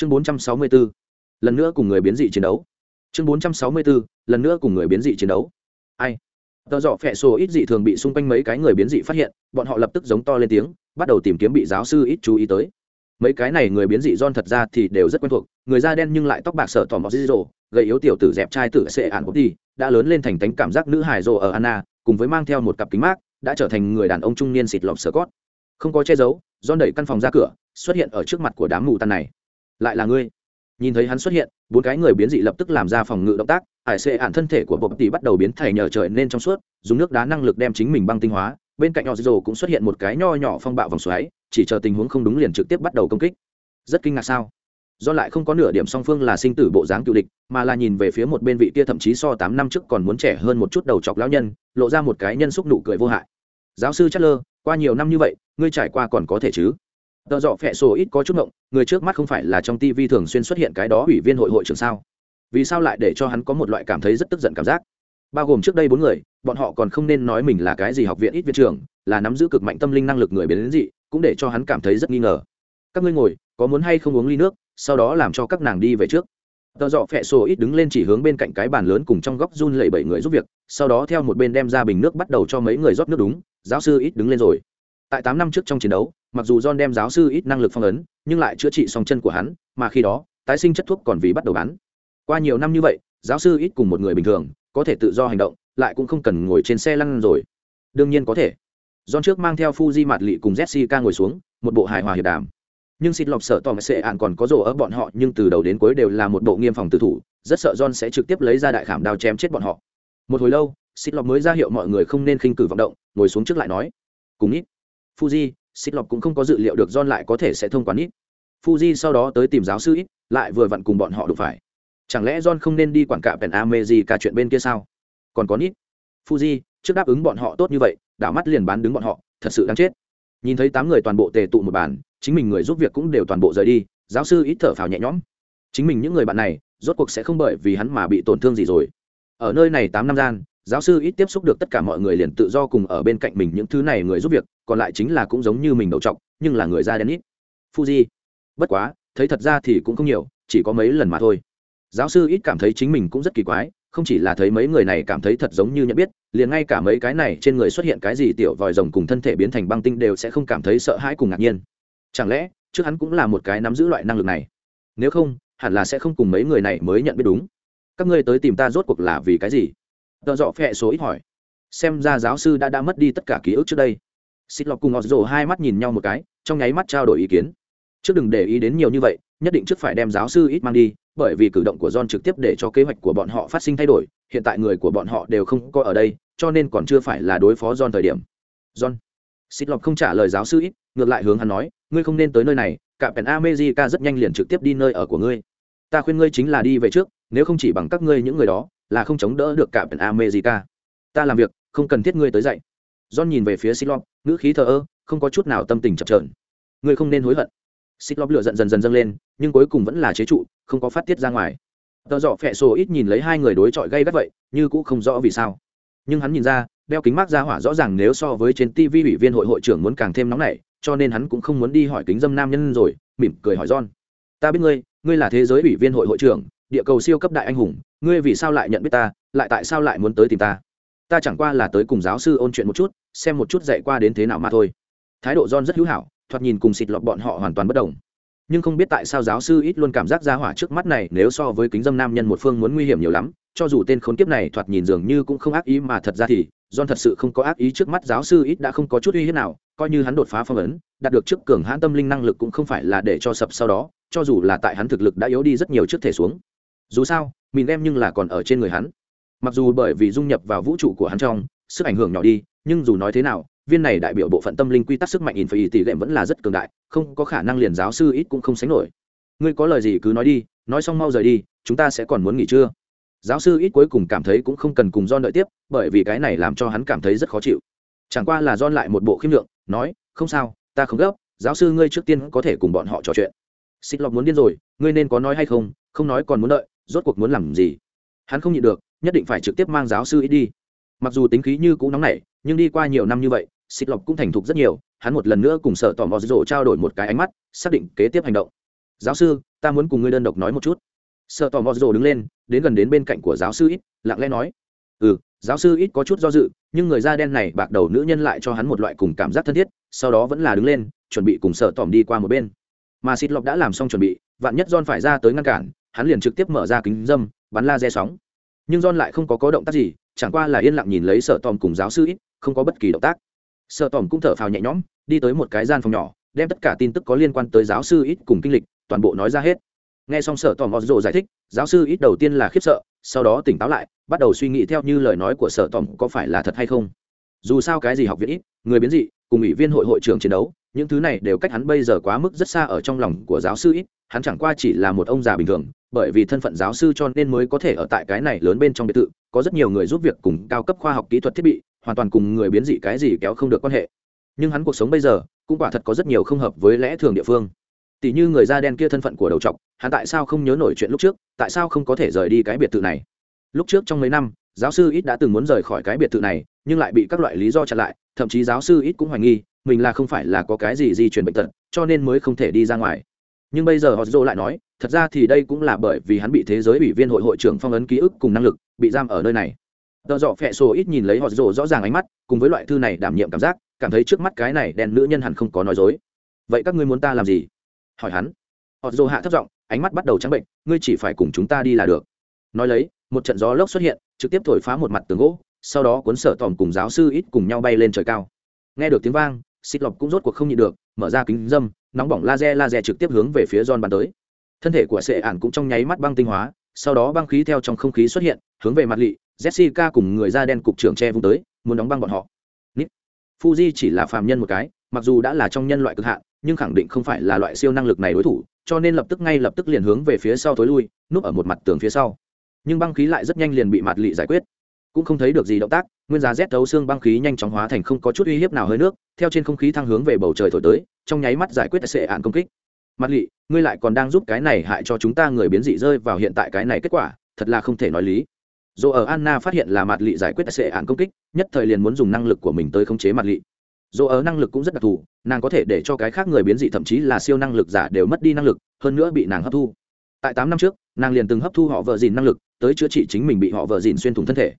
chương 464, lần nữa cùng người biến dị chiến đấu. Chương 464, lần nữa cùng người biến dị chiến đấu. Ai? Tờ dọ phẹ sổ ít dị thường bị xung quanh mấy cái người biến dị phát hiện bọn họ lập tức giống to lên tiếng bắt đầu tìm kiếm bị giáo sư ít chú ý tới. Mấy cái này người biến dị don thật ra thì đều rất quen thuộc người da đen nhưng lại tóc bạc sở tỏ mọc dí dỗ gầy yếu tiểu tử dẹp trai tử sệ ản bốc đi đã lớn lên thành tánh cảm giác nữ hài rồ ở anna cùng với mang theo một cặp kính mát đã trở thành người đàn ông trung niên xịt lọc sờ cót. Không có che giấu don đẩy căn phòng ra cửa xuất hiện ở trước mặt của đám mù tàn này lại là ngươi. Nhìn thấy hắn xuất hiện, bốn cái người biến dị lập tức làm ra phòng ngự động tác hải xệ ạn thân thể của bộc tỷ bắt đầu biến thể nhờ trời nên trong suốt, dùng nước đá năng lực đem chính mình băng tinh hóa. Bên cạnh Ozzo cũng xuất hiện một cái nho nhỏ phong bạo vòng xoáy, chỉ chờ tình huống không đúng liền trực tiếp bắt đầu công kích. Rất kinh ngạc sao? Do lại không có nửa điểm song phương là sinh tử bộ dáng cựu địch, mà là nhìn về phía một bên vị kia thậm chí so tám năm trước còn muốn trẻ hơn một chút đầu chọc lão nhân, lộ ra một cái nhân xúc nụ cười vô hại. Giáo sư chất lơ qua nhiều năm như vậy, ngươi trải qua còn có thể chứ? Tờ dọ phẹ sổ ít có chút ngộng, người trước mắt không phải là trong tivi thường xuyên xuất hiện cái đó ủy viên hội hội trưởng sao? Vì sao lại để cho hắn có một loại cảm thấy rất tức giận cảm giác? Bao gồm trước đây bốn người, bọn họ còn không nên nói mình là cái gì học viện ít viện trưởng, là nắm giữ cực mạnh tâm linh năng lực người biến đến dị, cũng để cho hắn cảm thấy rất nghi ngờ. Các ngươi ngồi, có muốn hay không uống ly nước, sau đó làm cho các nàng đi về trước. Tờ dọ phẹ sổ ít đứng lên chỉ hướng bên cạnh cái bàn lớn cùng trong góc run lẩy bảy người giúp việc, sau đó theo một bên đem ra bình nước bắt đầu cho mấy người rót nước đúng, giáo sư ít đứng lên rồi tại tám năm trước trong chiến đấu mặc dù john đem giáo sư ít năng lực phong ấn nhưng lại chữa trị xong chân của hắn mà khi đó tái sinh chất thuốc còn vì bắt đầu bán qua nhiều năm như vậy giáo sư ít cùng một người bình thường có thể tự do hành động lại cũng không cần ngồi trên xe lăn rồi đương nhiên có thể John trước mang theo Fuji Mạt Lị cùng Jessica ngồi xuống, một bộ hài hòa hiệp đàm. Nhưng xịt lọc sợ tòm sẽ ạn còn có rồ ở bọn họ, nhưng từ đầu đến cuối đều là một bộ nghiêm phòng tử thủ, rất sợ John sẽ trực tiếp lấy ra đại khảm đao chém chết bọn họ. Một hồi lâu, xịt lọc mới ra hiệu mọi người không nên khinh cử vọng động, ngồi xuống trước lại nói: "Cùng ít." Fuji, xích lọc cũng không có dự liệu được John lại có thể sẽ thông quan ít. Fuji sau đó tới tìm giáo sư ít, lại vừa vặn cùng bọn họ đụng phải. Chẳng lẽ John không nên đi quản cả Pen cả chuyện bên kia sao? Còn có ít. Fuji, trước đáp ứng bọn họ tốt như vậy, đảo mắt liền bán đứng bọn họ thật sự đáng chết nhìn thấy tám người toàn bộ tề tụ một bàn chính mình người giúp việc cũng đều toàn bộ rời đi giáo sư ít thở phào nhẹ nhõm chính mình những người bạn này rốt cuộc sẽ không bởi vì hắn mà bị tổn thương gì rồi ở nơi này tám năm gian giáo sư ít tiếp xúc được tất cả mọi người liền tự do cùng ở bên cạnh mình những thứ này người giúp việc còn lại chính là cũng giống như mình đầu trọc, nhưng là người da đen ít fuji. Bất quá, thấy thật ra thì cũng không nhiều, chỉ có mấy lần mà thôi. Giáo sư ít cảm thấy chính mình cũng rất kỳ quái, không chỉ là thấy mấy người này cảm thấy thật giống như nhận biết, liền ngay cả mấy cái này trên người xuất hiện cái gì tiểu vòi rồng cùng thân thể biến thành băng tinh đều sẽ không cảm thấy sợ hãi cùng ngạc nhiên. Chẳng lẽ, trước hắn cũng là một cái nắm giữ loại năng lực này? Nếu không, hẳn là sẽ không cùng mấy người này mới nhận biết đúng. Các ngươi tới tìm ta rốt cuộc là vì cái gì? Tợ dọ phẹ số ít hỏi. Xem ra giáo sư đã đã mất đi tất cả ký ức trước đây xịt lọc cùng ngọt rổ hai mắt nhìn nhau một cái trong nháy mắt trao đổi ý kiến trước đừng để ý đến nhiều như vậy nhất định trước phải đem giáo sư ít mang đi bởi vì cử động của John trực tiếp để cho kế hoạch của bọn họ phát sinh thay đổi, hiện tại người của bọn họ đều không có ở đây, cho nên còn chưa phải là đối phó John thời điểm. John. xịt lọc không trả lời giáo sư ít, ngược lại hướng hắn nói, ngươi không nên tới nơi này, cả pèn America rất nhanh liền trực tiếp đi nơi ở của ngươi. Ta khuyên ngươi chính là đi về trước, nếu không chỉ bằng các ngươi những người đó, là không chống đỡ được cả pèn America. Ta làm việc, không cần thiết ngươi tới dậy. John nhìn về phía Xích ngữ khí thờ ơ, không có chút nào tâm tình chập chờn. Ngươi không nên hối hận. Xích lửa giận dần dần dâng lên nhưng cuối cùng vẫn là chế trụ không có phát tiết ra ngoài. Tờ dọ phẹ sổ ít nhìn lấy hai người đối chọi gay gắt vậy như cũng không rõ vì sao. Nhưng hắn nhìn ra đeo kính mát ra hỏa rõ ràng nếu so với trên tv ủy viên hội hội trưởng muốn càng thêm nóng nảy cho nên hắn cũng không muốn đi hỏi kính dâm nam nhân rồi mỉm cười hỏi john. Ta biết ngươi ngươi là thế giới ủy viên hội hội trưởng địa cầu siêu cấp đại anh hùng ngươi vì sao lại nhận biết ta lại tại sao lại muốn tới tìm ta? Ta chẳng qua là tới cùng giáo sư ôn chuyện một chút xem một chút dạy qua đến thế nào mà thôi thái độ john rất hữu hảo thoạt nhìn cùng xịt lọt bọn họ hoàn toàn bất đồng nhưng không biết tại sao giáo sư ít luôn cảm giác ra hỏa trước mắt này nếu so với kính dâm nam nhân một phương muốn nguy hiểm nhiều lắm cho dù tên khốn kiếp này thoạt nhìn dường như cũng không ác ý mà thật ra thì John thật sự không có ác ý trước mắt giáo sư ít đã không có chút uy hiếp nào, coi như hắn đột phá phong ấn, đạt được trước cường hãn tâm linh năng lực cũng không phải là để cho sập sau đó, cho dù là tại hắn thực lực đã yếu đi rất nhiều trước thể xuống. Dù sao, mình đem nhưng là còn ở trên người hắn. Mặc dù bởi vì dung nhập vào vũ trụ của hắn trong, sức ảnh hưởng nhỏ đi, nhưng dù nói thế nào, viên này đại biểu bộ phận tâm linh quy tắc sức mạnh in phải tỷ lệ vẫn là rất cường đại không có khả năng liền giáo sư ít cũng không sánh nổi. Ngươi có lời gì cứ nói đi nói xong mau rời đi chúng ta sẽ còn muốn nghỉ trưa. Giáo sư ít cuối cùng cảm thấy cũng không cần cùng don đợi tiếp bởi vì cái này làm cho hắn cảm thấy rất khó chịu. Chẳng qua là don lại một bộ khiêm lượng nói không sao ta không gấp giáo sư ngươi trước tiên có thể cùng bọn họ trò chuyện. Xích lọc muốn điên rồi ngươi nên có nói hay không không nói còn muốn đợi rốt cuộc muốn làm gì? Hắn không nhịn được nhất định phải trực tiếp mang giáo sư ít đi. Mặc dù tính khí như cũng nóng nảy, nhưng đi qua nhiều năm như vậy xịt lọc cũng thành thục rất nhiều, hắn một lần nữa cùng sợ tò mò rộ trao đổi một cái ánh mắt, xác định kế tiếp hành động. Giáo sư, ta muốn cùng ngươi đơn độc nói một chút. Sợ tò mò rồ đứng lên, đến gần đến bên cạnh của giáo sư ít, lặng lẽ nói ừ giáo sư ít có chút do dự, nhưng người da đen này bạc đầu nữ nhân lại cho hắn một loại cùng cảm giác thân thiết, sau đó vẫn là đứng lên, chuẩn bị cùng sợ tòm đi qua một bên. Mà xịt lọc đã làm xong chuẩn bị, vạn nhất john phải ra tới ngăn cản, hắn liền trực tiếp mở ra kính dâm, bắn laser sóng nhưng john lại không có có động tác gì, chẳng qua là yên lặng nhìn lấy sợ tòm cùng giáo sư ít không có bất kỳ động tác. Sợ tòm cũng thở phào nhẹ nhõm, đi tới một cái gian phòng nhỏ, đem tất cả tin tức có liên quan tới giáo sư ít cùng kinh lịch, toàn bộ nói ra hết. Nghe xong sở tòm rộ giải thích, giáo sư ít đầu tiên là khiếp sợ, sau đó tỉnh táo lại, bắt đầu suy nghĩ theo như lời nói của sở tòm có phải là thật hay không. Dù sao cái gì học viện ít người biến dị, cùng ủy viên hội hội trưởng chiến đấu, những thứ này đều cách hắn bây giờ quá mức rất xa ở trong lòng của giáo sư ít hắn chẳng qua chỉ là một ông già bình thường bởi vì thân phận giáo sư cho nên mới có thể ở tại cái này lớn bên trong biệt thự, có rất nhiều người giúp việc cùng cao cấp khoa học kỹ thuật thiết bị, hoàn toàn cùng người biến dị cái gì kéo không được quan hệ. Nhưng hắn cuộc sống bây giờ cũng quả thật có rất nhiều không hợp với lẽ thường địa phương. Tỷ như người da đen kia thân phận của đầu trọc, hắn tại sao không nhớ nổi chuyện lúc trước, tại sao không có thể rời đi cái biệt thự này? Lúc trước trong mấy năm, giáo sư ít đã từng muốn rời khỏi cái biệt thự này, nhưng lại bị các loại lý do chặn lại, thậm chí giáo sư ít cũng hoài nghi, mình là không phải là có cái gì di truyền bệnh tật, cho nên mới không thể đi ra ngoài nhưng bây giờ họ dô lại nói, thật ra thì đây cũng là bởi vì hắn bị thế giới ủy viên hội hội trưởng phong ấn ký ức cùng năng lực, bị giam ở nơi này. Tờ dọ phẹ sổ ít nhìn lấy họ dô rõ ràng ánh mắt, cùng với loại thư này đảm nhiệm cảm giác, cảm thấy trước mắt cái này đèn nữ nhân hẳn không có nói dối. Vậy các ngươi muốn ta làm gì? Hỏi hắn. Họ dô hạ thấp giọng, ánh mắt bắt đầu trắng bệnh, ngươi chỉ phải cùng chúng ta đi là được. Nói lấy, một trận gió lốc xuất hiện, trực tiếp thổi phá một mặt tường gỗ, sau đó cuốn sở tòm cùng giáo sư ít cùng nhau bay lên trời cao. Nghe được tiếng vang xịt lọc cũng rốt cuộc không nhịn được mở ra kính dâm nóng bỏng laser laser trực tiếp hướng về phía John bắn tới. Thân thể của Sệ ản cũng trong nháy mắt băng tinh hóa, sau đó băng khí theo trong không khí xuất hiện, hướng về mặt lị, Jessica cùng người da đen cục trưởng che vung tới, muốn đóng băng bọn họ. Nít. Fuji chỉ là phàm nhân một cái, mặc dù đã là trong nhân loại cực hạn, nhưng khẳng định không phải là loại siêu năng lực này đối thủ, cho nên lập tức ngay lập tức liền hướng về phía sau tối lui, núp ở một mặt tường phía sau. Nhưng băng khí lại rất nhanh liền bị mặt lị giải quyết cũng không thấy được gì động tác nguyên giá rét thấu xương băng khí nhanh chóng hóa thành không có chút uy hiếp nào hơi nước, theo trên không khí thăng hướng về bầu trời thổi tới, trong nháy mắt giải quyết sệ ạn công kích. Mặt lị, ngươi lại còn đang giúp cái này hại cho chúng ta người biến dị rơi vào hiện tại cái này kết quả, thật là không thể nói lý. Dù ở anna phát hiện là mặt lị giải quyết sệ ạn công kích, nhất thời liền muốn dùng năng lực của mình tới khống chế mặt lị. Dù ở năng lực cũng rất đặc thù, nàng có thể để cho cái khác người biến dị thậm chí là siêu năng lực giả đều mất đi năng lực, hơn nữa bị nàng hấp thu. Tại tám năm trước, nàng liền từng hấp thu họ vợ dìn năng lực, tới chữa trị chính mình bị họ vợ dìn xuyên thủng thân thể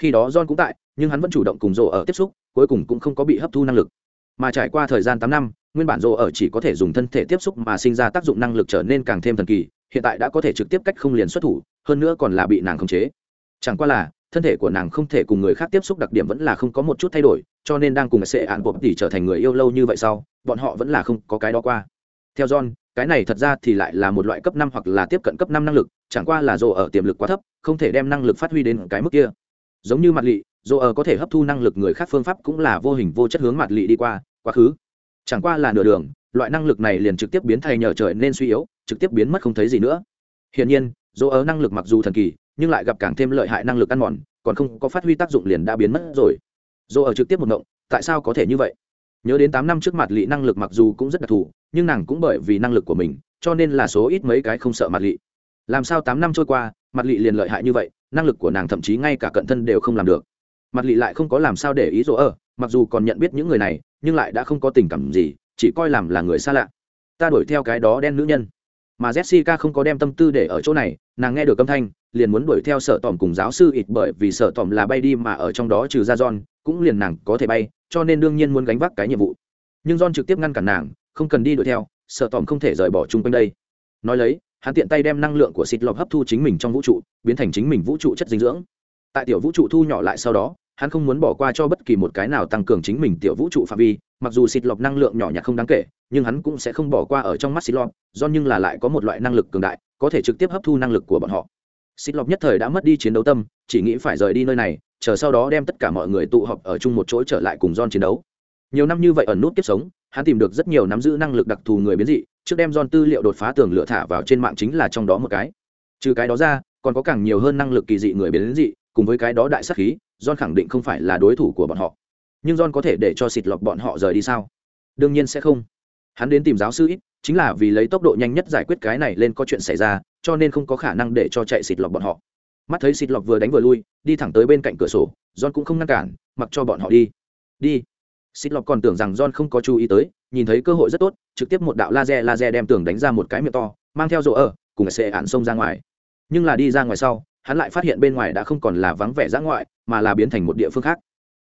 khi đó john cũng tại, nhưng hắn vẫn chủ động cùng rộ ở tiếp xúc, cuối cùng cũng không có bị hấp thu năng lực. Mà trải qua thời gian tám năm, nguyên bản rộ ở chỉ có thể dùng thân thể tiếp xúc mà sinh ra tác dụng năng lực trở nên càng thêm thần kỳ, hiện tại đã có thể trực tiếp cách không liền xuất thủ, hơn nữa còn là bị nàng khống chế. Chẳng qua là, thân thể của nàng không thể cùng người khác tiếp xúc đặc điểm vẫn là không có một chút thay đổi, cho nên đang cùng sệ ạn bộp tỷ trở thành người yêu lâu như vậy sau, bọn họ vẫn là không có cái đó qua. Theo john, cái này thật ra thì lại là một loại cấp năm hoặc là tiếp cận cấp năm năng lực, chẳng qua là rộ ở tiềm lực quá thấp, không thể đem năng lực phát huy đến cái mức kia giống như mặt lị dỗ ở có thể hấp thu năng lực người khác phương pháp cũng là vô hình vô chất hướng mặt lị đi qua quá khứ. Chẳng qua là nửa đường loại năng lực này liền trực tiếp biến thay nhờ trời nên suy yếu trực tiếp biến mất không thấy gì nữa. Hiển nhiên dỗ ở năng lực mặc dù thần kỳ nhưng lại gặp càng thêm lợi hại năng lực ăn mòn còn không có phát huy tác dụng liền đã biến mất rồi. Dỗ ở trực tiếp một động, tại sao có thể như vậy? Nhớ đến tám năm trước mặt lị năng lực mặc dù cũng rất đặc thù nhưng nàng cũng bởi vì năng lực của mình cho nên là số ít mấy cái không sợ mặt lị. Làm sao tám năm trôi qua mặt lị liền lợi hại như vậy? Năng lực của nàng thậm chí ngay cả cận thân đều không làm được. Mặt lị lại không có làm sao để ý dỗ ở, mặc dù còn nhận biết những người này, nhưng lại đã không có tình cảm gì, chỉ coi làm là người xa lạ. Ta đuổi theo cái đó đen nữ nhân. Mà jessica không có đem tâm tư để ở chỗ này, nàng nghe được âm thanh, liền muốn đuổi theo sở tòm cùng giáo sư ít bởi vì sở tòm là bay đi mà ở trong đó trừ ra john, cũng liền nàng có thể bay, cho nên đương nhiên muốn gánh vác cái nhiệm vụ. Nhưng john trực tiếp ngăn cản nàng, không cần đi đuổi theo, sở tòm không thể rời bỏ chung quanh đây. Nói lấy hắn tiện tay đem năng lượng của xịt lọc hấp thu chính mình trong vũ trụ, biến thành chính mình vũ trụ chất dinh dưỡng. Tại tiểu vũ trụ thu nhỏ lại sau đó, hắn không muốn bỏ qua cho bất kỳ một cái nào tăng cường chính mình tiểu vũ trụ phạm vi, mặc dù xịt lọc năng lượng nhỏ nhặt không đáng kể, nhưng hắn cũng sẽ không bỏ qua ở trong mắt xịt lọc do nhưng là lại có một loại năng lực cường đại, có thể trực tiếp hấp thu năng lực của bọn họ. Xịt lọc nhất thời đã mất đi chiến đấu tâm, chỉ nghĩ phải rời đi nơi này, chờ sau đó đem tất cả mọi người tụ họp ở chung một chỗ trở lại cùng don chiến đấu. Nhiều năm như vậy ẩn nút kiếp sống, hắn tìm được rất nhiều nắm giữ năng lực đặc thù người biến dị trước đem giòn tư liệu đột phá tường lựa thả vào trên mạng chính là trong đó một cái. Trừ cái đó ra, còn có càng nhiều hơn năng lực kỳ dị người biến dị, cùng với cái đó đại sắc khí, John khẳng định không phải là đối thủ của bọn họ. Nhưng John có thể để cho xịt lọc bọn họ rời đi sao? Đương nhiên sẽ không. Hắn đến tìm giáo sư ít, chính là vì lấy tốc độ nhanh nhất giải quyết cái này lên có chuyện xảy ra, cho nên không có khả năng để cho chạy xịt lọc bọn họ. Mắt thấy xịt lọc vừa đánh vừa lui, đi thẳng tới bên cạnh cửa sổ, john cũng không ngăn cản, mặc cho bọn họ đi. Đi xịt lọc còn tưởng rằng john không có chú ý tới, nhìn thấy cơ hội rất tốt, trực tiếp một đạo laser laser đem tường đánh ra một cái miệng to, mang theo rỗ ở cùng xe ạn xông ra ngoài. Nhưng là đi ra ngoài sau, hắn lại phát hiện bên ngoài đã không còn là vắng vẻ giã ngoại, mà là biến thành một địa phương khác.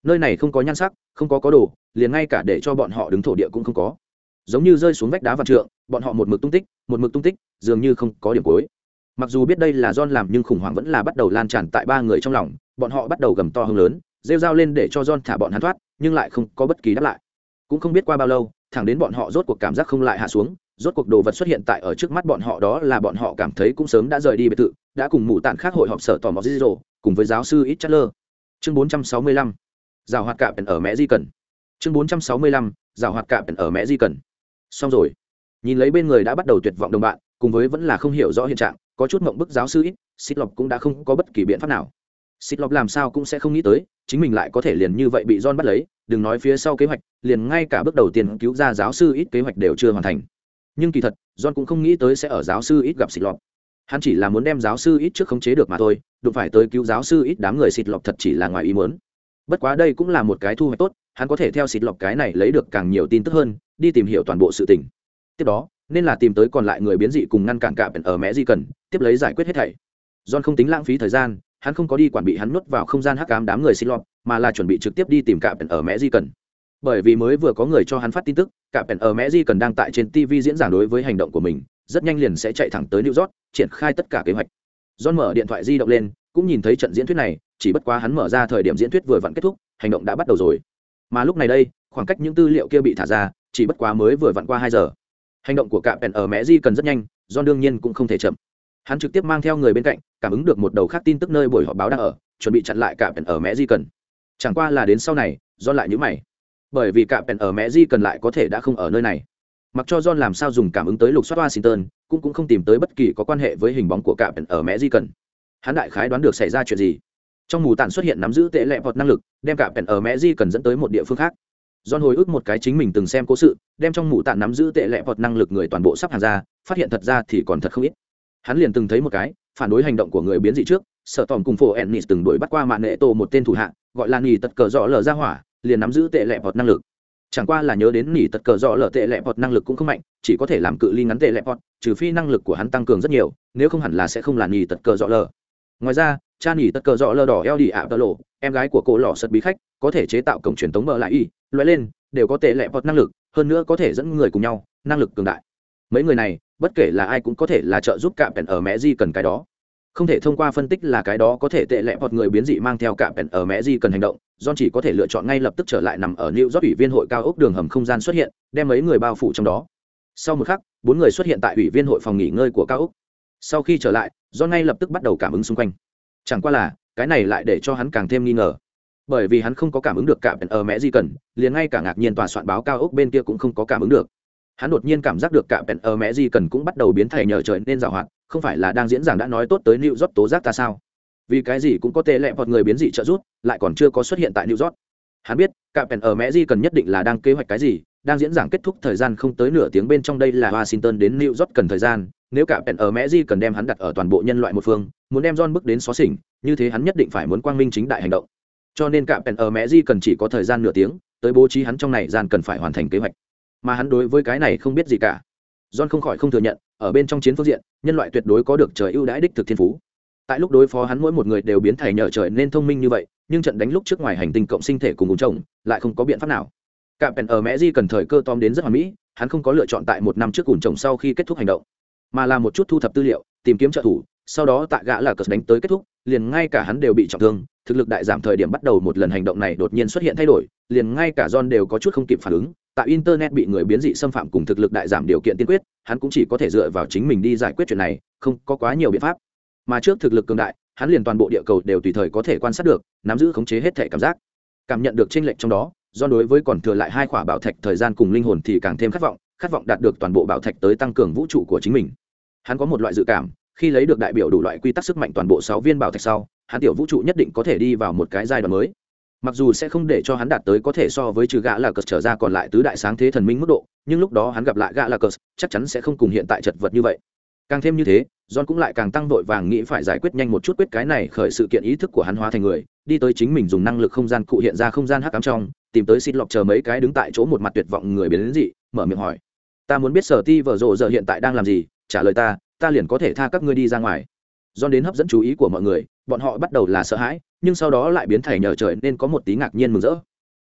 Nơi này không có nhan sắc, không có có đồ, liền ngay cả để cho bọn họ đứng thổ địa cũng không có. Giống như rơi xuống vách đá vạn trượng, bọn họ một mực tung tích, một mực tung tích, dường như không có điểm cuối. Mặc dù biết đây là John làm nhưng khủng hoảng vẫn là bắt đầu lan tràn tại ba người trong lòng, bọn họ bắt đầu gầm to hơn lớn rêu dao lên để cho John thả bọn hắn thoát, nhưng lại không có bất kỳ đáp lại. Cũng không biết qua bao lâu, thẳng đến bọn họ rốt cuộc cảm giác không lại hạ xuống, rốt cuộc đồ vật xuất hiện tại ở trước mắt bọn họ đó là bọn họ cảm thấy cũng sớm đã rời đi biệt thự, đã cùng mụ tản khác hội họp sở tò mò zero cùng với giáo sư ít chatler chương 465 rào hoạt cạm ở mẹ di cần. Chương 465 rào hoạt cạm ở mẹ di cần. Xong rồi. Nhìn lấy bên người đã bắt đầu tuyệt vọng đồng bạn, cùng với vẫn là không hiểu rõ hiện trạng, có chút mộng bức giáo sư ít xích lọc cũng đã không có bất kỳ biện pháp nào xịt lọc làm sao cũng sẽ không nghĩ tới, chính mình lại có thể liền như vậy bị john bắt lấy, đừng nói phía sau kế hoạch, liền ngay cả bước đầu tiên cứu ra giáo sư ít kế hoạch đều chưa hoàn thành. Nhưng kỳ thật, john cũng không nghĩ tới sẽ ở giáo sư ít gặp xịt lọt hắn chỉ là muốn đem giáo sư ít trước khống chế được mà thôi, đụng phải tới cứu giáo sư ít đám người xịt lọt thật chỉ là ngoài ý muốn. Bất quá đây cũng là một cái thu hoạch tốt, hắn có thể theo xịt lọt cái này lấy được càng nhiều tin tức hơn, đi tìm hiểu toàn bộ sự tình. Tiếp đó, nên là tìm tới còn lại người biến dị cùng ngăn cản cả ở mẹ di cần, tiếp lấy giải quyết hết thảy. John không tính lãng phí thời gian hắn không có đi quản bị hắn nuốt vào không gian hắc ám đám người xin lọt mà là chuẩn bị trực tiếp đi tìm cạm ở mẹ di cần. Bởi vì mới vừa có người cho hắn phát tin tức cả pèn ở mẹ di cần đang tại trên tv diễn giảng đối với hành động của mình, rất nhanh liền sẽ chạy thẳng tới new york, triển khai tất cả kế hoạch. John mở điện thoại di động lên, cũng nhìn thấy trận diễn thuyết này, chỉ bất quá hắn mở ra thời điểm diễn thuyết vừa vặn kết thúc, hành động đã bắt đầu rồi. Mà lúc này đây, khoảng cách những tư liệu kia bị thả ra, chỉ bất quá mới vừa vặn qua hai giờ. Hành động của cả pèn ở mẹ di cần rất nhanh, john đương nhiên cũng không thể chậm hắn trực tiếp mang theo người bên cạnh cảm ứng được một đầu khác tin tức nơi buổi họp báo đang ở chuẩn bị chặn lại cả pèn ở mẹ di cần. Chẳng qua là đến sau này do lại nhữ mày. Bởi vì cả pèn ở mẹ di cần lại có thể đã không ở nơi này. Mặc cho john làm sao dùng cảm ứng tới lục soát washington cũng cũng không tìm tới bất kỳ có quan hệ với hình bóng của cả pèn ở mẹ di cần. Hắn đại khái đoán được xảy ra chuyện gì. Trong mù tản xuất hiện nắm giữ tệ lệ vọt năng lực đem cả pèn ở mẹ di cần dẫn tới một địa phương khác. John hồi ức một cái chính mình từng xem cố sự, đem trong mũ tạn nắm giữ tệ lệ vọt năng lực người toàn bộ sắp hàng ra, phát hiện thật ra thì còn thật không ít. Hắn liền từng thấy một cái, phản đối hành động của người biến dị trước, sợ tòm cùng phổ Ennis từng đuổi bắt qua mạng nệ tổ một tên thủ hạ, gọi là nghỉ tật cờ dọ lở ra hỏa, liền nắm giữ tệ lệ vọt năng lực. Chẳng qua là nhớ đến nghỉ tật cờ dọ lở tệ lệ bọt năng lực cũng không mạnh chỉ có thể làm cự ly ngắn tệ lệ bọt trừ phi năng lực của hắn tăng cường rất nhiều nếu không hẳn là sẽ không là nỉ tật cờ dọ lở ngoài ra cha nỉ tật cờ dọ lở đỏ eo đi ạ tơ lộ em gái của cô lò sật bí khách có thể chế tạo cổng truyền tống bờ lại y loại lên đều có tệ lệ bọt năng lực hơn nữa có thể dẫn người cùng nhau năng lực cường đại mấy người này bất kể là ai cũng có thể là trợ giúp cạm pèn ở mẹ di cần cái đó không thể thông qua phân tích là cái đó có thể tệ lẽ hoặc người biến dị mang theo cạm pèn ở mẹ di cần hành động John chỉ có thể lựa chọn ngay lập tức trở lại nằm ở New York ủy viên hội cao ốc đường hầm không gian xuất hiện, đem mấy người bao phủ trong đó. Sau một khắc, bốn người xuất hiện tại ủy viên hội phòng nghỉ ngơi của cao ốc. Sau khi trở lại, John ngay lập tức bắt đầu cảm ứng xung quanh. Chẳng qua là, cái này lại để cho hắn càng thêm nghi ngờ. Bởi vì hắn không có cảm ứng được cạm ở mẹ di cần, liền ngay cả ngạc nhiên tòa soạn báo cao ốc bên kia cũng không có cảm ứng được. Hắn đột nhiên cảm giác được cạm ở mẹ gì cần cũng bắt đầu biến thầy nhờ trời nên dạo hoạt, không phải là đang diễn giảng đã nói tốt tới New York tố giác ta sao? vì cái gì cũng có tệ lệ một người biến dị trợ giúp lại còn chưa có xuất hiện tại new york. Hắn biết cạm pèn ở mẹ di cần nhất định là đang kế hoạch cái gì đang diễn giảng kết thúc thời gian không tới nửa tiếng bên trong đây là washington đến new york cần thời gian nếu cạm pèn ở mẹ di cần đem hắn đặt ở toàn bộ nhân loại một phương muốn đem john bước đến xó xỉnh như thế hắn nhất định phải muốn quang minh chính đại hành động. Cho nên cạm pèn ở mẹ di cần chỉ có thời gian nửa tiếng tới bố trí hắn trong này gian cần phải hoàn thành kế hoạch mà hắn đối với cái này không biết gì cả. John không khỏi không thừa nhận, ở bên trong chiến phương diện, nhân loại tuyệt đối có được trời ưu đãi đích thực thiên phú. Tại lúc đối phó hắn mỗi một người đều biến thành nhờ trời nên thông minh như vậy, nhưng trận đánh lúc trước ngoài hành tinh cộng sinh thể cùng vùng chồng, lại không có biện pháp nào. Cả pèn ở mẹ di cần thời cơ tóm đến rất hoàn mỹ, hắn không có lựa chọn tại một năm trước cùng chồng sau khi kết thúc hành động, mà là một chút thu thập tư liệu, tìm kiếm trợ thủ, sau đó tại gã là cờ đánh tới kết thúc, liền ngay cả hắn đều bị trọng thương thực lực đại giảm thời điểm bắt đầu một lần hành động này đột nhiên xuất hiện thay đổi, liền ngay cả john đều có chút không kịp phản ứng, tại internet bị người biến dị xâm phạm cùng thực lực đại giảm điều kiện tiên quyết, hắn cũng chỉ có thể dựa vào chính mình đi giải quyết chuyện này, không có quá nhiều biện pháp. Mà trước thực lực cường đại, hắn liền toàn bộ địa cầu đều tùy thời có thể quan sát được, nắm giữ khống chế hết thể cảm giác. Cảm nhận được tranh lệch trong đó do đối với còn thừa lại hai khỏa bảo thạch thời gian cùng linh hồn thì càng thêm khát vọng khát vọng đạt được toàn bộ bảo thạch tới tăng cường vũ trụ của chính mình. Hắn có một loại dự cảm khi lấy được đại biểu đủ loại quy tắc sức mạnh toàn bộ sáu viên bảo thạch sau, hắn tiểu vũ trụ nhất định có thể đi vào một cái giai đoạn mới. Mặc dù sẽ không để cho hắn đạt tới có thể so với trừ gã là cờ trở ra còn lại tứ đại sáng thế thần minh mức độ, nhưng lúc đó hắn gặp lại gã là cờ, chắc chắn sẽ không cùng hiện tại chật vật như vậy. Càng thêm như thế, john cũng lại càng tăng vội vàng nghĩ phải giải quyết nhanh một chút quyết cái này khởi sự kiện ý thức của hắn hóa thành người, đi tới chính mình dùng năng lực không gian cụ hiện ra không gian hắc ám trong, tìm tới xịt lọc chờ mấy cái đứng tại chỗ một mặt tuyệt vọng người biến đến dị, mở miệng hỏi. Ta muốn biết sở ti vở rộ giờ hiện tại đang làm gì? Trả lời ta ta liền có thể tha các ngươi đi ra ngoài. Do đến hấp dẫn chú ý của mọi người, bọn họ bắt đầu là sợ hãi, nhưng sau đó lại biến thảy nhờ trời nên có một tí ngạc nhiên mừng rỡ.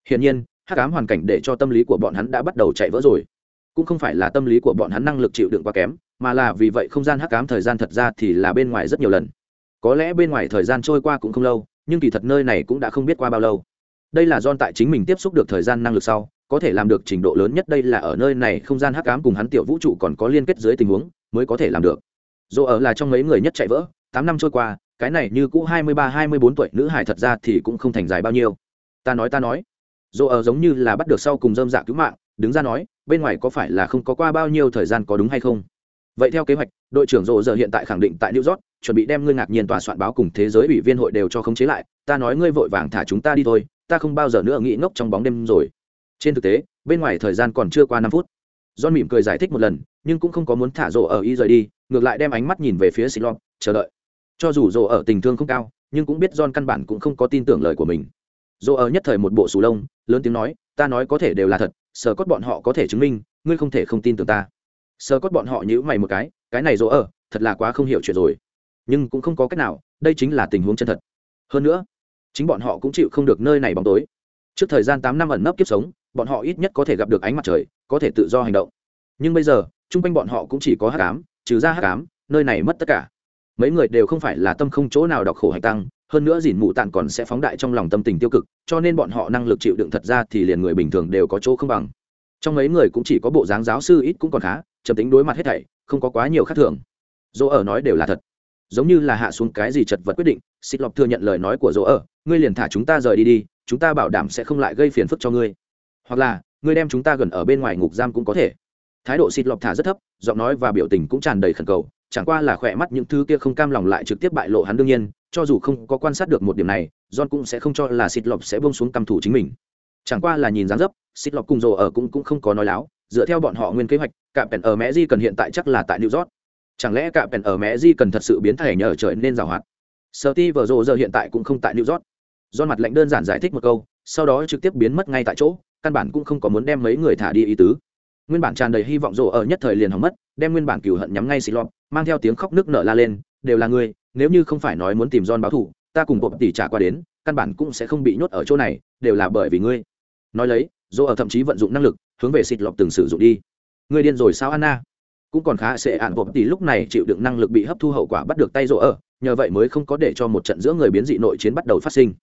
Hiển nhiên, hắc ám hoàn cảnh để cho tâm lý của bọn hắn đã bắt đầu chạy vỡ rồi. Cũng không phải là tâm lý của bọn hắn năng lực chịu đựng quá kém, mà là vì vậy không gian hắc ám thời gian thật ra thì là bên ngoài rất nhiều lần. Có lẽ bên ngoài thời gian trôi qua cũng không lâu, nhưng kỳ thật nơi này cũng đã không biết qua bao lâu. Đây là don tại chính mình tiếp xúc được thời gian năng lực sau có thể làm được trình độ lớn nhất đây là ở nơi này không gian hắc ám cùng hắn tiểu vũ trụ còn có liên kết dưới tình huống, mới có thể làm được. Dù ở là trong mấy người nhất chạy vỡ, tám năm trôi qua, cái này như cũ hai mươi ba, hai mươi bốn tuổi nữ hải thật ra thì cũng không thành dài bao nhiêu. Ta nói ta nói. Dù ở giống như là bắt được sau cùng dơm dạ cứu mạng, đứng ra nói, bên ngoài có phải là không có qua bao nhiêu thời gian có đúng hay không? Vậy theo kế hoạch, đội trưởng rộ giờ hiện tại khẳng định tại new york, chuẩn bị đem ngươi ngạc nhiên tòa soạn báo cùng thế giới ủy viên hội đều cho khống chế lại. Ta nói ngươi vội vàng thả chúng ta đi thôi, ta không bao giờ nữa nghĩ ngốc trong bóng đêm rồi trên thực tế, bên ngoài thời gian còn chưa qua năm phút. John mỉm cười giải thích một lần, nhưng cũng không có muốn thả rổ ở y rời đi, ngược lại đem ánh mắt nhìn về phía xì lon, chờ đợi. Cho dù rổ ở tình thương không cao, nhưng cũng biết john căn bản cũng không có tin tưởng lời của mình. Rổ ở nhất thời một bộ sù lông, lớn tiếng nói, ta nói có thể đều là thật sờ cốt bọn họ có thể chứng minh, ngươi không thể không tin tưởng ta. Sờ cốt bọn họ nhữ mày một cái cái này rổ ở, thật là quá không hiểu chuyện rồi. Nhưng cũng không có cách nào, đây chính là tình huống chân thật. Hơn nữa, chính bọn họ cũng chịu không được nơi này bóng tối trước thời gian tám năm ẩn nấp kiếp sống, bọn họ ít nhất có thể gặp được ánh mặt trời, có thể tự do hành động. Nhưng bây giờ, chung quanh bọn họ cũng chỉ có hát cám trừ ra hát cám nơi này mất tất cả. Mấy người đều không phải là tâm không chỗ nào đọc khổ hành tăng, hơn nữa dìn mụ tàn còn sẽ phóng đại trong lòng tâm tình tiêu cực, cho nên bọn họ năng lực chịu đựng thật ra thì liền người bình thường đều có chỗ không bằng. Trong mấy người cũng chỉ có bộ dáng giáo sư ít cũng còn khá trầm tính đối mặt hết thảy, không có quá nhiều khác thường. Dỗ ở nói đều là thật. Giống như là hạ xuống cái gì chật vật quyết định xịt lọc thừa nhận lời nói của dỗ ở, ngươi liền thả chúng ta rời đi đi chúng ta bảo đảm sẽ không lại gây phiền phức cho ngươi. Hoặc là, ngươi đem chúng ta gần ở bên ngoài ngục giam cũng có thể. Thái độ xịt lọc thả rất thấp, giọng nói và biểu tình cũng tràn đầy khẩn cầu, chẳng qua là khỏe mắt những thứ kia không cam lòng lại trực tiếp bại lộ hắn đương nhiên, cho dù không có quan sát được một điểm này, john cũng sẽ không cho là xịt lọc sẽ bông xuống căm thủ chính mình. Chẳng qua là nhìn dáng dấp, xịt lọc cùng rồ ở cũng cũng không có nói láo, dựa theo bọn họ nguyên kế hoạch, cạm pèn ở mẹ di cần hiện tại chắc là tại new york. Chẳng lẽ cạm pèn ở mẹ di cần thật sự biến thể nhờ trời nên giàu hoạt sợ ti vờ rồ giờ hiện tại cũng không tại new york do mặt lệnh đơn giản giải thích một câu, sau đó trực tiếp biến mất ngay tại chỗ, căn bản cũng không có muốn đem mấy người thả đi ý tứ. Nguyên bản tràn đầy hy vọng rộ ở nhất thời liền hỏng mất, đem nguyên bản cửu hận nhắm ngay xì lọt mang theo tiếng khóc nước nở la lên, đều là ngươi, nếu như không phải nói muốn tìm don báo thù, ta cùng bộ tỷ trả qua đến, căn bản cũng sẽ không bị nhốt ở chỗ này, đều là bởi vì ngươi. Nói lấy dỗ ở thậm chí vận dụng năng lực, hướng về xịt lọc từng sử dụng đi. Ngươi điên rồi sao, anna? Cũng còn khá sẽ ạn bộp tỷ lúc này chịu đựng năng lực bị hấp thu hậu quả bắt được tay dỗ ở, nhờ vậy mới không có để cho một trận giữa người biến dị nội chiến bắt đầu phát sinh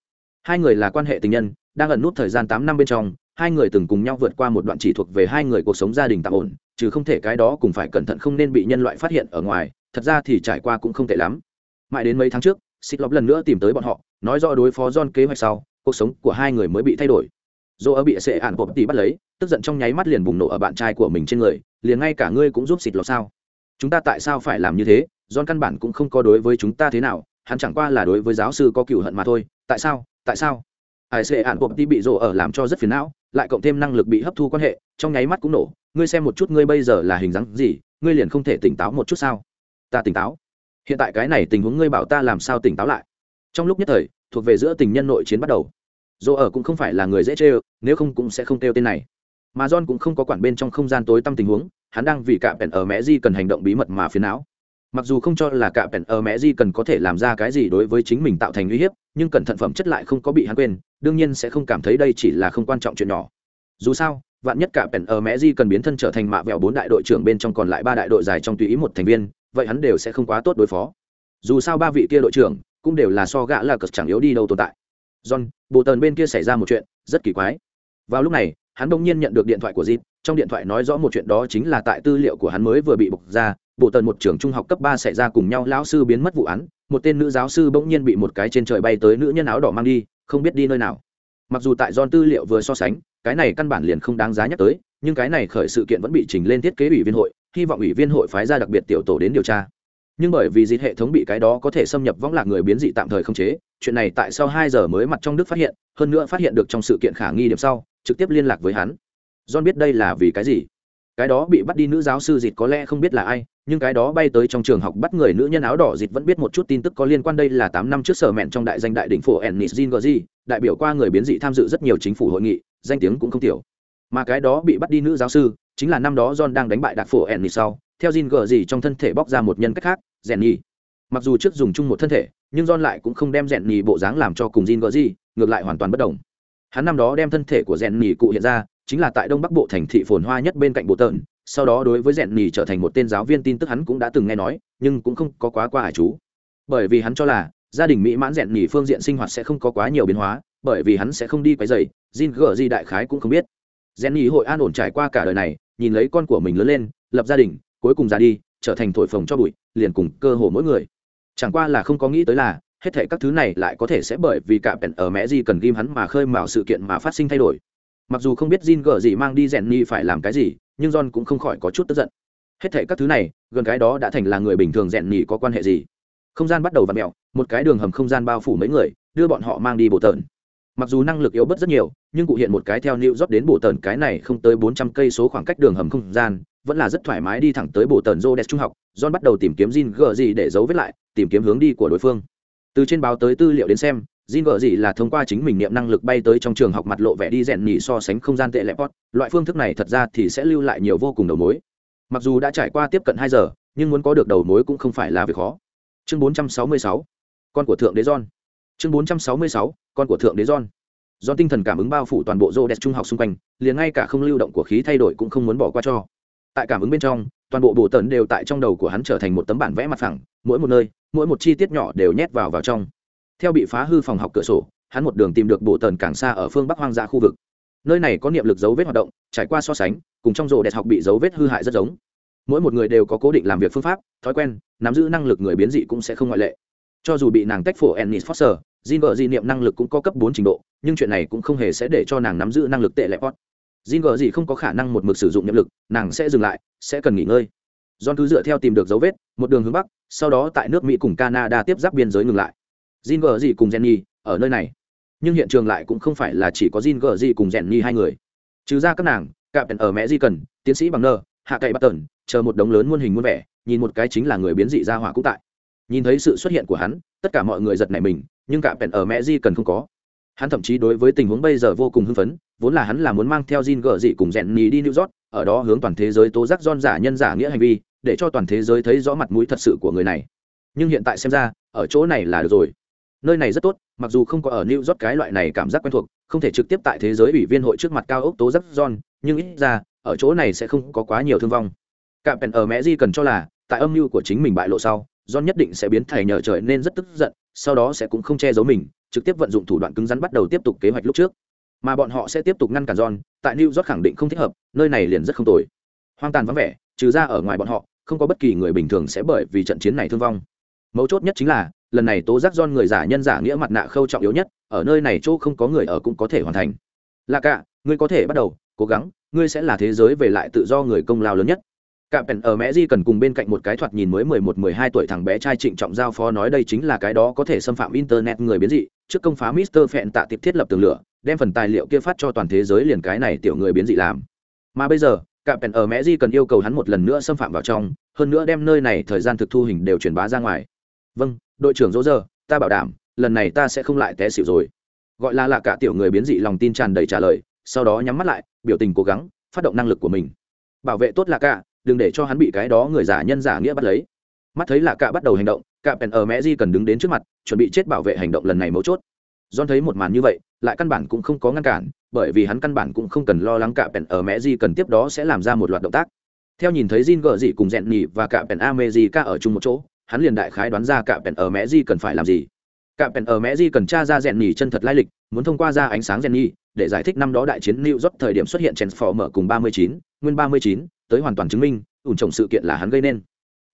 hai người là quan hệ tình nhân, đang ẩn nút thời gian tám năm bên trong, hai người từng cùng nhau vượt qua một đoạn chỉ thuộc về hai người cuộc sống gia đình tạm ổn chứ không thể cái đó cũng phải cẩn thận không nên bị nhân loại phát hiện ở ngoài, thật ra thì trải qua cũng không tệ lắm. Mãi đến mấy tháng trước xịt lọc lần nữa tìm tới bọn họ, nói rõ đối phó John kế hoạch sau, cuộc sống của hai người mới bị thay đổi. Dỗ ở bị sệ ạn bộ tỷ bắt lấy, tức giận trong nháy mắt liền bùng nổ ở bạn trai của mình trên người, liền ngay cả ngươi cũng giúp xịt lọc sao? Chúng ta tại sao phải làm như thế? John căn bản cũng không có đối với chúng ta thế nào, hắn chẳng qua là đối với giáo sư có cựu hận mà thôi, tại sao? Tại sao? Ai sẽ ạn bộp ti bị dỗ ở làm cho rất phiền não, lại cộng thêm năng lực bị hấp thu quan hệ, trong nháy mắt cũng nổ. Ngươi xem một chút ngươi bây giờ là hình dáng gì, ngươi liền không thể tỉnh táo một chút sao? Ta tỉnh táo. Hiện tại cái này tình huống ngươi bảo ta làm sao tỉnh táo lại? Trong lúc nhất thời, thuộc về giữa tình nhân nội chiến bắt đầu. Dỗ ở cũng không phải là người dễ chê nếu không cũng sẽ không kêu tên này. Mà john cũng không có quản bên trong không gian tối tăm tình huống, hắn đang vì cả pèn ở mẹ di cần hành động bí mật mà phiền não mặc dù không cho là cả pèn ở mẹ di cần có thể làm ra cái gì đối với chính mình tạo thành uy hiếp nhưng cẩn thận phẩm chất lại không có bị hắn quên đương nhiên sẽ không cảm thấy đây chỉ là không quan trọng chuyện nhỏ. Dù sao vạn nhất cả pèn ở mẹ di cần biến thân trở thành mạ vẹo bốn đại đội trưởng bên trong còn lại ba đại đội dài trong tùy ý một thành viên vậy hắn đều sẽ không quá tốt đối phó. Dù sao ba vị kia đội trưởng cũng đều là so gã là cực chẳng yếu đi đâu tồn tại. John bộ tần bên kia xảy ra một chuyện rất kỳ quái. Vào lúc này hắn bỗng nhiên nhận được điện thoại của Jin, trong điện thoại nói rõ một chuyện đó chính là tại tư liệu của hắn mới vừa bị bộc ra, bộ tần một trường trung học cấp ba xảy ra cùng nhau lão sư biến mất vụ án, một tên nữ giáo sư bỗng nhiên bị một cái trên trời bay tới nữ nhân áo đỏ mang đi, không biết đi nơi nào. Mặc dù tại Don tư liệu vừa so sánh, cái này căn bản liền không đáng giá nhắc tới, nhưng cái này khởi sự kiện vẫn bị trình lên thiết kế ủy viên hội, hy vọng ủy viên hội phái ra đặc biệt tiểu tổ đến điều tra. Nhưng bởi vì dịch hệ thống bị cái đó có thể xâm nhập võng lạc người biến dị tạm thời không chế chuyện này tại sau hai giờ mới mặt trong đức phát hiện hơn nữa phát hiện được trong sự kiện khả nghi điểm sau trực tiếp liên lạc với hắn. John biết đây là vì cái gì? Cái đó bị bắt đi nữ giáo sư dịch có lẽ không biết là ai nhưng cái đó bay tới trong trường học bắt người nữ nhân áo đỏ dịt vẫn biết một chút tin tức có liên quan đây là tám năm trước sở mẹn trong đại danh đại đỉnh phủ ennis jin đại biểu qua người biến dị tham dự rất nhiều chính phủ hội nghị, danh tiếng cũng không tiểu mà cái đó bị bắt đi nữ giáo sư, chính là năm đó john đang đánh bại đặc phổ Ennis sau, theo Jin gờ gì trong thân thể bóc ra một nhân cách khác Jenny. mặc dù trước dùng chung một thân thể, nhưng john lại cũng không đem Jenny bộ dáng làm cho cùng Jin gờ gì ngược lại hoàn toàn bất động hắn năm đó đem thân thể của Jenny cụ hiện ra, chính là tại đông bắc bộ thành thị phồn hoa nhất bên cạnh bộ tợn sau đó đối với rèn nhì trở thành một tên giáo viên tin tức hắn cũng đã từng nghe nói, nhưng cũng không có quá qua hải chú. Bởi vì hắn cho là, gia đình mỹ mãn rèn nhì phương diện sinh hoạt sẽ không có quá nhiều biến hóa, bởi vì hắn sẽ không đi quấy dày Jin gờ gì đại khái cũng không biết. Rèn nhì hội an ổn trải qua cả đời này, nhìn lấy con của mình lớn lên, lập gia đình, cuối cùng ra đi, trở thành thổi phồng cho bụi, liền cùng cơ hồ mỗi người. Chẳng qua là không có nghĩ tới là, hết thể các thứ này lại có thể sẽ bởi vì cả bèn ở mẹ gì cần ghim hắn mà khơi mào sự kiện mà phát sinh thay đổi. Mặc dù không biết Jin gở gì mang đi rèn nhì phải làm cái gì nhưng John cũng không khỏi có chút tức giận. Hết thệ các thứ này, gần cái đó đã thành là người bình thường rèn nhỉ có quan hệ gì? Không gian bắt đầu v ặ mẹo một cái đường hầm không gian bao phủ mấy người, đưa bọn họ mang đi bộ tợn mặc dù năng lực yếu bớt rất nhiều, nhưng cụ hiện một cái theo new rót đến bộ tần cái này không tới bốn trăm cây số khoảng cách đường hầm không gian, vẫn là rất thoải mái đi thẳng tới bộ tần Rhodes trung học. John bắt đầu tìm kiếm jin gờ gì để giấu vết lại, tìm kiếm hướng đi của đối phương. Từ trên báo tới tư liệu đến xem jin gờ gì là thông qua chính mình niệm năng lực bay tới trong trường học mặt lộ vẻ đi rèn nhỉ so sánh không gian tệ lệ pot loại phương thức này thật ra thì sẽ lưu lại nhiều vô cùng đầu mối. Mặc dù đã trải qua tiếp cận hai giờ, nhưng muốn có được đầu mối cũng không phải là việc khó. Chương 466 con của thượng đế john. Chương 466 con của thượng đế john. John tinh thần cảm ứng bao phủ toàn bộ rô đẹp trung học xung quanh, liền ngay cả không lưu động của khí thay đổi cũng không muốn bỏ qua cho. Tại cảm ứng bên trong, toàn bộ bộ tần đều tại trong đầu của hắn trở thành một tấm bản vẽ mặt phẳng, mỗi một nơi, mỗi một chi tiết nhỏ đều nhét vào vào trong theo bị phá hư phòng học cửa sổ hắn một đường tìm được bộ tần càng xa ở phương bắc hoang dã khu vực nơi này có niệm lực dấu vết hoạt động trải qua so sánh cùng trong rổ đẹp học bị dấu vết hư hại rất giống mỗi một người đều có cố định làm việc phương pháp thói quen nắm giữ năng lực người biến dị cũng sẽ không ngoại lệ cho dù bị nàng tách phổ ennis foster Jin vợ di niệm năng lực cũng có cấp bốn trình độ, nhưng chuyện này cũng không hề sẽ để cho nàng nắm giữ năng lực tệ lệ pot. Jin vợ gì không có khả năng một mực sử dụng niệm lực, nàng sẽ dừng lại, sẽ cần nghỉ ngơi. John cứ dựa theo tìm được dấu vết, một đường hướng bắc, sau đó tại nước Mỹ cùng Canada tiếp giáp biên giới ngừng lại. Jin gở gì cùng Jenny ở nơi này, nhưng hiện trường lại cũng không phải là chỉ có Jin gở gì cùng Jenny hai người. Trừ ra các nàng, cạm ở mẹ di cần, tiến sĩ bằng nơ, hạ cậy bắt tần, chờ một đống lớn muôn hình muôn vẻ, nhìn một cái chính là người biến dị ra hỏa cũng tại. Nhìn thấy sự xuất hiện của hắn, tất cả mọi người giật nảy mình, nhưng cả pèn ở mẹ di cần không có hắn thậm chí đối với tình huống bây giờ vô cùng hưng phấn vốn là hắn là muốn mang theo Jin gờ dị cùng Jenny đi New York, ở đó hướng toàn thế giới tố giác John giả nhân giả nghĩa hành vi, để cho toàn thế giới thấy rõ mặt mũi thật sự của người này. Nhưng hiện tại xem ra, ở chỗ này là được rồi. Nơi này rất tốt, mặc dù không có ở New York cái loại này cảm giác quen thuộc, không thể trực tiếp tại thế giới ủy viên hội trước mặt cao ốc tố giác John, nhưng ít ra, ở chỗ này sẽ không có quá nhiều thương vong. Cạm Pèn ở mẹ Di cần cho là, tại âm mưu của chính mình bại lộ sau, John nhất định sẽ biến thầy nhờ trời nên rất tức giận, sau đó sẽ cũng không che giấu mình trực tiếp vận dụng thủ đoạn cứng rắn bắt đầu tiếp tục kế hoạch lúc trước. Mà bọn họ sẽ tiếp tục ngăn cản john tại new york khẳng định không thích hợp nơi này liền rất không tồi. Hoang tàn vắng vẻ trừ ra ở ngoài bọn họ không có bất kỳ người bình thường sẽ bởi vì trận chiến này thương vong. Mấu chốt nhất chính là lần này tố giác don người giả nhân giả nghĩa mặt nạ khâu trọng yếu nhất ở nơi này chỗ không có người ở cũng có thể hoàn thành là cả ngươi có thể bắt đầu cố gắng ngươi sẽ là thế giới về lại tự do người công lao lớn nhất Cạm Pèn ở Mẹ Di cần cùng bên cạnh một cái thoạt nhìn mới mười một mười hai tuổi thằng bé trai trịnh trọng giao phó nói đây chính là cái đó có thể xâm phạm internet người biến dị, trước công phá Mr. Phẹn tạ tiệp thiết lập tường lửa, đem phần tài liệu kia phát cho toàn thế giới liền cái này tiểu người biến dị làm. Mà bây giờ, Cạm Pèn ở Mẹ Di cần yêu cầu hắn một lần nữa xâm phạm vào trong, hơn nữa đem nơi này thời gian thực thu hình đều truyền bá ra ngoài. Vâng, đội trưởng Dỗ giờ, ta bảo đảm, lần này ta sẽ không lại té xỉu rồi. Gọi là là cả tiểu người biến dị lòng tin tràn đầy trả lời, sau đó nhắm mắt lại, biểu tình cố gắng, phát động năng lực của mình. Bảo vệ tốt là cả, đừng để cho hắn bị cái đó người giả nhân giả nghĩa bắt lấy mắt thấy là cả bắt đầu hành động cả pèn ở mẹ di cần đứng đến trước mặt chuẩn bị chết bảo vệ hành động lần này mấu chốt john thấy một màn như vậy lại căn bản cũng không có ngăn cản bởi vì hắn căn bản cũng không cần lo lắng cả pèn ở mẹ di cần tiếp đó sẽ làm ra một loạt động tác theo nhìn thấy Jin gờ dị cùng rèn nhì và cả pèn America ở chung một chỗ hắn liền đại khái đoán ra cả pèn ở mẹ di cần phải làm gì. Cả pèn ở mẹ di cần tra ra rèn nhì chân thật lai lịch muốn thông qua ra ánh sáng rèn nhì để giải thích năm đó đại chiến New York thời điểm xuất hiện Transformer cùng 39, nguyên 39, tới hoàn toàn chứng minh ủn trồng sự kiện là hắn gây nên.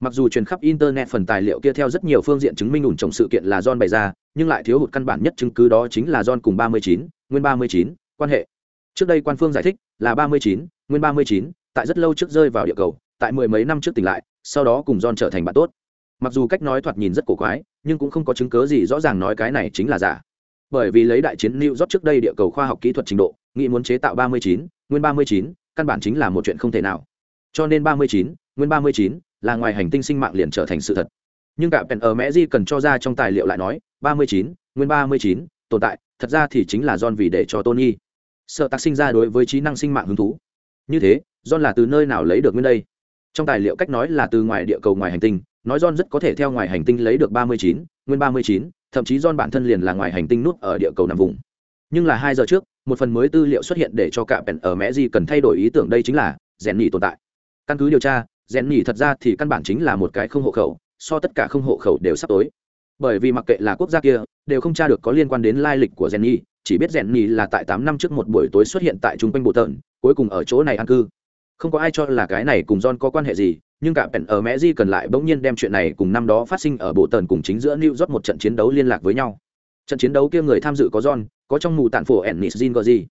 Mặc dù truyền khắp internet phần tài liệu kia theo rất nhiều phương diện chứng minh ủn trồng sự kiện là john bày ra nhưng lại thiếu hụt căn bản nhất chứng cứ đó chính là john cùng 39, nguyên 39, quan hệ. Trước đây quan phương giải thích là 39, nguyên 39, tại rất lâu trước rơi vào địa cầu tại mười mấy năm trước tỉnh lại sau đó cùng john trở thành bạn tốt mặc dù cách nói thoạt nhìn rất cổ quái nhưng cũng không có chứng cứ gì rõ ràng nói cái này chính là giả. Bởi vì lấy đại chiến New York trước đây địa cầu khoa học kỹ thuật trình độ, nghĩ muốn chế tạo 39, nguyên 39, căn bản chính là một chuyện không thể nào. Cho nên ba mươi chín nguyên ba mươi chín là ngoài hành tinh sinh mạng liền trở thành sự thật. Nhưng cả pèn ở mẹ di cần cho ra trong tài liệu lại nói ba mươi chín nguyên ba mươi chín tồn tại thật ra thì chính là John vì để cho tony. Sợ tác sinh ra đối với trí năng sinh mạng hứng thú. Như thế john là từ nơi nào lấy được nguyên đây? Trong tài liệu cách nói là từ ngoài địa cầu ngoài hành tinh nói john rất có thể theo ngoài hành tinh lấy được ba mươi chín nguyên ba mươi chín thậm chí john bản thân liền là ngoài hành tinh nút ở địa cầu nằm vùng. Nhưng là hai giờ trước một phần mới tư liệu xuất hiện để cho cả pèn ở mẹ gì cần thay đổi ý tưởng đây chính là rèn nhỉ tồn tại. Căn cứ điều tra rèn nhỉ thật ra thì căn bản chính là một cái không hộ khẩu so tất cả không hộ khẩu đều sắp tối. Bởi vì mặc kệ là quốc gia kia đều không tra được có liên quan đến lai lịch của Jenny, chỉ biết Jenny là tại tám năm trước một buổi tối xuất hiện tại trung quanh bộ tận, cuối cùng ở chỗ này an cư. Không có ai cho là cái này cùng John có quan hệ gì, nhưng cả Penn ở Mẹ Di cần lại bỗng nhiên đem chuyện này cùng năm đó phát sinh ở bộ tần cùng chính giữa New York một trận chiến đấu liên lạc với nhau. Trận chiến đấu kia người tham dự có John, có trong mù tạn phổ Ennis gì?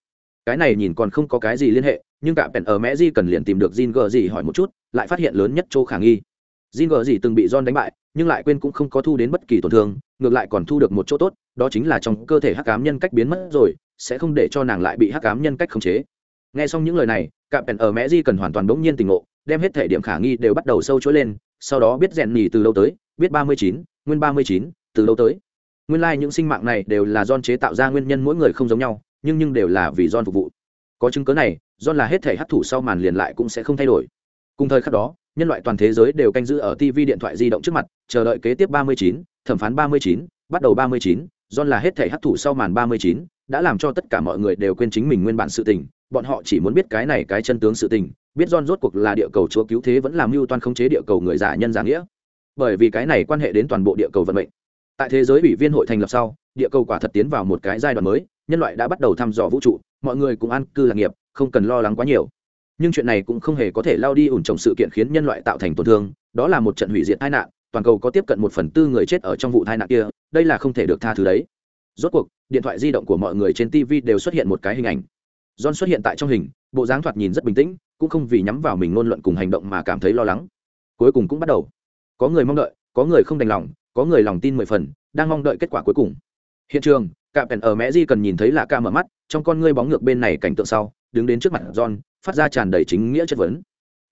Cái này nhìn còn không có cái gì liên hệ, nhưng cả Penn ở Mẹ Di cần liền tìm được Zingerzi hỏi một chút, lại phát hiện lớn nhất chỗ khả nghi. gì từng bị John đánh bại, nhưng lại quên cũng không có thu đến bất kỳ tổn thương, ngược lại còn thu được một chỗ tốt, đó chính là trong cơ thể hắc cám nhân cách biến mất rồi, sẽ không để cho nàng lại bị hắc cám nhân cách khống chế nghe xong những lời này cả pèn ở mẹ di cần hoàn toàn bỗng nhiên tình ngộ đem hết thể điểm khả nghi đều bắt đầu sâu chối lên, sau đó biết rèn nhì từ lâu tới, biết ba mươi chín, nguyên ba mươi chín, từ lâu tới. Nguyên lai、like、những sinh mạng này đều là don chế tạo ra nguyên nhân mỗi người không giống nhau, nhưng nhưng đều là vì don phục vụ. Có chứng cớ này don là hết thể hấp thụ sau màn liền lại cũng sẽ không thay đổi. Cùng thời khắc đó, nhân loại toàn thế giới đều canh giữ ở tv điện thoại di động trước mặt, chờ đợi kế tiếp ba mươi chín, thẩm phán ba mươi chín, bắt đầu ba mươi chín don là hết thể hấp thụ sau màn ba mươi chín, đã làm cho tất cả mọi người đều quên chính mình nguyên bản sự tình, bọn họ chỉ muốn biết cái này cái chân tướng sự tình biết John rốt cuộc là địa cầu chúa cứu thế vẫn làm mưu toan khống chế địa cầu người giả nhân giả nghĩa. Bởi vì cái này quan hệ đến toàn bộ địa cầu vận mệnh. Tại thế giới ủy viên hội thành lập sau, địa cầu quả thật tiến vào một cái giai đoạn mới, nhân loại đã bắt đầu thăm dò vũ trụ, mọi người cũng an cư lạc nghiệp, không cần lo lắng quá nhiều. Nhưng chuyện này cũng không hề có thể lao đi ủn trồng sự kiện khiến nhân loại tạo thành tổn thương, đó là một trận hủy diệt tai nạn, toàn cầu có tiếp cận một phần tư người chết ở trong vụ tai nạn kia, đây là không thể được tha thứ đấy. Rốt cuộc, điện thoại di động của mọi người trên tv đều xuất hiện một cái hình ảnh john xuất hiện tại trong hình, bộ dáng thoạt nhìn rất bình tĩnh, cũng không vì nhắm vào mình ngôn luận cùng hành động mà cảm thấy lo lắng. Cuối cùng cũng bắt đầu. Có người mong đợi, có người không đành lòng, có người lòng tin mười phần, đang mong đợi kết quả cuối cùng. Hiện trường, cạm pèn ở mẹ di cần nhìn thấy là ca mở mắt, trong con ngươi bóng ngược bên này cảnh tượng sau, đứng đến trước mặt john, phát ra tràn đầy chính nghĩa chất vấn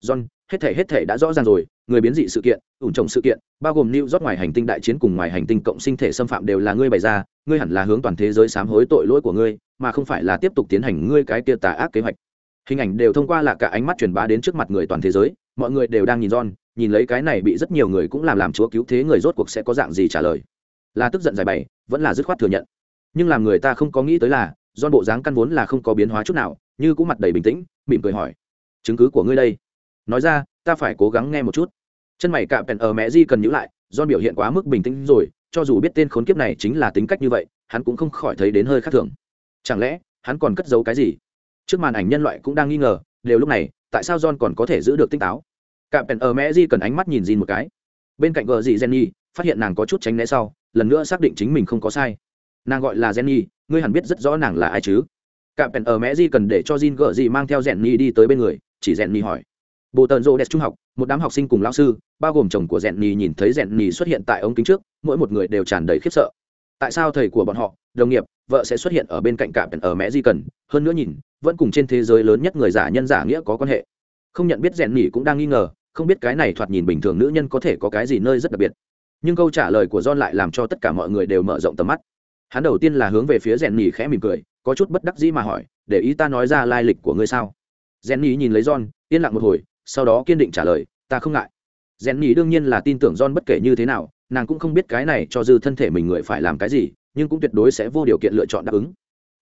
john hết thể hết thể đã rõ ràng rồi người biến dị sự kiện ủn trồng sự kiện bao gồm new rót ngoài hành tinh đại chiến cùng ngoài hành tinh cộng sinh thể xâm phạm đều là ngươi bày ra ngươi hẳn là hướng toàn thế giới sám hối tội lỗi của ngươi mà không phải là tiếp tục tiến hành ngươi cái tia tà ác kế hoạch. Hình ảnh đều thông qua là cả ánh mắt truyền bá đến trước mặt người toàn thế giới mọi người đều đang nhìn John, nhìn lấy cái này bị rất nhiều người cũng làm làm chúa cứu thế người rốt cuộc sẽ có dạng gì trả lời. Là tức giận giải bày vẫn là dứt khoát thừa nhận. Nhưng làm người ta không có nghĩ tới là John bộ dáng căn vốn là không có biến hóa chút nào như cũng mặt đầy bình tĩnh mỉm cười hỏi chứng cứ của ngươi đây? Nói ra, ta phải cố gắng nghe một chút. Chân mày cạm pèn ở mẹ di cần nhữ lại do biểu hiện quá mức bình tĩnh rồi, cho dù biết tên khốn kiếp này chính là tính cách như vậy, hắn cũng không khỏi thấy đến hơi khác thường. Chẳng lẽ, hắn còn cất giấu cái gì? Trước màn ảnh nhân loại cũng đang nghi ngờ, đều lúc này, tại sao john còn có thể giữ được tinh táo? Cạm pèn ở mẹ di cần ánh mắt nhìn Jin một cái. Bên cạnh gờ dị jenny, phát hiện nàng có chút tránh né sau, lần nữa xác định chính mình không có sai. Nàng gọi là jenny, ngươi hẳn biết rất rõ nàng là ai chứ? Cạm pèn ở mẹ di cần để cho Jin gờ dị mang theo jenny đi tới bên người, chỉ jenny hỏi bộ tần rô đẹp trung học, một đám học sinh cùng lão sư, bao gồm chồng của rèn nhì nhìn thấy rèn nhì xuất hiện tại ống kính trước, mỗi một người đều tràn đầy khiếp sợ. Tại sao thầy của bọn họ, đồng nghiệp, vợ sẽ xuất hiện ở bên cạnh cạm ở mẹ di cần? Hơn nữa nhìn, vẫn cùng trên thế giới lớn nhất người giả nhân giả nghĩa có quan hệ. Không nhận biết rèn nhì cũng đang nghi ngờ, không biết cái này thoạt nhìn bình thường nữ nhân có thể có cái gì nơi rất đặc biệt. Nhưng câu trả lời của john lại làm cho tất cả mọi người đều mở rộng tầm mắt. Hắn đầu tiên là hướng về phía rèn nhì khẽ mỉm cười, có chút bất đắc dĩ mà hỏi, để ý ta nói ra lai lịch của ngươi sao? Rèn nhì nhìn lấy john, yên lặng một hồi sau đó kiên định trả lời, ta không ngại. Rèn nhì đương nhiên là tin tưởng john bất kể như thế nào, nàng cũng không biết cái này cho dư thân thể mình người phải làm cái gì, nhưng cũng tuyệt đối sẽ vô điều kiện lựa chọn đáp ứng.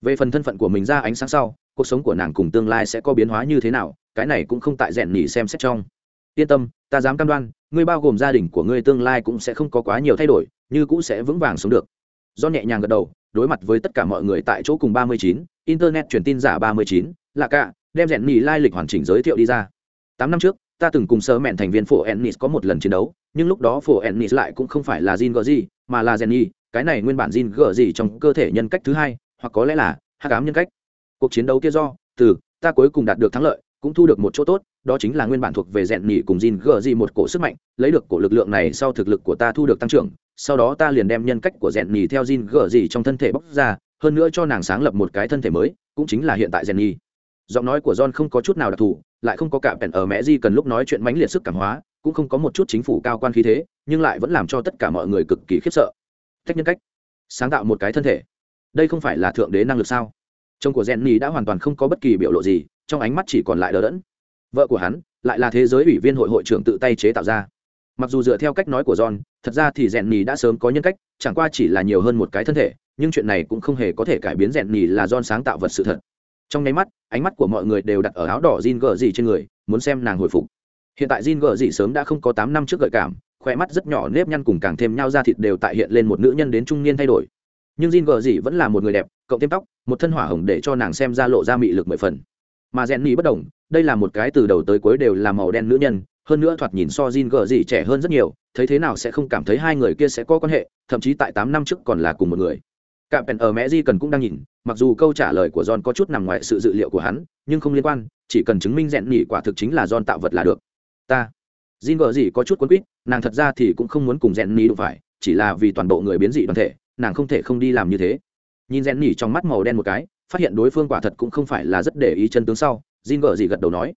Về phần thân phận của mình ra ánh sáng sau, cuộc sống của nàng cùng tương lai sẽ có biến hóa như thế nào, cái này cũng không tại rèn nhì xem xét trong. Yên tâm, ta dám cam đoan, ngươi bao gồm gia đình của ngươi tương lai cũng sẽ không có quá nhiều thay đổi, như cũng sẽ vững vàng sống được. Do nhẹ nhàng gật đầu, đối mặt với tất cả mọi người tại chỗ cùng ba mươi chín, internet truyền tin giả ba mươi chín, là cả, đem rèn nhì lai lịch hoàn chỉnh giới thiệu đi ra tám năm trước, ta từng cùng sơ mẹn thành viên phổ ennis có một lần chiến đấu, nhưng lúc đó phổ ennis lại cũng không phải là jin gờ gì mà là jenny cái này nguyên bản jin gờ gì trong cơ thể nhân cách thứ hai, hoặc có lẽ là hắc ám nhân cách. Cuộc chiến đấu kia do, từ, ta cuối cùng đạt được thắng lợi, cũng thu được một chỗ tốt, đó chính là nguyên bản thuộc về rèn nhỉ cùng Jin gờ gì một cổ sức mạnh, lấy được cổ lực lượng này sau thực lực của ta thu được tăng trưởng, sau đó ta liền đem nhân cách của rèn nhỉ theo Jin gờ gì trong thân thể bóc ra, hơn nữa cho nàng sáng lập một cái thân thể mới, cũng chính là hiện tại rèn nhỉ giọng nói của john không có chút nào đặc thù lại không có cả bèn ở mẹ di cần lúc nói chuyện mãnh liệt sức cảm hóa, cũng không có một chút chính phủ cao quan khí thế, nhưng lại vẫn làm cho tất cả mọi người cực kỳ khiếp sợ. Tách nhân cách. Sáng tạo một cái thân thể. Đây không phải là thượng đế năng lực sao? Chồng của rèn nhì đã hoàn toàn không có bất kỳ biểu lộ gì, trong ánh mắt chỉ còn lại đờ đẫn. Vợ của hắn lại là thế giới ủy viên hội hội trưởng tự tay chế tạo ra. Mặc dù dựa theo cách nói của john, thật ra thì rèn nhì đã sớm có nhân cách, chẳng qua chỉ là nhiều hơn một cái thân thể, nhưng chuyện này cũng không hề có thể cải biến rèn nhì là john sáng tạo vật sự thật trong nháy mắt, ánh mắt của mọi người đều đặt ở áo đỏ Jin gờ gì trên người, muốn xem nàng hồi phục. Hiện tại Jin gờ gì sớm đã không có tám năm trước gợi cảm khỏe mắt rất nhỏ nếp nhăn cùng càng thêm nhau ra thịt đều tại hiện lên một nữ nhân đến trung niên thay đổi. Nhưng Jin gờ gì vẫn là một người đẹp, cộng thêm tóc, một thân hỏa hồng để cho nàng xem ra lộ ra mị lực mười phần. Mà rèn nhì bất đồng, đây là một cái từ đầu tới cuối đều là màu đen nữ nhân, hơn nữa thoạt nhìn so Jin gờ gì trẻ hơn rất nhiều, thấy thế nào sẽ không cảm thấy hai người kia sẽ có quan hệ, thậm chí tại tám năm trước còn là cùng một người cả Pèn ở Mẹ Di cần cũng đang nhìn, mặc dù câu trả lời của John có chút nằm ngoài sự dự liệu của hắn, nhưng không liên quan, chỉ cần chứng minh rèn nhỉ quả thực chính là John tạo vật là được. Ta. Jin vợ gì có chút cuốn quýt, nàng thật ra thì cũng không muốn cùng rèn nhỉ đụng phải, chỉ là vì toàn bộ người biến dị đoàn thể, nàng không thể không đi làm như thế. Nhìn rèn nhỉ trong mắt màu đen một cái, phát hiện đối phương quả thật cũng không phải là rất để ý chân tướng sau, Jin vợ gì gật đầu nói.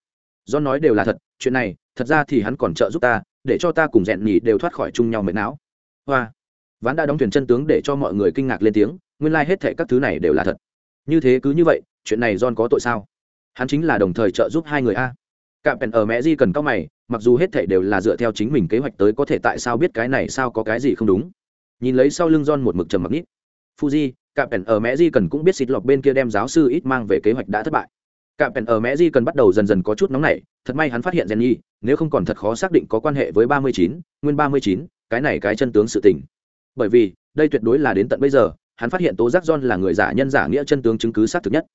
John nói đều là thật, chuyện này, thật ra thì hắn còn trợ giúp ta, để cho ta cùng rèn nhỉ đều thoát khỏi chung nhau mệt não. Hoa ván đã đóng thuyền chân tướng để cho mọi người kinh ngạc lên tiếng nguyên lai、like、hết thệ các thứ này đều là thật. Như thế cứ như vậy, chuyện này john có tội sao? Hắn chính là đồng thời trợ giúp hai người a. Cạm pèn ở mẹ di cần cao mày, mặc dù hết thệ đều là dựa theo chính mình kế hoạch tới có thể tại sao biết cái này sao có cái gì không đúng. Nhìn lấy sau lưng john một mực trầm mặc nít. Fuji, cạm pèn ở mẹ di cần cũng biết xịt lọc bên kia đem giáo sư ít mang về kế hoạch đã thất bại. Cạm pèn ở mẹ di cần bắt đầu dần dần có chút nóng nảy, thật may hắn phát hiện jenny, nếu không còn thật khó xác định có quan hệ với ba mươi chín, nguyên ba mươi chín, cái này cái chân tướng sự tình. Bởi vì, đây tuyệt đối là đến tận bây giờ hắn phát hiện tố giác john là người giả nhân giả nghĩa chân tướng chứng cứ xác thực nhất.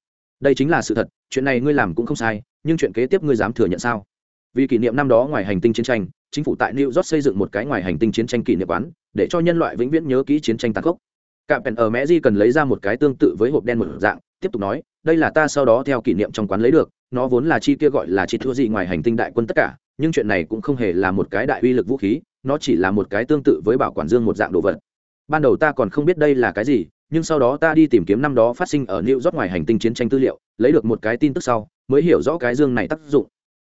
Đây chính là sự thật, chuyện này ngươi làm cũng không sai, nhưng chuyện kế tiếp ngươi dám thừa nhận sao? Vì kỷ niệm năm đó ngoài hành tinh chiến tranh, chính phủ tại new york xây dựng một cái ngoài hành tinh chiến tranh kỷ niệm quán, để cho nhân loại vĩnh viễn nhớ kỹ chiến tranh tàn khốc. Cạm pèn ở mẹ di cần lấy ra một cái tương tự với hộp đen một dạng, tiếp tục nói, đây là ta sau đó theo kỷ niệm trong quán lấy được, nó vốn là chi kia gọi là chi thua gì ngoài hành tinh đại quân tất cả, nhưng chuyện này cũng không hề là một cái đại uy lực vũ khí, nó chỉ là một cái tương tự với bảo quản dương một dạng đồ vật ban đầu ta còn không biết đây là cái gì nhưng sau đó ta đi tìm kiếm năm đó phát sinh ở New York ngoài hành tinh chiến tranh tư liệu, lấy được một cái tin tức sau, mới hiểu rõ cái dương này tác dụng.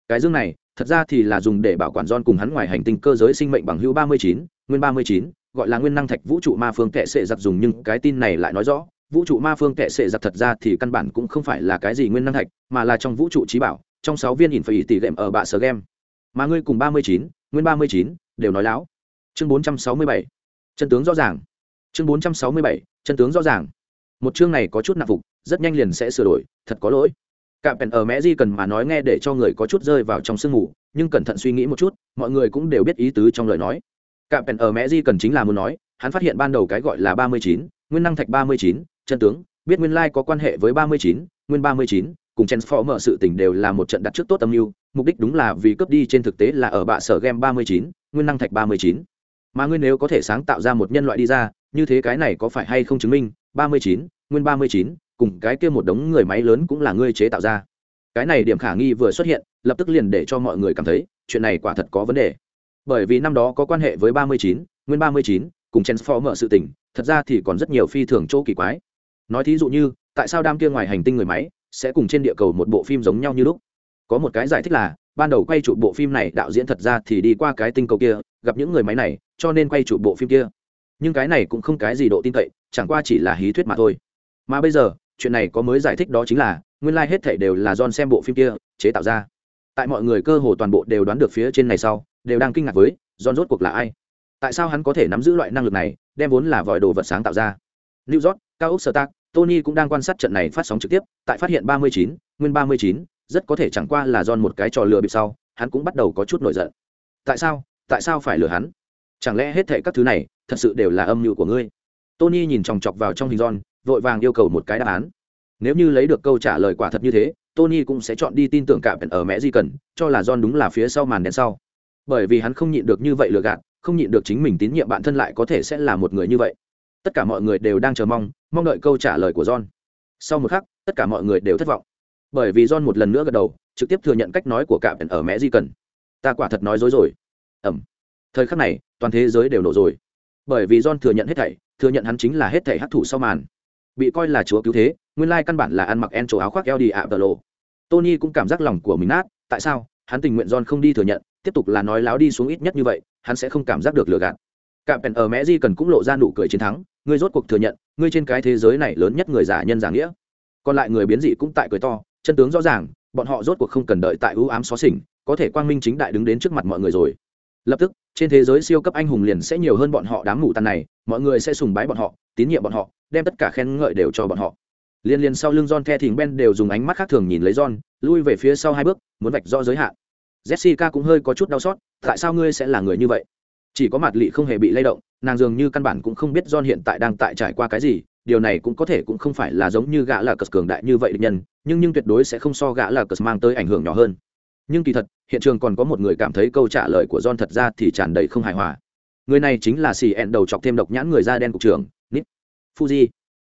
Cái dương này, thật ra thì là dùng để bảo quản don cùng hắn ngoài hành tinh cơ giới sinh mệnh bằng hữu 39, nguyên 39, gọi là nguyên năng thạch vũ trụ ma phương kệ sẽ giặc dùng nhưng cái tin này lại nói rõ, vũ trụ ma phương kệ sẽ giặc thật ra thì căn bản cũng không phải là cái gì nguyên năng thạch, mà là trong vũ trụ trí bảo, trong 6 viên ỉn phải tỷ lệm ở bạ sở game. Mà ngươi cùng 39, nguyên 39, đều nói láo. Chương 467. Chân tướng rõ ràng. Chương bốn trăm sáu mươi bảy, chân tướng rõ ràng. Một chương này có chút nặng phục, rất nhanh liền sẽ sửa đổi, thật có lỗi. Cạm pèn ở mẹ di cần mà nói nghe để cho người có chút rơi vào trong sương mù, nhưng cẩn thận suy nghĩ một chút, mọi người cũng đều biết ý tứ trong lời nói. Cạm pèn ở mẹ di cần chính là muốn nói, hắn phát hiện ban đầu cái gọi là ba mươi chín, nguyên năng thạch ba mươi chín, chân tướng, biết nguyên lai có quan hệ với ba mươi chín, nguyên ba mươi chín, cùng transformer sự tình đều là một trận đặt trước tốt âm mưu, mục đích đúng là vì cướp đi trên thực tế là ở bạ sở game ba mươi chín, nguyên năng thạch ba mươi chín mà ngươi nếu có thể sáng tạo ra một nhân loại đi ra, như thế cái này có phải hay không chứng minh? Ba mươi chín, nguyên ba mươi chín, cùng cái kia một đống người máy lớn cũng là ngươi chế tạo ra. Cái này điểm khả nghi vừa xuất hiện, lập tức liền để cho mọi người cảm thấy, chuyện này quả thật có vấn đề. Bởi vì năm đó có quan hệ với ba mươi chín, nguyên ba mươi chín, cùng transformer sự tình, thật ra thì còn rất nhiều phi thường chỗ kỳ quái. Nói thí dụ như, tại sao đam kia ngoài hành tinh người máy sẽ cùng trên địa cầu một bộ phim giống nhau như lúc? Có một cái giải thích là ban đầu quay chụp bộ phim này đạo diễn thật ra thì đi qua cái tinh cầu kia, gặp những người máy này, cho nên quay chụp bộ phim kia. Nhưng cái này cũng không cái gì độ tin cậy, chẳng qua chỉ là hí thuyết mà thôi. Mà bây giờ, chuyện này có mới giải thích đó chính là, nguyên lai、like、hết thảy đều là John xem bộ phim kia, chế tạo ra. Tại mọi người cơ hồ toàn bộ đều đoán được phía trên này sau, đều đang kinh ngạc với, John rốt cuộc là ai? Tại sao hắn có thể nắm giữ loại năng lực này, đem vốn là vòi đồ vật sáng tạo ra? New york cao ốc sơ tác tony cũng đang quan sát trận này phát sóng trực tiếp, tại phát hiện ba mươi chín, nguyên ba mươi chín rất có thể chẳng qua là don một cái trò lừa bịp sau, hắn cũng bắt đầu có chút nổi giận. Tại sao? Tại sao phải lừa hắn? Chẳng lẽ hết thệ các thứ này thật sự đều là âm mưu của ngươi? Tony nhìn chòng chọc vào trong hình giòn vội vàng yêu cầu một cái đáp án. Nếu như lấy được câu trả lời quả thật như thế, tony cũng sẽ chọn đi tin tưởng cả ở mẹ di cần, cho là don đúng là phía sau màn đèn sau. Bởi vì hắn không nhịn được như vậy lừa gạt, không nhịn được chính mình tín nhiệm bản thân lại có thể sẽ là một người như vậy. Tất cả mọi người đều đang chờ mong mong đợi câu trả lời của john. Sau một khắc, tất cả mọi người đều thất vọng bởi vì john một lần nữa gật đầu, trực tiếp thừa nhận cách nói của cạm ở mẹ di cần. Ta quả thật nói dối rồi. Ẩm. Thời khắc này, toàn thế giới đều nổ rồi. Bởi vì john thừa nhận hết thảy, thừa nhận hắn chính là hết thảy hắc thủ sau màn. Bị coi là chúa cứu thế, nguyên lai căn bản là ăn mặc en chỗ áo khoác eo đi ạ tờ lộ. Tony cũng cảm giác lòng của mình nát, tại sao? Hắn tình nguyện john không đi thừa nhận, tiếp tục là nói láo đi xuống ít nhất như vậy, hắn sẽ không cảm giác được lừa gạt. Cạm pèn ở mẹ di cần cũng lộ ra nụ cười chiến thắng, ngươi rốt cuộc thừa nhận, ngươi trên cái thế giới này lớn nhất người giả nhân giả nghĩa. Còn lại người biến dị cũng tại cười to chân tướng rõ ràng, bọn họ rốt cuộc không cần đợi tại ưu ám xó xỉnh, có thể quang minh chính đại đứng đến trước mặt mọi người rồi. Lập tức, trên thế giới siêu cấp anh hùng liền sẽ nhiều hơn bọn họ đám mù tàn này, mọi người sẽ sùng bái bọn họ, tín nhiệm bọn họ, đem tất cả khen ngợi đều cho bọn họ. Liên liên sau lưng john the thình ben đều dùng ánh mắt khác thường nhìn lấy john, lui về phía sau hai bước, muốn vạch rõ giới hạn. Jessica cũng hơi có chút đau xót, tại sao ngươi sẽ là người như vậy? Chỉ có mặt lị không hề bị lay động, nàng dường như căn bản cũng không biết john hiện tại đang tại trải qua cái gì điều này cũng có thể cũng không phải là giống như gã là cờ cường đại như vậy định nhân, nhưng nhưng tuyệt đối sẽ không so gã là cờ mang tới ảnh hưởng nhỏ hơn. Nhưng kỳ thật, hiện trường còn có một người cảm thấy câu trả lời của john thật ra thì tràn đầy không hài hòa. Người này chính là xì ẹn đầu chọc thêm độc nhãn người da đen cục trưởng nít fuji.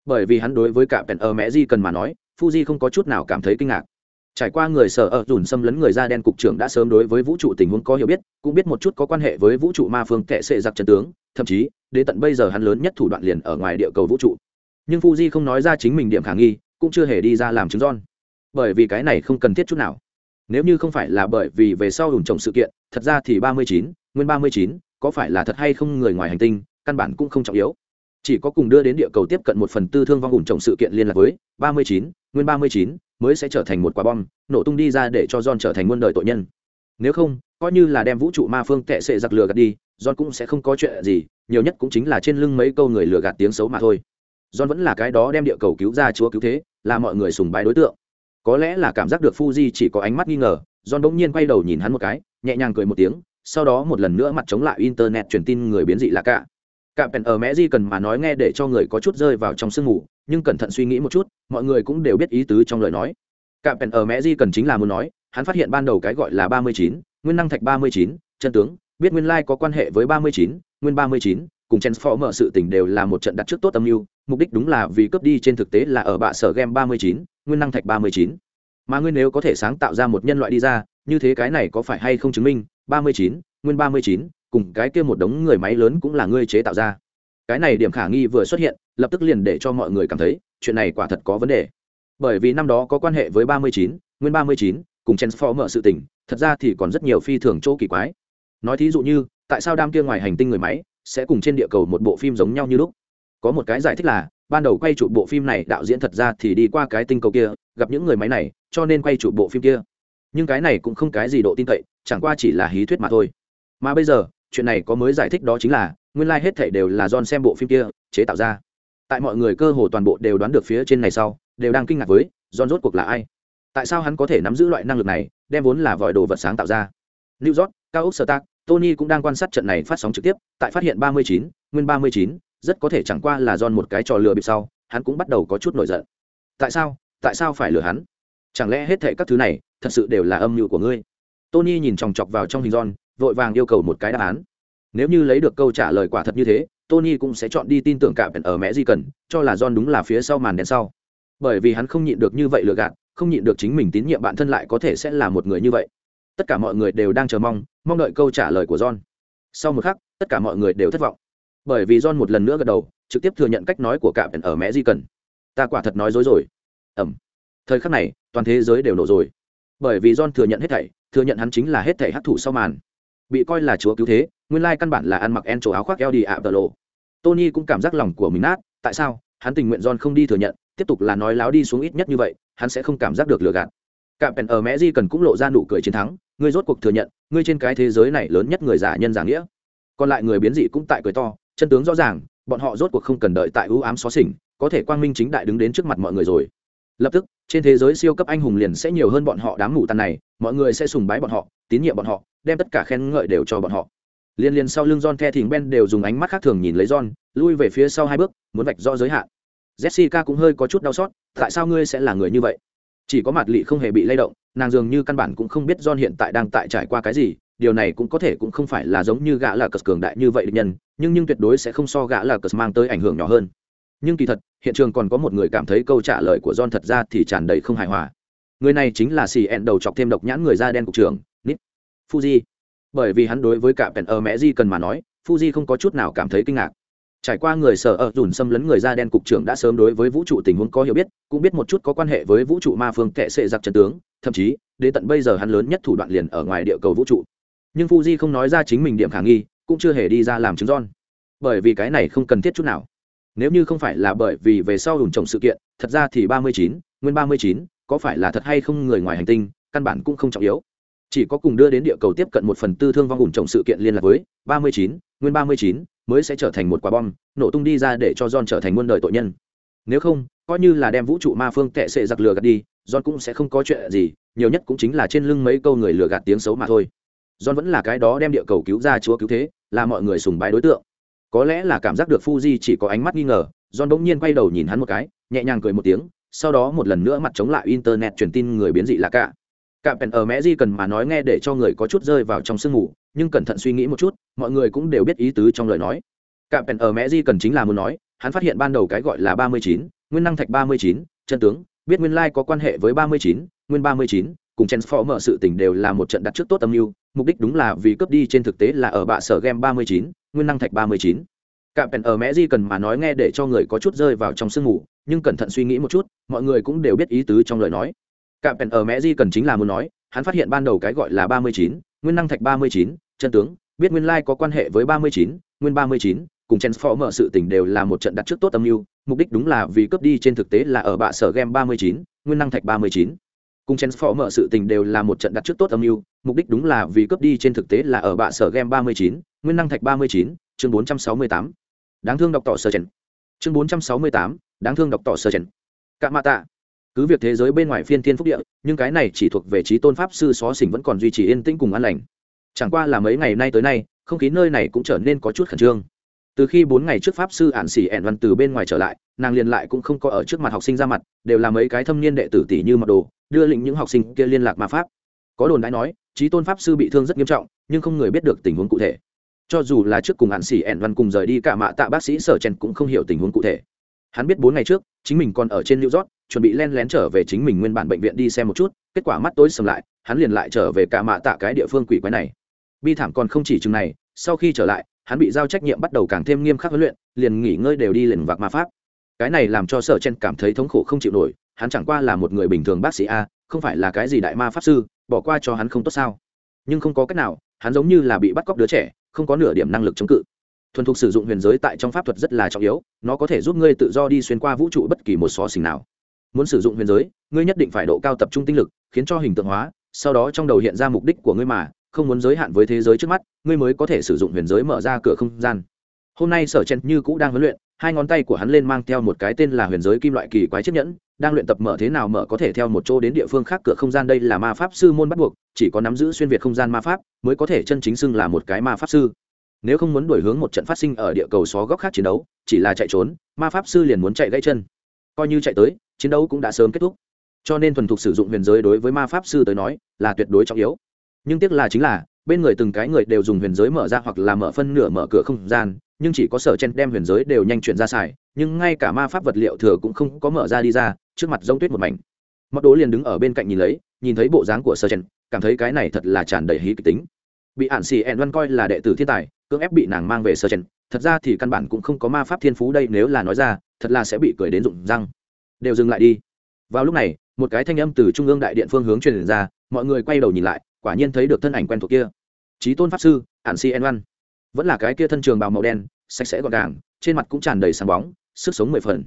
Bởi vì hắn đối với cả pèn ở mẹ di cần mà nói, fuji không có chút nào cảm thấy kinh ngạc. Trải qua người sở ở dùn xâm lấn người da đen cục trưởng đã sớm đối với vũ trụ tình huống có hiểu biết, cũng biết một chút có quan hệ với vũ trụ ma phương kệ sệ giặc chân tướng, thậm chí, đến tận bây giờ hắn lớn nhất thủ đoạn liền ở ngoài địa cầu vũ trụ nhưng fuji không nói ra chính mình điểm khả nghi, cũng chưa hề đi ra làm chứng giòn. Bởi vì cái này không cần thiết chút nào. Nếu như không phải là bởi vì về sau hùn trồng sự kiện, thật ra thì ba mươi chín, nguyên ba mươi chín, có phải là thật hay không người ngoài hành tinh, căn bản cũng không trọng yếu. Chỉ có cùng đưa đến địa cầu tiếp cận một phần tư thương vong hùn trồng sự kiện liên lạc với, ba mươi chín, nguyên ba mươi chín, mới sẽ trở thành một quả bom, nổ tung đi ra để cho john trở thành muôn đời tội nhân. Nếu không, coi như là đem vũ trụ ma phương tệ sệ giặc lừa gạt đi, john cũng sẽ không có chuyện gì, nhiều nhất cũng chính là trên lưng mấy câu người lừa gạt tiếng xấu mà thôi john vẫn là cái đó đem địa cầu cứu ra chúa cứu thế, là mọi người sùng bái đối tượng. Có lẽ là cảm giác được fuji chỉ có ánh mắt nghi ngờ, john bỗng nhiên quay đầu nhìn hắn một cái, nhẹ nhàng cười một tiếng, sau đó một lần nữa mặt chống lại internet truyền tin người biến dị là cả cả pèn ở mẹ di cần mà nói nghe để cho người có chút rơi vào trong sương ngủ nhưng cẩn thận suy nghĩ một chút, mọi người cũng đều biết ý tứ trong lời nói. Cả pèn ở mẹ di cần chính là muốn nói, hắn phát hiện ban đầu cái gọi là ba mươi chín, nguyên năng thạch ba mươi chín, chân tướng, biết nguyên lai có quan hệ với ba mươi chín, nguyên ba mươi chín, cùng transformer sự tình đều là một trận đặt trước tốt âm mưu mục đích đúng là vì cướp đi trên thực tế là ở bạ sở game ba mươi chín, nguyên năng thạch ba mươi chín. Mà ngươi nếu có thể sáng tạo ra một nhân loại đi ra, như thế cái này có phải hay không chứng minh? ba mươi chín, nguyên ba mươi chín, cùng cái kia một đống người máy lớn cũng là ngươi chế tạo ra. Cái này điểm khả nghi vừa xuất hiện, lập tức liền để cho mọi người cảm thấy, chuyện này quả thật có vấn đề. Bởi vì năm đó có quan hệ với ba mươi chín, nguyên ba mươi chín, cùng transformer sự tình, thật ra thì còn rất nhiều phi thường chỗ kỳ quái. Nói thí dụ như, tại sao đam kia ngoài hành tinh người máy sẽ cùng trên địa cầu một bộ phim giống nhau như lúc? Có một cái giải thích là, ban đầu quay chụp bộ phim này đạo diễn thật ra thì đi qua cái tinh cầu kia, gặp những người máy này, cho nên quay chụp bộ phim kia. Nhưng cái này cũng không cái gì độ tin cậy, chẳng qua chỉ là hí thuyết mà thôi. Mà bây giờ, chuyện này có mới giải thích đó chính là, nguyên lai、like、hết thể đều là John xem bộ phim kia, chế tạo ra. Tại mọi người cơ hồ toàn bộ đều đoán được phía trên này sau, đều đang kinh ngạc với, John rốt cuộc là ai? Tại sao hắn có thể nắm giữ loại năng lực này, đem vốn là vòi đồ vật sáng tạo ra? New york, cao ốc sơ tác tony cũng đang quan sát trận này phát sóng trực tiếp, tại phát hiện ba mươi chín, nguyên ba mươi chín rất có thể chẳng qua là don một cái trò lừa bịp sau, hắn cũng bắt đầu có chút nổi giận. Tại sao? Tại sao phải lừa hắn? Chẳng lẽ hết thệ các thứ này thật sự đều là âm mưu của ngươi? Tony nhìn chòng chọc vào trong hình don vội vàng yêu cầu một cái đáp án. Nếu như lấy được câu trả lời quả thật như thế, tony cũng sẽ chọn đi tin tưởng cả ở mẹ di cần, cho là john đúng là phía sau màn đèn sau. Bởi vì hắn không nhịn được như vậy lừa gạt, không nhịn được chính mình tín nhiệm bản thân lại có thể sẽ là một người như vậy. Tất cả mọi người đều đang chờ mong mong đợi câu trả lời của john. Sau một khắc, tất cả mọi người đều thất vọng bởi vì john một lần nữa gật đầu, trực tiếp thừa nhận cách nói của cạm ở mẹ di cần. Ta quả thật nói dối rồi. Ẩm. Thời khắc này, toàn thế giới đều nổ rồi. Bởi vì john thừa nhận hết thảy, thừa nhận hắn chính là hết thảy hấp thụ sau màn. Bị coi là chúa cứu thế, nguyên lai căn bản là ăn mặc en chỗ áo khoác eo đi ạ tờ lộ tony cũng cảm giác lòng của mình nát, tại sao? Hắn tình nguyện john không đi thừa nhận, tiếp tục là nói láo đi xuống ít nhất như vậy, hắn sẽ không cảm giác được lừa gạt. Cạm pèn ở mẹ di cần cũng lộ ra nụ cười chiến thắng, ngươi rốt cuộc thừa nhận, ngươi trên cái thế giới này lớn nhất người giả nhân giả nghĩa. Còn lại người biến dị cũng tại cười to chân tướng rõ ràng bọn họ rốt cuộc không cần đợi tại ưu ám xó xỉnh có thể quang minh chính đại đứng đến trước mặt mọi người rồi lập tức trên thế giới siêu cấp anh hùng liền sẽ nhiều hơn bọn họ đám ngủ tàn này mọi người sẽ sùng bái bọn họ tín nhiệm bọn họ đem tất cả khen ngợi đều cho bọn họ liên liên sau lưng John The thỉnh Ben đều dùng ánh mắt khác thường nhìn lấy John, lui về phía sau hai bước, muốn vạch rõ giới hạn. Jessica cũng hơi có chút đau xót, tại sao ngươi sẽ là người như vậy? Chỉ có mặt lị không hề bị lay động, nàng dường như căn bản cũng không biết John hiện tại đang tại trải qua cái gì, điều này cũng có thể cũng không phải là giống như gã là cờ cường đại như vậy nhân, nhưng nhưng tuyệt đối sẽ không so gã là cờ mang tới ảnh hưởng nhỏ hơn. Nhưng kỳ thật, hiện trường còn có một người cảm thấy câu trả lời của John thật ra thì tràn đầy không hài hòa. Người này chính là xì ẹn đầu chọc thêm độc nhãn người da đen cục trưởng, Nít. Fuji bởi vì hắn đối với cả pèn ở mẹ di cần mà nói fuji không có chút nào cảm thấy kinh ngạc trải qua người sở ở dùn xâm lấn người da đen cục trưởng đã sớm đối với vũ trụ tình huống có hiểu biết cũng biết một chút có quan hệ với vũ trụ ma phương kệ sệ giặc chân tướng thậm chí đến tận bây giờ hắn lớn nhất thủ đoạn liền ở ngoài địa cầu vũ trụ nhưng fuji không nói ra chính mình điểm khả nghi, cũng chưa hề đi ra làm chứng giòn. Bởi vì cái này không cần thiết chút nào. Nếu như không phải là bởi vì về sau ủn trồng sự kiện, thật ra thì ba mươi chín, nguyên ba mươi chín, có phải là thật hay không người ngoài hành tinh, căn bản cũng không trọng yếu. Chỉ có cùng đưa đến địa cầu tiếp cận một phần tư thương vong ủn trọng sự kiện liên lạc với ba mươi chín, nguyên ba mươi chín, mới sẽ trở thành một quả bom, nổ tung đi ra để cho john trở thành muôn đời tội nhân. Nếu không, coi như là đem vũ trụ ma phương tệ sệ giặc lừa gạt đi, john cũng sẽ không có chuyện gì, nhiều nhất cũng chính là trên lưng mấy câu người lừa gạt tiếng xấu mà thôi john vẫn là cái đó đem địa cầu cứu ra chúa cứu thế, là mọi người sùng bái đối tượng. Có lẽ là cảm giác được fuji chỉ có ánh mắt nghi ngờ, john bỗng nhiên quay đầu nhìn hắn một cái, nhẹ nhàng cười một tiếng, sau đó một lần nữa mặt chống lại internet truyền tin người biến dị là cả. Cả pèn ở mẹ di cần mà nói nghe để cho người có chút rơi vào trong sương mù, nhưng cẩn thận suy nghĩ một chút, mọi người cũng đều biết ý tứ trong lời nói. Cả pèn ở mẹ di cần chính là muốn nói, hắn phát hiện ban đầu cái gọi là ba mươi chín, nguyên năng thạch ba mươi chín, chân tướng, biết nguyên lai có quan hệ với ba mươi chín, nguyên ba mươi chín, cùng mở sự tình đều là một trận đặt trước tốt âm mưu mục đích đúng là vì cướp đi trên thực tế là ở bạ sở game 39, nguyên năng thạch 39. Cạm pèn ở mẹ di cần mà nói nghe để cho người có chút rơi vào trong sương ngủ, nhưng cẩn thận suy nghĩ một chút, mọi người cũng đều biết ý tứ trong lời nói. Cạm pèn ở mẹ di cần chính là muốn nói, hắn phát hiện ban đầu cái gọi là 39, nguyên năng thạch 39, chân tướng, biết nguyên lai like có quan hệ với 39, nguyên 39, cùng Transformer sự tình đều là một trận đặt trước tốt âm mưu, mục đích đúng là vì cướp đi trên thực tế là ở bạ sở game 39, nguyên năng thạch 39 cùng chèn phó mở sự tình đều là một trận đặt trước tốt âm mưu mục đích đúng là vì cướp đi trên thực tế là ở bạ sở game ba mươi chín nguyên năng thạch ba mươi chín chương bốn trăm sáu mươi tám. Đáng thương đọc tỏ sở trần, chương bốn trăm sáu mươi tám đáng thương đọc tỏ sở trần. cạ mạ tạ. Cứ việc thế giới bên ngoài phiên thiên phúc địa nhưng cái này chỉ thuộc về trí tôn pháp sư xó xỉnh vẫn còn duy trì yên tĩnh cùng an lành. Chẳng qua là mấy ngày nay tới nay không khí nơi này cũng trở nên có chút khẩn trương từ khi bốn ngày trước pháp sư ạn xỉ ẻn văn từ bên ngoài trở lại, nàng liền lại cũng không có ở trước mặt học sinh ra mặt, đều là mấy cái thâm niên đệ tử tỷ như mặc đồ, đưa lệnh những học sinh kia liên lạc mà pháp. Có đồn đã nói, trí tôn pháp sư bị thương rất nghiêm trọng, nhưng không người biết được tình huống cụ thể. Cho dù là trước cùng ạn xỉ ẻn văn cùng rời đi, cả mạ tạ bác sĩ sở chen cũng không hiểu tình huống cụ thể. Hắn biết bốn ngày trước, chính mình còn ở trên new york, chuẩn bị len lén trở về chính mình nguyên bản bệnh viện đi xem một chút, kết quả mắt tối sầm lại, hắn liền lại trở về cả mạ tạ cái địa phương quỷ quái này. Bi thảm còn không chỉ chừng này, sau khi trở lại hắn bị giao trách nhiệm bắt đầu càng thêm nghiêm khắc huấn luyện, liền nghỉ ngơi đều đi liền vạc ma pháp. Cái này làm cho sở chen cảm thấy thống khổ không chịu nổi, hắn chẳng qua là một người bình thường bác sĩ a, không phải là cái gì đại ma pháp sư, bỏ qua cho hắn không tốt sao. Nhưng không có cách nào, hắn giống như là bị bắt cóc đứa trẻ, không có nửa điểm năng lực chống cự. Thuần thục sử dụng huyền giới tại trong pháp thuật rất là trọng yếu, nó có thể giúp ngươi tự do đi xuyên qua vũ trụ bất kỳ một xó xỉnh nào. Muốn sử dụng huyền giới, ngươi nhất định phải độ cao tập trung tinh lực, khiến cho hình tượng hóa, sau đó trong đầu hiện ra mục đích của ngươi mà không muốn giới hạn với thế giới trước mắt, ngươi mới có thể sử dụng huyền giới mở ra cửa không gian. Hôm nay sở chen như cũ đang huấn luyện, hai ngón tay của hắn lên mang theo một cái tên là huyền giới kim loại kỳ quái chiếc nhẫn, đang luyện tập mở thế nào mở có thể theo một chỗ đến địa phương khác cửa không gian. Đây là ma pháp sư môn bắt buộc, chỉ có nắm giữ xuyên việt không gian ma pháp mới có thể chân chính xưng là một cái ma pháp sư. Nếu không muốn đổi hướng một trận phát sinh ở địa cầu xó góc khác chiến đấu, chỉ là chạy trốn, ma pháp sư liền muốn chạy gãy chân. Coi như chạy tới, chiến đấu cũng đã sớm kết thúc. Cho nên thuần thục sử dụng huyền giới đối với ma pháp sư tới nói là tuyệt đối trọng yếu nhưng tiếc là chính là, bên người từng cái người đều dùng huyền giới mở ra hoặc là mở phân nửa mở cửa không gian, nhưng chỉ có sở chen đem huyền giới đều nhanh chuyển ra xài, nhưng ngay cả ma pháp vật liệu thừa cũng không có mở ra đi ra, trước mặt giống tuyết một mảnh. Móc đố liền đứng ở bên cạnh nhìn lấy, nhìn thấy bộ dáng của sở chen, cảm thấy cái này thật là tràn đầy hí kịch tính. Bị ạn xì ẹn văn coi là đệ tử thiên tài, cưỡng ép bị nàng mang về sở chen, thật ra thì căn bản cũng không có ma pháp thiên phú đây nếu là nói ra, thật là sẽ bị cười đến rụng răng. Đều dừng lại đi. Vào lúc này, một cái thanh âm từ trung ương đại điện phương hướng truyền ra, mọi người quay đầu nhìn lại quả nhiên thấy được thân ảnh quen thuộc kia. Trí tôn pháp sư, ản si en văn vẫn là cái kia thân trường bào màu đen, sạch sẽ gọn gàng, trên mặt cũng tràn đầy sáng bóng, sức sống mười phần.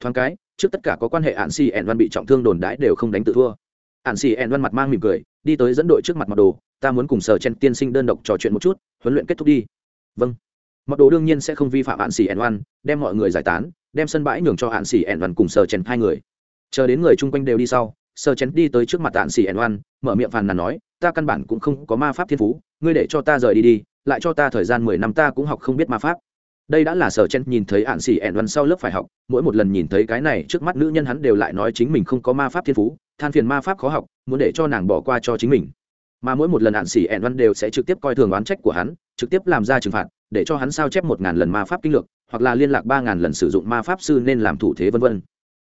Thoáng cái, trước tất cả có quan hệ ạn si en văn bị trọng thương đồn đãi đều không đánh tự thua. Ạn si en văn mặt mang mỉm cười, đi tới dẫn đội trước mặt mặc đồ, ta muốn cùng sở chen tiên sinh đơn độc trò chuyện một chút, huấn luyện kết thúc đi. Vâng. Mặc đồ đương nhiên sẽ không vi phạm ạn si en văn đem mọi người giải tán, đem sân bãi nhường cho ạn si en văn cùng sở chen hai người. Chờ đến người chung quanh đều đi sau sơ chén đi tới trước mặt ạn si ẩn oan, mở miệng phàn nàn nói, ta căn bản cũng không có ma pháp thiên phú, ngươi để cho ta rời đi đi, lại cho ta thời gian mười năm ta cũng học không biết ma pháp. Đây đã là sở chen nhìn thấy ạn xỉ ẻn văn sau lớp phải học, mỗi một lần nhìn thấy cái này trước mắt nữ nhân hắn đều lại nói chính mình không có ma pháp thiên phú, than phiền ma pháp khó học, muốn để cho nàng bỏ qua cho chính mình. Mà mỗi một lần ạn xỉ ẻn văn đều sẽ trực tiếp coi thường oán trách của hắn, trực tiếp làm ra trừng phạt, để cho hắn sao chép một ngàn lần ma pháp kinh lược, hoặc là liên lạc ba ngàn lần sử dụng ma pháp sư nên làm thủ thế vân vân.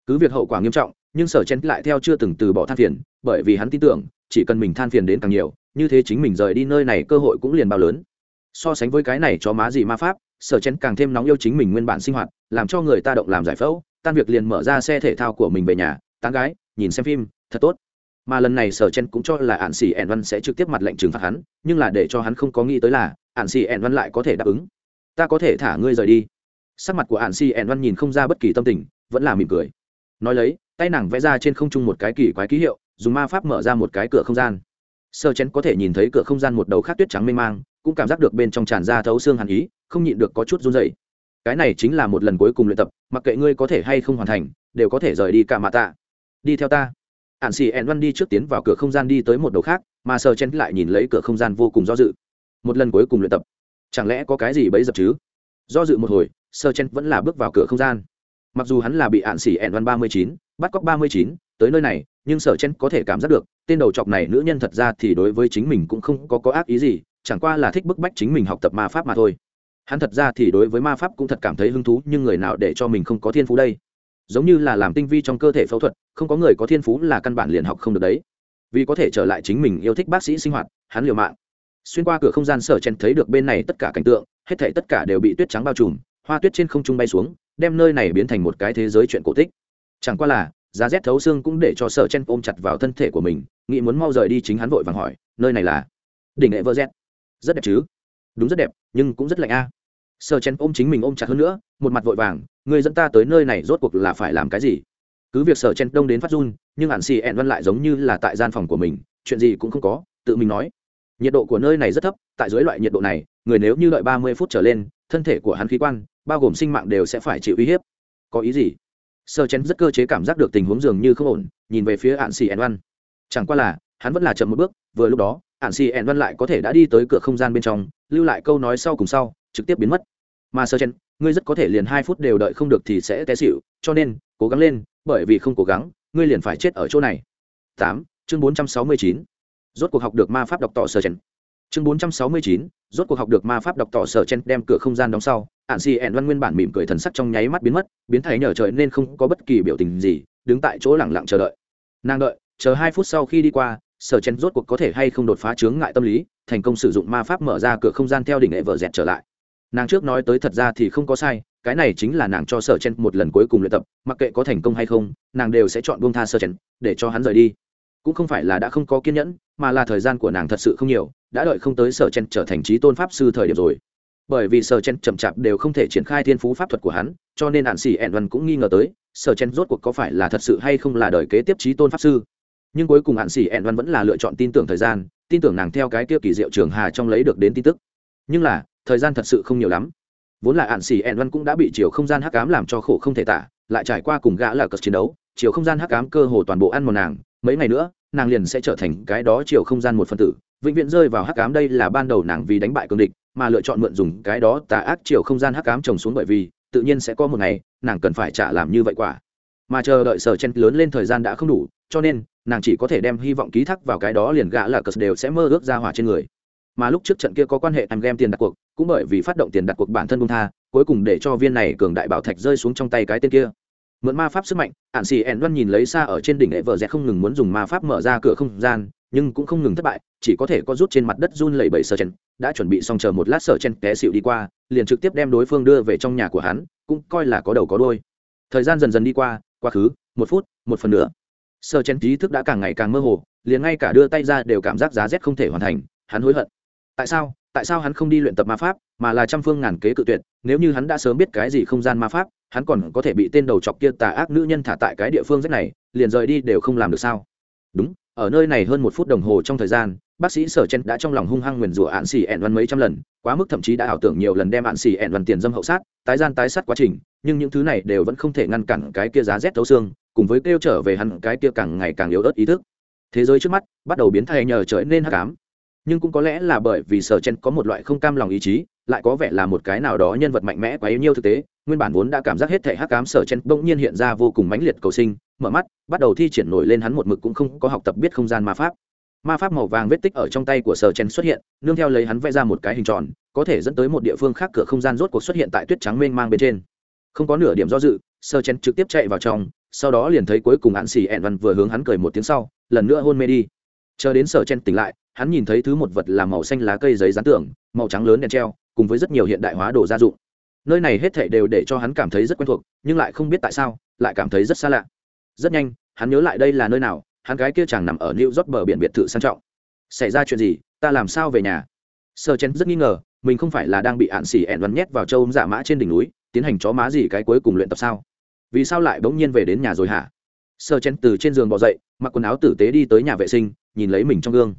Cứ việc hậu quả nghiêm trọng nhưng sở chen lại theo chưa từng từ bỏ than phiền, bởi vì hắn tin tưởng, chỉ cần mình than phiền đến càng nhiều, như thế chính mình rời đi nơi này cơ hội cũng liền bao lớn. So sánh với cái này cho má gì ma pháp, sở chen càng thêm nóng yêu chính mình nguyên bản sinh hoạt, làm cho người ta động làm giải phẫu, tan việc liền mở ra xe thể thao của mình về nhà, tán gái, nhìn xem phim, thật tốt. Mà lần này sở chen cũng cho là ạn xì ẻn văn sẽ trực tiếp mặt lệnh trừng phạt hắn, nhưng là để cho hắn không có nghĩ tới là ạn xì ẻn văn lại có thể đáp ứng. Ta có thể thả ngươi rời đi. Sắc mặt của ạn xì ẻn văn nhìn không ra bất kỳ tâm tình, vẫn là mỉm cười. Nói lấy tay nàng vẽ ra trên không trung một cái kỳ quái ký hiệu, dùng ma pháp mở ra một cái cửa không gian. Sơ chén có thể nhìn thấy cửa không gian một đầu khác tuyết trắng mênh mang, cũng cảm giác được bên trong tràn ra thấu xương hàn ý, không nhịn được có chút run dày cái này chính là một lần cuối cùng luyện tập, mặc kệ ngươi có thể hay không hoàn thành, đều có thể rời đi cả mạ tạ đi theo ta. Ạn xì ẹn văn đi trước tiến vào cửa không gian đi tới một đầu khác, mà sơ chen lại nhìn lấy cửa không gian vô cùng do dự. Một lần cuối cùng luyện tập. Chẳng lẽ có cái gì bấy dập chứ? Do dự một hồi, sơ chen vẫn là bước vào cửa không gian. Mặc dù hắn là bị ạn xì ẹn văn ba mươi chín bắt cóc ba mươi chín, tới nơi này, nhưng sở chen có thể cảm giác được, tên đầu chọc này nữ nhân thật ra thì đối với chính mình cũng không có có ác ý gì, chẳng qua là thích bức bách chính mình học tập ma pháp mà thôi. Hắn thật ra thì đối với ma pháp cũng thật cảm thấy hứng thú, nhưng người nào để cho mình không có thiên phú đây? Giống như là làm tinh vi trong cơ thể phẫu thuật, không có người có thiên phú là căn bản liền học không được đấy. Vì có thể trở lại chính mình yêu thích bác sĩ sinh hoạt, hắn liều mạng. Xuyên qua cửa không gian, sở chen thấy được bên này tất cả cảnh tượng, hết thảy tất cả đều bị tuyết trắng bao trùm, hoa tuyết trên không trung bay xuống, đem nơi này biến thành một cái thế giới chuyện cổ tích chẳng qua là giá rét thấu xương cũng để cho sở chen ôm chặt vào thân thể của mình nghĩ muốn mau rời đi chính hắn vội vàng hỏi nơi này là? Đỉnh nghệ vơ rét, rất đẹp chứ? Đúng rất đẹp nhưng cũng rất lạnh a. Sở chen ôm chính mình ôm chặt hơn nữa một mặt vội vàng người dẫn ta tới nơi này rốt cuộc là phải làm cái gì? Cứ việc sở chen đông đến phát run nhưng ạn xì ẹn văn lại giống như là tại gian phòng của mình chuyện gì cũng không có tự mình nói. Nhiệt độ của nơi này rất thấp tại dưới loại nhiệt độ này người nếu như đợi ba mươi phút trở lên thân thể của hắn khí quan bao gồm sinh mạng đều sẽ phải chịu uy hiếp. Có ý gì? Sơ chén rất cơ chế cảm giác được tình huống dường như không ổn, nhìn về phía ạn xì ẻn văn chẳng qua là, hắn vẫn là chậm một bước, vừa lúc đó, ạn xì ẻn văn lại có thể đã đi tới cửa không gian bên trong, lưu lại câu nói sau cùng sau, trực tiếp biến mất. Mà sơ chén, ngươi rất có thể liền hai phút đều đợi không được thì sẽ té xịu cho nên, cố gắng lên, bởi vì không cố gắng, ngươi liền phải chết ở chỗ này. Tám, chương bốn trăm sáu mươi chín. Rốt cuộc học được ma pháp đọc tỏ sơ chén. Chương bốn trăm sáu mươi chín, rốt cuộc học được ma pháp đọc tỏ sở chen đem cửa không gian đóng sau ạn xì ẹn văn nguyên bản mỉm cười thần sắc trong nháy mắt biến mất, biến thái nhờ trời nên không có bất kỳ biểu tình gì, đứng tại chỗ lẳng lặng chờ đợi. Nàng đợi, chờ hai phút sau khi đi qua, sở chen rốt cuộc có thể hay không đột phá chướng ngại tâm lý, thành công sử dụng ma pháp mở ra cửa không gian theo đỉnh hệ vợ dẹt trở lại. Nàng trước nói tới thật ra thì không có sai, cái này chính là nàng cho sở chen một lần cuối cùng luyện tập, mặc kệ có thành công hay không, nàng đều sẽ chọn buông tha sở chen, để cho hắn rời đi. Cũng không phải là đã không có kiên nhẫn, mà là thời gian của nàng thật sự không nhiều, đã đợi không tới sở chen trở thành trí tôn pháp sư thời điểm rồi bởi vì sở chen chậm chạp đều không thể triển khai thiên phú pháp thuật của hắn, cho nên hạn xỉ ẹn văn cũng nghi ngờ tới, sở chen rốt cuộc có phải là thật sự hay không là đời kế tiếp trí tôn pháp sư. Nhưng cuối cùng hạn xỉ ẹn văn vẫn là lựa chọn tin tưởng thời gian, tin tưởng nàng theo cái kia kỳ diệu trường hà trong lấy được đến tin tức. Nhưng là, thời gian thật sự không nhiều lắm. Vốn là hạn xỉ ẹn văn cũng đã bị chiều không gian hắc ám làm cho khổ không thể tả, lại trải qua cùng gã là cất chiến đấu, chiều không gian hắc ám cơ hồ toàn bộ ăn một nàng, mấy ngày nữa, nàng liền sẽ trở thành cái đó chiều không gian một phân tử, vĩnh viễn rơi vào hắc ám đây là ban đầu nàng vì đánh bại cương địch mà lựa chọn mượn dùng cái đó tà ác chiều không gian hắc ám trồng xuống bởi vì, tự nhiên sẽ có một ngày, nàng cần phải trả làm như vậy quả. Mà chờ đợi sở chen lớn lên thời gian đã không đủ, cho nên, nàng chỉ có thể đem hy vọng ký thác vào cái đó liền gã là cờ đều sẽ mơ ước ra hỏa trên người. Mà lúc trước trận kia có quan hệ em game tiền đặt cuộc, cũng bởi vì phát động tiền đặt cuộc bản thân bung tha, cuối cùng để cho viên này cường đại bảo thạch rơi xuống trong tay cái tên kia mượn ma pháp sức mạnh, ạn xì ẻn đoan nhìn lấy xa ở trên đỉnh hệ vợ dẹt không ngừng muốn dùng ma pháp mở ra cửa không gian, nhưng cũng không ngừng thất bại, chỉ có thể có rút trên mặt đất run lẩy bẩy sơ chen đã chuẩn bị xong chờ một lát sơ chen té xịu đi qua, liền trực tiếp đem đối phương đưa về trong nhà của hắn, cũng coi là có đầu có đôi thời gian dần dần đi qua, quá khứ, một phút, một phần nữa sơ chen trí thức đã càng ngày càng mơ hồ, liền ngay cả đưa tay ra đều cảm giác giá rét không thể hoàn thành, hắn hối hận. Tại sao? Tại sao hắn không đi luyện tập ma pháp, mà là trăm phương ngàn kế cự tuyệt, nếu như hắn đã sớm biết cái gì không gian ma pháp, hắn còn có thể bị tên đầu chọc kia tà ác nữ nhân thả tại cái địa phương rách này, liền rời đi đều không làm được sao? Đúng, ở nơi này hơn một phút đồng hồ trong thời gian, bác sĩ sở chen đã trong lòng hung hăng nguyền rủa ạn xỉ ẹn văn mấy trăm lần, quá mức thậm chí đã ảo tưởng nhiều lần đem ạn xỉ ẹn văn tiền dâm hậu sát, tái gian tái sát quá trình, nhưng những thứ này đều vẫn không thể ngăn cản cái kia giá rét thấu xương, cùng với kêu trở về hắn cái kia càng ngày càng yếu ớt ý thức. Thế giới trước mắt bắt đầu biến thay nhờ trở nên hắc ám nhưng cũng có lẽ là bởi vì sở chen có một loại không cam lòng ý chí, lại có vẻ là một cái nào đó nhân vật mạnh mẽ quá yếu nhiêu thực tế, nguyên bản vốn đã cảm giác hết thể hắc ám sở chen bỗng nhiên hiện ra vô cùng mãnh liệt cầu sinh, mở mắt, bắt đầu thi triển nổi lên hắn một mực cũng không có học tập biết không gian ma pháp. Ma pháp màu vàng vết tích ở trong tay của sở chen xuất hiện, nương theo lấy hắn vẽ ra một cái hình tròn, có thể dẫn tới một địa phương khác cửa không gian rốt cuộc xuất hiện tại tuyết trắng mênh mang bên trên. Không có nửa điểm do dự, sở chen trực tiếp chạy vào trong, sau đó liền thấy cuối cùng hạn xì ẹn văn vừa hướng hắn cười một tiếng sau, lần nữa hôn mê đi. Chờ đến sở chen tỉnh lại hắn nhìn thấy thứ một vật là màu xanh lá cây giấy dán tường, màu trắng lớn đèn treo, cùng với rất nhiều hiện đại hóa đồ gia dụng. Nơi này hết thảy đều để cho hắn cảm thấy rất quen thuộc, nhưng lại không biết tại sao, lại cảm thấy rất xa lạ. Rất nhanh, hắn nhớ lại đây là nơi nào, hắn gái kia chàng nằm ở new york bờ biển biệt thự sang trọng. Xảy ra chuyện gì, ta làm sao về nhà? Sơ chen rất nghi ngờ, mình không phải là đang bị hạn xỉ ẹn văn nhét vào châu giả mã trên đỉnh núi, tiến hành chó má gì cái cuối cùng luyện tập sao? Vì sao lại bỗng nhiên về đến nhà rồi hả? Sơ chen từ trên giường bỏ dậy, mặc quần áo tử tế đi tới nhà vệ sinh, nhìn lấy mình trong gương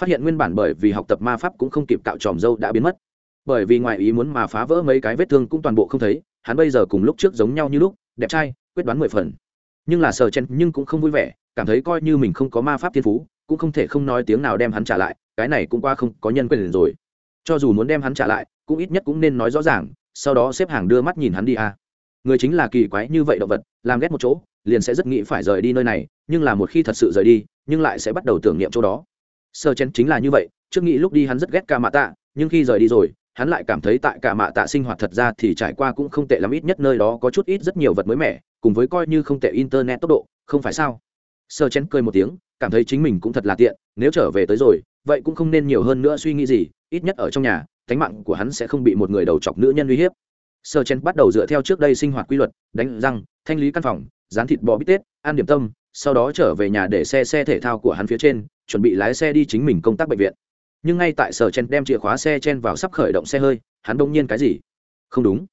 phát hiện nguyên bản bởi vì học tập ma pháp cũng không kịp cạo tròm dâu đã biến mất. Bởi vì ngoài ý muốn mà phá vỡ mấy cái vết thương cũng toàn bộ không thấy, hắn bây giờ cùng lúc trước giống nhau như lúc, đẹp trai, quyết đoán mười phần. Nhưng là sờ chen nhưng cũng không vui vẻ, cảm thấy coi như mình không có ma pháp thiên phú, cũng không thể không nói tiếng nào đem hắn trả lại, cái này cũng qua không có nhân quyền rồi. Cho dù muốn đem hắn trả lại, cũng ít nhất cũng nên nói rõ ràng, sau đó xếp hàng đưa mắt nhìn hắn đi à. người chính là kỳ quái như vậy động vật, làm ghét một chỗ, liền sẽ rất nghĩ phải rời đi nơi này, nhưng là một khi thật sự rời đi, nhưng lại sẽ bắt đầu tưởng niệm chỗ đó sơ chen chính là như vậy, trước nghĩ lúc đi hắn rất ghét ca mạ tạ, nhưng khi rời đi rồi, hắn lại cảm thấy tại cả mạ tạ sinh hoạt thật ra thì trải qua cũng không tệ lắm, ít nhất nơi đó có chút ít rất nhiều vật mới mẻ, cùng với coi như không tệ internet tốc độ, không phải sao? Sơ chén cười một tiếng, cảm thấy chính mình cũng thật là tiện, nếu trở về tới rồi, vậy cũng không nên nhiều hơn nữa suy nghĩ gì, ít nhất ở trong nhà tánh mạng của hắn sẽ không bị một người đầu chọc nữ nhân uy hiếp. Sơ chén bắt đầu dựa theo trước đây sinh hoạt quy luật, đánh răng, thanh lý căn phòng, dán thịt bò bít tết, ăn điểm tâm, sau đó trở về nhà để xe xe thể thao của hắn phía trên chuẩn bị lái xe đi chính mình công tác bệnh viện. Nhưng ngay tại sở chen đem chìa khóa xe chen vào sắp khởi động xe hơi, hắn đông nhiên cái gì? Không đúng.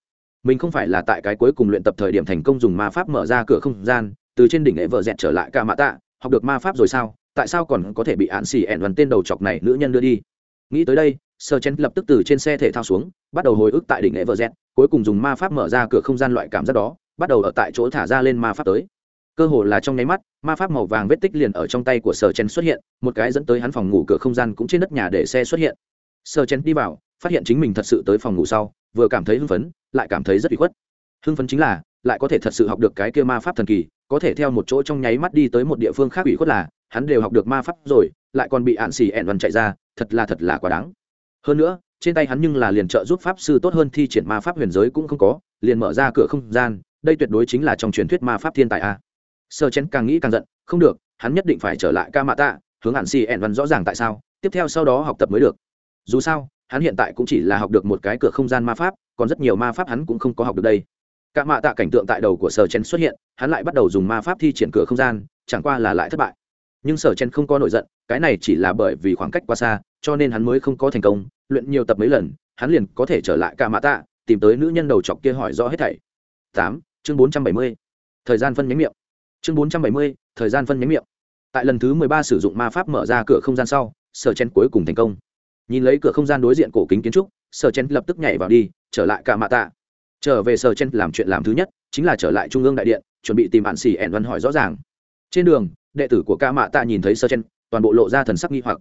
Mình không phải là tại cái cuối cùng luyện tập thời điểm thành công dùng ma pháp mở ra cửa không gian, từ trên đỉnh lễ vợ dẹt trở lại ca mã tạ, học được ma pháp rồi sao? Tại sao còn có thể bị hạn xì ẹn đoàn tên đầu chọc này nữ nhân đưa đi? Nghĩ tới đây sơ chen lập tức từ trên xe thể thao xuống, bắt đầu hồi ức tại đỉnh lễ vợ dẹt, cuối cùng dùng ma pháp mở ra cửa không gian loại cảm giác đó, bắt đầu ở tại chỗ thả ra lên ma pháp tới cơ hồ là trong nháy mắt, ma pháp màu vàng vết tích liền ở trong tay của sở chen xuất hiện, một cái dẫn tới hắn phòng ngủ cửa không gian cũng trên đất nhà để xe xuất hiện. Sở chen đi vào, phát hiện chính mình thật sự tới phòng ngủ sau, vừa cảm thấy hưng phấn, lại cảm thấy rất bị khuất. Hưng phấn chính là, lại có thể thật sự học được cái kia ma pháp thần kỳ, có thể theo một chỗ trong nháy mắt đi tới một địa phương khác ủy khuất là, hắn đều học được ma pháp rồi, lại còn bị ạn xì ẹn văn chạy ra, thật là thật là quá đáng. Hơn nữa, trên tay hắn nhưng là liền trợ giúp pháp sư tốt hơn thi triển ma pháp huyền giới cũng không có, liền mở ra cửa không gian, đây tuyệt đối chính là trong truyền thuyết ma pháp thiên tài a sơ chén càng nghĩ càng giận, không được, hắn nhất định phải trở lại ca mạ tạ hướng hạn si ẹn văn rõ ràng tại sao, tiếp theo sau đó học tập mới được. Dù sao, hắn hiện tại cũng chỉ là học được một cái cửa không gian ma pháp, còn rất nhiều ma pháp hắn cũng không có học được đây. Cả mạ tạ cảnh tượng tại đầu của sở chen xuất hiện, hắn lại bắt đầu dùng ma pháp thi triển cửa không gian, chẳng qua là lại thất bại. Nhưng sở chen không có nổi giận, cái này chỉ là bởi vì khoảng cách quá xa, cho nên hắn mới không có thành công, luyện nhiều tập mấy lần, hắn liền có thể trở lại cả mạ tạ tìm tới nữ nhân đầu chọc kia hỏi rõ hết thảy. Tám, chương bốn trăm bảy mươi. Thời gian phân nhánh miệng chương bốn trăm bảy mươi, thời gian phân nhánh miệng. Tại lần thứ mười ba sử dụng ma pháp mở ra cửa không gian sau, sở chen cuối cùng thành công. Nhìn lấy cửa không gian đối diện cổ kính kiến trúc, sở chen lập tức nhảy vào đi, trở lại cả mạ tạ. Trở về sở chen làm chuyện làm thứ nhất, chính là trở lại trung ương đại điện, chuẩn bị tìm bạn xỉ ẻn văn hỏi rõ ràng. Trên đường, đệ tử của ca mạ tạ nhìn thấy sở chen, toàn bộ lộ ra thần sắc nghi hoặc.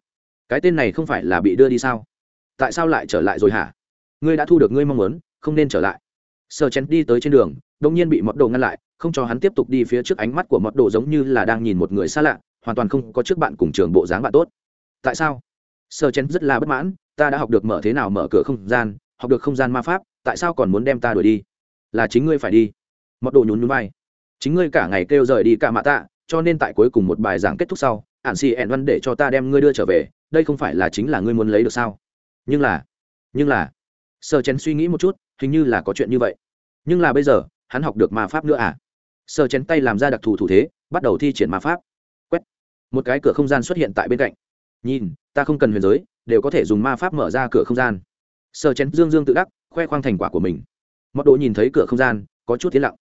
Cái tên này không phải là bị đưa đi sao? Tại sao lại trở lại rồi hả? Ngươi đã thu được ngươi mong muốn, không nên trở lại. Sở chen đi tới trên đường đông nhiên bị mọt đồ ngăn lại không cho hắn tiếp tục đi phía trước ánh mắt của mọt đồ giống như là đang nhìn một người xa lạ, hoàn toàn không có trước bạn cùng trường bộ dáng bạn tốt. Tại sao? Sơ chen rất là bất mãn, ta đã học được mở thế nào mở cửa không gian, học được không gian ma pháp, tại sao còn muốn đem ta đuổi đi? Là chính ngươi phải đi. Mọt đồ nhún nhún vai. Chính ngươi cả ngày kêu rời đi cả mạ tạ, cho nên tại cuối cùng một bài giảng kết thúc sau, ản xì ẹn văn để cho ta đem ngươi đưa trở về, đây không phải là chính là ngươi muốn lấy được sao? Nhưng là nhưng là sơ chén suy nghĩ một chút, hình như là có chuyện như vậy. Nhưng là bây giờ, hắn học được ma pháp nữa à? Sơ chén tay làm ra đặc thù thủ thế, bắt đầu thi triển ma pháp. Quét. Một cái cửa không gian xuất hiện tại bên cạnh. Nhìn, ta không cần huyền giới, đều có thể dùng ma pháp mở ra cửa không gian. Sơ chén dương dương tự đắc, khoe khoang thành quả của mình. Mọt độ nhìn thấy cửa không gian, có chút tiến lặng.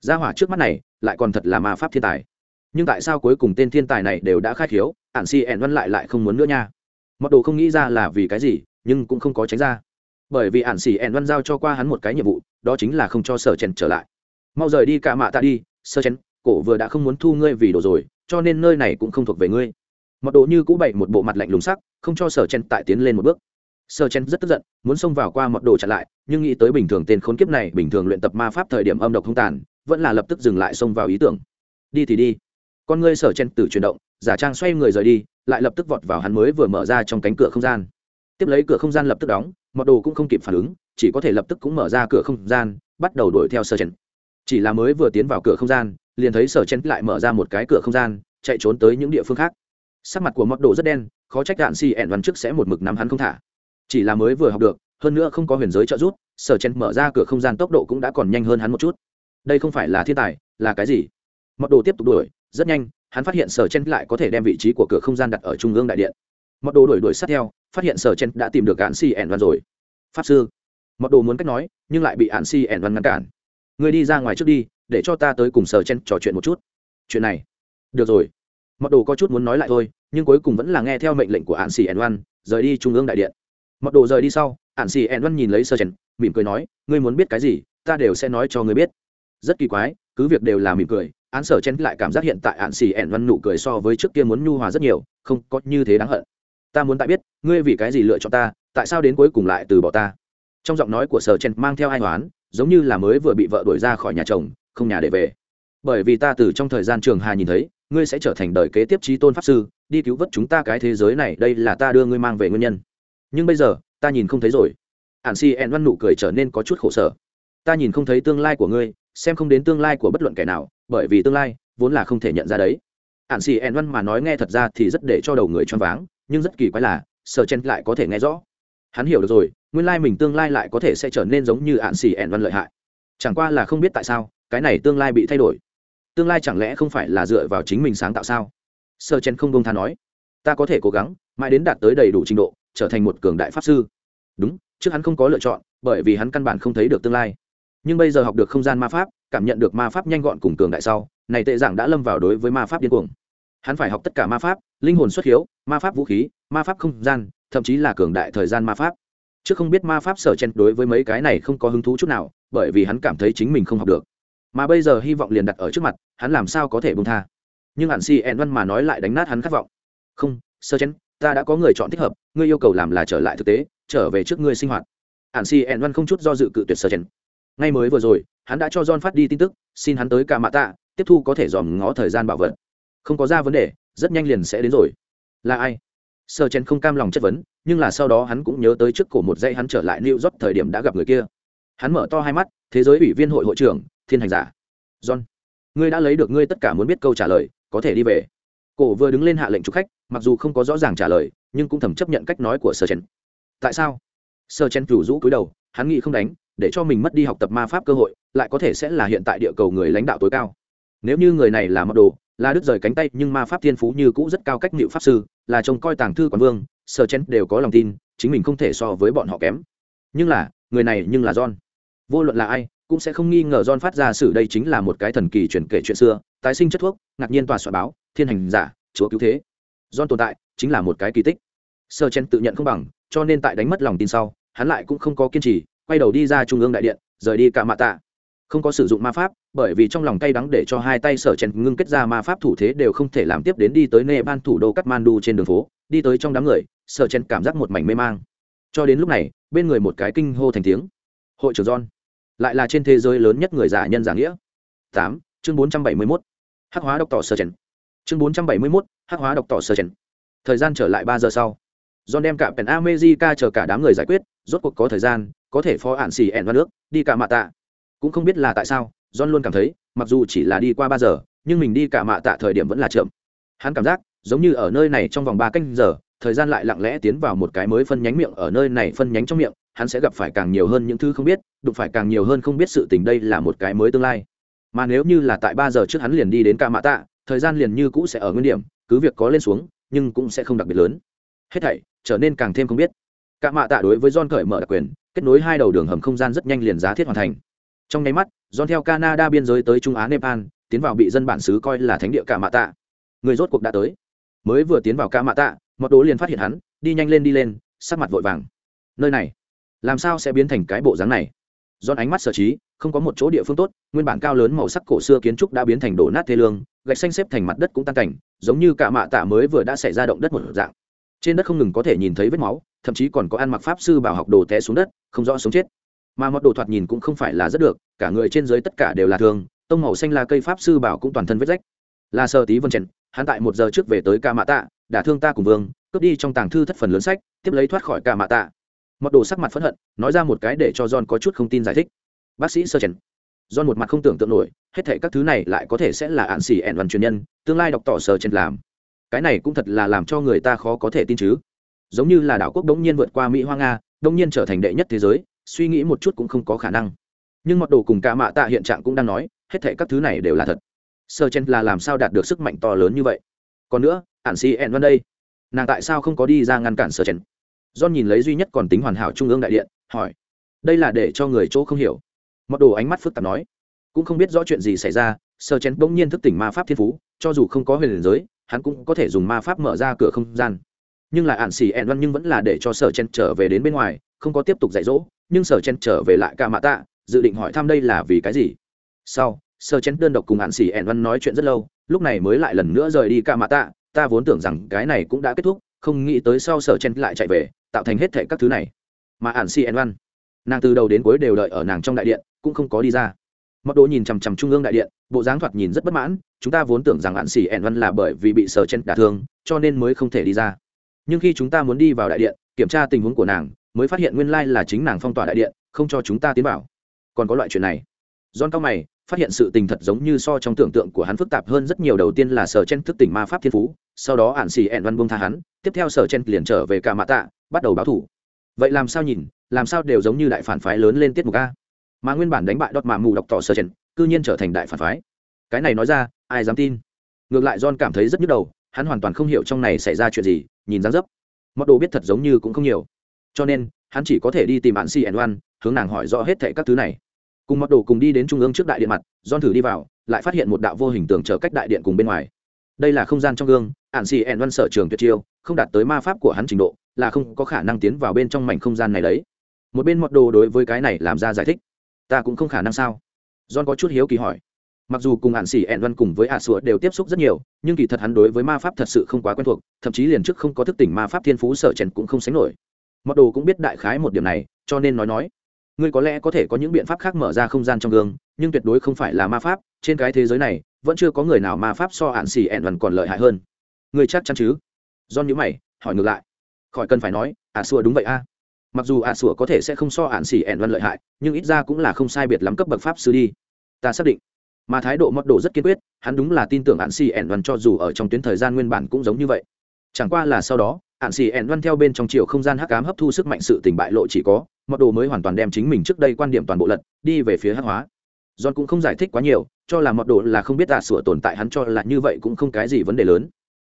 Gia hỏa trước mắt này, lại còn thật là ma pháp thiên tài. Nhưng tại sao cuối cùng tên thiên tài này đều đã khai khiếu ạn si ẻn văn lại lại không muốn nữa nha? Mọt đồ không nghĩ ra là vì cái gì, nhưng cũng không có tránh ra. Bởi vì ạn xỉ ẻn văn giao cho qua hắn một cái nhiệm vụ, đó chính là không cho sở chèn trở lại mau rời đi cả mạ ta đi sơ chén, cổ vừa đã không muốn thu ngươi vì đồ rồi cho nên nơi này cũng không thuộc về ngươi. Mật độ như cũ bậy một bộ mặt lạnh lùng sắc không cho sở chen tại tiến lên một bước. Sở chen rất tức giận muốn xông vào qua mật độ chặn lại nhưng nghĩ tới bình thường tên khốn kiếp này bình thường luyện tập ma pháp thời điểm âm độc không tàn vẫn là lập tức dừng lại xông vào ý tưởng. Đi thì đi. Con ngươi sở chen tử chuyển động giả trang xoay người rời đi lại lập tức vọt vào hắn mới vừa mở ra trong cánh cửa không gian. Tiếp lấy cửa không gian lập tức đóng mật đồ cũng không kịp phản ứng chỉ có thể lập tức cũng mở ra cửa không gian bắt đầu đuổi theo sở chen chỉ là mới vừa tiến vào cửa không gian, liền thấy sở chen lại mở ra một cái cửa không gian, chạy trốn tới những địa phương khác. Sắc mặt của mọc đồ rất đen, khó trách đạn xì ẹn văn trước sẽ một mực nắm hắn không thả. Chỉ là mới vừa học được, hơn nữa không có huyền giới trợ giúp, sở chen mở ra cửa không gian tốc độ cũng đã còn nhanh hơn hắn một chút. Đây không phải là thiên tài, là cái gì? Mọc đồ tiếp tục đuổi, rất nhanh, hắn phát hiện sở chen lại có thể đem vị trí của cửa không gian đặt ở trung ương đại điện. Mọc đồ đuổi đuổi sát theo, phát hiện sở chen đã tìm được đạn xì ẹn văn rồi. Pháp sư. Mọc đồ muốn cách nói, nhưng lại bị đạn xì ẹn văn ngăn cản. Ngươi đi ra ngoài trước đi, để cho ta tới cùng sở chen trò chuyện một chút. Chuyện này, được rồi. Mặc đồ có chút muốn nói lại thôi, nhưng cuối cùng vẫn là nghe theo mệnh lệnh của hạn xì ẩn văn rời đi trung ương đại điện. Mặc đồ rời đi sau hạn xì ẩn văn nhìn lấy sở chen, mỉm cười nói, ngươi muốn biết cái gì, ta đều sẽ nói cho ngươi biết. Rất kỳ quái, cứ việc đều là mỉm cười án sở chen lại cảm giác hiện tại hạn xì ẩn văn nụ cười so với trước kia muốn nhu hòa rất nhiều, không có như thế đáng hận. Ta muốn tại biết, ngươi vì cái gì lựa chọn ta, tại sao đến cuối cùng lại từ bỏ ta? Trong giọng nói của sở chen mang theo ai oán giống như là mới vừa bị vợ đuổi ra khỏi nhà chồng, không nhà để về. Bởi vì ta từ trong thời gian trường hà nhìn thấy, ngươi sẽ trở thành đời kế tiếp trí tôn pháp sư, đi cứu vớt chúng ta cái thế giới này, đây là ta đưa ngươi mang về nguyên nhân. Nhưng bây giờ, ta nhìn không thấy rồi. Ạn si En văn nụ cười trở nên có chút khổ sở. Ta nhìn không thấy tương lai của ngươi, xem không đến tương lai của bất luận kẻ nào, bởi vì tương lai, vốn là không thể nhận ra đấy. Ạn si En văn mà nói nghe thật ra thì rất để cho đầu người choáng váng, nhưng rất kỳ quái là, sở chen lại có thể nghe rõ. Hắn hiểu được rồi nguyên lai mình tương lai lại có thể sẽ trở nên giống như ạn xì ẻn văn lợi hại. Chẳng qua là không biết tại sao, cái này tương lai bị thay đổi. Tương lai chẳng lẽ không phải là dựa vào chính mình sáng tạo sao? Sơ chen không bông tha nói, ta có thể cố gắng, mãi đến đạt tới đầy đủ trình độ, trở thành một cường đại pháp sư. Đúng, trước hắn không có lựa chọn, bởi vì hắn căn bản không thấy được tương lai. Nhưng bây giờ học được không gian ma pháp, cảm nhận được ma pháp nhanh gọn cùng cường đại sau, này tệ giảng đã lâm vào đối với ma pháp điên cuồng. Hắn phải học tất cả ma pháp, linh hồn xuất hiếu, ma pháp vũ khí, ma pháp không gian, thậm chí là cường đại thời gian ma pháp chứ không biết ma pháp sở chen đối với mấy cái này không có hứng thú chút nào, bởi vì hắn cảm thấy chính mình không học được. Mà bây giờ hy vọng liền đặt ở trước mặt, hắn làm sao có thể bông tha. Nhưng hạn si ẹn văn mà nói lại đánh nát hắn khát vọng. Không sơ chen ta đã có người chọn thích hợp, ngươi yêu cầu làm là trở lại thực tế, trở về trước ngươi sinh hoạt. Hạn si ẹn văn không chút do dự cự tuyệt sơ chen ngay mới vừa rồi, hắn đã cho john phát đi tin tức, xin hắn tới cả mạ tạ tiếp thu có thể dòm ngó thời gian bảo vật. Không có ra vấn đề, rất nhanh liền sẽ đến rồi. Là ai? Sơ chen không cam lòng chất vấn nhưng là sau đó hắn cũng nhớ tới trước cổ một dây hắn trở lại new york thời điểm đã gặp người kia. Hắn mở to hai mắt, thế giới ủy viên hội hội trưởng, thiên hành giả. John, ngươi đã lấy được ngươi tất cả muốn biết câu trả lời, có thể đi về. Cổ vừa đứng lên hạ lệnh chụp khách, mặc dù không có rõ ràng trả lời, nhưng cũng thầm chấp nhận cách nói của sơ chen. Tại sao? Sơ chen rủ rũ cúi đầu, hắn nghĩ không đánh, để cho mình mất đi học tập ma pháp cơ hội, lại có thể sẽ là hiện tại địa cầu người lãnh đạo tối cao. Nếu như người này là mật đồ, là đứt rời cánh tay, nhưng ma pháp thiên phú như cũ rất cao cách nịu pháp sư, là trông coi tàng thư quán vương Sở chen đều có lòng tin chính mình không thể so với bọn họ kém nhưng là người này nhưng là john vô luận là ai cũng sẽ không nghi ngờ John phát ra sử đây chính là một cái thần kỳ truyền kể chuyện xưa, tái sinh chất thuốc, ngạc nhiên tòa soạn báo, thiên hành giả, chúa cứu thế. John tồn tại, chính là một cái kỳ tích. Sơ Chen tự nhận không bằng, cho nên tại đánh mất lòng tin sau, hắn lại cũng không có kiên trì, quay đầu đi ra trung ương đại điện, rời đi cả mạ tạ. Không có sử dụng ma pháp, bởi vì trong lòng cay đắng để cho hai tay Sở Chen ngưng kết ra ma pháp thủ thế đều không thể làm tiếp đến đi tới Nepal thủ đô Kathmandu trên đường phố, đi tới trong đám người, Sở Chen cảm giác một mảnh mê mang. Cho đến lúc này, bên người một cái kinh hô thành tiếng. Hội trưởng John lại là trên thế giới lớn nhất người giả nhân giả nghĩa. Tám chương bốn trăm bảy mươi mốt hắc hóa độc tỏ sơ chen chương bốn trăm bảy mươi mốt hắc hóa độc tỏ sơ chen thời gian trở lại ba giờ sau. John đem cả pèn amejica chờ cả đám người giải quyết rốt cuộc có thời gian có thể phó ạn xì ẻn vào nước đi cả mạ tạ. Cũng không biết là tại sao john luôn cảm thấy mặc dù chỉ là đi qua ba giờ nhưng mình đi cả mạ tạ thời điểm vẫn là chậm. Hắn cảm giác giống như ở nơi này trong vòng ba canh giờ thời gian lại lặng lẽ tiến vào một cái mới phân nhánh miệng ở nơi này phân nhánh trong miệng, hắn sẽ gặp phải càng nhiều hơn những thứ không biết, đụng phải càng nhiều hơn không biết sự tình đây là một cái mới tương lai. Mà nếu như là tại ba giờ trước hắn liền đi đến ca mã tạ, thời gian liền như cũ sẽ ở nguyên điểm, cứ việc có lên xuống, nhưng cũng sẽ không đặc biệt lớn. Hết thảy, trở nên càng thêm không biết. Ca mã tạ đối với john cởi mở đặc quyền, kết nối hai đầu đường hầm không gian rất nhanh liền giá thiết hoàn thành. Trong nháy mắt, john theo canada biên giới tới trung á nepal, tiến vào bị dân bản xứ coi là thánh địa ca mã tạ. Người rốt cuộc đã tới mới vừa tiến vào ca mạ tạ, mọt đố liền phát hiện hắn, đi nhanh lên đi lên, sắc mặt vội vàng. Nơi này, làm sao sẽ biến thành cái bộ dáng này? Do ánh mắt sở trí, không có một chỗ địa phương tốt, nguyên bản cao lớn màu sắc cổ xưa kiến trúc đã biến thành đổ nát thê lương, gạch xanh xếp thành mặt đất cũng tan cảnh, giống như cả mạ tạ mới vừa đã xảy ra động đất một dạng. Trên đất không ngừng có thể nhìn thấy vết máu, thậm chí còn có ăn mặc pháp sư bảo học đồ té xuống đất, không rõ sống chết. Mà mọt đồ thoạt nhìn cũng không phải là rất được, cả người trên dưới tất cả đều là thương tông màu xanh là cây pháp sư bảo cũng toàn thân vết rách. Là sơ tí vân trần hắn tại một giờ trước về tới ca mạ tạ, đả thương ta cùng vương, cướp đi trong tàng thư thất phần lớn sách, tiếp lấy thoát khỏi ca mạ tạ. Mọt đồ sắc mặt phẫn hận, nói ra một cái để cho john có chút không tin giải thích. Bác sĩ sơ chèn john một mặt không tưởng tượng nổi, hết thể các thứ này lại có thể sẽ là ạn xỉ ẹn văn truyền nhân, tương lai đọc tỏ sơ chèn làm. Cái này cũng thật là làm cho người ta khó có thể tin chứ. Giống như là đảo quốc đống nhiên vượt qua mỹ hoa nga, đống nhiên trở thành đệ nhất thế giới, suy nghĩ một chút cũng không có khả năng. Nhưng mọt đồ cùng ca mạ tạ hiện trạng cũng đang nói, hết thể các thứ này đều là thật sơ chen là làm sao đạt được sức mạnh to lớn như vậy? Còn nữa ạn si ẹn văn đây nàng tại sao không có đi ra ngăn cản sơ chen? John nhìn lấy duy nhất còn tính hoàn hảo trung ương đại điện, hỏi: "Đây là để cho người chỗ không hiểu." Mặc đồ ánh mắt phức tạp nói: "Cũng không biết rõ chuyện gì xảy ra." Sơ chen bỗng nhiên thức tỉnh ma pháp thiên phú, cho dù không có huyền giới hắn cũng có thể dùng ma pháp mở ra cửa không gian. Nhưng là ạn xì ẹn văn nhưng vẫn là để cho sở chen trở về đến bên ngoài không có tiếp tục dạy dỗ nhưng sở chen trở về lại ca mạ tạ dự định hỏi thăm đây là vì cái gì? Sau sở chén đơn độc cùng hạn xỉ ẹn văn nói chuyện rất lâu, lúc này mới lại lần nữa rời đi cả mạ tạ, ta vốn tưởng rằng cái này cũng đã kết thúc, không nghĩ tới sau sở chen lại chạy về, tạo thành hết thệ các thứ này. Mà ạn xỉ ẹn văn, nàng từ đầu đến cuối đều đợi ở nàng trong đại điện, cũng không có đi ra. Mặc đồ nhìn chằm chằm trung ương đại điện, bộ dáng thoạt nhìn rất bất mãn, chúng ta vốn tưởng rằng ạn xỉ ẹn văn là bởi vì bị sở chen đả thương, cho nên mới không thể đi ra. Nhưng khi chúng ta muốn đi vào đại điện, kiểm tra tình huống của nàng, mới phát hiện nguyên lai là chính nàng phong tỏa đại điện, không cho chúng ta tiến vào. Còn có loại chuyện này. Don cao mày phát hiện sự tình thật giống như so trong tưởng tượng của hắn phức tạp hơn rất nhiều. Đầu tiên là sở chen thức tỉnh ma pháp thiên phú, sau đó ạn xì ẹn văn buông tha hắn, tiếp theo sở chen liền trở về cả mạ tạ, bắt đầu báo thủ. Vậy làm sao nhìn, làm sao đều giống như đại phản phái lớn lên tiết mục a? Mà nguyên bản đánh bại đọt mà mù đọc tỏ sở chen, cư nhiên trở thành đại phản phái. Cái này nói ra, ai dám tin? Ngược lại john cảm thấy rất nhức đầu, hắn hoàn toàn không hiểu trong này xảy ra chuyện gì, nhìn dáng dấp. Mọt đồ biết thật giống như cũng không nhiều. Cho nên, hắn chỉ có thể đi tìm bạn cn oan hướng nàng hỏi rõ hết thệ các thứ này cùng mọt đồ cùng đi đến trung ương trước đại điện mặt don thử đi vào, lại phát hiện một đạo vô hình tường trở cách đại điện cùng bên ngoài. Đây là không gian trong gương ạn xì ẹn văn sở trường tuyệt chiêu, không đạt tới ma pháp của hắn trình độ, là không có khả năng tiến vào bên trong mảnh không gian này đấy. Một bên mọt đồ đối với cái này làm ra giải thích. Ta cũng không khả năng sao? Don có chút hiếu kỳ hỏi. Mặc dù cùng ạn xỉ ẹn văn cùng với ạ sủa đều tiếp xúc rất nhiều, nhưng kỳ thật hắn đối với ma pháp thật sự không quá quen thuộc, thậm chí liền trước không có thức tỉnh ma pháp thiên phú sở chèn cũng không sánh nổi. Mặc đồ cũng biết đại khái một điểm này, cho nên nói nói ngươi có lẽ có thể có những biện pháp khác mở ra không gian trong gương, nhưng tuyệt đối không phải là ma pháp, trên cái thế giới này, vẫn chưa có người nào ma pháp so hạn xì ẹn văn còn lợi hại hơn. Ngươi chắc chắn chứ? Do nhữ mày, hỏi ngược lại. Khỏi cần phải nói ạ xua đúng vậy a. Mặc dù ạ xua có thể sẽ không so hạn xì ẹn văn lợi hại, nhưng ít ra cũng là không sai biệt lắm cấp bậc pháp sư đi. Ta xác định. Mà thái độ mất độ rất kiên quyết, hắn đúng là tin tưởng hạn xì ẹn văn cho dù ở trong tuyến thời gian nguyên bản cũng giống như vậy. Chẳng qua là sau đó hạn xì ẹn văn theo bên trong chiều không gian hắc ám hấp thu sức mạnh sự tình bại lộ chỉ có mọi đồ mới hoàn toàn đem chính mình trước đây quan điểm toàn bộ lật, đi về phía hắc hóa. John cũng không giải thích quá nhiều, cho là mọt đồ là không biết tạ sửa tồn tại hắn cho là như vậy cũng không cái gì vấn đề lớn.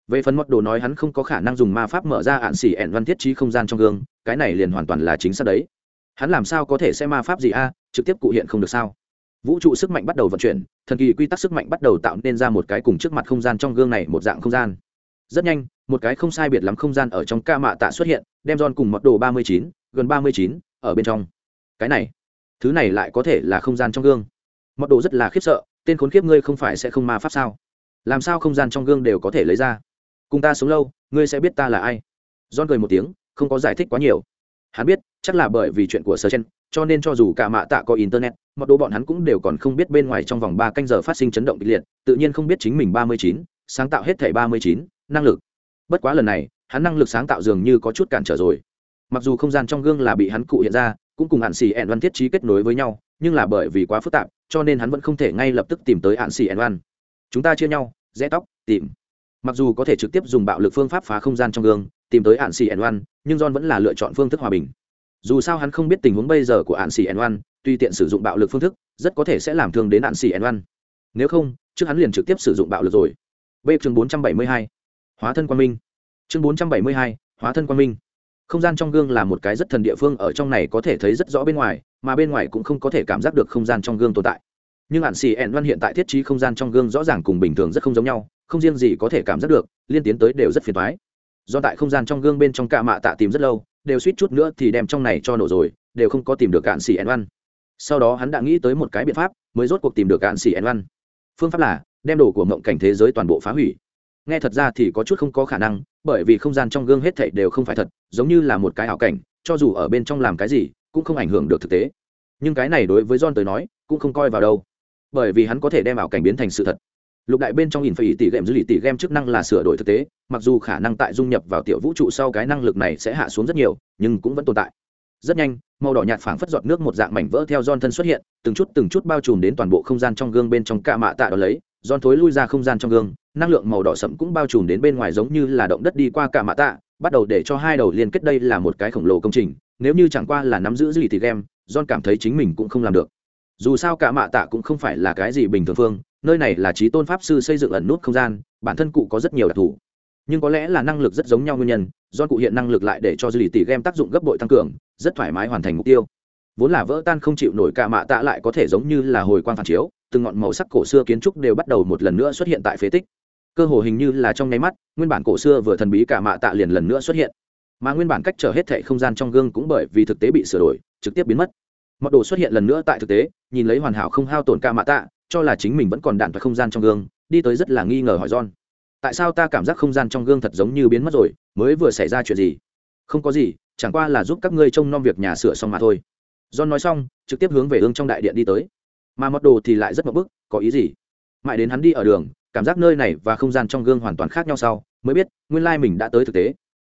Về phần mọt đồ nói hắn không có khả năng dùng ma pháp mở ra ạn xỉ ẹn văn thiết trí không gian trong gương, cái này liền hoàn toàn là chính xác đấy. Hắn làm sao có thể sẽ ma pháp gì a, trực tiếp cụ hiện không được sao? Vũ trụ sức mạnh bắt đầu vận chuyển, thần kỳ quy tắc sức mạnh bắt đầu tạo nên ra một cái cùng trước mặt không gian trong gương này một dạng không gian. Rất nhanh, một cái không sai biệt lắm không gian ở trong ca mạ tạ xuất hiện, đem Don cùng mật đồ ba mươi chín gần ba mươi chín, ở bên trong. Cái này, thứ này lại có thể là không gian trong gương. Mật độ rất là khiếp sợ, tên khốn kiếp ngươi không phải sẽ không ma pháp sao? Làm sao không gian trong gương đều có thể lấy ra? Cùng ta sống lâu, ngươi sẽ biết ta là ai. Giòn cười một tiếng, không có giải thích quá nhiều. Hắn biết, chắc là bởi vì chuyện của sơ chen, cho nên cho dù cả mạ tạ có internet, mật độ bọn hắn cũng đều còn không biết bên ngoài trong vòng ba canh giờ phát sinh chấn động kịch liệt, tự nhiên không biết chính mình ba mươi chín, sáng tạo hết thảy ba mươi chín, năng lực. Bất quá lần này, hắn năng lực sáng tạo dường như có chút cản trở rồi mặc dù không gian trong gương là bị hắn cụ hiện ra, cũng cùng hạn xì ẹn văn thiết trí kết nối với nhau, nhưng là bởi vì quá phức tạp, cho nên hắn vẫn không thể ngay lập tức tìm tới hạn xì ẹn văn. Chúng ta chia nhau, rẽ tóc, tìm. Mặc dù có thể trực tiếp dùng bạo lực phương pháp phá không gian trong gương, tìm tới hạn xì ẹn văn, nhưng john vẫn là lựa chọn phương thức hòa bình. Dù sao hắn không biết tình huống bây giờ của hạn xì ẹn văn, tuy tiện sử dụng bạo lực phương thức, rất có thể sẽ làm thương đến hạn xì ẹn văn. Nếu không, trước hắn liền trực tiếp sử dụng bạo lực rồi. B chương bốn trăm bảy mươi hai. Hóa thân quang minh. Chương bốn trăm bảy mươi hai. Hóa thân quang minh không gian trong gương là một cái rất thần địa phương, ở trong này có thể thấy rất rõ bên ngoài, mà bên ngoài cũng không có thể cảm giác được không gian trong gương tồn tại. Nhưng hạn xì ẹn văn hiện tại thiết trí không gian trong gương rõ ràng cùng bình thường rất không giống nhau, không riêng gì có thể cảm giác được, liên tiến tới đều rất phiền thoái do tại không gian trong gương bên trong cạ mạ tạ tìm rất lâu, đều suýt chút nữa thì đem trong này cho nổ rồi, đều không có tìm được cạn xì ẹn văn. Sau đó hắn đã nghĩ tới một cái biện pháp, mới rốt cuộc tìm được cạn xì ẹn văn. Phương pháp là, đem đồ của mộng cảnh thế giới toàn bộ phá hủy nghe thật ra thì có chút không có khả năng, bởi vì không gian trong gương hết thảy đều không phải thật, giống như là một cái ảo cảnh, cho dù ở bên trong làm cái gì, cũng không ảnh hưởng được thực tế. Nhưng cái này đối với john tới nói, cũng không coi vào đâu. Bởi vì hắn có thể đem ảo cảnh biến thành sự thật. Lục đại bên trong nhìn phải tỷ game dữ liệu tỷ game chức năng là sửa đổi thực tế, mặc dù khả năng tại dung nhập vào tiểu vũ trụ sau cái năng lực này sẽ hạ xuống rất nhiều, nhưng cũng vẫn tồn tại. Rất nhanh, màu đỏ nhạt phảng phất giọt nước một dạng mảnh vỡ theo don thân xuất hiện, từng chút từng chút bao trùm đến toàn bộ không gian trong gương bên trong ca mạ tạ đó lấy don thối lui ra không gian trong gương năng lượng màu đỏ sẫm cũng bao trùm đến bên ngoài giống như là động đất đi qua cả mạ tạ, bắt đầu để cho hai đầu liên kết đây là một cái khổng lồ công trình, nếu như chẳng qua là nắm giữ gì thì game don cảm thấy chính mình cũng không làm được. Dù sao cả mạ tạ cũng không phải là cái gì bình thường phương, nơi này là trí tôn pháp sư xây dựng ẩn nút không gian, bản thân cụ có rất nhiều đặc thù. Nhưng có lẽ là năng lực rất giống nhau nguyên nhân do cụ hiện năng lực lại để cho dư lì tỷ game tác dụng gấp bội tăng cường, rất thoải mái hoàn thành mục tiêu. Vốn là vỡ tan không chịu nổi cả mạ tạ lại có thể giống như là hồi quan phản chiếu, từng ngọn màu sắc cổ xưa kiến trúc đều bắt đầu một lần nữa xuất hiện tại phế tích cơ hồ hình như là trong nháy mắt, nguyên bản cổ xưa vừa thần bí cả mạ tạ liền lần nữa xuất hiện. Mà nguyên bản cách trở hết thệ không gian trong gương cũng bởi vì thực tế bị sửa đổi, trực tiếp biến mất. Mọt đồ xuất hiện lần nữa tại thực tế, nhìn lấy hoàn hảo không hao tổn cả mạ tạ, cho là chính mình vẫn còn đạn vào không gian trong gương, đi tới rất là nghi ngờ hỏi john. Tại sao ta cảm giác không gian trong gương thật giống như biến mất rồi, mới vừa xảy ra chuyện gì? Không có gì, chẳng qua là giúp các ngươi trông nom việc nhà sửa xong mà thôi. John nói xong, trực tiếp hướng về ương trong đại điện đi tới. Mà mọt đồ thì lại rất mập bức, có ý gì? Mãi đến hắn đi ở đường cảm giác nơi này và không gian trong gương hoàn toàn khác nhau sau, mới biết nguyên lai mình đã tới thực tế.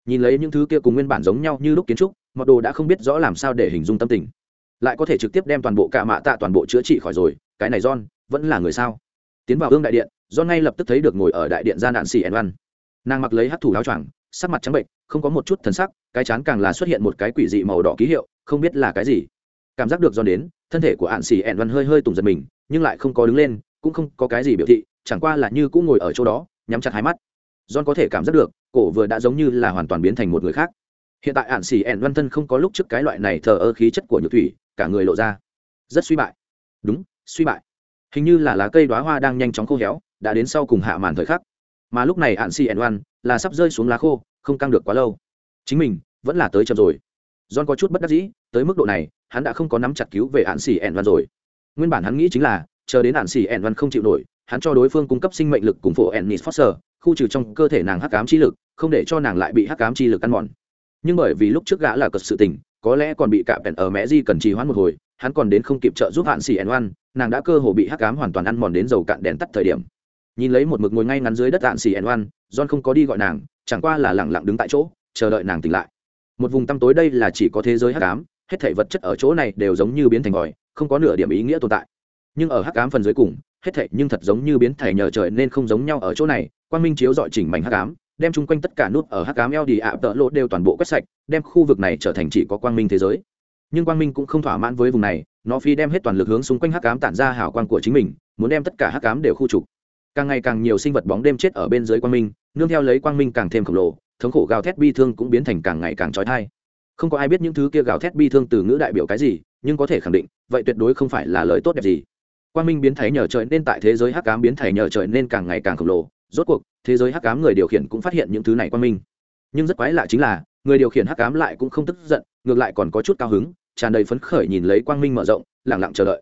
Nhìn lấy những thứ kia cùng nguyên bản giống nhau như lúc kiến trúc, mọt đồ đã không biết rõ làm sao để hình dung tâm tình. Lại có thể trực tiếp đem toàn bộ cạ mạ tạ toàn bộ chữa trị khỏi rồi, cái này john vẫn là người sao? Tiến vào gương đại điện, john ngay lập tức thấy được ngồi ở đại điện gian nạn xì ẩn văn nàng mặc lấy hát thủ áo choàng, sắc mặt trắng bệnh không có một chút thần sắc, cái chán càng là xuất hiện một cái quỷ dị màu đỏ ký hiệu, không biết là cái gì. Cảm giác được john đến, thân thể của hạn xì ẩn văn hơi hơi tùng giật mình, nhưng lại không có đứng lên, cũng không có cái gì biểu thị chẳng qua là như cũng ngồi ở chỗ đó, nhắm chặt hai mắt. John có thể cảm giác được, cổ vừa đã giống như là hoàn toàn biến thành một người khác. Hiện tại ạn xì ẻn văn thân không có lúc trước cái loại này thờ ơ khí chất của nhược thủy, cả người lộ ra. Rất suy bại. Đúng, suy bại. Hình như là lá cây đoá hoa đang nhanh chóng khô héo, đã đến sau cùng hạ màn thời khắc. Mà lúc này ạn xì ẻn văn là sắp rơi xuống lá khô, không căng được quá lâu. Chính mình vẫn là tới chậm rồi. John có chút bất đắc dĩ, tới mức độ này, hắn đã không có nắm chặt cứu về ạn xì ẻn văn rồi. Nguyên bản hắn nghĩ chính là, chờ đến ạn xì ẻn văn không chịu nổi hắn cho đối phương cung cấp sinh mệnh lực cùng phổ ennis foster, khu trừ trong cơ thể nàng hắc cám chi lực, không để cho nàng lại bị hắc cám chi lực ăn mòn. Nhưng bởi vì lúc trước gã là cật sự tình, có lẽ còn bị cạm bèn ở mẹ di cần trì hoãn một hồi, hắn còn đến không kịp trợ giúp hạn xì ẻn oan, nàng đã cơ hồ bị hắc cám hoàn toàn ăn mòn đến dầu cạn đèn tắt thời điểm. Nhìn lấy một mực ngồi ngay ngắn dưới đất hạn xì ẻn oan, john không có đi gọi nàng, chẳng qua là lẳng lặng đứng tại chỗ, chờ đợi nàng tỉnh lại. Một vùng tăm tối đây là chỉ có thế giới hắc ám, hết thảy vật chất ở chỗ này đều giống như biến thành vòi, không có nửa điểm ý nghĩa tồn tại. Nhưng ở hắc ám phần dưới cùng hết thảy nhưng thật giống như biến thể nhờ trời nên không giống nhau ở chỗ này. Quang minh chiếu rọi chỉnh mảnh hắc ám, đem chung quanh tất cả nút ở hắc ám eo đi ạ tợ lộ đều toàn bộ quét sạch, đem khu vực này trở thành chỉ có quang minh thế giới. Nhưng quang minh cũng không thỏa mãn với vùng này, nó phi đem hết toàn lực hướng xung quanh hắc ám tản ra hào quang của chính mình, muốn đem tất cả hắc ám đều khu trục. Càng ngày càng nhiều sinh vật bóng đêm chết ở bên dưới quang minh, nương theo lấy quang minh càng thêm khổng lồ, thống khổ gào thét bi thương cũng biến thành càng ngày càng chói tai. không có ai biết những thứ kia gào thét bi thương từ ngữ đại biểu cái gì, nhưng có thể khẳng định, vậy tuyệt đối không phải là lời tốt đẹp gì quang minh biến thái nhờ trời nên tại thế giới hắc ám biến thái nhờ trời nên càng ngày càng khổng lồ. Rốt cuộc, thế giới hắc ám người điều khiển cũng phát hiện những thứ này quang minh. Nhưng rất quái lạ chính là, người điều khiển hắc ám lại cũng không tức giận, ngược lại còn có chút cao hứng, tràn đầy phấn khởi nhìn lấy quang minh mở rộng lẳng lặng chờ đợi.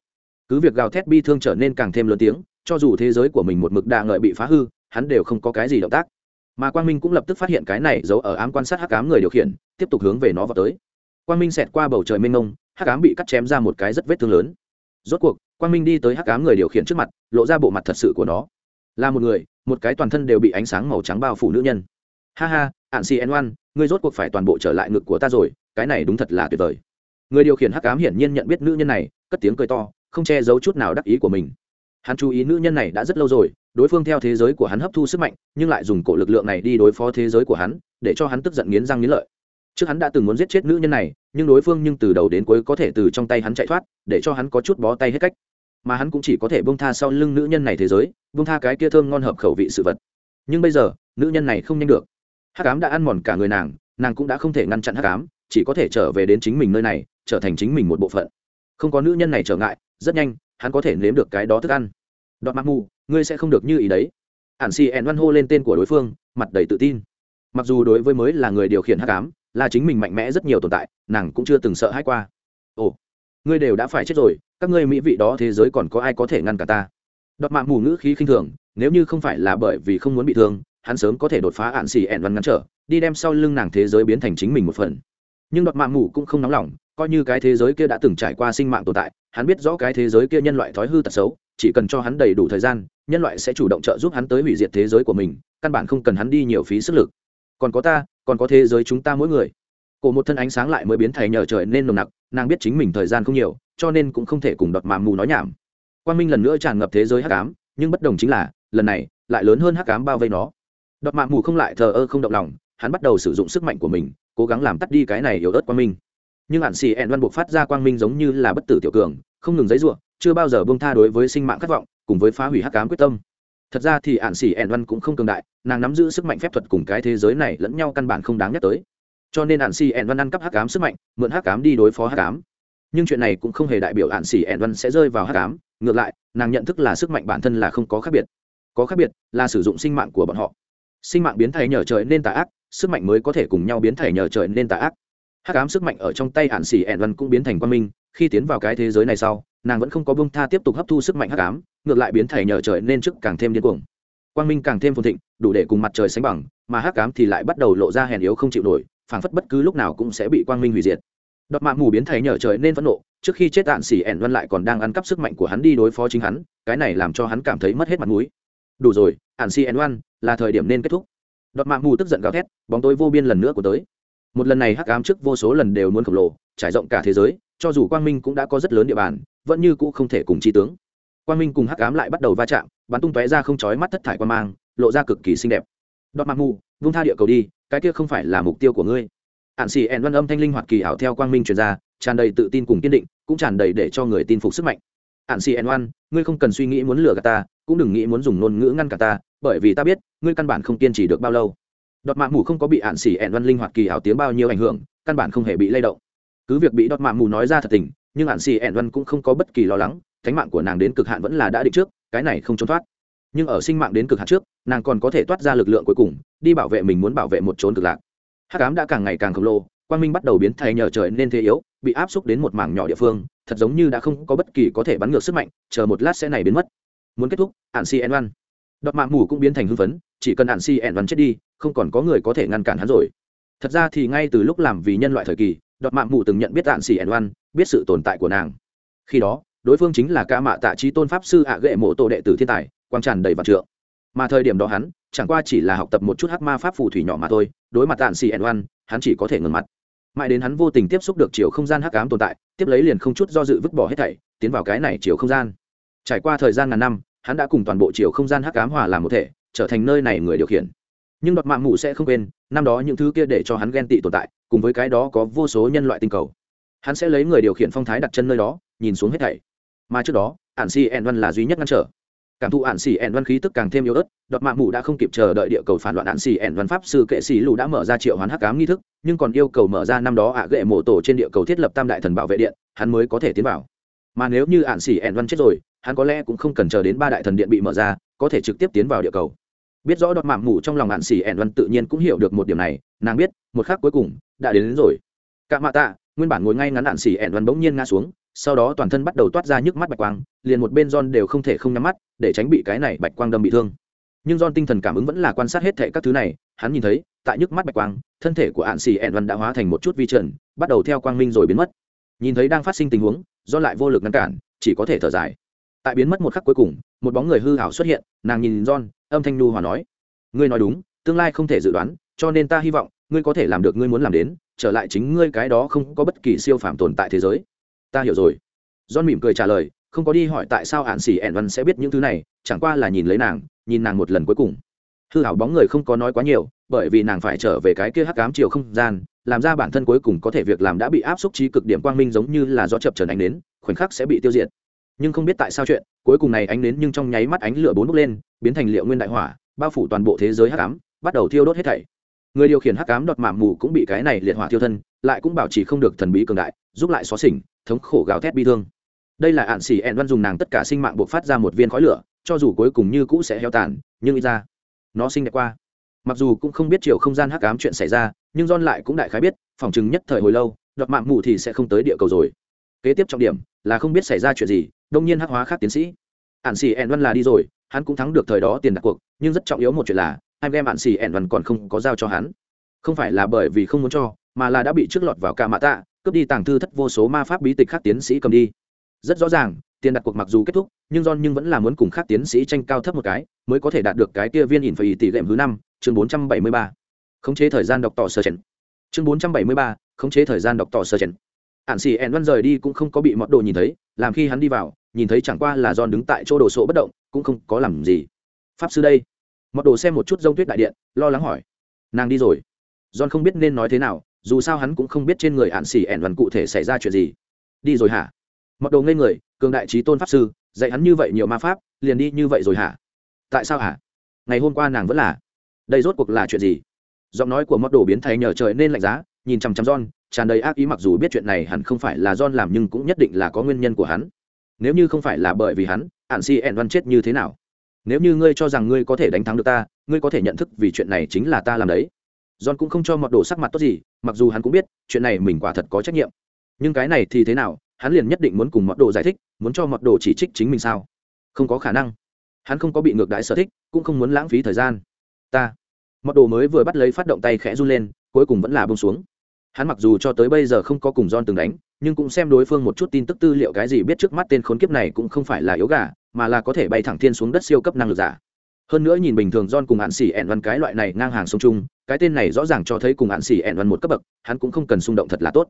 Cứ việc gào thét bi thương trở nên càng thêm lớn tiếng, cho dù thế giới của mình một mực đa ngợi bị phá hư, hắn đều không có cái gì động tác. Mà quang minh cũng lập tức phát hiện cái này giấu ở ám quan sát hắc ám người điều khiển, tiếp tục hướng về nó vào tới. Quang minh xẹt qua bầu trời mênh mông, hắc ám bị cắt chém ra một cái rất vết thương lớn rốt cuộc, quang minh đi tới hắc ám người điều khiển trước mặt, lộ ra bộ mặt thật sự của nó. Là một người, một cái toàn thân đều bị ánh sáng màu trắng bao phủ nữ nhân. Ha ha, ạn si en oan, ngươi rốt cuộc phải toàn bộ trở lại ngực của ta rồi, cái này đúng thật là tuyệt vời. Người điều khiển hắc ám hiển nhiên nhận biết nữ nhân này, cất tiếng cười to, không che giấu chút nào đắc ý của mình. Hắn chú ý nữ nhân này đã rất lâu rồi, đối phương theo thế giới của hắn hấp thu sức mạnh, nhưng lại dùng cổ lực lượng này đi đối phó thế giới của hắn, để cho hắn tức giận nghiến răng nghiến lợi trước hắn đã từng muốn giết chết nữ nhân này, nhưng đối phương nhưng từ đầu đến cuối có thể từ trong tay hắn chạy thoát, để cho hắn có chút bó tay hết cách. Mà hắn cũng chỉ có thể bông tha sau lưng nữ nhân này thế giới bông tha cái kia thơm ngon hợp khẩu vị sự vật. Nhưng bây giờ, nữ nhân này không nhanh được. Hát cám đã ăn mòn cả người nàng nàng cũng đã không thể ngăn chặn hát cám chỉ có thể trở về đến chính mình nơi này, trở thành chính mình một bộ phận. Không có nữ nhân này trở ngại, rất nhanh, hắn có thể nếm được cái đó thức ăn. Đọt mặc mù, ngươi sẽ không được như ý đấy. Ản xì ẹn văn hô lên tên của đối phương, mặt đầy tự tin. Mặc dù đối với mới là người điều khiển hát cám là chính mình mạnh mẽ rất nhiều tồn tại, nàng cũng chưa từng sợ hãi qua. Ồ, ngươi đều đã phải chết rồi, các ngươi mỹ vị đó thế giới còn có ai có thể ngăn cả ta? Đọt mạng mù ngữ khí khinh thường, nếu như không phải là bởi vì không muốn bị thương, hắn sớm có thể đột phá ạn xì ẹn văn ngăn trở, đi đem sau lưng nàng thế giới biến thành chính mình một phần. Nhưng đọt mạng mù cũng không nóng lòng, coi như cái thế giới kia đã từng trải qua sinh mạng tồn tại, hắn biết rõ cái thế giới kia nhân loại thói hư tật xấu, chỉ cần cho hắn đầy đủ thời gian, nhân loại sẽ chủ động trợ giúp hắn tới hủy diệt thế giới của mình, căn bản không cần hắn đi nhiều phí sức lực còn có ta, còn có thế giới chúng ta mỗi người. Cổ một thân ánh sáng lại mới biến thành nhờ trời nên nồng nặc, nàng biết chính mình thời gian không nhiều, cho nên cũng không thể cùng đọt mà mù nói nhảm. Quan minh lần nữa tràn ngập thế giới hắc ám, nhưng bất đồng chính là, lần này, lại lớn hơn hắc ám bao vây nó. Đọt màm mù không lại thờ ơ không động lòng, hắn bắt đầu sử dụng sức mạnh của mình, cố gắng làm tắt đi cái này yếu ớt quang minh. Nhưng hạn xì ẹn văn buộc phát ra quang minh giống như là bất tử tiểu cường, không ngừng giấy ruộng chưa bao giờ bông tha đối với sinh mạng khát vọng, cùng với phá hủy hắc ám quyết tâm thật ra thì ạn xỉ ẻn văn cũng không cường đại, nàng nắm giữ sức mạnh phép thuật cùng cái thế giới này lẫn nhau căn bản không đáng nhắc tới. Cho nên ạn xỉ ẻn văn ăn cắp hắc ám sức mạnh, mượn hắc ám đi đối phó hắc ám. Nhưng chuyện này cũng không hề đại biểu ạn xỉ ẻn văn sẽ rơi vào hắc ám. Ngược lại, nàng nhận thức là sức mạnh bản thân là không có khác biệt. Có khác biệt là sử dụng sinh mạng của bọn họ. Sinh mạng biến thể nhờ trời nên tà ác, sức mạnh mới có thể cùng nhau biến thể nhờ trời nên tà ác. Hắc ám sức mạnh ở trong tay ạn xỉ ẻn văn cũng biến thành quan minh, khi tiến vào cái thế giới này sau, nàng vẫn không có bông tha tiếp tục hấp thu sức mạnh hắc ám ngược lại biến thể nhờ trời nên trước càng thêm điên cuồng. Quang minh càng thêm phồn thịnh, đủ để cùng mặt trời sánh bằng, mà hắc ám thì lại bắt đầu lộ ra hèn yếu không chịu nổi, phảng phất bất cứ lúc nào cũng sẽ bị quang minh hủy diệt. Đọt mạng mù biến thể nhờ trời nên phẫn nộ, trước khi chết đạn xỉ ẻn văn lại còn đang ăn cắp sức mạnh của hắn đi đối phó chính hắn, cái này làm cho hắn cảm thấy mất hết mặt mũi. Đủ rồi ạn xỉ ẻn văn là thời điểm nên kết thúc. Đọt mạng mù tức giận gào thét, bóng tối vô biên lần nữa của tới. Một lần này hắc ám trước vô số lần đều muốn khổng lồ, trải rộng cả thế giới, cho dù quang minh cũng đã có rất lớn địa bàn, vẫn như cũ không thể cùng chi tướng quang minh cùng hắc ám lại bắt đầu va chạm, bắn tung tóe ra không chói mắt thất thải quan mang, lộ ra cực kỳ xinh đẹp. Đọt mạng mù, vung tha địa cầu đi, cái kia không phải là mục tiêu của ngươi. Hạn xì ẹn văn âm thanh linh hoạt kỳ ảo theo quang minh truyền ra, tràn đầy tự tin cùng kiên định, cũng tràn đầy để cho người tin phục sức mạnh. Hạn xì ẹn văn, ngươi không cần suy nghĩ muốn lừa gạt ta, cũng đừng nghĩ muốn dùng ngôn ngữ ngăn cả ta, bởi vì ta biết, ngươi căn bản không kiên trì được bao lâu. Đọt mạng mù không có bị hạn xì ẹn văn linh hoạt kỳ ảo tiếng bao nhiêu ảnh hưởng, căn bản không hề bị lay động. Cứ việc bị đọt mạng mù nói ra thật tình, nhưng hạn xì ẹn văn cũng không có bất kỳ lo lắng cánh mạng của nàng đến cực hạn vẫn là đã định trước, cái này không trốn thoát. Nhưng ở sinh mạng đến cực hạn trước, nàng còn có thể toát ra lực lượng cuối cùng, đi bảo vệ mình muốn bảo vệ một trốn cực lạc. Hắc ám đã càng ngày càng khổng lồ, quang minh bắt đầu biến thay nhờ trời nên thế yếu, bị áp xúc đến một mảng nhỏ địa phương, thật giống như đã không có bất kỳ có thể bắn ngược sức mạnh, chờ một lát sẽ này biến mất. Muốn kết thúc ạn si en văn đọt mạng mù cũng biến thành hưng phấn, chỉ cần ạn si en văn chết đi, không còn có người có thể ngăn cản hắn rồi. Thật ra thì ngay từ lúc làm vì nhân loại thời kỳ, đọt mạng mù từng nhận biết ạn si en văn biết sự tồn tại của nàng. Khi đó đối phương chính là ca mạ tạ trí tôn pháp sư ạ ghệ mộ tổ đệ tử thiên tài, quang tràn đầy vạn trượng. Mà thời điểm đó hắn, chẳng qua chỉ là học tập một chút hắc ma pháp phù thủy nhỏ mà thôi, đối mặt tạn xì ẩn oan, hắn chỉ có thể ngừng mặt. Mãi đến hắn vô tình tiếp xúc được chiều không gian hắc ám tồn tại, tiếp lấy liền không chút do dự vứt bỏ hết thảy, tiến vào cái này chiều không gian. Trải qua thời gian ngàn năm, hắn đã cùng toàn bộ chiều không gian hắc ám hòa làm một thể, trở thành nơi này người điều khiển. Nhưng đoạt mạng mù sẽ không quên, năm đó những thứ kia để cho hắn ghen tị tồn tại, cùng với cái đó có vô số nhân loại tinh cầu. Hắn sẽ lấy người điều khiển phong thái đặt chân nơi đó, nhìn xuống hết thảy mà trước đó ạn xì ẹn văn là duy nhất ngăn trở. Cảm thụ ạn xì ẹn văn khí tức càng thêm yếu ớt đọt Mạng mù đã không kịp chờ đợi địa cầu phản loạn ạn xì ẹn văn pháp sư kệ xì lù đã mở ra triệu hoán hắc cám nghi thức nhưng còn yêu cầu mở ra năm đó ạ à gệ mộ tổ trên địa cầu thiết lập tam đại thần bảo vệ điện hắn mới có thể tiến vào. Mà nếu như ạn xì ẹn văn chết rồi hắn có lẽ cũng không cần chờ đến ba đại thần điện bị mở ra có thể trực tiếp tiến vào địa cầu. Biết rõ đọt Mạng mù trong lòng ạn xì ẹn văn tự nhiên cũng hiểu được một điểm này nàng biết một khắc cuối cùng đã đến, đến rồi. Cạ mạ tạ nguyên bản ngồi ngay ngắn ạn xì ẹn văn bỗng nhiên ngã xuống sau đó toàn thân bắt đầu toát ra nhức mắt bạch quang, liền một bên John đều không thể không nhắm mắt, để tránh bị cái này bạch quang đâm bị thương. Nhưng John tinh thần cảm ứng vẫn là quan sát hết thảy các thứ này, hắn nhìn thấy, tại nhức mắt bạch quang, thân thể của hạn xì ẹn văn đã hóa thành một chút vi trần, bắt đầu theo quang minh rồi biến mất. Nhìn thấy đang phát sinh tình huống, John lại vô lực ngăn cản, chỉ có thể thở dài. Tại biến mất một khắc cuối cùng, một bóng người hư hảo xuất hiện, nàng nhìn John, âm thanh nu hòa nói, ngươi nói đúng, tương lai không thể dự đoán, cho nên ta hy vọng, ngươi có thể làm được ngươi muốn làm đến, trở lại chính ngươi cái đó không có bất kỳ siêu phàm tồn tại thế giới ta hiểu rồi. John mỉm cười trả lời, không có đi hỏi tại sao hạn xỉ ẻn văn sẽ biết những thứ này, chẳng qua là nhìn lấy nàng, nhìn nàng một lần cuối cùng. Hư hảo bóng người không có nói quá nhiều, bởi vì nàng phải trở về cái kia hắc cám chiều không gian, làm ra bản thân cuối cùng có thể việc làm đã bị áp xúc trí cực điểm quang minh giống như là do chập trần ánh đến, khoảnh khắc sẽ bị tiêu diệt. Nhưng không biết tại sao chuyện, cuối cùng này ánh đến nhưng trong nháy mắt ánh lửa bốn bốc lên, biến thành liệu nguyên đại hỏa, bao phủ toàn bộ thế giới hắc ám, bắt đầu thiêu đốt hết thảy. Người điều khiển hắc ám đọt mạm mù cũng bị cái này liệt hỏa thiêu thân, lại cũng bảo trì không được thần bí cường đại giúp lại xóa xỉnh, thống khổ gào thét bi thương. Đây là ạn xỉ ẹn văn dùng nàng tất cả sinh mạng buộc phát ra một viên khói lửa, cho dù cuối cùng như cũ sẽ heo tàn, nhưng ít ra, nó sinh đẹp qua. Mặc dù cũng không biết chiều không gian hắc ám chuyện xảy ra, nhưng Don lại cũng đại khái biết, phòng chứng nhất thời hồi lâu đoạt mạng mù thì sẽ không tới địa cầu rồi. Kế tiếp trọng điểm là không biết xảy ra chuyện gì, đông nhiên hắc hóa khác tiến sĩ. Ạn xỉ ẹn văn là đi rồi, hắn cũng thắng được thời đó tiền đặt cuộc, nhưng rất trọng yếu một chuyện là, hai em ạn xỉ ẹn văn còn không có giao cho hắn. Không phải là bởi vì không muốn cho, mà là đã bị trước lọt vào ca mạ tạ cướp đi tàng thư thất vô số ma pháp bí tịch khác tiến sĩ cầm đi. Rất rõ ràng, tiền đặt cuộc mặc dù kết thúc, nhưng john nhưng vẫn là muốn cùng khác tiến sĩ tranh cao thấp một cái, mới có thể đạt được cái kia viên ỉn phải tỷ lệ thứ năm, chương bốn trăm bảy mươi ba. Khống chế thời gian đọc tỏ sơ chẩn chương bốn trăm bảy mươi ba, khống chế thời gian đọc tỏ sơ chẩn hạn xì ẹn văn rời đi cũng không có bị mọt đồ nhìn thấy, làm khi hắn đi vào, nhìn thấy chẳng qua là john đứng tại chỗ đồ sộ bất động, cũng không có làm gì. Pháp sư đây. Mọt đồ xem một chút g tuyết đại điện, lo lắng hỏi. Nàng đi rồi. John không biết nên nói thế nào dù sao hắn cũng không biết trên người hạn xỉ ẻn văn cụ thể xảy ra chuyện gì. Đi rồi hả? Mặc đồ ngây người cường đại trí tôn pháp sư dạy hắn như vậy nhiều ma pháp liền đi như vậy rồi hả? Tại sao hả? Ngày hôm qua nàng vẫn là. Đây rốt cuộc là chuyện gì? Giọng nói của mọt đồ biến thay nhờ trời nên lạnh giá nhìn chằm chằm John, tràn đầy ác ý mặc dù biết chuyện này hẳn không phải là John làm nhưng cũng nhất định là có nguyên nhân của hắn. Nếu như không phải là bởi vì hắn, Ản Si ẻn Văn chết như thế nào? nếu như ngươi cho rằng ngươi có thể đánh thắng được ta ngươi có thể nhận thức vì chuyện này chính là ta làm đấy john cũng không cho mọt đồ sắc mặt tốt gì, mặc dù hắn cũng biết, chuyện này mình quả thật có trách nhiệm. Nhưng cái này thì thế nào, hắn liền nhất định muốn cùng mọt đồ giải thích, muốn cho mọt đồ chỉ trích chính mình sao? Không có khả năng. Hắn không có bị ngược đãi sở thích, cũng không muốn lãng phí thời gian. Ta. Mọt đồ mới vừa bắt lấy phát động tay khẽ run lên, cuối cùng vẫn là bông xuống. Hắn mặc dù cho tới bây giờ không có cùng John từng đánh, nhưng cũng xem đối phương một chút tin tức tư liệu cái gì biết trước mắt tên khốn kiếp này cũng không phải là yếu gà, mà là có thể bay thẳng thiên xuống đất siêu cấp năng lực giả. Hơn nữa nhìn bình thường John cùng hạn sĩ ẹn văn cái loại này ngang hàng sông chung cái tên này rõ ràng cho thấy cùng hạn xì ẹn văn một cấp bậc, hắn cũng không cần xung động thật là tốt.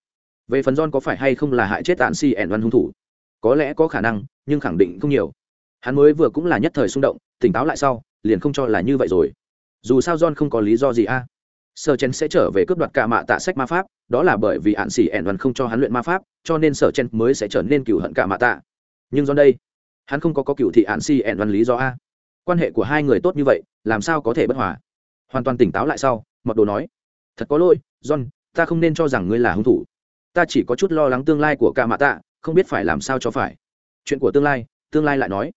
Về phần John có phải hay không là hại chết hạn xì ẹn văn hung thủ? Có lẽ có khả năng, nhưng khẳng định không nhiều. Hắn mới vừa cũng là nhất thời xung động, tỉnh táo lại sau, liền không cho là như vậy rồi. Dù sao john không có lý do gì a. Sở chen sẽ trở về cướp đoạt cả mạ tạ sách ma pháp, đó là bởi vì hạn xì ẻn văn không cho hắn luyện ma pháp, cho nên sở chen mới sẽ trở nên cựu hận cả mạ tạ. Nhưng do đây, hắn không có có cựu thị hạn xì ẻn văn lý do a. Quan hệ của hai người tốt như vậy, làm sao có thể bất hòa? Hoàn toàn tỉnh táo lại sau, mật đồ nói, thật có lỗi, john, ta không nên cho rằng ngươi là hung thủ. Ta chỉ có chút lo lắng tương lai của cả mạ tạ, không biết phải làm sao cho phải. Chuyện của tương lai tương lai lại nói.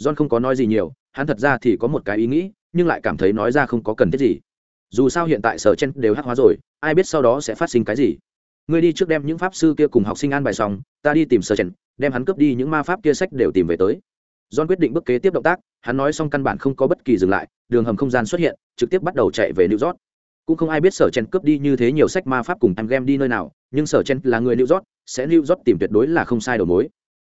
John không có nói gì nhiều, hắn thật ra thì có một cái ý nghĩ, nhưng lại cảm thấy nói ra không có cần thiết gì. Dù sao hiện tại sở chen đều hắc hóa rồi, ai biết sau đó sẽ phát sinh cái gì. Ngươi đi trước đem những pháp sư kia cùng học sinh an bài xong, ta đi tìm sở chen đem hắn cướp đi những ma pháp kia sách đều tìm về tới john quyết định bước kế tiếp động tác, hắn nói xong căn bản không có bất kỳ dừng lại, đường hầm không gian xuất hiện, trực tiếp bắt đầu chạy về new york. Cũng không ai biết sở chen cướp đi như thế nhiều sách ma pháp cùng em game đi nơi nào, nhưng sở chen là người new york, sẽ new york tìm tuyệt đối là không sai đầu mối.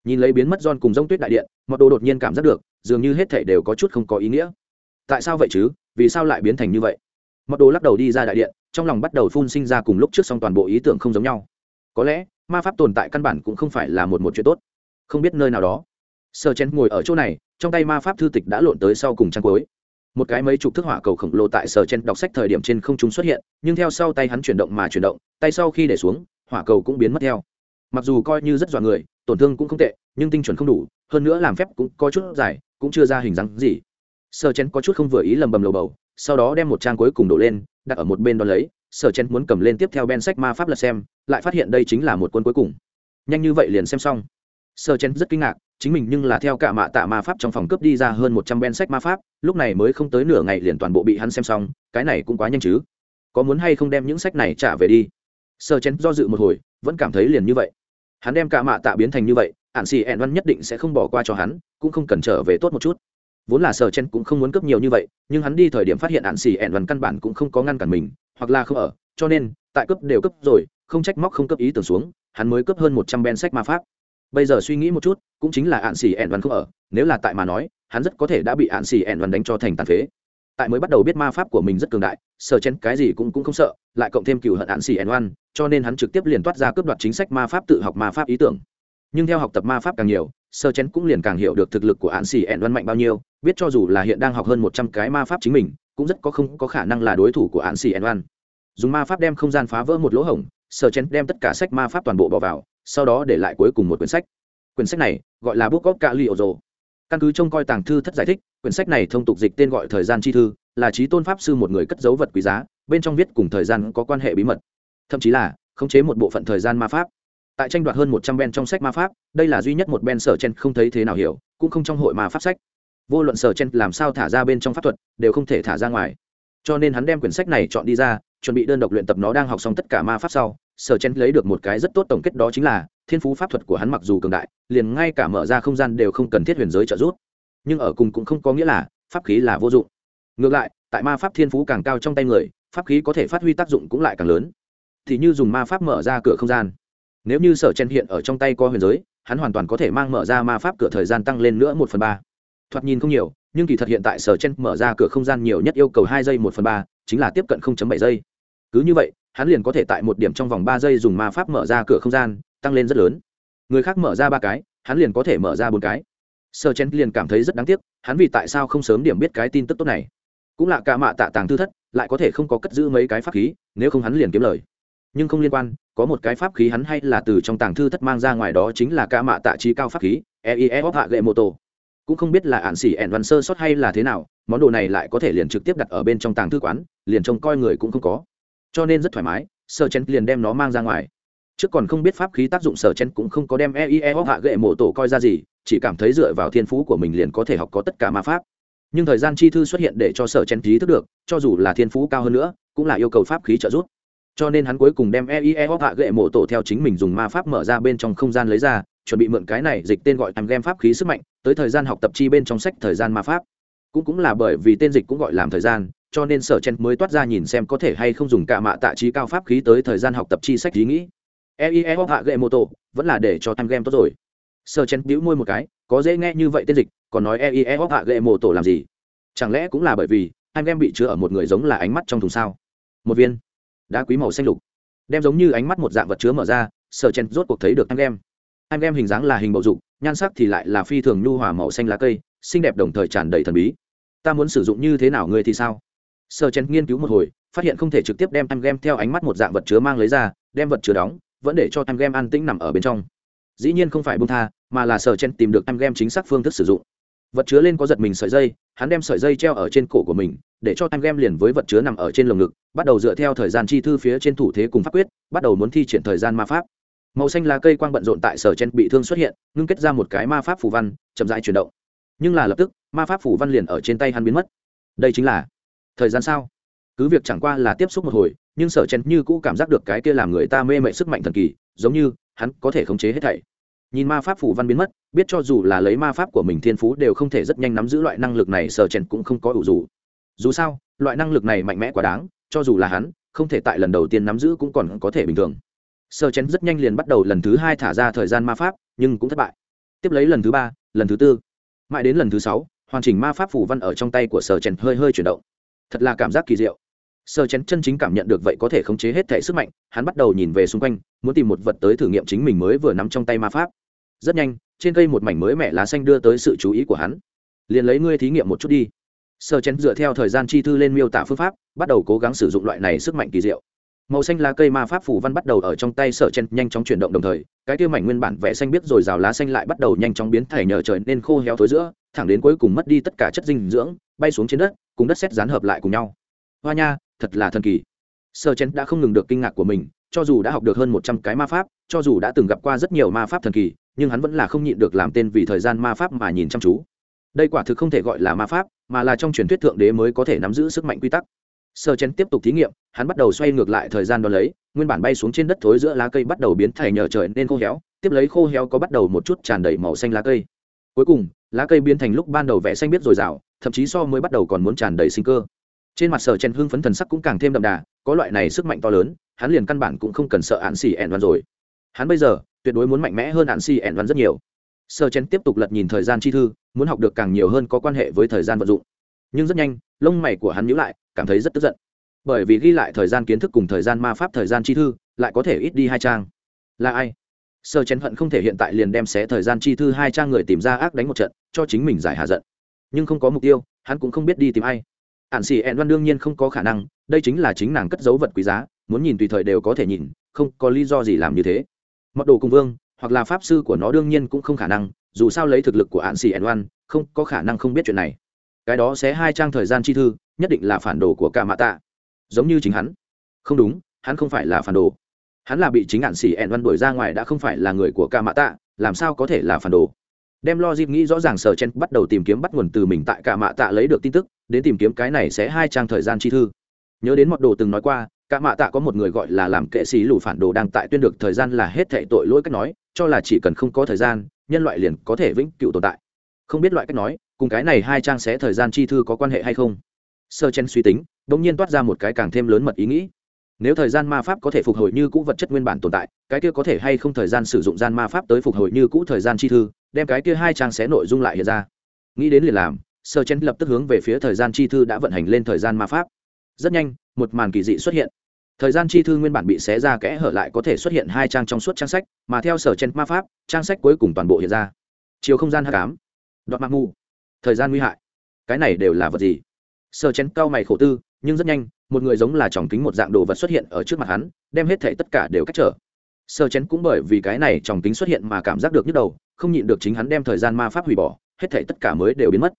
Nhìn lấy biến mất john cùng rông tuyết đại điện mọt đồ đột nhiên cảm giác được, dường như hết thảy đều có chút không có ý nghĩa. Tại sao vậy chứ? Vì sao lại biến thành như vậy? Mọt đồ lắc đầu đi ra đại điện, trong lòng bắt đầu phun sinh ra cùng lúc trước xong toàn bộ ý tưởng không giống nhau. Có lẽ, ma pháp tồn tại căn bản cũng không phải là một một chuyện tốt. Không biết nơi nào đó sơ chén ngồi ở chỗ này, trong tay ma pháp thư tịch đã lộn tới sau cùng trang cuối. Một cái mấy chục thước hỏa cầu khổng lồ tại sở chen đọc sách thời điểm trên không trung xuất hiện, nhưng theo sau tay hắn chuyển động mà chuyển động, tay sau khi để xuống, hỏa cầu cũng biến mất theo. Mặc dù coi như rất dọa người, tổn thương cũng không tệ, nhưng tinh chuẩn không đủ, hơn nữa làm phép cũng có chút dài, cũng chưa ra hình dáng gì. Sở chen có chút không vừa ý lầm bầm lầu bầu, sau đó đem một trang cuối cùng đổ lên, đặt ở một bên đó lấy. Sở chen muốn cầm lên tiếp theo ben sách ma pháp lật xem, lại phát hiện đây chính là một quân cuối cùng. Nhanh như vậy liền xem xong sở chen rất kinh ngạc, chính mình nhưng là theo cả mạ tạ ma pháp trong phòng cướp đi ra hơn một trăm ben sách ma pháp, lúc này mới không tới nửa ngày liền toàn bộ bị hắn xem xong, cái này cũng quá nhanh chứ. Có muốn hay không đem những sách này trả về đi? Sở chen do dự một hồi, vẫn cảm thấy liền như vậy. Hắn đem cả mạ tạ biến thành như vậy, ạn xì ẹn văn nhất định sẽ không bỏ qua cho hắn, cũng không cần trở về tốt một chút. Vốn là sở chen cũng không muốn cướp nhiều như vậy, nhưng hắn đi thời điểm phát hiện ạn xì ẹn văn căn bản cũng không có ngăn cản mình, hoặc là không ở, cho nên, tại cướp đều cướp rồi, không trách móc không cấp ý tưởng xuống, hắn mới cướp hơn một trăm ben sách ma pháp bây giờ suy nghĩ một chút, cũng chính là ạn xì ẹn văn không ở, nếu là tại mà nói, hắn rất có thể đã bị ạn xì ẹn văn đánh cho thành tàn phế. Tại mới bắt đầu biết ma pháp của mình rất cường đại, sở chen cái gì cũng cũng không sợ, lại cộng thêm cựu hận ạn xì ẹn văn, cho nên hắn trực tiếp liền toát ra cướp đoạt chính sách ma pháp tự học ma pháp ý tưởng. Nhưng theo học tập ma pháp càng nhiều sơ chén cũng liền càng hiểu được thực lực của ạn xỉ ẹn văn mạnh bao nhiêu, biết cho dù là hiện đang học hơn một trăm cái ma pháp chính mình, cũng rất có không có khả năng là đối thủ của ạn xỉ ẹn văn. Dùng ma pháp đem không gian phá vỡ một lỗ hổng sơ chén đem tất cả sách ma pháp toàn bộ bỏ vào sau đó để lại cuối cùng một quyển sách. Quyển sách này gọi là book of caliozo căn cứ trông coi tàng thư thất giải thích, quyển sách này thông tục dịch tên gọi thời gian chi thư, là trí tôn pháp sư một người cất dấu vật quý giá, bên trong viết cùng thời gian có quan hệ bí mật. Thậm chí là khống chế một bộ phận thời gian ma pháp. Tại tranh đoạt hơn một trăm ben trong sách ma pháp, đây là duy nhất một ben sở chen không thấy thế nào hiểu, cũng không trong hội ma pháp sách. Vô luận sở chen làm sao thả ra bên trong pháp thuật, đều không thể thả ra ngoài. Cho nên hắn đem quyển sách này chọn đi ra, chuẩn bị đơn độc luyện tập nó đang học xong tất cả ma pháp sau sở chen lấy được một cái rất tốt tổng kết đó chính là, thiên phú pháp thuật của hắn mặc dù cường đại, liền ngay cả mở ra không gian đều không cần thiết huyền giới trợ giúp. Nhưng ở cùng cũng không có nghĩa là, pháp khí là vô dụng. Ngược lại, tại ma pháp thiên phú càng cao trong tay người, pháp khí có thể phát huy tác dụng cũng lại càng lớn. Thì như dùng ma pháp mở ra cửa không gian. Nếu như sở chen hiện ở trong tay có huyền giới, hắn hoàn toàn có thể mang mở ra ma pháp cửa thời gian tăng lên nữa một phần ba. Thoạt nhìn không nhiều, nhưng kỳ thật hiện tại sở chen mở ra cửa không gian nhiều nhất yêu cầu hai giây một phần ba, chính là tiếp cận bảy giây. Cứ như vậy hắn liền có thể tại một điểm trong vòng ba giây dùng ma pháp mở ra cửa không gian, tăng lên rất lớn. Người khác mở ra ba cái, hắn liền có thể mở ra bốn cái. Sở chen liền cảm thấy rất đáng tiếc, hắn vì tại sao không sớm điểm biết cái tin tức tốt này. Cũng là cả mạ tạ tàng thư thất, lại có thể không có cất giữ mấy cái pháp khí, nếu không hắn liền kiếm lời. Nhưng không liên quan, có một cái pháp khí hắn hay là từ trong tàng thư thất mang ra ngoài đó chính là ca mạ tạ trí cao pháp khí eie hóc hạ gậy mô tô cũng không biết là ạn xỉ ẻn văn sơ sót hay là thế nào, món đồ này lại có thể liền trực tiếp đặt ở bên trong tàng thư quán, liền trông coi người cũng không có cho nên rất thoải mái sở chen liền đem nó mang ra ngoài. Trước còn không biết pháp khí tác dụng sở chen cũng không có đem eie hóc hạ gậy mổ tổ coi ra gì, chỉ cảm thấy dựa vào thiên phú của mình liền có thể học có tất cả ma pháp. Nhưng thời gian chi thư xuất hiện để cho sở chen trí thức được, cho dù là thiên phú cao hơn nữa, cũng là yêu cầu pháp khí trợ giúp. Cho nên hắn cuối cùng đem eie hóc hạ gậy mộ tổ theo chính mình dùng ma pháp mở ra bên trong không gian lấy ra, chuẩn bị mượn cái này dịch tên gọi làm game pháp khí sức mạnh, tới thời gian học tập chi bên trong sách thời gian ma pháp. Cũng cũng là bởi vì tên dịch cũng gọi làm thời gian cho nên sở chen mới toát ra nhìn xem có thể hay không dùng cả mạ tạ trí cao pháp khí tới thời gian học tập chi sách ý nghĩ. Eie hóc hạ gậy mô tổ vẫn là để cho time game tốt rồi. Sở chen bĩu môi một cái, có dễ nghe như vậy tên dịch, còn nói eie hóc hạ gậy mô tổ làm gì? Chẳng lẽ cũng là bởi vì time game bị chứa ở một người giống là ánh mắt trong thùng sao? Một viên đá quý màu xanh lục, đem giống như ánh mắt một dạng vật chứa mở ra, sở chen rốt cuộc thấy được time game. Time game hình dáng là hình bầu dục, nhan sắc thì lại là phi thường nhu hòa màu xanh lá cây, xinh đẹp đồng thời tràn đầy thần bí. Ta muốn sử dụng như thế nào ngươi thì sao? Sở chen nghiên cứu một hồi, phát hiện không thể trực tiếp đem time game theo ánh mắt một dạng vật chứa mang lấy ra, đem vật chứa đóng, vẫn để cho time game an tĩnh nằm ở bên trong. Dĩ nhiên không phải bông tha, mà là sở chen tìm được time game chính xác phương thức sử dụng. Vật chứa lên có giật mình sợi dây, hắn đem sợi dây treo ở trên cổ của mình, để cho time game liền với vật chứa nằm ở trên lồng ngực, bắt đầu dựa theo thời gian chi thư phía trên thủ thế cùng pháp quyết, bắt đầu muốn thi triển thời gian ma pháp. Màu xanh lá cây quang bận rộn tại sở chen bị thương xuất hiện, ngưng kết ra một cái ma pháp phủ văn, chậm rãi chuyển động. Nhưng là lập tức, ma pháp phủ văn liền ở trên tay hắn biến mất. Đây chính là thời gian sao? Cứ việc chẳng qua là tiếp xúc một hồi, nhưng sở chen như cũ cảm giác được cái kia làm người ta mê mệ sức mạnh thần kỳ, giống như hắn có thể khống chế hết thảy. Nhìn ma pháp phủ văn biến mất, biết cho dù là lấy ma pháp của mình thiên phú đều không thể rất nhanh nắm giữ loại năng lực này, sở chen cũng không có ủ dù dù sao, loại năng lực này mạnh mẽ quá đáng, cho dù là hắn, không thể tại lần đầu tiên nắm giữ cũng còn có thể bình thường. Sở chen rất nhanh liền bắt đầu lần thứ hai thả ra thời gian ma pháp, nhưng cũng thất bại. Tiếp lấy lần thứ ba, lần thứ tư. Mãi đến lần thứ sáu, hoàn chỉnh ma pháp phủ văn ở trong tay của sở chen hơi hơi chuyển động thật là cảm giác kỳ diệu. Sơ chén chân chính cảm nhận được vậy có thể khống chế hết thể sức mạnh, hắn bắt đầu nhìn về xung quanh, muốn tìm một vật tới thử nghiệm chính mình mới vừa nắm trong tay ma pháp. Rất nhanh, trên cây một mảnh mới mẻ lá xanh đưa tới sự chú ý của hắn. Liền lấy ngươi thí nghiệm một chút đi. Sơ chén dựa theo thời gian chi thư lên miêu tả phương pháp, bắt đầu cố gắng sử dụng loại này sức mạnh kỳ diệu. Màu xanh lá cây ma pháp phủ văn bắt đầu ở trong tay sở chen nhanh chóng chuyển động đồng thời, cái tiêu mảnh nguyên bản vẽ xanh biết rồi rào lá xanh lại bắt đầu nhanh chóng biến thể nhờ trời nên khô héo thối giữa thẳng đến cuối cùng mất đi tất cả chất dinh dưỡng, bay xuống trên đất, cùng đất xét dán hợp lại cùng nhau. Hoa nha, thật là thần kỳ. Sơ chen đã không ngừng được kinh ngạc của mình, cho dù đã học được hơn một trăm cái ma pháp, cho dù đã từng gặp qua rất nhiều ma pháp thần kỳ, nhưng hắn vẫn là không nhịn được làm tên vì thời gian ma pháp mà nhìn chăm chú. Đây quả thực không thể gọi là ma pháp, mà là trong truyền thuyết thượng đế mới có thể nắm giữ sức mạnh quy tắc. Sơ chen tiếp tục thí nghiệm, hắn bắt đầu xoay ngược lại thời gian đo lấy, nguyên bản bay xuống trên đất thối giữa lá cây bắt đầu biến thành nhờ trời nên khô héo, tiếp lấy khô héo có bắt đầu một chút tràn đầy màu xanh lá cây. Cuối cùng lá cây biến thành lúc ban đầu vẽ xanh biết dồi dào, thậm chí so mới bắt đầu còn muốn tràn đầy sinh cơ. Trên mặt sở chen hưng phấn thần sắc cũng càng thêm đậm đà, có loại này sức mạnh to lớn, hắn liền căn bản cũng không cần sợ hạn xì ẻn văn rồi. Hắn bây giờ, tuyệt đối muốn mạnh mẽ hơn hạn xì ẻn văn rất nhiều. Sở chen tiếp tục lật nhìn thời gian chi thư, muốn học được càng nhiều hơn có quan hệ với thời gian vận dụng. Nhưng rất nhanh, lông mày của hắn nhíu lại, cảm thấy rất tức giận. Bởi vì ghi lại thời gian kiến thức cùng thời gian ma pháp thời gian chi thư, lại có thể ít đi hai trang. Là ai? Sơ chén hận không thể hiện tại liền đem xé thời gian chi thư hai trang người tìm ra ác đánh một trận cho chính mình giải hạ giận. Nhưng không có mục tiêu, hắn cũng không biết đi tìm ai. Ạn xì ẹn văn đương nhiên không có khả năng, đây chính là chính nàng cất dấu vật quý giá, muốn nhìn tùy thời đều có thể nhìn, không có lý do gì làm như thế. Mật đồ cùng vương, hoặc là pháp sư của nó đương nhiên cũng không khả năng, dù sao lấy thực lực của ạn xì ẹn văn không có khả năng không biết chuyện này. Cái đó sẽ hai trang thời gian chi thư, nhất định là phản đồ của cả mạ tạ giống như chính hắn. Không đúng, hắn không phải là phản đồ. Hắn là bị chính ạn xì ẹn văn đuổi ra ngoài đã không phải là người của Ca mạ tạ làm sao có thể là phản đồ? Đem lo dịp nghĩ rõ ràng, sở chen bắt đầu tìm kiếm bắt nguồn từ mình tại cả mạ tạ lấy được tin tức, đến tìm kiếm cái này sẽ hai trang thời gian chi thư. Nhớ đến mọt đồ từng nói qua, cả mạ tạ có một người gọi là làm kệ sĩ lù phản đồ đang tại tuyên được thời gian là hết thệ tội lỗi cách nói, cho là chỉ cần không có thời gian, nhân loại liền có thể vĩnh cựu tồn tại. Không biết loại cách nói, cùng cái này hai trang sẽ thời gian chi thư có quan hệ hay không? Sơ chen suy tính đ ỗ n g nhiên toát ra một cái càng thêm lớn mật ý nghĩ nếu thời gian ma pháp có thể phục hồi như cũ vật chất nguyên bản tồn tại, cái kia có thể hay không thời gian sử dụng gian ma pháp tới phục hồi như cũ thời gian chi thư, đem cái kia hai trang xé nội dung lại hiện ra. Nghĩ đến liền làm sơ chen lập tức hướng về phía thời gian chi thư đã vận hành lên thời gian ma pháp. Rất nhanh, một màn kỳ dị xuất hiện. Thời gian chi thư nguyên bản bị xé ra kẽ hở lại có thể xuất hiện hai trang trong suốt trang sách, mà theo sở chen ma pháp, trang sách cuối cùng toàn bộ hiện ra. Chiều không gian h tám đoạn mặc ngu thời gian nguy hại. Cái này đều là vật gì? Sở chen cao mày khổ tư nhưng rất nhanh, một người giống là tròng kính một dạng đồ vật xuất hiện ở trước mặt hắn, đem hết thể tất cả đều cách trở. Sơ chén cũng bởi vì cái này tròng kính xuất hiện mà cảm giác được nhức đầu, không nhịn được chính hắn đem thời gian ma pháp hủy bỏ, hết thể tất cả mới đều biến mất.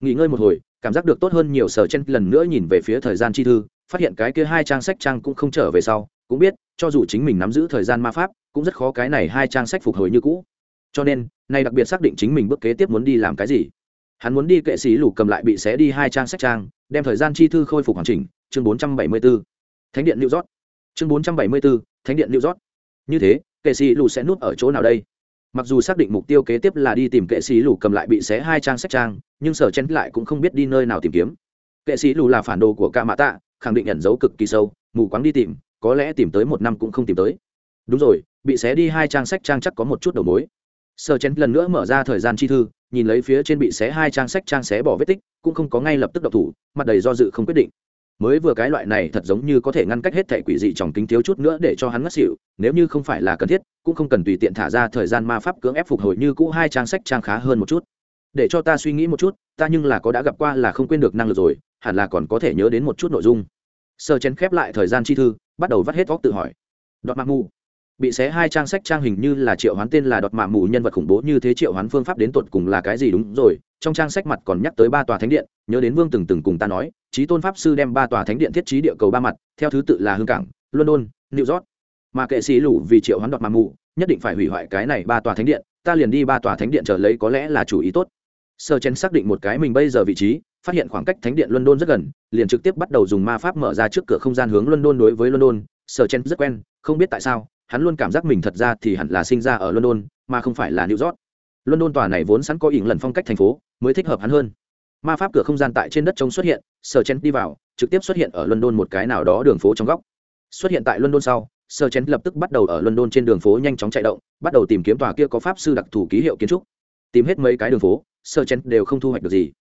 Nghỉ ngơi một hồi, cảm giác được tốt hơn nhiều, Sơ chen lần nữa nhìn về phía thời gian chi thư, phát hiện cái kia hai trang sách trang cũng không trở về sau, cũng biết, cho dù chính mình nắm giữ thời gian ma pháp, cũng rất khó cái này hai trang sách phục hồi như cũ. Cho nên nay đặc biệt xác định chính mình bước kế tiếp muốn đi làm cái gì. Hắn muốn đi kệ sĩ lù cầm lại bị xé đi hai trang sách trang đem thời gian chi thư khôi phục hoàn chỉnh chương 474. thánh điện lưu rót chương 474, thánh điện lưu rót như thế kệ sĩ lù sẽ núp ở chỗ nào đây? Mặc dù xác định mục tiêu kế tiếp là đi tìm kệ sĩ lù cầm lại bị xé hai trang sách trang nhưng sở chen lại cũng không biết đi nơi nào tìm kiếm. Kệ sĩ lù là phản đồ của ca mã tạ khẳng định ẩn giấu cực kỳ sâu mù quáng đi tìm có lẽ tìm tới một năm cũng không tìm tới. Đúng rồi bị xé đi hai trang sách trang chắc có một chút đầu mối. Sở chen lần nữa mở ra thời gian chi thư nhìn lấy phía trên bị xé hai trang sách trang xé bỏ vết tích cũng không có ngay lập tức độc thủ, mặt đầy do dự không quyết định. Mới vừa cái loại này thật giống như có thể ngăn cách hết thẻ quỷ dị trong kính thiếu chút nữa để cho hắn ngất xỉu, nếu như không phải là cần thiết, cũng không cần tùy tiện thả ra thời gian ma pháp cưỡng ép phục hồi như cũ hai trang sách trang khá hơn một chút. Để cho ta suy nghĩ một chút, ta nhưng là có đã gặp qua là không quên được năng lực rồi, hẳn là còn có thể nhớ đến một chút nội dung. Sơ chén khép lại thời gian chi thư, bắt đầu vắt hết vóc tự hỏi. Đoạn mạng ngu bị xé hai trang sách trang hình như là triệu hoán tên là đọt mạ mù nhân vật khủng bố như thế triệu hoán phương pháp đến tột cùng là cái gì đúng rồi, trong trang sách mặt còn nhắc tới ba tòa thánh điện, nhớ đến vương từng từng cùng ta nói trí tôn pháp sư đem ba tòa thánh điện thiết trí địa cầu ba mặt, theo thứ tự là hương cảng, london, new york. Mà kệ sĩ lũ vì triệu hoán đọt mạ mù, nhất định phải hủy hoại cái này ba tòa thánh điện, ta liền đi ba tòa thánh điện trở lấy có lẽ là chủ ý tốt. Sơ chén xác định một cái mình bây giờ vị trí, phát hiện khoảng cách thánh điện london rất gần, liền trực tiếp bắt đầu dùng ma pháp mở ra trước cửa không gian hướng london đối với london. Sơ chén rất quen, không biết tại sao hắn luôn cảm giác mình thật ra thì hẳn là sinh ra ở london, mà không phải là new york. London tòa này vốn sẵn có ỉng lần phong cách thành phố, mới thích hợp hắn hơn. Ma pháp cửa không gian tại trên đất trống xuất hiện sờ chen đi vào, trực tiếp xuất hiện ở london một cái nào đó đường phố trong góc. Xuất hiện tại london sau sờ chen lập tức bắt đầu ở london trên đường phố nhanh chóng chạy động, bắt đầu tìm kiếm tòa kia có pháp sư đặc thù ký hiệu kiến trúc. Tìm hết mấy cái đường phố sờ chen đều không thu hoạch được gì.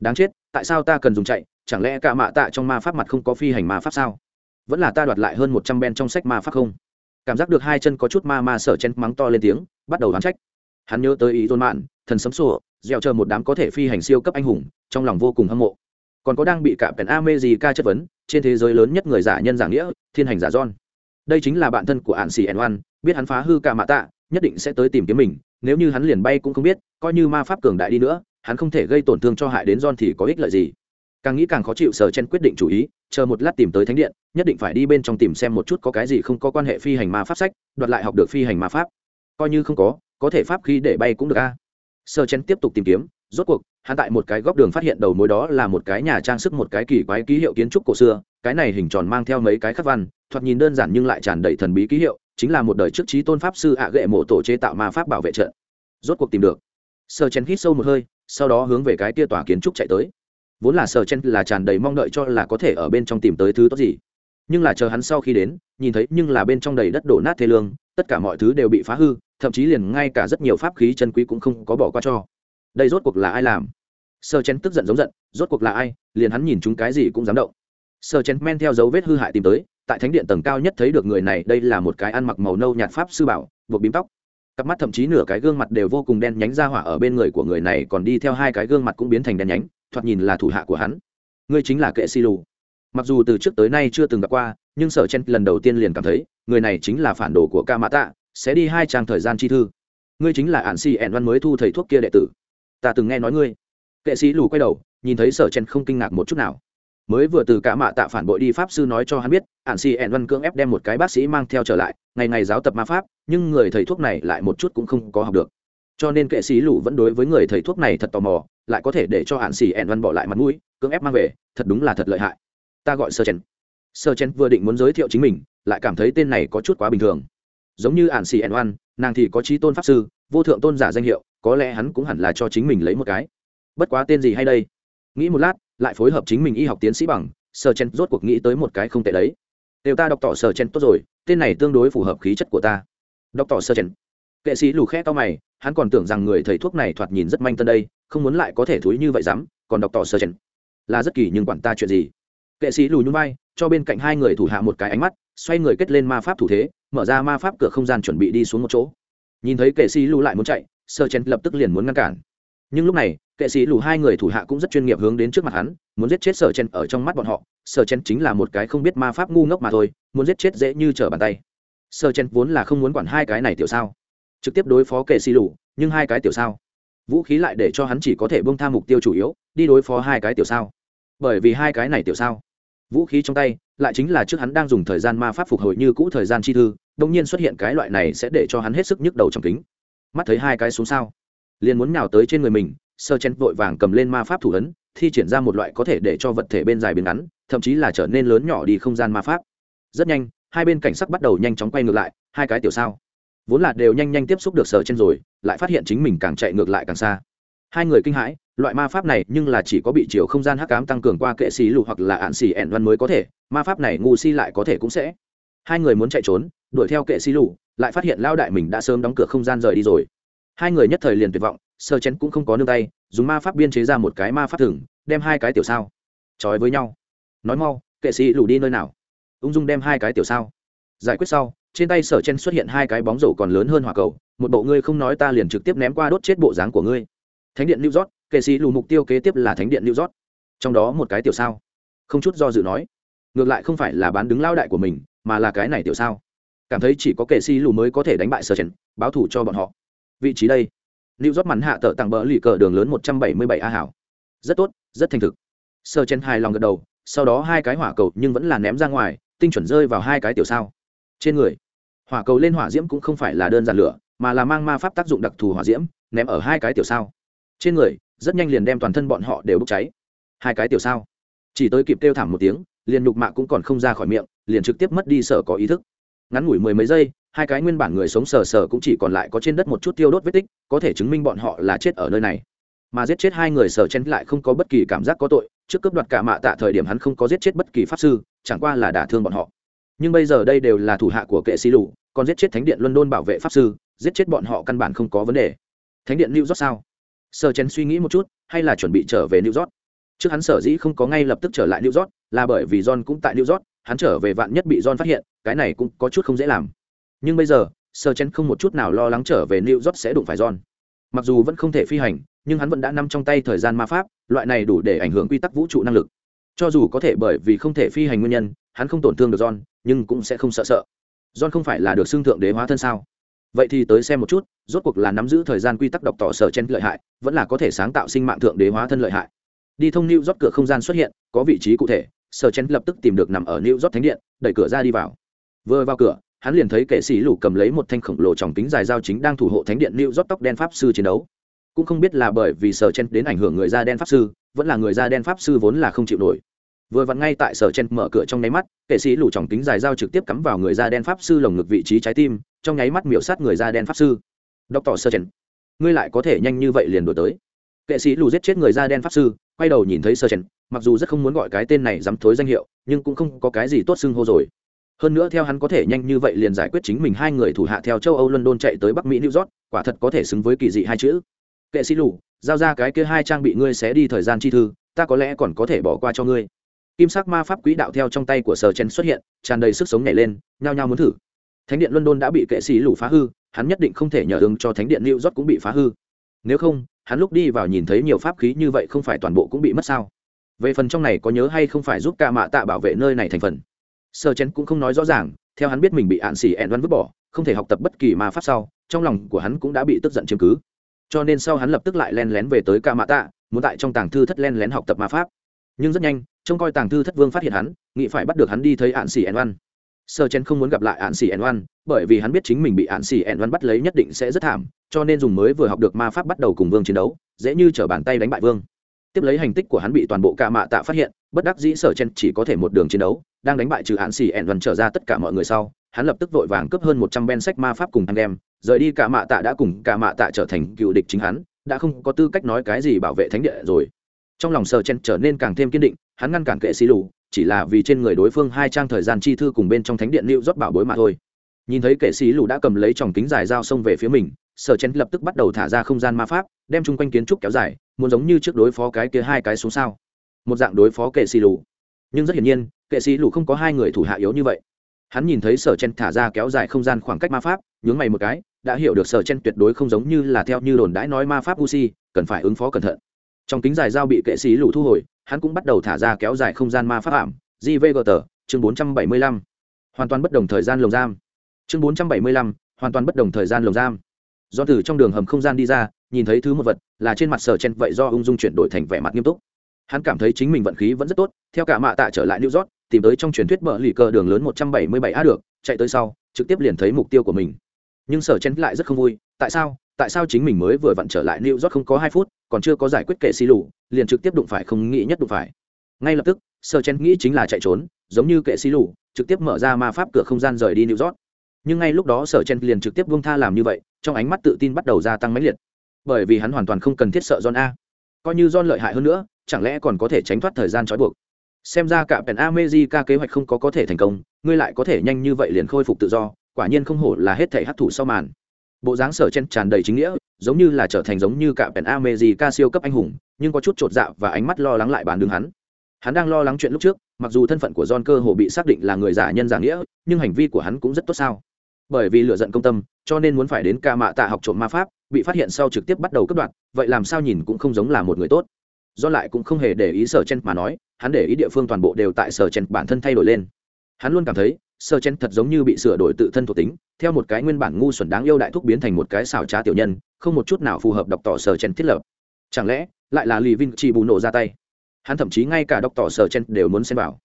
Đáng chết, tại sao ta cần dùng chạy? Chẳng lẽ cả mạ tạ trong ma pháp mặt không có phi hành ma pháp sao? Vẫn là ta đoạt lại hơn một trăm ben trong sách ma pháp không? Cảm giác được hai chân có chút ma ma sở chen mắng to lên tiếng, bắt đầu đoán trách. Hắn nhớ tới ý tôn mạn, thần sấm sổ dẻo chờ một đám có thể phi hành siêu cấp anh hùng, trong lòng vô cùng hâm mộ. Còn có đang bị cả pèn ame gì ca chất vấn, trên thế giới lớn nhất người giả nhân giả nghĩa, thiên hành giả john. Đây chính là bạn thân của ạn xì ẩn oan, biết hắn phá hư cả mạ tạ, nhất định sẽ tới tìm kiếm mình, nếu như hắn liền bay cũng không biết, coi như ma pháp cường đại đi nữa, hắn không thể gây tổn thương cho hại đến john thì có ích lợi gì càng nghĩ càng khó chịu sở chen quyết định chủ ý, chờ một lát tìm tới thánh điện, nhất định phải đi bên trong tìm xem một chút có cái gì không có quan hệ phi hành ma pháp sách, đoạt lại học được phi hành ma pháp. Coi như không có có thể pháp khi để bay cũng được a. Sở chen tiếp tục tìm kiếm, rốt cuộc, hắn tại một cái góc đường phát hiện đầu mối đó là một cái nhà trang sức một cái kỳ quái ký hiệu kiến trúc cổ xưa, cái này hình tròn mang theo mấy cái khắc văn, thoạt nhìn đơn giản nhưng lại tràn đầy thần bí ký hiệu, chính là một đời trước trí tôn pháp sư ạ ghệ mộ tổ chế tạo ma pháp bảo vệ trận. Rốt cuộc tìm được. Sơ chen hít sâu một hơi, sau đó hướng về cái tia tòa kiến trúc chạy tới vốn là sơ chen là tràn đầy mong đợi cho là có thể ở bên trong tìm tới thứ tốt gì. Nhưng là chờ hắn sau khi đến, nhìn thấy nhưng là bên trong đầy đất đổ nát thê lương, tất cả mọi thứ đều bị phá hư, thậm chí liền ngay cả rất nhiều pháp khí chân quý cũng không có bỏ qua cho. Đây rốt cuộc là ai làm? Sơ chen tức giận giống giận, rốt cuộc là ai? Liền hắn nhìn chúng cái gì cũng dám động. Sơ chen men theo dấu vết hư hại tìm tới, tại thánh điện tầng cao nhất thấy được người này, đây là một cái ăn mặc màu nâu nhạt pháp sư bảo, buộc bím tóc cặp mắt thậm chí nửa cái gương mặt đều vô cùng đen nhánh ra hỏa ở bên người của người này còn đi theo hai cái gương mặt cũng biến thành đen nhánh, thoạt nhìn là thủ hạ của hắn. Ngươi chính là kệ si lù. Mặc dù từ trước tới nay chưa từng gặp qua, nhưng sở chen lần đầu tiên liền cảm thấy, người này chính là phản đồ của ca mã tạ sẽ đi hai trang thời gian chi thư. Ngươi chính là ạn si ẻn văn mới thu thầy thuốc kia đệ tử. Ta từng nghe nói ngươi. Kệ sĩ lù quay đầu, nhìn thấy sở chen không kinh ngạc một chút nào mới vừa từ cả mạ tạ phản bội đi pháp sư nói cho hắn biết ạn si ẹn văn cưỡng ép đem một cái bác sĩ mang theo trở lại, ngày ngày giáo tập ma pháp, nhưng người thầy thuốc này lại một chút cũng không có học được. Cho nên kệ sĩ lũ vẫn đối với người thầy thuốc này thật tò mò, lại có thể để cho ạn si ẹn văn bỏ lại mặt mũi, cưỡng ép mang về, thật đúng là thật lợi hại. Ta gọi sơ chen sơ chen vừa định muốn giới thiệu chính mình, lại cảm thấy tên này có chút quá bình thường. Giống như ạn si ẹn văn, nàng thì có trí tôn pháp sư, vô thượng tôn giả danh hiệu, có lẽ hắn cũng hẳn là cho chính mình lấy một cái. Bất quá tên gì hay đây? Nghĩ một lát lại phối hợp chính mình y học tiến sĩ bằng sơ chen rốt cuộc nghĩ tới một cái không tệ đấy. Đều ta đọc tỏ sơ chen tốt rồi, tên này tương đối phù hợp khí chất của ta. Đọc tỏ sơ chen. Kệ sĩ lù khe to mày, hắn còn tưởng rằng người thầy thuốc này thoạt nhìn rất manh tân đây, không muốn lại có thể thúi như vậy dám, còn đọc tỏ sơ chen. Là rất kỳ nhưng quản ta chuyện gì? Kệ sĩ lù nhún vai, cho bên cạnh hai người thủ hạ một cái ánh mắt, xoay người kết lên ma pháp thủ thế, mở ra ma pháp cửa không gian chuẩn bị đi xuống một chỗ. Nhìn thấy kệ sĩ lù lại muốn chạy sơ chen lập tức liền muốn ngăn cản nhưng lúc này, kệ sĩ lù hai người thủ hạ cũng rất chuyên nghiệp hướng đến trước mặt hắn, muốn giết chết sở chen ở trong mắt bọn họ. Sở chen chính là một cái không biết ma pháp ngu ngốc mà thôi, muốn giết chết dễ như trở bàn tay. Sở chen vốn là không muốn quản hai cái này tiểu sao. Trực tiếp đối phó kệ sĩ lù, nhưng hai cái tiểu sao. Vũ khí lại để cho hắn chỉ có thể bông tham mục tiêu chủ yếu, đi đối phó hai cái tiểu sao. Bởi vì hai cái này tiểu sao. Vũ khí trong tay, lại chính là trước hắn đang dùng thời gian ma pháp phục hồi như cũ thời gian chi thư đông nhiên xuất hiện cái loại này sẽ để cho hắn hết sức nhức đầu trong kính. Mắt thấy hai cái xuống sao liền muốn nhào tới trên người mình, sơ chen vội vàng cầm lên ma pháp thủ ấn, thi triển ra một loại có thể để cho vật thể bên dài biến ngắn, thậm chí là trở nên lớn nhỏ đi không gian ma pháp. Rất nhanh, hai bên cảnh sắc bắt đầu nhanh chóng quay ngược lại, hai cái tiểu sao. Vốn là đều nhanh nhanh tiếp xúc được sờ chen rồi, lại phát hiện chính mình càng chạy ngược lại càng xa. Hai người kinh hãi, loại ma pháp này nhưng là chỉ có bị chiều không gian hắc cám tăng cường qua kệ xì lụ hoặc là ạn xì ẻn văn mới có thể, ma pháp này ngu si lại có thể cũng sẽ. Hai người muốn chạy trốn, đuổi theo kệ xì lụ lại phát hiện lao đại mình đã sớm đóng cửa không gian rời đi rồi hai người nhất thời liền tuyệt vọng, sơ chén cũng không có nương tay, dùng ma pháp biên chế ra một cái ma pháp thừng, đem hai cái tiểu sao trói với nhau. Nói mau, kệ sĩ lù đi nơi nào? Ung dung đem hai cái tiểu sao giải quyết sau, trên tay sở chen xuất hiện hai cái bóng rổ còn lớn hơn hỏa cầu, một bộ ngươi không nói ta liền trực tiếp ném qua đốt chết bộ dáng của ngươi. Thánh điện new york, kệ sĩ lù mục tiêu kế tiếp là thánh điện new york. Trong đó một cái tiểu sao. Không chút do dự nói, ngược lại không phải là bán đứng lao đại của mình, mà là cái này tiểu sao. Cảm thấy chỉ có kệ sĩ lù mới có thể đánh bại sở chen báo thủ cho bọn họ vị trí đây New rót mắn hạ tờ tặng bờ lì cờ đường lớn 177 A hảo. Rất tốt, rất thành thực. Sơ Chen hài lòng gật đầu, sau đó hai cái hỏa cầu nhưng vẫn là ném ra ngoài, tinh chuẩn rơi vào hai cái tiểu sao. Trên người, hỏa cầu lên hỏa diễm cũng không phải là đơn giản lửa, mà là mang ma pháp tác dụng đặc thù hỏa diễm, ném ở hai cái tiểu sao. Trên người, rất nhanh liền đem toàn thân bọn họ đều bốc cháy. Hai cái tiểu sao, chỉ tới kịp kêu thảm một tiếng, liền nhục mạ cũng còn không ra khỏi miệng, liền trực tiếp mất đi sở có ý thức. Ngắn ngủi mười mấy giây, hai cái nguyên bản người sống sờ sờ cũng chỉ còn lại có trên đất một chút tiêu đốt vết tích, có thể chứng minh bọn họ là chết ở nơi này. Mà giết chết hai người sờ chen lại không có bất kỳ cảm giác có tội, trước cướp đoạt cả mạ tạ thời điểm hắn không có giết chết bất kỳ pháp sư, chẳng qua là đả thương bọn họ. Nhưng bây giờ đây đều là thủ hạ của kệ sĩ lù, còn giết chết thánh điện london bảo vệ pháp sư, giết chết bọn họ căn bản không có vấn đề. Thánh điện new york sao? Sờ chen suy nghĩ một chút, hay là chuẩn bị trở về new york? Trước hắn sở dĩ không có ngay lập tức trở lại new york, là bởi vì john cũng tại new york, hắn trở về vạn nhất bị john phát hiện, cái này cũng có chút không dễ làm nhưng bây giờ sơ chen không một chút nào lo lắng trở về new york sẽ đụng phải john. Mặc dù vẫn không thể phi hành, nhưng hắn vẫn đã nằm trong tay thời gian ma pháp, loại này đủ để ảnh hưởng quy tắc vũ trụ năng lực. Cho dù có thể bởi vì không thể phi hành nguyên nhân, hắn không tổn thương được john, nhưng cũng sẽ không sợ sợ. John không phải là được xưng thượng đế hóa thân sao? Vậy thì tới xem một chút, rốt cuộc là nắm giữ thời gian quy tắc độc tỏ sở chen lợi hại, vẫn là có thể sáng tạo sinh mạng thượng đế hóa thân lợi hại. Đi thông new york cửa không gian xuất hiện, có vị trí cụ thể sở chen lập tức tìm được nằm ở new york thánh điện, đẩy cửa ra đi vào. Vừa vào cửa hắn liền thấy kệ sĩ lù cầm lấy một thanh khổng lồ tròng kính dài dao chính đang thủ hộ thánh điện lưu rót tóc đen pháp sư chiến đấu. Cũng không biết là bởi vì sở chen đến ảnh hưởng người da đen pháp sư, vẫn là người da đen pháp sư vốn là không chịu nổi. Vừa vặn ngay tại sở chen mở cửa trong nháy mắt, kệ sĩ lù tròng kính dài dao trực tiếp cắm vào người da đen pháp sư lồng ngực vị trí trái tim, trong nháy mắt miểu sát người da đen pháp sư. Dr sơ chen, ngươi lại có thể nhanh như vậy liền đổi tới. Kệ sĩ lù giết chết người da đen pháp sư, quay đầu nhìn thấy sơ chen, mặc dù rất không muốn gọi cái tên này dám thối danh hiệu, nhưng cũng không có cái gì tốt xưng hô rồi hơn nữa theo hắn có thể nhanh như vậy liền giải quyết chính mình hai người thủ hạ theo châu âu london chạy tới bắc mỹ new york, quả thật có thể xứng với kỳ dị hai chữ. Kệ sĩ lù, giao ra cái kia hai trang bị ngươi xé đi thời gian chi thư, ta có lẽ còn có thể bỏ qua cho ngươi. Kim sắc ma pháp quỹ đạo theo trong tay của sở chen xuất hiện, tràn đầy sức sống nhảy lên, nhao nhao muốn thử. Thánh điện london đã bị kệ sĩ lù phá hư, hắn nhất định không thể nhờ hướng cho thánh điện new york cũng bị phá hư. Nếu không, hắn lúc đi vào nhìn thấy nhiều pháp khí như vậy không phải toàn bộ cũng bị mất sao? Về phần trong này có nhớ hay không phải giúp ca mạ tạ bảo vệ nơi này thành phần? Sơ chén cũng không nói rõ ràng, theo hắn biết mình bị ạn xỉ ẹn văn vứt bỏ, không thể học tập bất kỳ ma pháp sau, trong lòng của hắn cũng đã bị tức giận chứng cứ. Cho nên sau hắn lập tức lại len lén về tới ca mạ tạ muốn tại trong tàng thư thất len lén học tập ma pháp. Nhưng rất nhanh, trông coi tàng thư thất vương phát hiện hắn, nghĩ phải bắt được hắn đi thấy ạn xỉ ẹn văn sơ chén không muốn gặp lại ạn xỉ ẹn văn bởi vì hắn biết chính mình bị ạn xỉ ẹn văn bắt lấy nhất định sẽ rất thảm, cho nên dùng mới vừa học được ma pháp bắt đầu cùng vương chiến đấu, dễ như chở bàn tay đánh bại vương. Tiếp lấy hành tích của hắn bị toàn bộ ca mạ tạ phát hiện, bất đắc dĩ sở chen chỉ có thể một đường chiến đấu đang đánh bại trừ hạn xì ẹn văn trở ra tất cả mọi người sau, hắn lập tức vội vàng cướp hơn một trăm ben sách ma pháp cùng anh em rời đi cả mạ tạ đã cùng cả mạ tạ trở thành cựu địch chính hắn, đã không có tư cách nói cái gì bảo vệ thánh địa rồi. Trong lòng sở chen trở nên càng thêm kiên định, hắn ngăn cản kệ xì lù, chỉ là vì trên người đối phương hai trang thời gian chi thư cùng bên trong thánh điện lưu rót bảo bối mà thôi. Nhìn thấy kệ xì lù đã cầm lấy tròng kính dài dao xông về phía mình sở chen lập tức bắt đầu thả ra không gian ma pháp, đem chung quanh kiến trúc kéo dài, muốn giống như trước đối phó cái kia hai cái xuống sao. Một dạng đối phó kệ xì lù. Nhưng rất hiển nhiên kệ sĩ lù không có hai người thủ hạ yếu như vậy. Hắn nhìn thấy sở chen thả ra kéo dài không gian khoảng cách ma pháp, nhướng mày một cái, đã hiểu được sở chen tuyệt đối không giống như là theo như đồn đãi nói ma pháp usi cần phải ứng phó cẩn thận. Trong kính dài dao bị kệ sĩ lù thu hồi, hắn cũng bắt đầu thả ra kéo dài không gian ma pháp ảm. Gvgt chương bốn trăm bảy mươi lăm. Hoàn toàn bất đồng thời gian lồng giam. Chương bốn trăm bảy mươi lăm, hoàn toàn bất đồng thời gian lồng giam. Do từ trong đường hầm không gian đi ra, nhìn thấy thứ một vật là trên mặt sở chen, vậy do ung dung chuyển đổi thành vẻ mặt nghiêm túc. Hắn cảm thấy chính mình vận khí vẫn rất tốt, theo cả mạ tạ trở lại new york tìm tới trong truyền thuyết bờ lì cờ đường lớn một trăm bảy mươi bảy a được, chạy tới sau, trực tiếp liền thấy mục tiêu của mình. Nhưng sở chen lại rất không vui, tại sao tại sao chính mình mới vừa vặn trở lại new york không có hai phút, còn chưa có giải quyết kệ xì lù, liền trực tiếp đụng phải không nghĩ nhất đụng phải. Ngay lập tức, sở chen nghĩ chính là chạy trốn, giống như kệ xì lù, trực tiếp mở ra ma pháp cửa không gian rời đi new york. Nhưng ngay lúc đó sở chen liền trực tiếp buông tha làm như vậy, trong ánh mắt tự tin bắt đầu gia tăng mãnh liệt. Bởi vì hắn hoàn toàn không cần thiết sợ john a. Coi như john lợi hại hơn nữa, chẳng lẽ còn có thể tránh thoát thời gian trói buộc? Xem ra cả pèn amejica kế hoạch không có có thể thành công, ngươi lại có thể nhanh như vậy liền khôi phục tự do, quả nhiên không hổ là hết thể hấp thụ sau màn. Bộ dáng sở chen tràn đầy chính nghĩa, giống như là trở thành giống như cả pèn amejica siêu cấp anh hùng, nhưng có chút chột dạ và ánh mắt lo lắng lại bàn đứng hắn. Hắn đang lo lắng chuyện lúc trước, mặc dù thân phận của john cơ hồ bị xác định là người giả nhân giả nghĩa, nhưng hành vi của hắn cũng rất tốt sao. Bởi vì lựa giận công tâm, cho nên muốn phải đến ca mạ tạ học trộm ma pháp, bị phát hiện sau trực tiếp bắt đầu cất đoạn vậy làm sao nhìn cũng không giống là một người tốt do lại cũng không hề để ý sở chen mà nói, hắn để ý địa phương toàn bộ đều tại sở chen bản thân thay đổi lên. Hắn luôn cảm thấy sở chen thật giống như bị sửa đổi tự thân thuộc tính, theo một cái nguyên bản ngu xuẩn đáng yêu đại thúc biến thành một cái xảo trá tiểu nhân, không một chút nào phù hợp đọc tỏ sở chen thiết lập. Chẳng lẽ, lại là lì vin chỉ bù nổ ra tay? Hắn thậm chí ngay cả đọc tỏ sở chen đều muốn xem vào.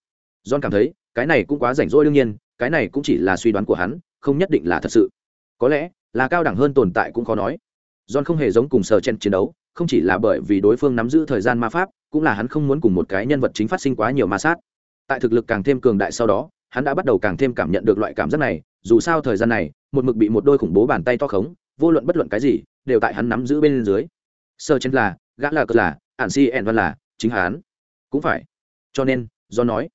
John cảm thấy, cái này cũng quá rảnh rỗi đương nhiên, cái này cũng chỉ là suy đoán của hắn, không nhất định là thật sự. Có lẽ, là cao đẳng hơn tồn tại cũng khó nói. John không hề giống cùng sở chen chiến đấu không chỉ là bởi vì đối phương nắm giữ thời gian ma pháp, cũng là hắn không muốn cùng một cái nhân vật chính phát sinh quá nhiều ma sát. Tại thực lực càng thêm cường đại sau đó, hắn đã bắt đầu càng thêm cảm nhận được loại cảm giác này, dù sao thời gian này, một mực bị một đôi khủng bố bàn tay to khống, vô luận bất luận cái gì, đều tại hắn nắm giữ bên dưới. Sơ chân là, gã là cờ là, ản si ẻn văn là, chính hắn. Cũng phải. Cho nên, do nói,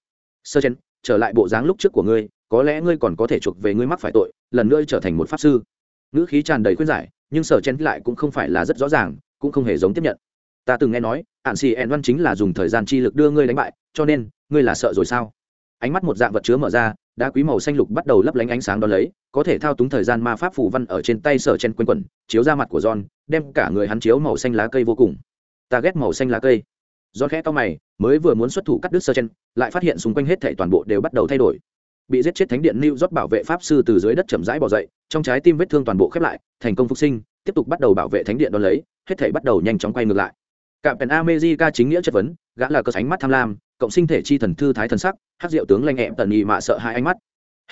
sơ chân trở lại bộ dáng lúc trước của ngươi, có lẽ ngươi còn có thể chuộc về ngươi mắc phải tội, lần nữa trở thành một pháp sư. Ngữ khí tràn đầy khuyên giải, nhưng sở chen lại cũng không phải là rất rõ ràng cũng không hề giống tiếp nhận. Ta từng nghe nói ạn xì ẹn văn chính là dùng thời gian chi lực đưa ngươi đánh bại, cho nên, ngươi là sợ rồi sao? Ánh mắt một dạng vật chứa mở ra, đá quý màu xanh lục bắt đầu lấp lánh ánh sáng đón lấy, có thể thao túng thời gian ma pháp phù văn ở trên tay sở chen quanh quẩn, chiếu ra mặt của john, đem cả người hắn chiếu màu xanh lá cây vô cùng. Ta ghét màu xanh lá cây. John khẽ to mày, mới vừa muốn xuất thủ cắt đứt sơ chen, lại phát hiện xung quanh hết thảy toàn bộ đều bắt đầu thay đổi bị giết chết thánh điện new rót bảo vệ pháp sư từ dưới đất chậm rãi bỏ dậy, trong trái tim vết thương toàn bộ khép lại, thành công phục sinh, tiếp tục bắt đầu bảo vệ thánh điện đón lấy, hết thảy bắt đầu nhanh chóng quay ngược lại. Cả pèn amejica chính nghĩa chất vấn, gã là cơ ánh mắt tham lam, cộng sinh thể chi thần thư thái thần sắc hát diệu tướng lanh hẹm tần nhị mạ sợ hai ánh mắt.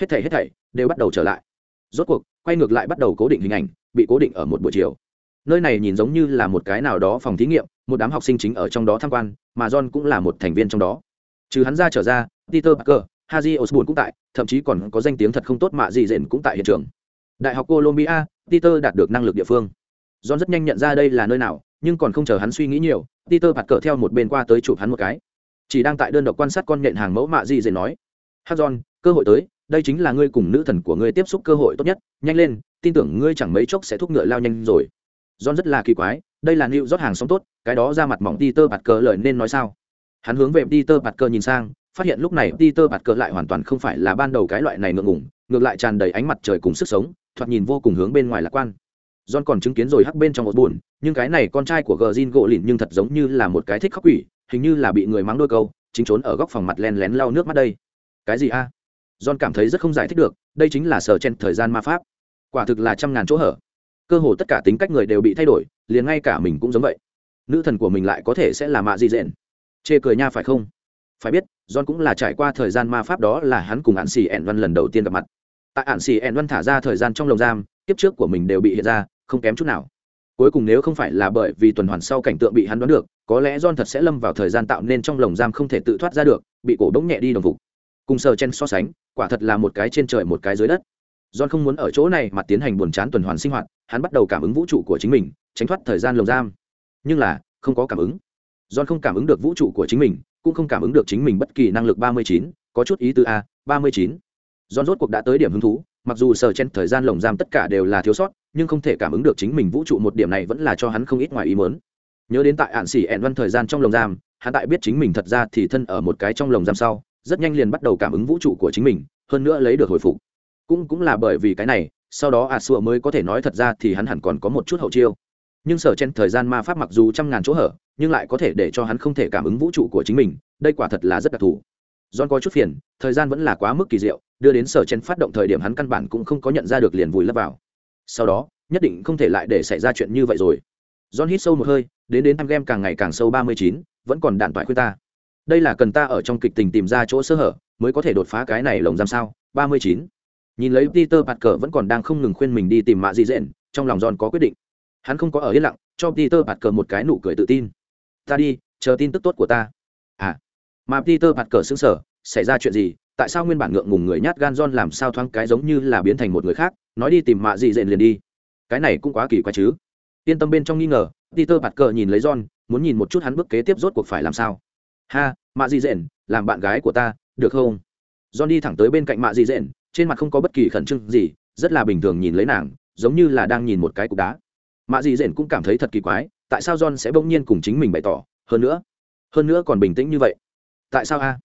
Hết thảy hết thảy đều bắt đầu trở lại. Rốt cuộc, quay ngược lại bắt đầu cố định hình ảnh, bị cố định ở một buổi chiều. Nơi này nhìn giống như là một cái nào đó phòng thí nghiệm, một đám học sinh chính ở trong đó tham quan, mà john cũng là một thành viên trong đó. Trừ hắn ra trở ra, peter parker haji osborn cũng tại, thậm chí còn có danh tiếng thật không tốt mạ gì dện cũng tại hiện trường. Đại học colombia peter đạt được năng lực địa phương. John rất nhanh nhận ra đây là nơi nào, nhưng còn không chờ hắn suy nghĩ nhiều, peter bạt cỡ theo một bên qua tới chụp hắn một cái. Chỉ đang tại đơn độc quan sát con nhện hàng mẫu mạ gì dễ nói. Hát john, cơ hội tới, đây chính là ngươi cùng nữ thần của ngươi tiếp xúc cơ hội tốt nhất. Nhanh lên, tin tưởng ngươi chẳng mấy chốc sẽ thúc ngựa lao nhanh rồi. John rất là kỳ quái, đây là nịu rót hàng sống tốt, cái đó ra mặt mỏng peter bạt cỡ lời nên nói sao? Hắn hướng về peter bạt cỡ nhìn sang phát hiện lúc này peter bạt cỡ lại hoàn toàn không phải là ban đầu cái loại này ngượng ngùng ngược lại tràn đầy ánh mặt trời cùng sức sống thoạt nhìn vô cùng hướng bên ngoài lạc quan John còn chứng kiến rồi hắc bên trong một buồn, nhưng cái này con trai của Gjin gỗ lìn nhưng thật giống như là một cái thích khóc quỷ, hình như là bị người mắng đôi câu, chính trốn ở góc phòng mặt len lén lau nước mắt đây. Cái gì a? John cảm thấy rất không giải thích được, đây chính là sở chen thời gian ma pháp. Quả thực là trăm ngàn chỗ hở. Cơ hồ tất cả tính cách người đều bị thay đổi, liền ngay cả mình cũng giống vậy. Nữ thần của mình lại có thể sẽ là mạ gì dện. Chê cười nha phải không? Phải biết, John cũng là trải qua thời gian ma pháp đó là hắn cùng Ản xì ẻn Văn lần đầu tiên gặp mặt. Tại Ản xì ẻn Văn thả ra thời gian trong lồng giam, kiếp trước của mình đều bị hiện ra, không kém chút nào. Cuối cùng nếu không phải là bởi vì tuần hoàn sau cảnh tượng bị hắn đoán được có lẽ john thật sẽ lâm vào thời gian tạo nên trong lồng giam không thể tự thoát ra được bị cổ đống nhẹ đi đồng phục. Cùng sờ chen so sánh quả thật là một cái trên trời một cái dưới đất. John không muốn ở chỗ này mà tiến hành buồn chán tuần hoàn sinh hoạt hắn bắt đầu cảm ứng vũ trụ của chính mình tránh thoát thời gian lồng giam. Nhưng là không có cảm ứng. John không cảm ứng được vũ trụ của chính mình cũng không cảm ứng được chính mình bất kỳ năng lực ba mươi chín, có chút ý tứ a, ba mươi chín. John rốt cuộc đã tới điểm hứng thú, mặc dù sở trên thời gian lồng giam tất cả đều là thiếu sót, nhưng không thể cảm ứng được chính mình vũ trụ một điểm này vẫn là cho hắn không ít ngoài ý muốn. Nhớ đến tại ản sĩ ẹn văn thời gian trong lồng giam, hắn tại biết chính mình thật ra thì thân ở một cái trong lồng giam sau, rất nhanh liền bắt đầu cảm ứng vũ trụ của chính mình, hơn nữa lấy được hồi phục. Cũng cũng là bởi vì cái này, sau đó ạt sùa mới có thể nói thật ra thì hắn hẳn còn có một chút hậu chiêu nhưng sở chen thời gian ma pháp mặc dù trăm ngàn chỗ hở nhưng lại có thể để cho hắn không thể cảm ứng vũ trụ của chính mình đây quả thật là rất đặc thù John có chút phiền, thời gian vẫn là quá mức kỳ diệu, đưa đến sở chen phát động thời điểm hắn căn bản cũng không có nhận ra được liền vùi lấp vào. Sau đó, nhất định không thể lại để xảy ra chuyện như vậy rồi. John hít sâu một hơi, đến đến thăm game càng ngày càng sâu 39, vẫn còn đạn toại khuyên ta. Đây là cần ta ở trong kịch tình tìm ra chỗ sơ hở, mới có thể đột phá cái này lồng giam sao? 39. Nhìn lấy Peter Parker vẫn còn đang không ngừng khuyên mình đi tìm mạ gì dện, trong lòng John có quyết định hắn không có ở yên lặng, cho peter bạt cờ một cái nụ cười tự tin. Ta đi, chờ tin tức tốt của ta. À. Mà peter bạt cờ xứng sở xảy ra chuyện gì? Tại sao nguyên bản ngượng ngùng người nhát gan John làm sao thoáng cái giống như là biến thành một người khác? Nói đi tìm mạ dị dện liền đi. Cái này cũng quá kỳ quái chứ. Yên tâm bên trong nghi ngờ, peter bạt cờ nhìn lấy John, muốn nhìn một chút hắn bước kế tiếp rốt cuộc phải làm sao. Ha, mạ dị dện, làm bạn gái của ta, được không? John đi thẳng tới bên cạnh mạ dị dện, trên mặt không có bất kỳ khẩn trương gì, rất là bình thường nhìn lấy nàng, giống như là đang nhìn một cái cục đá mạ dị dện cũng cảm thấy thật kỳ quái, tại sao john sẽ bỗng nhiên cùng chính mình bày tỏ, hơn nữa hơn nữa còn bình tĩnh như vậy. Tại sao a?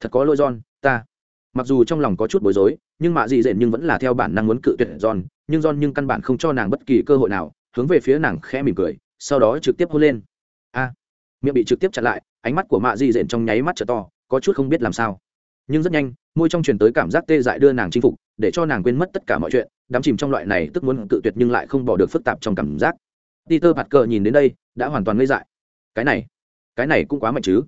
Thật có lỗi, john, ta. Mặc dù trong lòng có chút bối rối, nhưng mạ dị dện nhưng vẫn là theo bản năng muốn cự tuyệt john, nhưng john nhưng căn bản không cho nàng bất kỳ cơ hội nào, hướng về phía nàng khẽ mỉm cười, sau đó trực tiếp hôn lên. A. Miệng bị trực tiếp chặn lại, ánh mắt của mạ dị dện trong nháy mắt t to, có chút không biết làm sao. Nhưng rất nhanh, môi trong truyền tới cảm giác tê dại đưa nàng chinh phục, để cho nàng quên mất tất cả mọi chuyện đắm chìm trong loại này, tức muốn cự tuyệt nhưng lại không bỏ được phức tạp trong cảm giác. Peter bạt cờ nhìn đến đây, đã hoàn toàn ngây dại. Cái này cái này cũng quá mạnh chứ.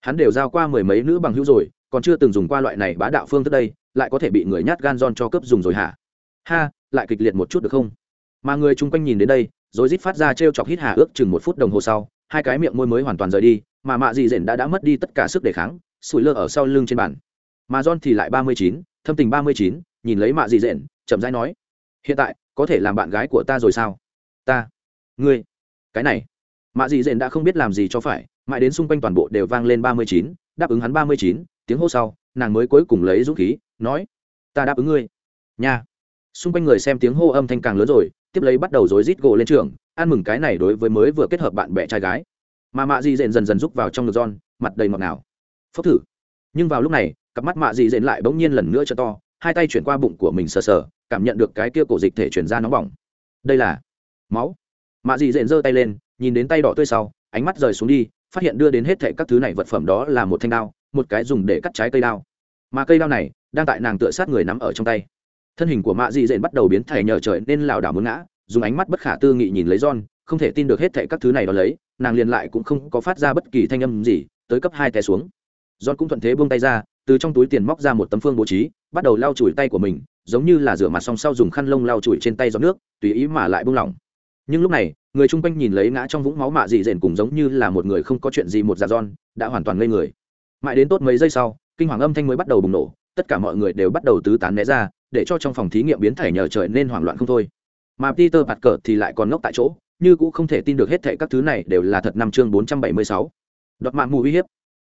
Hắn đều giao qua mười mấy nữ bằng hữu rồi, còn chưa từng dùng qua loại này bá đạo phương thức đây, lại có thể bị người nhát gan giòn cho cướp dùng rồi hả? Ha, lại kịch liệt một chút được không? Mà người chung quanh nhìn đến đây rồi rít phát ra t chọc hít hà ước chừng một phút đồng hồ sau, hai cái miệng môi mới hoàn toàn rời đi, mà mạ dị dện đã đã mất đi tất cả sức đề kháng, sủi lơ ở sau lưng trên bàn. Mà john thì lại ba mươi chín, thâm tình ba mươi chín, nhìn lấy mạ dị dện, chậm rãi nói hiện tại có thể làm bạn gái của ta rồi sao? Ta ngươi cái này mạ dị dện đã không biết làm gì cho phải mãi đến xung quanh toàn bộ đều vang lên ba mươi chín đáp ứng hắn ba mươi chín tiếng hô sau nàng mới cuối cùng lấy dũng khí nói ta đáp ứng ngươi. Nha. Xung quanh người xem tiếng hô âm thanh càng lớn rồi tiếp lấy bắt đầu rối rít gỗ lên trường ăn mừng cái này đối với mới vừa kết hợp bạn bè trai gái. Mà mạ dị dện dần dần rúc vào trong ngực giòn mặt đầy ngọt nào, phốc thử. Nhưng vào lúc này cặp mắt mạ dị dện lại bỗng nhiên lần nữa cho to hai tay chuyển qua bụng của mình sờ sờ cảm nhận được cái kia cổ dịch thể chuyển ra nóng bỏng. Đây là máu. Mạ dị dện giơ tay lên nhìn đến tay đỏ tươi sau ánh mắt rời xuống đi phát hiện đưa đến hết thệ các thứ này vật phẩm đó là một thanh đao một cái dùng để cắt trái cây đao. Mà cây đao này đang tại nàng tựa sát người nắm ở trong tay. Thân hình của mạ dị dện bắt đầu biến thể nhờ trời nên lảo đảo muốn ngã dùng ánh mắt bất khả tư nghị nhìn lấy John, không thể tin được hết thệ các thứ này đó lấy, nàng liền lại cũng không có phát ra bất kỳ thanh âm gì, tới cấp hai té xuống. John cũng thuận thế buông tay ra, từ trong túi tiền móc ra một tấm phương bố trí, bắt đầu lau chùi tay của mình, giống như là rửa mặt xong sau dùng khăn lông lau chùi trên tay giọt nước, tùy ý mà lại buông lỏng. Nhưng lúc này, người chung quanh nhìn lấy ngã trong vũng máu mạ dị dện cùng giống như là một người không có chuyện gì một dạ giòn đã hoàn toàn ngây người. Mãi đến tốt mấy giây sau, kinh hoàng âm thanh mới bắt đầu bùng nổ, tất cả mọi người đều bắt đầu tứ tán né ra, để cho trong phòng thí nghiệm biến thể nhờ trời nên hoảng loạn không thôi mà peter bạt cờ thì lại còn ngốc tại chỗ như cũng không thể tin được hết thệ các thứ này đều là thật năm chương 476. đoạt mạng mù uy hiếp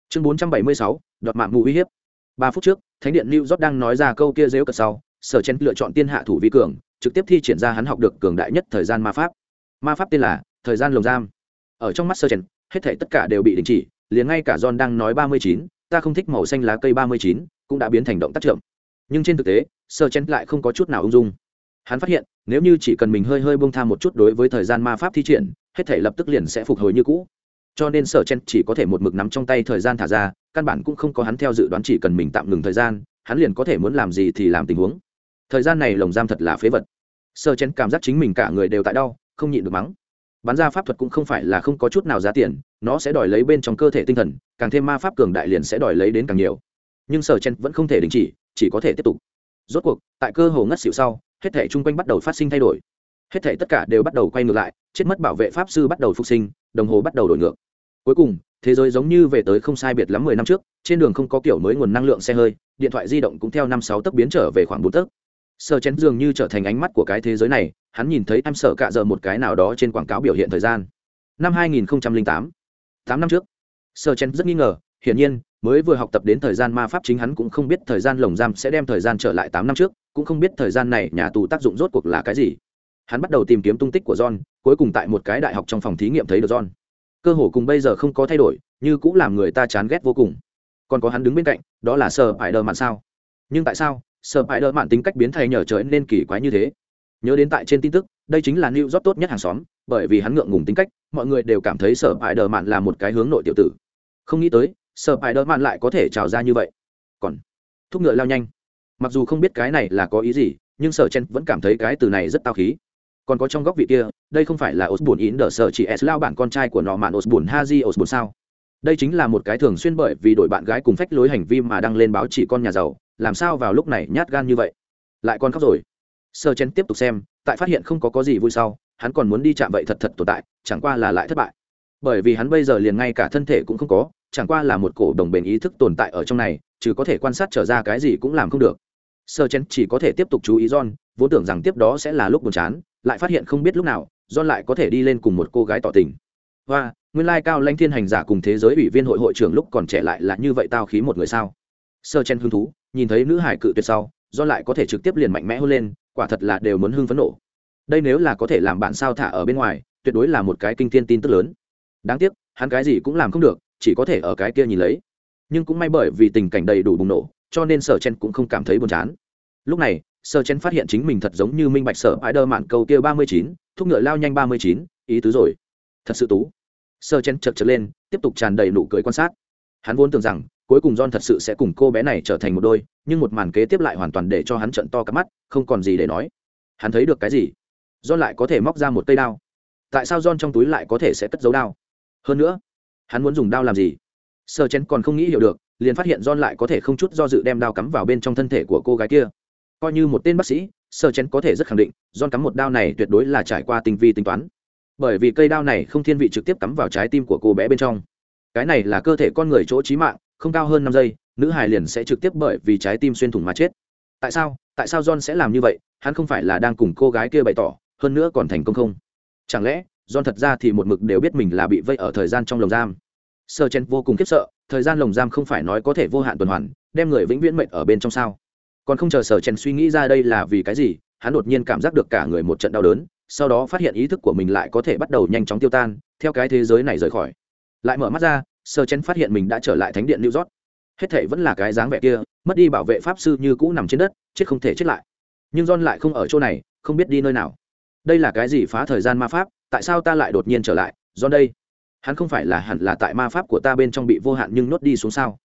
chương 476, đoạt mạng mù uy hiếp ba phút trước, thánh điện new york đang nói ra câu kia dếu cật sau, sở chen lựa chọn tiên hạ thủ vi cường, trực tiếp thi triển ra hắn học được cường đại nhất thời gian ma pháp. Ma pháp tên là thời gian lồng giam. Ở trong mắt sơ chen, hết thảy tất cả đều bị đình chỉ, liền ngay cả john đang nói ba mươi chín, ta không thích màu xanh lá cây ba mươi chín, cũng đã biến thành động tác chậm. Nhưng trên thực tế sơ chen lại không có chút nào ung dung. Hắn phát hiện, nếu như chỉ cần mình hơi hơi bông tha một chút đối với thời gian ma pháp thi triển, hết thể lập tức liền sẽ phục hồi như cũ. Cho nên sở chen chỉ có thể một mực nắm trong tay thời gian thả ra căn bản cũng không có hắn theo dự đoán chỉ cần mình tạm ngừng thời gian, hắn liền có thể muốn làm gì thì làm tình huống. Thời gian này lồng giam thật là phế vật. Sơ chen cảm giác chính mình cả người đều tại đau, không nhịn được mắng. Bắn ra pháp thuật cũng không phải là không có chút nào giá tiền, nó sẽ đòi lấy bên trong cơ thể tinh thần, càng thêm ma pháp cường đại liền sẽ đòi lấy đến càng nhiều. Nhưng sở chen vẫn không thể đình chỉ chỉ có thể tiếp tục. Rốt cuộc, tại cơ hồ ngất xỉu sau, hết thể chung quanh bắt đầu phát sinh thay đổi. Hết thể tất cả đều bắt đầu quay ngược lại, chết mất bảo vệ pháp sư bắt đầu phục sinh, đồng hồ bắt đầu đổi ngược cuối cùng, thế giới giống như về tới không sai biệt lắm mười năm trước, trên đường không có kiểu mới nguồn năng lượng xe hơi, điện thoại di động cũng theo năm sáu tấc biến trở về khoảng bốn tấc. Sơ chén dường như trở thành ánh mắt của cái thế giới này, hắn nhìn thấy em sợ cạ giờ một cái nào đó trên quảng cáo biểu hiện thời gian. Năm hai nghìn tám tám năm trước. Sơ chén rất nghi ngờ, hiển nhiên, mới vừa học tập đến thời gian ma pháp chính hắn cũng không biết thời gian lồng giam sẽ đem thời gian trở lại tám năm trước, cũng không biết thời gian này nhà tù tác dụng rốt cuộc là cái gì. Hắn bắt đầu tìm kiếm tung tích của john, cuối cùng tại một cái đại học trong phòng thí nghiệm thấy được john cơ hồ cùng bây giờ không có thay đổi, như cũng làm người ta chán ghét vô cùng. Còn có hắn đứng bên cạnh, đó là sợ phải đờ mạn sao? Nhưng tại sao sợ phải đờ mạn tính cách biến thay nhờ trời nên kỳ quái như thế? Nhớ đến tại trên tin tức, đây chính là new job tốt nhất hàng xóm, bởi vì hắn ngượng ngùng tính cách, mọi người đều cảm thấy sở phải đờ mạn là một cái hướng nội tiểu tử. Không nghĩ tới sở phải đờ mạn lại có thể trào ra như vậy. Còn thúc ngựa lao nhanh. Mặc dù không biết cái này là có ý gì, nhưng sở chen vẫn cảm thấy cái từ này rất tao khí còn có trong góc vị kia, đây không phải là osborne in đờ sở chỉ s lao bản con trai của nọ mạn osborne, haji osborne sao? Đây chính là một cái thường xuyên bởi vì đội bạn gái cùng phách lối hành vi mà đăng lên báo chỉ con nhà giàu, làm sao vào lúc này nhát gan như vậy? Lại còn khóc rồi. Sơ chen tiếp tục xem, tại phát hiện không có có gì vui sau, hắn còn muốn đi chạm vậy thật thật tồn tại, chẳng qua là lại thất bại. Bởi vì hắn bây giờ liền ngay cả thân thể cũng không có, chẳng qua là một cổ đồng bền ý thức tồn tại ở trong này, chứ có thể quan sát trở ra cái gì cũng làm không được. Sơ chen chỉ có thể tiếp tục chú ý john vốn tưởng rằng tiếp đó sẽ là lúc buồn chán, lại phát hiện không biết lúc nào, john lại có thể đi lên cùng một cô gái tỏ tình. Và nguyên lai cao lãnh thiên hành giả cùng thế giới ủy viên hội hội trưởng lúc còn trẻ lại là như vậy tao khí một người sao? Sơ chen hứng thú, nhìn thấy nữ hải cự tuyệt sau do lại có thể trực tiếp liền mạnh mẽ hơn lên, quả thật là đều muốn hưng phấn nộ đây nếu là có thể làm bạn sao thả ở bên ngoài, tuyệt đối là một cái kinh thiên tin tức lớn. Đáng tiếc, hắn cái gì cũng làm không được, chỉ có thể ở cái kia nhìn lấy. Nhưng cũng may bởi vì tình cảnh đầy đủ bùng nổ, cho nên sở chen cũng không cảm thấy buồn chán. Lúc này Sơ chen phát hiện chính mình thật giống như minh bạch sở ái đơ mạn câu kia ba mươi chín, thúc ngựa lao nhanh ba mươi chín, ý tứ rồi. Thật sự tú. Sơ chen chật chật lên, tiếp tục tràn đầy nụ cười quan sát. Hắn vốn tưởng rằng, cuối cùng john thật sự sẽ cùng cô bé này trở thành một đôi, nhưng một màn kế tiếp lại hoàn toàn để cho hắn trận to cả mắt, không còn gì để nói. Hắn thấy được cái gì? John lại có thể móc ra một cây đao. Tại sao john trong túi lại có thể sẽ cất dấu đao? Hơn nữa, hắn muốn dùng đao làm gì? Sơ chén còn không nghĩ hiểu được, liền phát hiện john lại có thể không chút do dự đem đao cắm vào bên trong thân thể của cô gái kia coi như một tên bác sĩ, sơ chén có thể rất khẳng định, john cắm một đao này tuyệt đối là trải qua tinh vi tính toán. Bởi vì cây đao này không thiên vị trực tiếp cắm vào trái tim của cô bé bên trong. Cái này là cơ thể con người chỗ trí mạng, không cao hơn năm giây, nữ hài liền sẽ trực tiếp bởi vì trái tim xuyên thủng mà chết. Tại sao? Tại sao john sẽ làm như vậy? Hắn không phải là đang cùng cô gái kia bày tỏ, hơn nữa còn thành công không? Chẳng lẽ, john thật ra thì một mực đều biết mình là bị vây ở thời gian trong lồng giam? Sơ chen vô cùng khiếp sợ, thời gian lồng giam không phải nói có thể vô hạn tuần hoàn, đem người vĩnh viễn mệnh ở bên trong sao? Còn không chờ sở chen suy nghĩ ra đây là vì cái gì, hắn đột nhiên cảm giác được cả người một trận đau đớn, sau đó phát hiện ý thức của mình lại có thể bắt đầu nhanh chóng tiêu tan, theo cái thế giới này rời khỏi. Lại mở mắt ra sơ chen phát hiện mình đã trở lại thánh điện new york. Hết thể vẫn là cái dáng vẻ kia, mất đi bảo vệ pháp sư như cũ nằm trên đất, chết không thể chết lại. Nhưng john lại không ở chỗ này, không biết đi nơi nào. Đây là cái gì phá thời gian ma pháp, tại sao ta lại đột nhiên trở lại? John đây, hắn không phải là hẳn là tại ma pháp của ta bên trong bị vô hạn nhưng nốt đi xuống sao?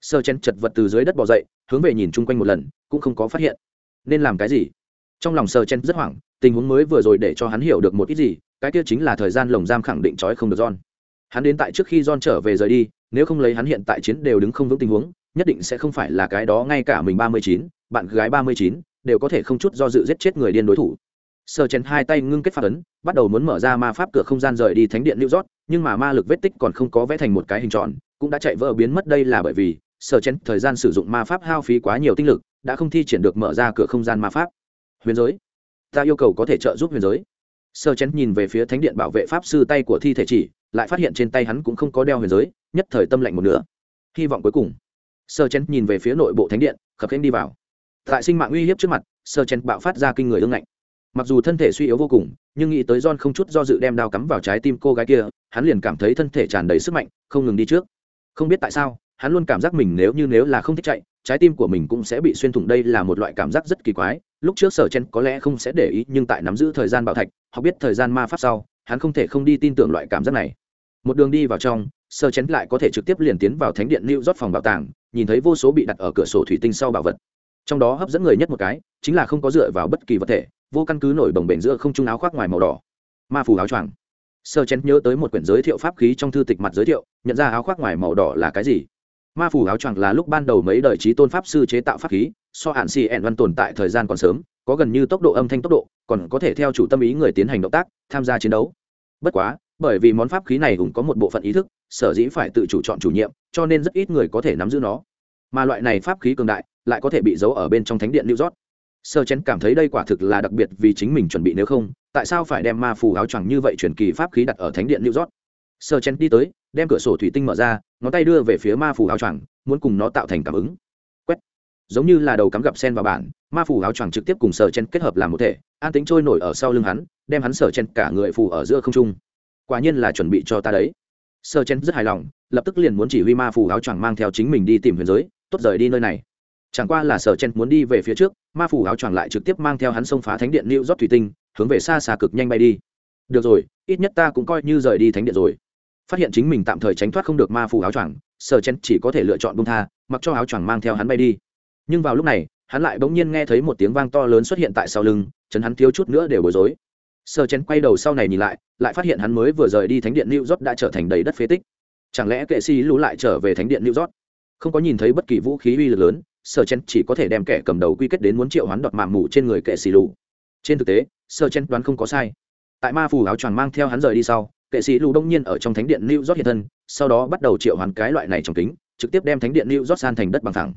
Sơ chen chật vật từ dưới đất bỏ dậy, hướng về nhìn chung quanh một lần, cũng không có phát hiện. Nên làm cái gì? Trong lòng sơ chen rất hoảng, tình huống mới vừa rồi để cho hắn hiểu được một ít gì, cái kia chính là thời gian lồng giam khẳng định trói không được john. Hắn đến tại trước khi john trở về rời đi, nếu không lấy hắn hiện tại chiến đều đứng không vững tình huống, nhất định sẽ không phải là cái đó ngay cả mình ba mươi chín, bạn gái ba mươi chín, đều có thể không chút do dự giết chết người điên đối thủ. Sơ chén hai tay ngưng kết phát ấn, bắt đầu muốn mở ra ma pháp cửa không gian rời đi thánh điện new york, nhưng mà ma lực vết tích còn không có vẽ thành một cái hình tròn, cũng đã chạy vỡ biến mất đây là bởi vì Sở chén, thời gian sử dụng ma pháp hao phí quá nhiều tinh lực, đã không thi triển được mở ra cửa không gian ma pháp. Huyền giới, ta yêu cầu có thể trợ giúp huyền giới. Sở chén nhìn về phía thánh điện bảo vệ pháp sư tay của thi thể chỉ, lại phát hiện trên tay hắn cũng không có đeo huyền giới, nhất thời tâm lạnh một nửa. Hy vọng cuối cùng, Sở chén nhìn về phía nội bộ thánh điện, khập khiễng đi vào. Tại sinh mạng uy hiếp trước mặt, Sở chén bạo phát ra kinh người ương ngạnh. Mặc dù thân thể suy yếu vô cùng, nhưng nghĩ tới john không chút do dự đem đao cắm vào trái tim cô gái kia, hắn liền cảm thấy thân thể tràn đầy sức mạnh, không ngừng đi trước. Không biết tại sao hắn luôn cảm giác mình nếu như nếu là không thích chạy, trái tim của mình cũng sẽ bị xuyên thủng. Đây là một loại cảm giác rất kỳ quái. Lúc trước sở chen có lẽ không sẽ để ý, nhưng tại nắm giữ thời gian bảo thạch họ biết thời gian ma pháp sau, hắn không thể không đi tin tưởng loại cảm giác này. Một đường đi vào trong, sở chen lại có thể trực tiếp liền tiến vào thánh điện lưu rót phòng bảo tàng, nhìn thấy vô số bị đặt ở cửa sổ thủy tinh sau bảo vật. Trong đó hấp dẫn người nhất một cái, chính là không có dựa vào bất kỳ vật thể, vô căn cứ nổi bồng bềnh giữa không trung áo khoác ngoài màu đỏ. Ma phù áo choàng. Sơ chén nhớ tới một quyển giới thiệu pháp khí trong thư tịch mặt giới thiệu, nhận ra áo khoác ngoài màu đỏ là cái gì ma phù áo choàng là lúc ban đầu mấy đời trí tôn pháp sư chế tạo pháp khí, so hạn xì ẹn văn tồn tại thời gian còn sớm, có gần như tốc độ âm thanh tốc độ, còn có thể theo chủ tâm ý người tiến hành động tác, tham gia chiến đấu. Bất quá, bởi vì món pháp khí này cũng có một bộ phận ý thức, sở dĩ phải tự chủ chọn chủ nhiệm, cho nên rất ít người có thể nắm giữ nó. Mà loại này pháp khí cường đại, lại có thể bị giấu ở bên trong thánh điện new york. Sơ chén cảm thấy đây quả thực là đặc biệt vì chính mình chuẩn bị, nếu không, tại sao phải đem ma phù áo choàng như vậy truyền kỳ pháp khí đặt ở thánh điện new york? Sơ chén đi tới đem cửa sổ thủy tinh mở ra, ngón tay đưa về phía ma phù áo choàng, muốn cùng nó tạo thành cảm ứng. Quét. Giống như là đầu cắm gặp sen vào bản, ma phù áo choàng trực tiếp cùng sở chen kết hợp làm một thể, an tính trôi nổi ở sau lưng hắn, đem hắn sở chen cả người phù ở giữa không trung. Quả nhiên là chuẩn bị cho ta đấy. Sở chen rất hài lòng, lập tức liền muốn chỉ huy ma phù áo choàng mang theo chính mình đi tìm huyền giới, tốt rời đi nơi này. Chẳng qua là sở chen muốn đi về phía trước, ma phủ áo choàng lại trực tiếp mang theo hắn xông phá thánh điện lưu rót thủy tinh, hướng về xa xa cực nhanh bay đi. Được rồi, ít nhất ta cũng coi như rời đi thánh điện rồi phát hiện chính mình tạm thời tránh thoát không được ma phù áo choàng, sở chen chỉ có thể lựa chọn bông tha, mặc cho áo choàng mang theo hắn bay đi. Nhưng vào lúc này, hắn lại bỗng nhiên nghe thấy một tiếng vang to lớn xuất hiện tại sau lưng, chấn hắn thiếu chút nữa đều bối rối. Sở chen quay đầu sau này nhìn lại lại phát hiện hắn mới vừa rời đi thánh điện new rót đã trở thành đầy đất phế tích. Chẳng lẽ kệ sĩ lũ lại trở về thánh điện new rót không có nhìn thấy bất kỳ vũ khí uy lực lớn, sở chen chỉ có thể đem kẻ cầm đầu quy kết đến muốn triệu hoán đoạt mạng mù trên người kệ xì lũ. Trên thực tế, sở chen đoán không có sai. Tại ma phù áo choàng mang theo hắn rời đi sau kệ sĩ lù đông nhiên ở trong thánh điện new york hiện thân, sau đó bắt đầu triệu hoán cái loại này trong kính, trực tiếp đem thánh điện new york san thành đất bằng thẳng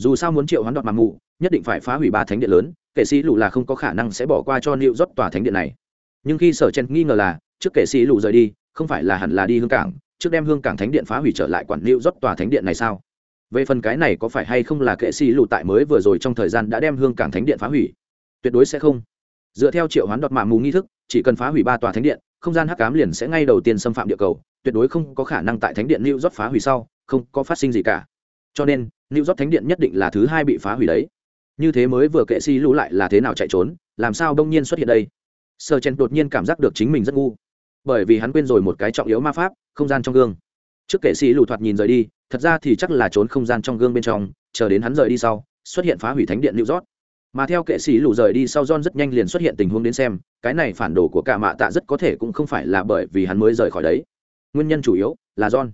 dù sao muốn triệu hoán đoạt mà mù, nhất định phải phá hủy ba thánh điện lớn, kệ sĩ lù là không có khả năng sẽ bỏ qua cho new york tòa thánh điện này. Nhưng khi sở chen nghi ngờ là, trước kệ sĩ lù rời đi, không phải là hẳn là đi hương cảng, trước đem hương cảng thánh điện phá hủy trở lại quản new york tòa thánh điện này sao? Về phần cái này có phải hay không là kệ sĩ lù tại mới vừa rồi trong thời gian đã đem hương cảng thánh điện phá hủy? Tuyệt đối sẽ không. Dựa theo triệu hoán đoạt mạng mù nghi thức chỉ cần phá hủy ba tòa thánh điện, không gian hắc cám liền sẽ ngay đầu tiên xâm phạm địa cầu, tuyệt đối không có khả năng tại thánh điện new york phá hủy sau, không có phát sinh gì cả. Cho nên, new york thánh điện nhất định là thứ hai bị phá hủy đấy. Như thế mới vừa kệ si lũ lại là thế nào chạy trốn, làm sao đông nhiên xuất hiện đây? Sơ chen đột nhiên cảm giác được chính mình rất ngu. Bởi vì hắn quên rồi một cái trọng yếu ma pháp, không gian trong gương. Trước kệ sĩ lù thoạt nhìn rời đi, thật ra thì chắc là trốn không gian trong gương bên trong, chờ đến hắn rời đi sau, xuất hiện phá hủy thánh điện new rót mà theo kệ sĩ lù rời đi sau, john rất nhanh liền xuất hiện tình huống đến xem, cái này phản đồ của cả mạ tạ rất có thể cũng không phải là bởi vì hắn mới rời khỏi đấy. Nguyên nhân chủ yếu là john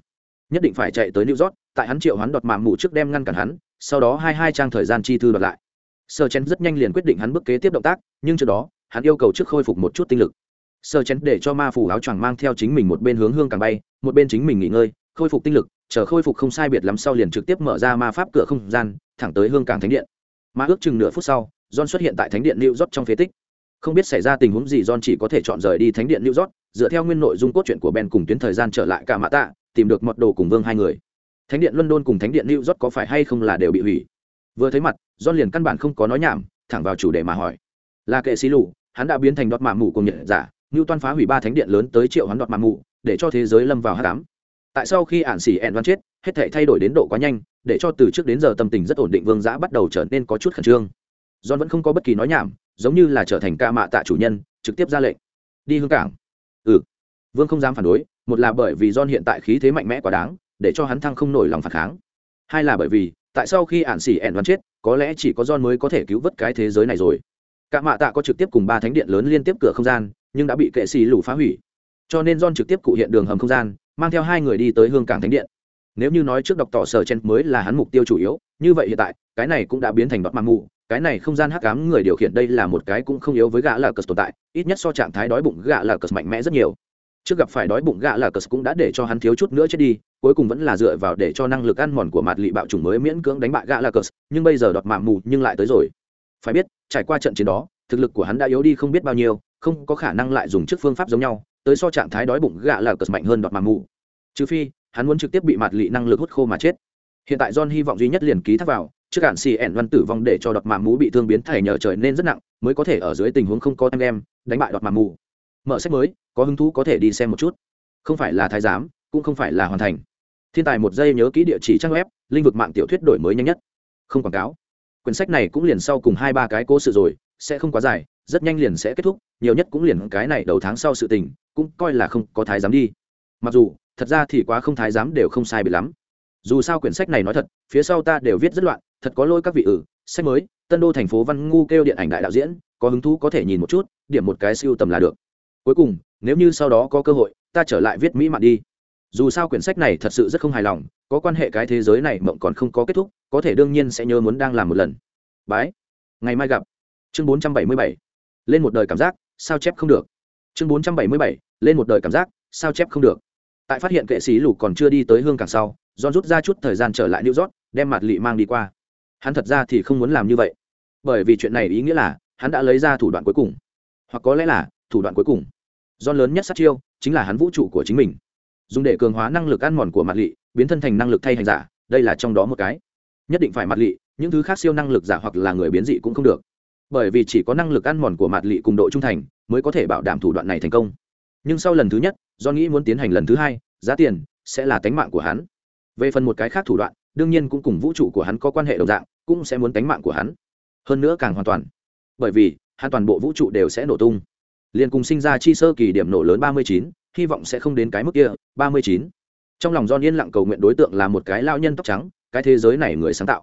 nhất định phải chạy tới new york, tại hắn triệu hắn đoạt mạng mụ trước đem ngăn cản hắn, sau đó hai hai trang thời gian chi thư đoạt lại. Sơ chén rất nhanh liền quyết định hắn bước kế tiếp động tác, nhưng trước đó, hắn yêu cầu trước khôi phục một chút tinh lực. Sơ chén để cho ma phủ áo choàng mang theo chính mình một bên hướng hương càng bay, một bên chính mình nghỉ ngơi, khôi phục tinh lực, chờ khôi phục không sai biệt lắm sau liền trực tiếp mở ra ma pháp cửa không gian, thẳng tới hương càng thánh điện mà ước chừng nửa phút sau, john xuất hiện tại thánh điện new york trong phế tích. Không biết xảy ra tình huống gì, john chỉ có thể chọn rời đi thánh điện new york, dựa theo nguyên nội dung cốt truyện của ben cùng tuyến thời gian trở lại cả mã tạ, tìm được mật đồ cùng vương hai người. Thánh điện london cùng thánh điện new york có phải hay không là đều bị hủy? Vừa thấy mặt, john liền căn bản không có nói nhảm, thẳng vào chủ đề mà hỏi. Là kệ xí lù, hắn đã biến thành đọt mạ mù cùng nhận giả như toan phá hủy ba thánh điện lớn tới triệu hắn đọt mạ mù, để cho thế giới lâm vào h tám tại sau khi ản xỉ ẹn văn chết, hết thể thay đổi đến độ quá nhanh để cho từ trước đến giờ tâm tình rất ổn định vương giã bắt đầu trở nên có chút khẩn trương. John vẫn không có bất kỳ nói nhảm, giống như là trở thành ca mạ tạ chủ nhân, trực tiếp ra lệnh. Đi hương cảng. Ừ. Vương không dám phản đối, một là bởi vì john hiện tại khí thế mạnh mẽ quá đáng, để cho hắn thăng không nổi lòng phản kháng. Hai là bởi vì, tại sau khi ạn xỉ ẹn đoán chết, có lẽ chỉ có john mới có thể cứu vớt cái thế giới này rồi. Cả mạ tạ có trực tiếp cùng ba thánh điện lớn liên tiếp cửa không gian, nhưng đã bị kệ xì lủ phá hủy. Cho nên john trực tiếp cụ hiện đường hầm không gian, mang theo hai người đi tới hương cảng thánh điện nếu như nói trước đọc tỏ sở chen mới là hắn mục tiêu chủ yếu, như vậy hiện tại, cái này cũng đã biến thành đọt mạng mù. Cái này không gian hắc ám người điều khiển đây là một cái cũng không yếu với gã là cờ tồn tại, ít nhất so trạng thái đói bụng gã là cờ mạnh mẽ rất nhiều. Trước gặp phải đói bụng gã là cờ cũng đã để cho hắn thiếu chút nữa chết đi, cuối cùng vẫn là dựa vào để cho năng lực ăn mòn của mặt lị bạo chủng mới miễn cưỡng đánh bại gã là cờ. Nhưng bây giờ đọt mạng mù nhưng lại tới rồi. Phải biết, trải qua trận chiến đó, thực lực của hắn đã yếu đi không biết bao nhiêu, không có khả năng lại dùng trước phương pháp giống nhau, tới so trạng thái đói bụng gã là cờ mạnh hơn đọt mạng mù. Trừ phi hắn muốn trực tiếp bị mặt lị năng lực hút khô mà chết. Hiện tại john hy vọng duy nhất liền ký thác vào, trước cản xì ẻn văn tử vong để cho đọt mà mũ bị thương biến thể nhờ trời nên rất nặng, mới có thể ở dưới tình huống không có em em, đánh bại đọt mà mù mở sách mới, có hứng thú có thể đi xem một chút. Không phải là thái giám, cũng không phải là hoàn thành. Thiên tài một giây nhớ kỹ địa chỉ trang web linh vực mạng tiểu thuyết đổi mới nhanh nhất. Không quảng cáo. Quyển sách này cũng liền sau cùng hai ba cái cố sự rồi, sẽ không quá dài, rất nhanh liền sẽ kết thúc, nhiều nhất cũng liền cái này đầu tháng sau sự tình, cũng coi là không có thái giám đi. Mặc dù thật ra thì quá không thái giám đều không sai bị lắm. Dù sao quyển sách này nói thật, phía sau ta đều viết rất loạn, thật có lôi các vị ử sách mới, tân đô thành phố văn ngu kêu điện ảnh đại đạo diễn, có hứng thú có thể nhìn một chút, điểm một cái siêu tầm là được. Cuối cùng, nếu như sau đó có cơ hội, ta trở lại viết mỹ mạn đi. Dù sao quyển sách này thật sự rất không hài lòng, có quan hệ cái thế giới này mộng còn không có kết thúc, có thể đương nhiên sẽ nhớ muốn đang làm một lần. Bái. Ngày mai gặp. Chương 477. lên một đời cảm giác, sao chép không được. Chương 477. lên một đời cảm giác, sao chép không được tại phát hiện kệ sĩ lù còn chưa đi tới hương càng sau John rút ra chút thời gian trở lại New York, đem mặt lị mang đi qua. Hắn thật ra thì không muốn làm như vậy, bởi vì chuyện này ý nghĩa là hắn đã lấy ra thủ đoạn cuối cùng, hoặc có lẽ là thủ đoạn cuối cùng. John lớn nhất sát chiêu chính là hắn vũ trụ của chính mình, dùng để cường hóa năng lực ăn mòn của mặt lị, biến thân thành năng lực thay hành giả, đây là trong đó một cái. Nhất định phải mặt lị, những thứ khác siêu năng lực giả hoặc là người biến dị cũng không được, bởi vì chỉ có năng lực ăn mòn của mặt lị cùng độ trung thành mới có thể bảo đảm thủ đoạn này thành công. Nhưng sau lần thứ nhất, do nghĩ muốn tiến hành lần thứ hai, giá tiền sẽ là tính mạng của hắn. Về phần một cái khác thủ đoạn đương nhiên cũng cùng vũ trụ của hắn có quan hệ đồng dạng cũng sẽ muốn tánh mạng của hắn. Hơn nữa càng hoàn toàn. Bởi vì hắn toàn bộ vũ trụ đều sẽ nổ tung. Liền cùng sinh ra chi sơ kỳ điểm nổ lớn ba mươi chín hy vọng sẽ không đến cái mức kia ba mươi chín. Trong lòng do yên lặng cầu nguyện đối tượng là một cái lao nhân tóc trắng cái thế giới này người sáng tạo.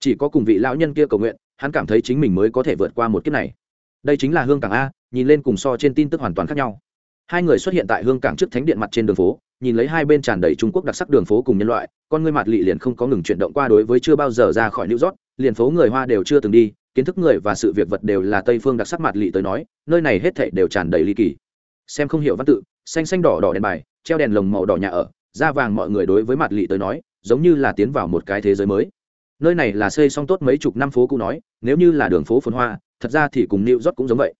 Chỉ có cùng vị lão nhân kia cầu nguyện hắn cảm thấy chính mình mới có thể vượt qua một kiếp này. Đây chính là hương cảng a nhìn lên cùng so trên tin tức hoàn toàn khác nhau hai người xuất hiện tại hương cảng trước thánh điện mặt trên đường phố, nhìn lấy hai bên tràn đầy trung quốc đặc sắc đường phố cùng nhân loại, con ngươi mặt lị liền không có ngừng chuyển động qua đối với chưa bao giờ ra khỏi new york, liền phố người hoa đều chưa từng đi, kiến thức người và sự việc vật đều là tây phương đặc sắc mặt lị tới nói, nơi này hết thảy đều tràn đầy ly kỳ. Xem không hiểu văn tự, xanh xanh đỏ đỏ đèn bài, treo đèn lồng màu đỏ nhà ở, da vàng mọi người đối với mặt lị tới nói, giống như là tiến vào một cái thế giới mới. Nơi này là xây xong tốt mấy chục năm phố cũ nói, nếu như là đường phố phồn hoa, thật ra thì cùng nịu rót cũng giống vậy.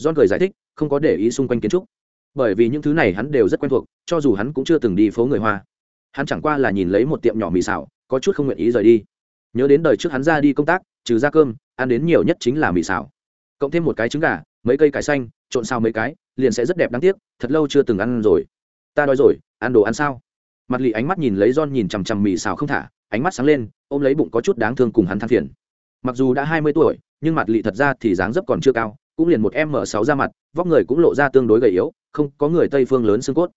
John cười giải thích, không có để ý xung quanh kiến trúc bởi vì những thứ này hắn đều rất quen thuộc, cho dù hắn cũng chưa từng đi phố người hoa. Hắn chẳng qua là nhìn lấy một tiệm nhỏ mì xào, có chút không nguyện ý rời đi. Nhớ đến đời trước hắn ra đi công tác, trừ ra cơm, ăn đến nhiều nhất chính là mì xào. Cộng thêm một cái trứng gà, mấy cây cải xanh, trộn sao mấy cái, liền sẽ rất đẹp đáng tiếc, thật lâu chưa từng ăn rồi. Ta đói rồi, ăn đồ ăn sao? Mặt lì ánh mắt nhìn lấy John nhìn chằm chằm mì xào không thả, ánh mắt sáng lên, ôm lấy bụng có chút đáng thương cùng hắn than phiền. Mặc dù đã hai mươi tuổi, nhưng mặt lì thật ra thì dáng dấp còn chưa cao, cũng liền một m sáu ra mặt, vóc người cũng lộ ra tương đối gầy yếu không có người tây phương lớn xương cốt.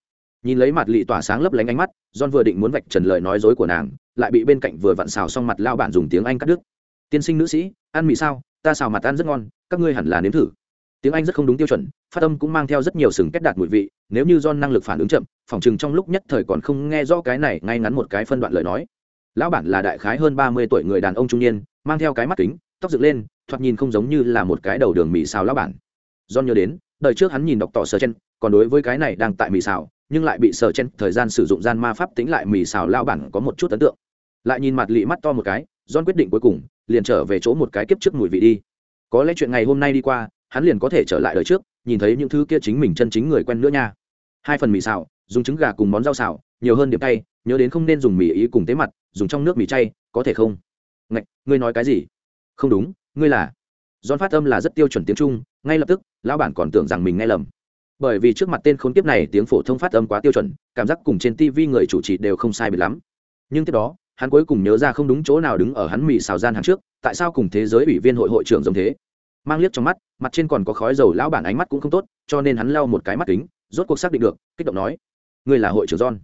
Nhìn lấy mặt lì tỏa sáng lấp lánh ánh mắt, John vừa định muốn vạch trần lời nói dối của nàng, lại bị bên cạnh vừa vặn xào xong mặt lao bản dùng tiếng anh cắt đứt. Tiên sinh nữ sĩ, ăn mì sao? Ta xào mặt ăn rất ngon, các ngươi hẳn là nếm thử. Tiếng anh rất không đúng tiêu chuẩn, phát âm cũng mang theo rất nhiều sừng kết đạt mùi vị, nếu như John năng lực phản ứng chậm, phòng chừng trong lúc nhất thời còn không nghe rõ cái này, ngay ngắn một cái phân đoạn lời nói. Lão bản là đại khái hơn ba mươi tuổi người đàn ông trung niên, mang theo cái mắt kính, tóc dựng lên, thoạt nhìn không giống như là một cái đầu đường mì xào lão bản. John nhớ đến, đời trước hắn nhìn đọc tỏ sơ chen còn đối với cái này đang tại mì xào nhưng lại bị sở chen thời gian sử dụng gian ma pháp tính lại mì xào lão bản có một chút ấn tượng. Lại nhìn mặt lị mắt to một cái John quyết định cuối cùng liền trở về chỗ một cái kiếp trước mùi vị đi. Có lẽ chuyện ngày hôm nay đi qua hắn liền có thể trở lại đời trước nhìn thấy những thứ kia chính mình chân chính người quen nữa nha. Hai phần mì xào dùng trứng gà cùng món rau xào nhiều hơn điểm tay nhớ đến không nên dùng mì ý cùng tế mặt dùng trong nước mì chay có thể không? Ngạch ngươi nói cái gì? Không đúng ngươi là. John phát âm là rất tiêu chuẩn tiếng Trung, ngay lập tức, lão bản còn tưởng rằng mình nghe lầm. Bởi vì trước mặt tên khốn kiếp này tiếng phổ thông phát âm quá tiêu chuẩn, cảm giác cùng trên TV người chủ trì đều không sai biệt lắm. Nhưng tiếp đó, hắn cuối cùng nhớ ra không đúng chỗ nào đứng ở hắn mì xào gian hàng trước, tại sao cùng thế giới ủy viên hội hội trưởng giống thế? mang liếc trong mắt mặt trên còn có khói dầu lão bản ánh mắt cũng không tốt cho nên hắn lau một cái mắt kính rốt cuộc xác định được kích động nói ngươi là hội trưởng john.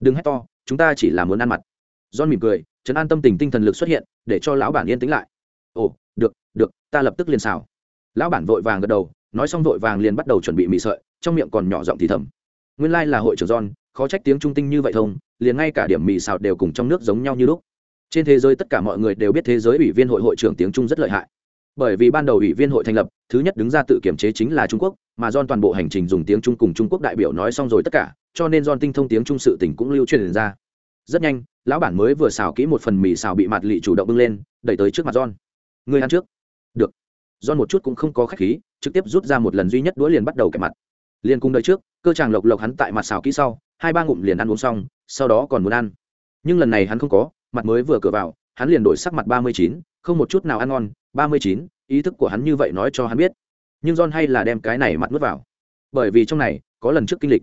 Đừng hét to chúng ta chỉ là muốn ăn mặt. John mỉm cười chấn an tâm tình tinh thần lực xuất hiện để cho lão bản yên tĩnh lại. Ồ được được ta lập tức liền xào. Lão bản vội vàng gật đầu nói xong vội vàng liền bắt đầu chuẩn bị mì sợi trong miệng còn nhỏ giọng thì thầm. Nguyên lai là hội trưởng john, khó trách tiếng trung tinh như vậy thông, liền ngay cả điểm mì xào đều cùng trong nước giống nhau như lúc. Trên thế giới tất cả mọi người đều biết thế giới ủy viên hội hội trưởng tiếng trung rất lợi hại. Bởi vì ban đầu ủy viên hội thành lập, thứ nhất đứng ra tự kiểm chế chính là trung quốc, mà don toàn bộ hành trình dùng tiếng trung cùng trung quốc đại biểu nói xong rồi tất cả, cho nên don tinh thông tiếng trung sự tỉnh cũng lưu truyền ra. Rất nhanh, lão bản mới vừa xào kỹ một phần mì xào bị mặt lị chủ động bưng lên, đẩy tới trước mặt don người ăn trước. Được. Don một chút cũng không có khách khí, trực tiếp rút ra một lần duy nhất đũa liền bắt đầu kẹp mặt liền cùng đợi trước, cơ chàng lộc lộc hắn tại mặt xào kỹ sau, hai ba ngụm liền ăn uống xong, sau đó còn muốn ăn. Nhưng lần này hắn không có, mặt mới vừa cửa vào, hắn liền đổi sắc mặt ba mươi chín, không một chút nào ăn ngon, ba mươi chín, ý thức của hắn như vậy nói cho hắn biết. Nhưng john hay là đem cái này mặt nuốt vào. Bởi vì trong này, có lần trước kinh lịch.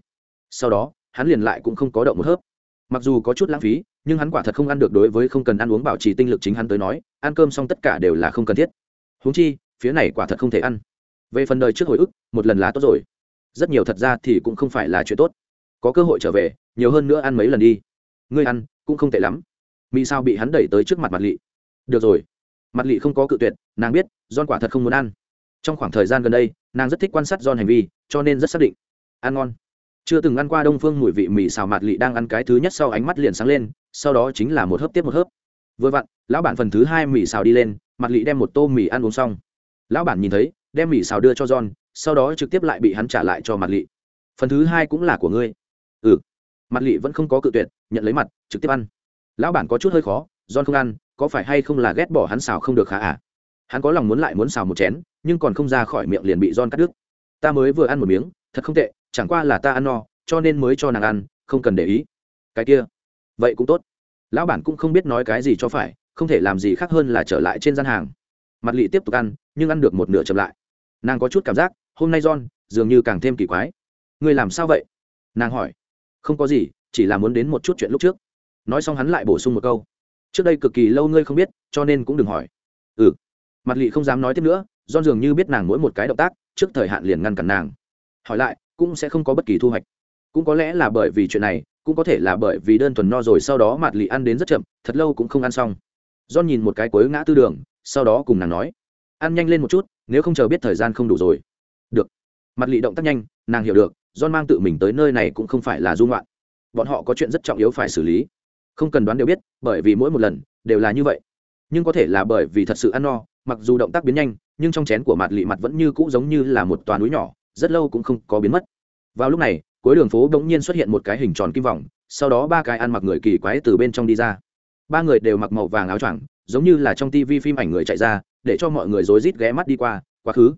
Sau đó, hắn liền lại cũng không có động một hớp. Mặc dù có chút lãng phí, nhưng hắn quả thật không ăn được đối với không cần ăn uống bảo trì tinh lực chính hắn tới nói, ăn cơm xong tất cả đều là không cần thiết. Huống chi, phía này quả thật không thể ăn. Về phần đời trước hồi ức, một lần là tốt rồi rất nhiều thật ra thì cũng không phải là chuyện tốt. Có cơ hội trở về, nhiều hơn nữa ăn mấy lần đi. Ngươi ăn, cũng không tệ lắm. Mỹ sao bị hắn đẩy tới trước mặt mặt lị. Được rồi. Mặt lị không có cự tuyệt, nàng biết don quả thật không muốn ăn. Trong khoảng thời gian gần đây, nàng rất thích quan sát don hành vi, cho nên rất xác định. Ăn ngon. Chưa từng ăn qua đông phương mùi vị mì xào mặt lị đang ăn cái thứ nhất sau ánh mắt liền sáng lên, sau đó chính là một hớp tiếp một hớp. Vừa vặn, lão bản phần thứ hai mì xào đi lên mặt lị đem một tô mì ăn uống xong. Lão bản nhìn thấy, đem mì xào đưa cho john sau đó trực tiếp lại bị hắn trả lại cho mặt lị. Phần thứ hai cũng là của ngươi. Ừ. Mặt lị vẫn không có cự tuyệt, nhận lấy mặt, trực tiếp ăn. Lão bản có chút hơi khó, john không ăn, có phải hay không là ghét bỏ hắn xào không được khá à? Hắn có lòng muốn lại muốn xào một chén, nhưng còn không ra khỏi miệng liền bị don cắt đứt. Ta mới vừa ăn một miếng, thật không tệ, chẳng qua là ta ăn no, cho nên mới cho nàng ăn, không cần để ý. Cái kia. Vậy cũng tốt. Lão bản cũng không biết nói cái gì cho phải, không thể làm gì khác hơn là trở lại trên gian hàng. Mặt lị tiếp tục ăn, nhưng ăn được một nửa chậm lại. Nàng có chút cảm giác hôm nay john, dường như càng thêm kỳ quái. Ngươi làm sao vậy? Nàng hỏi. Không có gì, chỉ là muốn đến một chút chuyện lúc trước. Nói xong hắn lại bổ sung một câu. Trước đây cực kỳ lâu ngươi không biết, cho nên cũng đừng hỏi. Ừ. Mặt lị không dám nói tiếp nữa, John dường như biết nàng mỗi một cái động tác, trước thời hạn liền ngăn cản nàng. Hỏi lại, cũng sẽ không có bất kỳ thu hoạch. Cũng có lẽ là bởi vì chuyện này, cũng có thể là bởi vì đơn thuần no rồi sau đó mặt lị ăn đến rất chậm, thật lâu cũng không ăn xong. John nhìn một cái cuối ngã tư đường, sau đó cùng nàng nói. Ăn nhanh lên một chút, nếu không chờ biết thời gian không đủ rồi được. Mặt lị động tác nhanh, nàng hiểu được, John mang tự mình tới nơi này cũng không phải là dung loạn bọn họ có chuyện rất trọng yếu phải xử lý. Không cần đoán đều biết, bởi vì mỗi một lần, đều là như vậy. Nhưng có thể là bởi vì thật sự ăn no, mặc dù động tác biến nhanh, nhưng trong chén của mặt lị mặt vẫn như cũ giống như là một toà núi nhỏ, rất lâu cũng không có biến mất. Vào lúc này, cuối đường phố bỗng nhiên xuất hiện một cái hình tròn kim vòng, sau đó ba cái ăn mặc người kỳ quái từ bên trong đi ra. Ba người đều mặc màu vàng áo choàng, giống như là trong tivi phim ảnh người chạy ra, để cho mọi người rối rít ghé mắt đi qua, quá khứ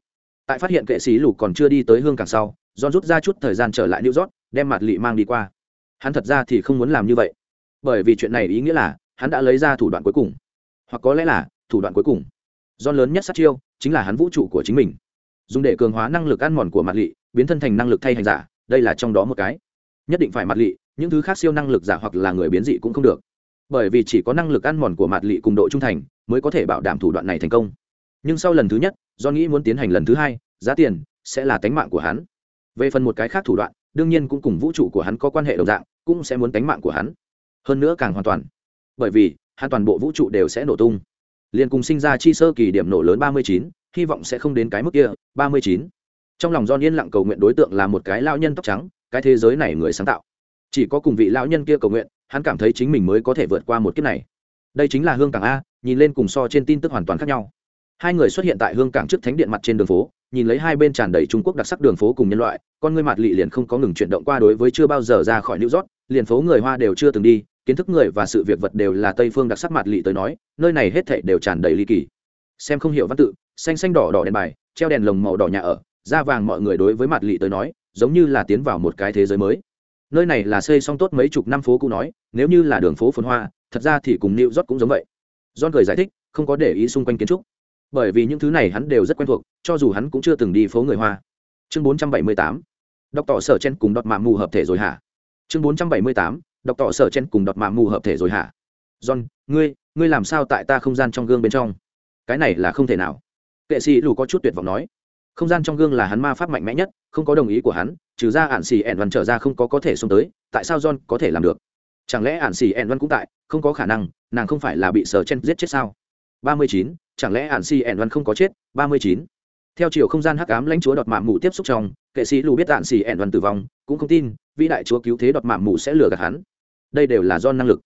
tại phát hiện kệ sĩ lục còn chưa đi tới hương càng sau, John rút ra chút thời gian trở lại new york, đem mặt lị mang đi qua. Hắn thật ra thì không muốn làm như vậy, bởi vì chuyện này ý nghĩa là hắn đã lấy ra thủ đoạn cuối cùng. Hoặc có lẽ là thủ đoạn cuối cùng. John lớn nhất sát chiêu chính là hắn vũ trụ của chính mình. Dùng để cường hóa năng lực ăn mòn của mặt lị, biến thân thành năng lực thay hành giả, đây là trong đó một cái. Nhất định phải mặt lị, những thứ khác siêu năng lực giả hoặc là người biến dị cũng không được. Bởi vì chỉ có năng lực ăn mòn của mặt lị cùng độ trung thành mới có thể bảo đảm thủ đoạn này thành công nhưng sau lần thứ nhất, do nghĩ muốn tiến hành lần thứ hai, giá tiền sẽ là tánh mạng của hắn. Về phần một cái khác thủ đoạn, đương nhiên cũng cùng vũ trụ của hắn có quan hệ đồng dạng, cũng sẽ muốn tánh mạng của hắn. Hơn nữa càng hoàn toàn. Bởi vì, hắn toàn bộ vũ trụ đều sẽ nổ tung. Liền cùng sinh ra chi sơ kỳ điểm nổ lớn ba mươi chín, hy vọng sẽ không đến cái mức kia, ba mươi chín. Trong lòng don yên lặng cầu nguyện đối tượng là một cái lao nhân tóc trắng, cái thế giới này người sáng tạo. Chỉ có cùng vị lão nhân kia cầu nguyện, hắn cảm thấy chính mình mới có thể vượt qua một kiếp này. Đây chính là hương cảng a, nhìn lên cùng so trên tin tức hoàn toàn khác nhau hai người xuất hiện tại hương cảng trước thánh điện mặt trên đường phố, nhìn lấy hai bên tràn đầy trung quốc đặc sắc đường phố cùng nhân loại, con ngươi mặt lị liền không có ngừng chuyển động qua đối với chưa bao giờ ra khỏi new york, liền phố người hoa đều chưa từng đi, kiến thức người và sự việc vật đều là tây phương đặc sắc mặt lị tới nói, nơi này hết thảy đều tràn đầy ly kỳ. Xem không hiểu văn tự, xanh xanh đỏ đỏ đèn bài, treo đèn lồng màu đỏ nhà ở, da vàng mọi người đối với mặt lị tới nói, giống như là tiến vào một cái thế giới mới. Nơi này là xây xong tốt mấy chục năm phố cũ nói, nếu như là đường phố phồn hoa, thật ra thì cùng New York cũng giống vậy. John cười giải thích, không có để ý xung quanh kiến trúc bởi vì những thứ này hắn đều rất quen thuộc, cho dù hắn cũng chưa từng đi phố người hoa. Chương 478 đọc tỏ sở chen cùng đọt mạ mù hợp thể rồi hả? Chương 478 đọc tỏ sở chen cùng đọt mạ mù hợp thể rồi hả? John, ngươi ngươi làm sao tại ta không gian trong gương bên trong? Cái này là không thể nào. Kệ sĩ lù có chút tuyệt vọng nói. Không gian trong gương là hắn ma pháp mạnh mẽ nhất, không có đồng ý của hắn, trừ ra ạn xì ẻn văn trở ra không có có thể xông tới, tại sao john có thể làm được? Chẳng lẽ ạn xì ẻn văn cũng tại, không có khả năng, nàng không phải là bị sở chen giết chết sao? Ba mươi chín, chẳng lẽ ạn xì ẻn văn không có chết? ba mươi chín. Theo chiều không gian hắc ám lãnh chúa đọt mạm mù tiếp xúc trong, kệ sĩ lù biết ạn xì ẻn văn tử vong, cũng không tin, vĩ đại chúa cứu thế đọt mạm mù sẽ lừa gạt hắn. Đây đều là do năng lực.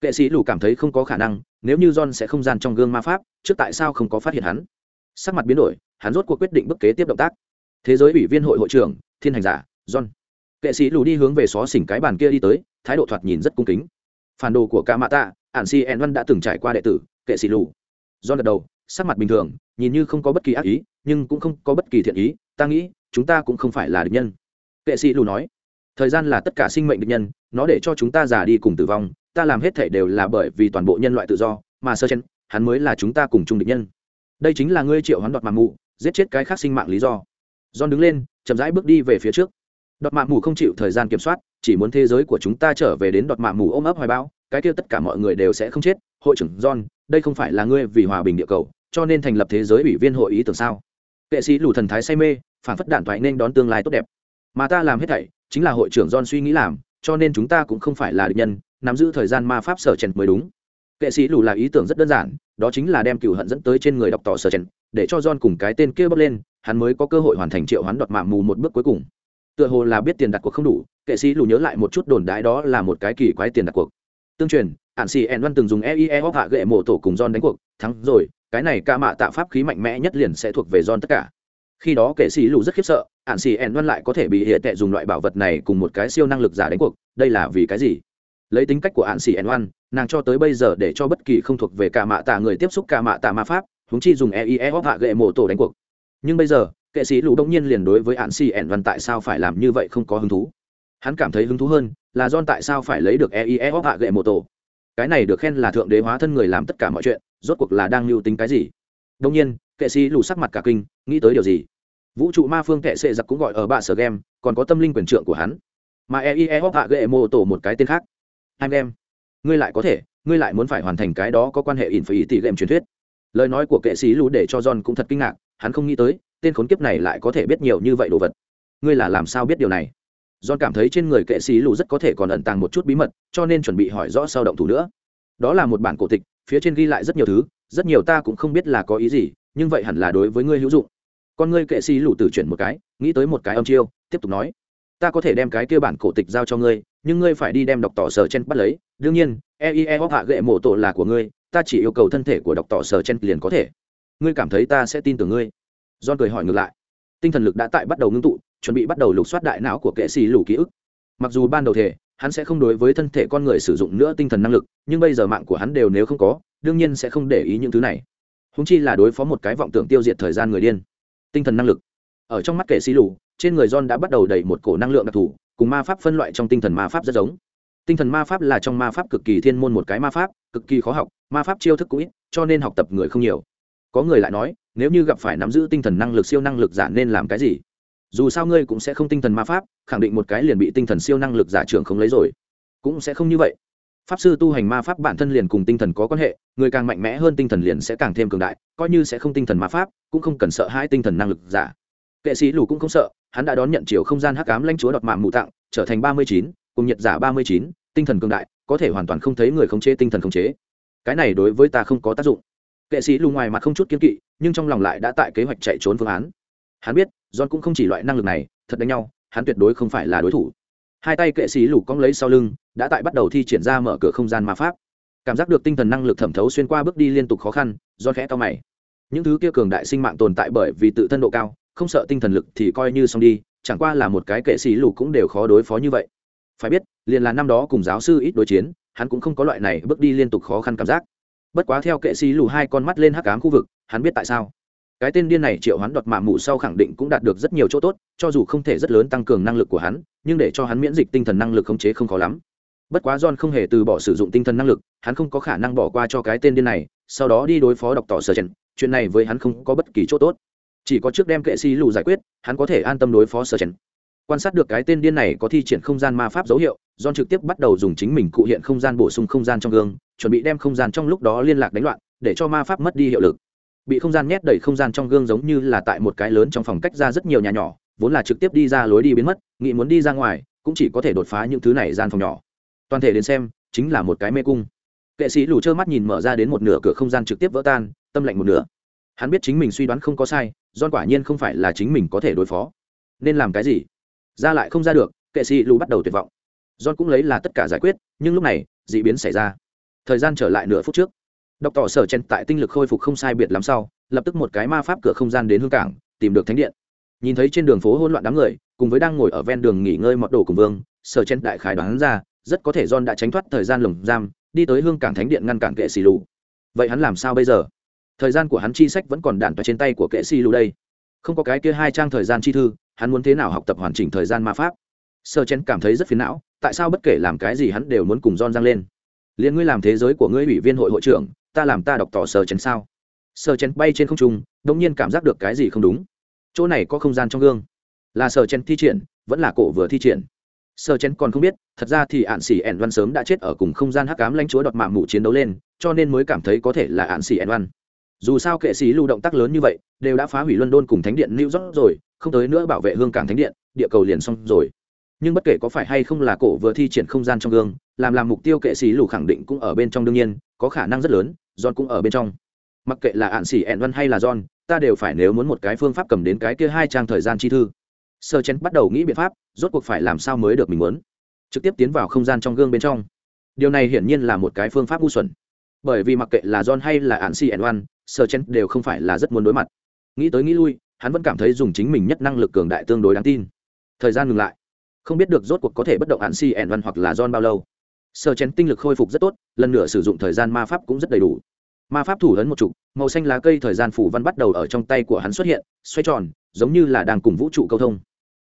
Kệ sĩ lù cảm thấy không có khả năng, nếu như john sẽ không gian trong gương ma pháp, trước tại sao không có phát hiện hắn? Sắc mặt biến đổi, hắn rốt cuộc quyết định bước kế tiếp động tác. Thế giới ủy viên hội hội trưởng, thiên hành giả, john. Kệ sĩ lù đi hướng về xó xỉnh cái bàn kia đi tới, thái độ thoạt nhìn rất cung kính. Phản đồ của ca mạ tạ ạn si en văn đã từng trải qua đệ tử, kệ sĩ lù do gật đầu, sắc mặt bình thường, nhìn như không có bất kỳ ác ý, nhưng cũng không có bất kỳ thiện ý, ta nghĩ, chúng ta cũng không phải là địch nhân. Kệ sĩ lù nói, thời gian là tất cả sinh mệnh địch nhân, nó để cho chúng ta già đi cùng tử vong, ta làm hết thể đều là bởi vì toàn bộ nhân loại tự do, mà sơ chen hắn mới là chúng ta cùng chung địch nhân. Đây chính là ngươi triệu hắn đoạt mạng mù, giết chết cái khác sinh mạng lý do. John đứng lên, chậm rãi bước đi về phía trước. Đoạt mạng mù không chịu thời gian kiểm soát, chỉ muốn thế giới của chúng ta trở về đến đoạt mạng mù ôm ấp hoài bão, cái kia tất cả mọi người đều sẽ không chết, hội trưởng john đây không phải là ngươi vì hòa bình địa cầu, cho nên thành lập thế giới ủy viên hội ý tưởng sao? Kệ sĩ lù thần thái say mê, phản phất đạn thoại nên đón tương lai tốt đẹp. Mà ta làm hết thảy, chính là hội trưởng john suy nghĩ làm, cho nên chúng ta cũng không phải là địch nhân, nắm giữ thời gian ma pháp sở trần mới đúng. Kệ sĩ lù là ý tưởng rất đơn giản, đó chính là đem cựu hận dẫn tới trên người đọc tỏ sở trần để cho john cùng cái tên kia bốc lên, hắn mới có cơ hội hoàn thành triệu hoán đoạt mạng mù một bước cuối cùng. Tựa hồ là biết tiền đặt cuộc không đủ, kệ sĩ lù nhớ lại một chút đồn đái đó là một cái kỳ quái tiền đặt cuộc tương truyền ạn xì ẻn văn từng dùng eie hóc hạ gệ mổ tổ cùng john đánh cuộc. Thắng rồi, cái này ca mạ tạ pháp khí mạnh mẽ nhất liền sẽ thuộc về john tất cả. Khi đó kệ sĩ lù rất khiếp sợ ạn xì ẻn văn lại có thể bị hệ tệ dùng loại bảo vật này cùng một cái siêu năng lực giả đánh cuộc. Đây là vì cái gì? Lấy tính cách của ạn xì ẻn văn, nàng cho tới bây giờ để cho bất kỳ không thuộc về ca mạ tạ người tiếp xúc ca mạ tạ ma pháp húng chi dùng eie hóc hạ gệ mổ tổ đánh cuộc. Nhưng bây giờ, kệ sĩ lù đông nhiên liền đối với ạn xì ẻn văn tại sao phải làm như vậy không có hứng thú hắn cảm thấy hứng thú hơn là john tại sao phải lấy được eie hóc hạ gệ Mộ tổ. Cái này được khen là thượng đế hóa thân người làm tất cả mọi chuyện, rốt cuộc là đang lưu tính cái gì? Đông nhiên, kệ sĩ lù sắc mặt cả kinh, nghĩ tới điều gì? Vũ trụ ma phương kệ sệ giặc cũng gọi ở bạ sở game còn có tâm linh quyền trượng của hắn. Mà eie hóc hạ gệ mô tổ một cái tên khác. Anh em, ngươi lại có thể, ngươi lại muốn phải hoàn thành cái đó có quan hệ in phải tỷ game truyền thuyết. Lời nói của kệ sĩ lù để cho john cũng thật kinh ngạc, hắn không nghĩ tới, tên khốn kiếp này lại có thể biết nhiều như vậy đồ vật. Ngươi là làm sao biết điều này? John cảm thấy trên người kệ sĩ lù rất có thể còn ẩn tàng một chút bí mật, cho nên chuẩn bị hỏi rõ sau động thủ nữa. Đó là một bản cổ tịch, phía trên ghi lại rất nhiều thứ, rất nhiều ta cũng không biết là có ý gì, nhưng vậy hẳn là đối với ngươi hữu dụng. Con ngươi kệ sĩ lù tử chuyển một cái, nghĩ tới một cái âm chiêu, tiếp tục nói. Ta có thể đem cái kia bản cổ tịch giao cho ngươi, nhưng ngươi phải đi đem đọc tỏ sở chen bắt lấy. Đương nhiên eie hoặc hạ gệ mổ tổ là của ngươi, ta chỉ yêu cầu thân thể của đọc tỏ sở chen liền có thể. Ngươi cảm thấy ta sẽ tin tưởng ngươi. John cười hỏi ngược lại. Tinh thần lực đã tại bắt đầu ngưng tụ chuẩn bị bắt đầu lục soát đại não của kệ xì lù ký ức. Mặc dù ban đầu thể, hắn sẽ không đối với thân thể con người sử dụng nữa tinh thần năng lực, nhưng bây giờ mạng của hắn đều nếu không có, đương nhiên sẽ không để ý những thứ này. Húng chi là đối phó một cái vọng tưởng tiêu diệt thời gian người điên. Tinh thần năng lực. Ở trong mắt kệ xì lù, trên người john đã bắt đầu đầy một cổ năng lượng đặc thù, cùng ma pháp phân loại trong tinh thần ma pháp rất giống. Tinh thần ma pháp là trong ma pháp cực kỳ thiên môn một cái ma pháp, cực kỳ khó học, ma pháp chiêu thức cũng ít, cho nên học tập người không nhiều. Có người lại nói, nếu như gặp phải nắm giữ tinh thần năng lực siêu năng lực giả nên làm cái gì? Dù sao ngươi cũng sẽ không tinh thần ma pháp, khẳng định một cái liền bị tinh thần siêu năng lực giả trưởng không lấy rồi. Cũng sẽ không như vậy. Pháp sư tu hành ma pháp bản thân liền cùng tinh thần có quan hệ, người càng mạnh mẽ hơn tinh thần liền sẽ càng thêm cường đại, coi như sẽ không tinh thần ma pháp, cũng không cần sợ hai tinh thần năng lực giả. Kệ sĩ lù cũng không sợ, hắn đã đón nhận chiều không gian hắc ám lãnh chúa đọt mạng mụ tặng, trở thành ba mươi chín, cùng nhật giả ba mươi chín, tinh thần cường đại, có thể hoàn toàn không thấy người khống chế tinh thần khống chế. Cái này đối với ta không có tác dụng. Kệ sĩ lù ngoài mặt không chút kiên kỵ, nhưng trong lòng lại đã tại kế hoạch chạy trốn phương án. Hắn biết john cũng không chỉ loại năng lực này, thật đánh nhau, hắn tuyệt đối không phải là đối thủ. Hai tay kệ sĩ lù cong lấy sau lưng, đã tại bắt đầu thi triển ra mở cửa không gian ma pháp. Cảm giác được tinh thần năng lực thẩm thấu xuyên qua bước đi liên tục khó khăn, john khẽ to mày. Những thứ kia cường đại sinh mạng tồn tại bởi vì tự thân độ cao, không sợ tinh thần lực thì coi như xong đi, chẳng qua là một cái kệ sĩ lù cũng đều khó đối phó như vậy. Phải biết, liền là năm đó cùng giáo sư ít đối chiến, hắn cũng không có loại này bước đi liên tục khó khăn cảm giác. Bất quá theo kệ sĩ lù hai con mắt lên hắc ám khu vực, hắn biết tại sao cái tên điên này triệu hắn đoạt mạ mụ sau khẳng định cũng đạt được rất nhiều chỗ tốt, cho dù không thể rất lớn tăng cường năng lực của hắn, nhưng để cho hắn miễn dịch tinh thần năng lực khống chế không khó lắm. Bất quá john không hề từ bỏ sử dụng tinh thần năng lực, hắn không có khả năng bỏ qua cho cái tên điên này, sau đó đi đối phó đọc tỏ sở trần, chuyện này với hắn không có bất kỳ chỗ tốt. Chỉ có trước đem kệ si lù giải quyết, hắn có thể an tâm đối phó sở trần. Quan sát được cái tên điên này có thi triển không gian ma pháp dấu hiệu, john trực tiếp bắt đầu dùng chính mình cụ hiện không gian bổ sung không gian trong gương, chuẩn bị đem không gian trong lúc đó liên lạc đánh loạn, để cho ma pháp mất đi hiệu lực bị không gian nhét đầy không gian trong gương giống như là tại một cái lớn trong phòng cách ra rất nhiều nhà nhỏ, vốn là trực tiếp đi ra lối đi biến mất, nghĩ muốn đi ra ngoài, cũng chỉ có thể đột phá những thứ này gian phòng nhỏ. Toàn thể đến xem, chính là một cái mê cung. Kệ sĩ lù trơ mắt nhìn mở ra đến một nửa cửa không gian trực tiếp vỡ tan, tâm lạnh một nửa. Hắn biết chính mình suy đoán không có sai don quả nhiên không phải là chính mình có thể đối phó. Nên làm cái gì? Ra lại không ra được, kệ sĩ lù bắt đầu tuyệt vọng. Don cũng lấy là tất cả giải quyết, nhưng lúc này d ị biến xảy ra. Thời gian trở lại nửa phút trước đọc tỏ sở chen tại tinh lực khôi phục không sai biệt lắm sau, lập tức một cái ma pháp cửa không gian đến hương cảng, tìm được thánh điện. Nhìn thấy trên đường phố hỗn loạn đám người, cùng với đang ngồi ở ven đường nghỉ ngơi mọt đồ cùng vương, sở chen đại khải đoán ra, rất có thể john đã tránh thoát thời gian lồng giam, đi tới hương cảng thánh điện ngăn cản kệ xì lù. Vậy hắn làm sao bây giờ? Thời gian của hắn chi sách vẫn còn đạn vào trên tay của kệ xì lù đây. Không có cái kia hai trang thời gian chi thư, hắn muốn thế nào học tập hoàn chỉnh thời gian ma pháp? Sơ chen cảm thấy rất phiền não, tại sao bất kể làm cái gì hắn đều muốn cùng john giang lên? Liền ngươi làm thế giới của ngươi ủy viên hội hội trưởng ta làm ta đọc tỏ sờ chén sao? Sờ chén bay trên không trung đ ỗ n g nhiên cảm giác được cái gì không đúng. Chỗ này có không gian trong gương. Là sờ chén thi triển, vẫn là cổ vừa thi triển. Sờ chén còn không biết, thật ra thì ạn xỉ ẻn văn sớm đã chết ở cùng không gian hắc cám lãnh chúa đọt mạng mụ chiến đấu lên, cho nên mới cảm thấy có thể là ạn xỉ ẻn văn. Dù sao kệ sĩ lưu động tác lớn như vậy, đều đã phá hủy luân đôn cùng thánh điện new york rồi, không tới nữa bảo vệ hương cảng thánh điện, địa cầu liền xong rồi nhưng bất kể có phải hay không là cổ vừa thi triển không gian trong gương, làm làm mục tiêu kệ sĩ lù khẳng định cũng ở bên trong đương nhiên, có khả năng rất lớn, john cũng ở bên trong. Mặc kệ là ạn xỉ ẹn văn hay là john, ta đều phải nếu muốn một cái phương pháp cầm đến cái kia hai trang thời gian chi thư. Sơ chen bắt đầu nghĩ biện pháp, rốt cuộc phải làm sao mới được mình muốn. Trực tiếp tiến vào không gian trong gương bên trong. Điều này hiển nhiên là một cái phương pháp ngu xuẩn. Bởi vì mặc kệ là john hay là ạn xỉ ẹn văn, sơ chen đều không phải là rất muốn đối mặt. Nghĩ tới nghĩ lui, hắn vẫn cảm thấy dùng chính mình nhất năng lực cường đại tương đối đáng tin. Thời gian ngừng lại không biết được rốt cuộc có thể bất động hạn si ẻn văn hoặc là john bao lâu. Sơ chén tinh lực khôi phục rất tốt, lần nữa sử dụng thời gian ma pháp cũng rất đầy đủ. Ma pháp thủ lớn một chục màu xanh lá cây thời gian phủ văn bắt đầu ở trong tay của hắn xuất hiện, xoay tròn, giống như là đang cùng vũ trụ câu thông.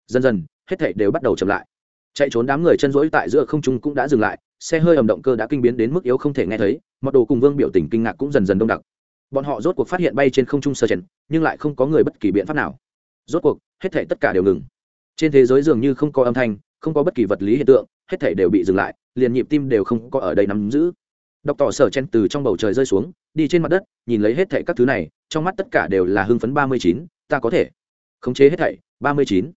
Dần dần, hết thảy đều bắt đầu chậm lại. Chạy trốn đám người chân rỗi tại giữa không trung cũng đã dừng lại, xe hơi ầm động cơ đã kinh biến đến mức yếu không thể nghe thấy mật đồ cùng vương biểu tình kinh ngạc cũng dần dần đông đặc. Bọn họ rốt cuộc phát hiện bay trên không trung sơ chèn nhưng lại không có người bất kỳ biện pháp nào. Rốt cuộc, hết thảy tất cả đều ngừng trên thế giới dường như không có âm thanh, không có bất kỳ vật lý hiện tượng, hết thảy đều bị dừng lại, liền nhịp tim đều không có ở đây nắm giữ. Đọc tỏ sở chen từ trong bầu trời rơi xuống, đi trên mặt đất, nhìn lấy hết thảy các thứ này, trong mắt tất cả đều là hưng phấn ba mươi chín, ta có thể khống chế hết thảy ba mươi chín.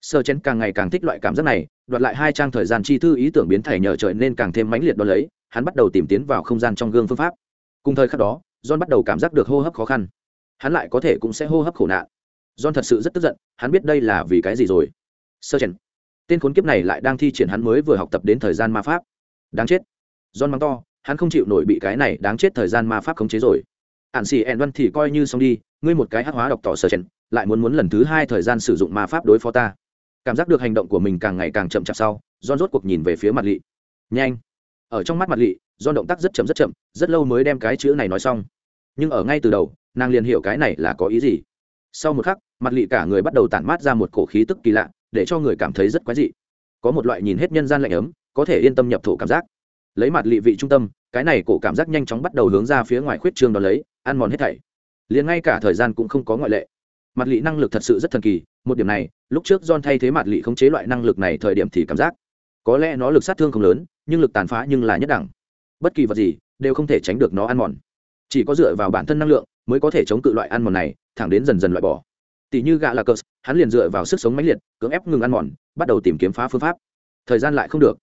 Sở chen càng ngày càng thích loại cảm giác này, đoạt lại hai trang thời gian chi thư ý tưởng biến thể nhờ trời nên càng thêm mãnh liệt đo lấy, hắn bắt đầu tìm tiến vào không gian trong gương phương pháp. Cùng thời khắc đó, john bắt đầu cảm giác được hô hấp khó khăn. Hắn lại có thể cũng sẽ hô hấp khổ nạn. John thật sự rất tức giận, hắn biết đây là vì cái gì rồi? Sơ chen tên khốn kiếp này lại đang thi triển hắn mới vừa học tập đến thời gian ma pháp. Đáng chết. John mắng to, hắn không chịu nổi bị cái này đáng chết thời gian ma pháp khống chế rồi. Ạn xì ẹn văn thì coi như xong đi, ngươi một cái hắc hóa độc tỏ sơ chèn lại muốn muốn lần thứ hai thời gian sử dụng ma pháp đối phó ta. Cảm giác được hành động của mình càng ngày càng chậm chạp sau, John rốt cuộc nhìn về phía mặt lị. Nhanh. Ở trong mắt mặt lị, John động tác rất chậm rất chậm, rất lâu mới đem cái chữ này nói xong. Nhưng ở ngay từ đầu, nàng liền hiểu cái này là có ý gì. Sau một khắc, mặt lị cả người bắt đầu tản mát ra một cổ khí tức kỳ lạ để cho người cảm thấy rất quái dị. Có một loại nhìn hết nhân gian lạnh ấm, có thể yên tâm nhập thổ cảm giác. Lấy mặt lị vị trung tâm, cái này cổ cảm giác nhanh chóng bắt đầu hướng ra phía ngoài khuyết trương đó lấy, ăn mòn hết thảy. Liền ngay cả thời gian cũng không có ngoại lệ. Mặt lị năng lực thật sự rất thần kỳ, một điểm này, lúc trước john thay thế mặt lị khống chế loại năng lực này thời điểm thì cảm giác. Có lẽ nó lực sát thương không lớn, nhưng lực tàn phá nhưng là nhất đẳng. Bất kỳ vật gì, đều không thể tránh được nó ăn mòn. Chỉ có dựa vào bản thân năng lượng, mới có thể chống cự loại ăn mòn này, thẳng đến dần dần loại bỏ tỷ như gạ là cờ hắn liền dựa vào sức sống mãnh liệt, cưỡng ép ngừng ăn mòn, bắt đầu tìm kiếm phá phương pháp. Thời gian lại không được.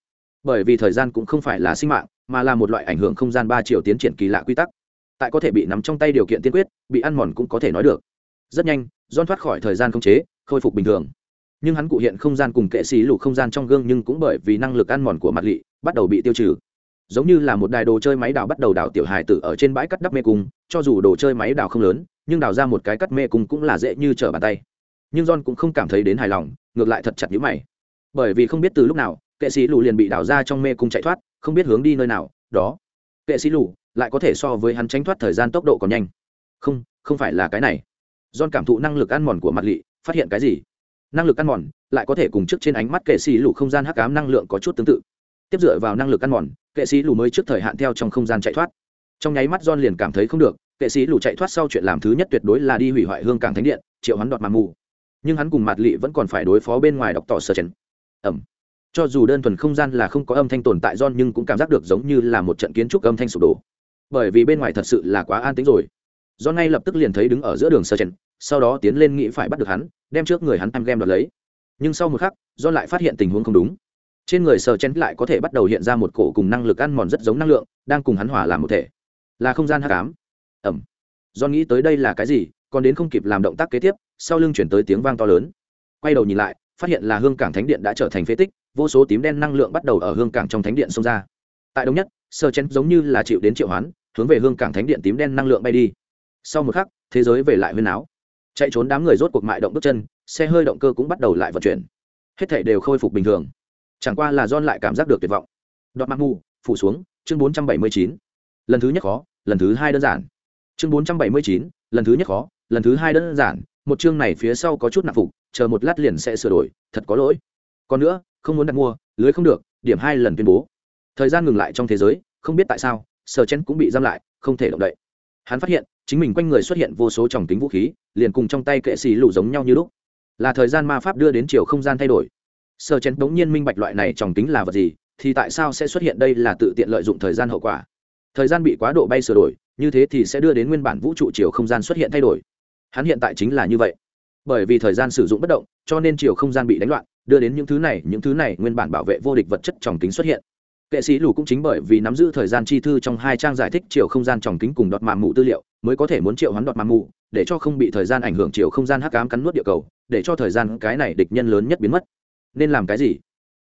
Bởi vì thời gian cũng không phải là sinh mạng, mà là một loại ảnh hưởng không gian ba chiều tiến triển kỳ lạ quy tắc. Tại có thể bị nắm trong tay điều kiện tiên quyết, bị ăn mòn cũng có thể nói được. Rất nhanh don thoát khỏi thời gian không chế, khôi phục bình thường. Nhưng hắn cụ hiện không gian cùng kệ xí lụ không gian trong gương nhưng cũng bởi vì năng lực ăn mòn của mặt lị, bắt đầu bị tiêu trừ. Giống như là một đài đồ chơi máy đào bắt đầu đào tiểu hài tử ở trên bãi cắt đắp mê cung, cho dù đồ chơi máy đào không lớn nhưng đào ra một cái cắt mê cung cũng là dễ như trở bàn tay. Nhưng john cũng không cảm thấy đến hài lòng, ngược lại thật chặt nhữ mày. Bởi vì không biết từ lúc nào, kệ sĩ lù liền bị đào ra trong mê cung chạy thoát, không biết hướng đi nơi nào, đó. Kệ sĩ lù lại có thể so với hắn tránh thoát thời gian tốc độ còn nhanh. Không không phải là cái này. John cảm thụ năng lực ăn mòn của mặt lị, phát hiện cái gì? Năng lực ăn mòn lại có thể cùng trước trên ánh mắt kệ sĩ lù không gian hắc ám năng lượng có chút tương tự. Tiếp dựa vào năng lực ăn mòn, kệ sĩ lù mới trước thời hạn theo trong không gian chạy thoát. Trong nháy mắt john liền cảm thấy không được kệ sĩ lù chạy thoát sau chuyện làm thứ nhất tuyệt đối là đi hủy hoại hương cảng thánh điện triệu hắn đoạt mà mù. Nhưng hắn cùng mặt lị vẫn còn phải đối phó bên ngoài đọc tỏ sơ chấn. ẩm. Cho dù đơn thuần không gian là không có âm thanh tồn tại john nhưng cũng cảm giác được giống như là một trận kiến trúc âm thanh sụp đổ. Bởi vì bên ngoài thật sự là quá an tĩnh rồi. John ngay lập tức liền thấy đứng ở giữa đường sơ chấn, sau đó tiến lên nghĩ phải bắt được hắn đem trước người hắn em game đoạt lấy. Nhưng sau một khắc john lại phát hiện tình huống không đúng. Trên người sơ chấn lại có thể bắt đầu hiện ra một cổ cùng năng lực ăn mòn rất giống năng lượng đang cùng hắn hòa làm một thể. Là không gian hắc ám ẩm. Do nghĩ tới đây là cái gì, còn đến không kịp làm động tác kế tiếp, sau lưng chuyển tới tiếng vang to lớn. Quay đầu nhìn lại, phát hiện là hương cảng thánh điện đã trở thành phế tích, vô số tím đen năng lượng bắt đầu ở hương cảng trong thánh điện xông ra. Tại đông nhất sơ chén giống như là chịu đến triệu hoán, hướng về hương cảng thánh điện tím đen năng lượng bay đi. Sau một khắc, thế giới về lại huyên áo chạy trốn đám người rốt cuộc mại động bước chân, xe hơi động cơ cũng bắt đầu lại vận chuyển. Hết thể đều khôi phục bình thường. Chẳng qua là don lại cảm giác được tuyệt vọng. Đoạn mặc mù, phủ xuống, chương bốn trăm bảy mươi chín. Lần thứ nhất khó, lần thứ hai đơn giản chương bốn trăm bảy mươi chín, lần thứ nhất khó, lần thứ hai đơn giản, một chương này phía sau có chút nạp phục, chờ một lát liền sẽ sửa đổi, thật có lỗi. Còn nữa, không muốn đặt mua, lưới không được, điểm hai lần tuyên bố. Thời gian ngừng lại trong thế giới, không biết tại sao sờ chen cũng bị giam lại, không thể động đậy. Hắn phát hiện, chính mình quanh người xuất hiện vô số tròng tính vũ khí, liền cùng trong tay kệ xì lụ giống nhau như lúc. Là thời gian ma pháp đưa đến chiều không gian thay đổi. Sờ chen đống nhiên minh bạch loại này tròng tính là vật gì, thì tại sao sẽ xuất hiện đây là tự tiện lợi dụng thời gian hậu quả thời gian bị quá độ bay sửa đổi, như thế thì sẽ đưa đến nguyên bản vũ trụ chiều không gian xuất hiện thay đổi. Hắn hiện tại chính là như vậy. Bởi vì thời gian sử dụng bất động, cho nên chiều không gian bị đánh loạn, đưa đến những thứ này, những thứ này nguyên bản bảo vệ vô địch vật chất tròng kính xuất hiện. Kệ sĩ lù cũng chính bởi vì nắm giữ thời gian chi thư trong hai trang giải thích chiều không gian tròng kính cùng đọt mạ mù tư liệu, mới có thể muốn triệu hắn đọt mạ mù, để cho không bị thời gian ảnh hưởng chiều không gian hắc cám cắn nuốt địa cầu, để cho thời gian cái này địch nhân lớn nhất biến mất. Nên làm cái gì?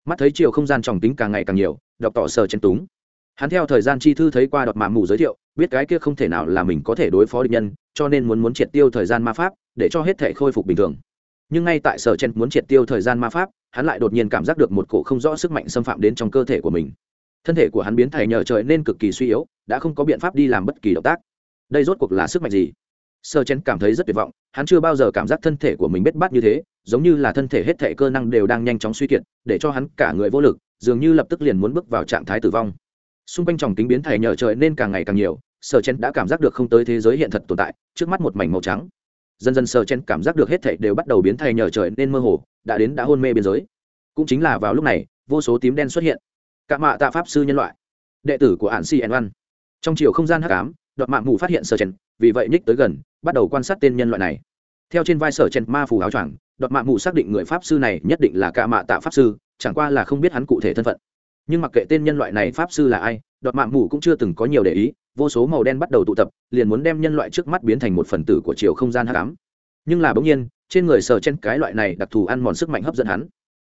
Mắt thấy chiều không gian tròng kính càng ngày càng nhiều, đọc tỏ sờ chen túng hắn theo thời gian chi thư thấy qua đọt mạ mù giới thiệu, biết cái kia không thể nào là mình có thể đối phó địch nhân, cho nên muốn muốn triệt tiêu thời gian ma pháp, để cho hết thể khôi phục bình thường. Nhưng ngay tại sở chen muốn triệt tiêu thời gian ma pháp, hắn lại đột nhiên cảm giác được một cổ không rõ sức mạnh xâm phạm đến trong cơ thể của mình. Thân thể của hắn biến thầy nhờ trời nên cực kỳ suy yếu, đã không có biện pháp đi làm bất kỳ động tác. Đây rốt cuộc là sức mạnh gì? Sơ chen cảm thấy rất tuyệt vọng, hắn chưa bao giờ cảm giác thân thể của mình bết bát như thế, giống như là thân thể hết thể cơ năng đều đang nhanh chóng suy kiệt, để cho hắn cả người vô lực, dường như lập tức liền muốn bước vào trạng thái tử vong xung quanh tròng kính biến thể nhờ trời nên càng ngày càng nhiều, Sở chen đã cảm giác được không tới thế giới hiện thật tồn tại, trước mắt một mảnh màu trắng. Dần dần Sở chen cảm giác được hết thể đều bắt đầu biến thành nhờ trời nên mơ hồ, đã đến đã hôn mê biên giới. Cũng chính là vào lúc này, vô số tím đen xuất hiện. Cả mạ tạ pháp sư nhân loại. Đệ tử của hạn si en văn trong chiều không gian hắc ám, Đoạt mạng mù phát hiện Sở chen, vì vậy nhích tới gần, bắt đầu quan sát tên nhân loại này. Theo trên vai sở chen ma phù áo choàng, Đoạt mạng mù xác định người pháp sư này nhất định là cả mạ tạ pháp sư, chẳng qua là không biết hắn cụ thể thân phận nhưng mặc kệ tên nhân loại này pháp sư là ai đọt mạng mù cũng chưa từng có nhiều để ý, vô số màu đen bắt đầu tụ tập, liền muốn đem nhân loại trước mắt biến thành một phần tử của chiều không gian hắc ám. Nhưng là bỗng nhiên, trên người sở chen cái loại này đặc thù ăn mòn sức mạnh hấp dẫn hắn.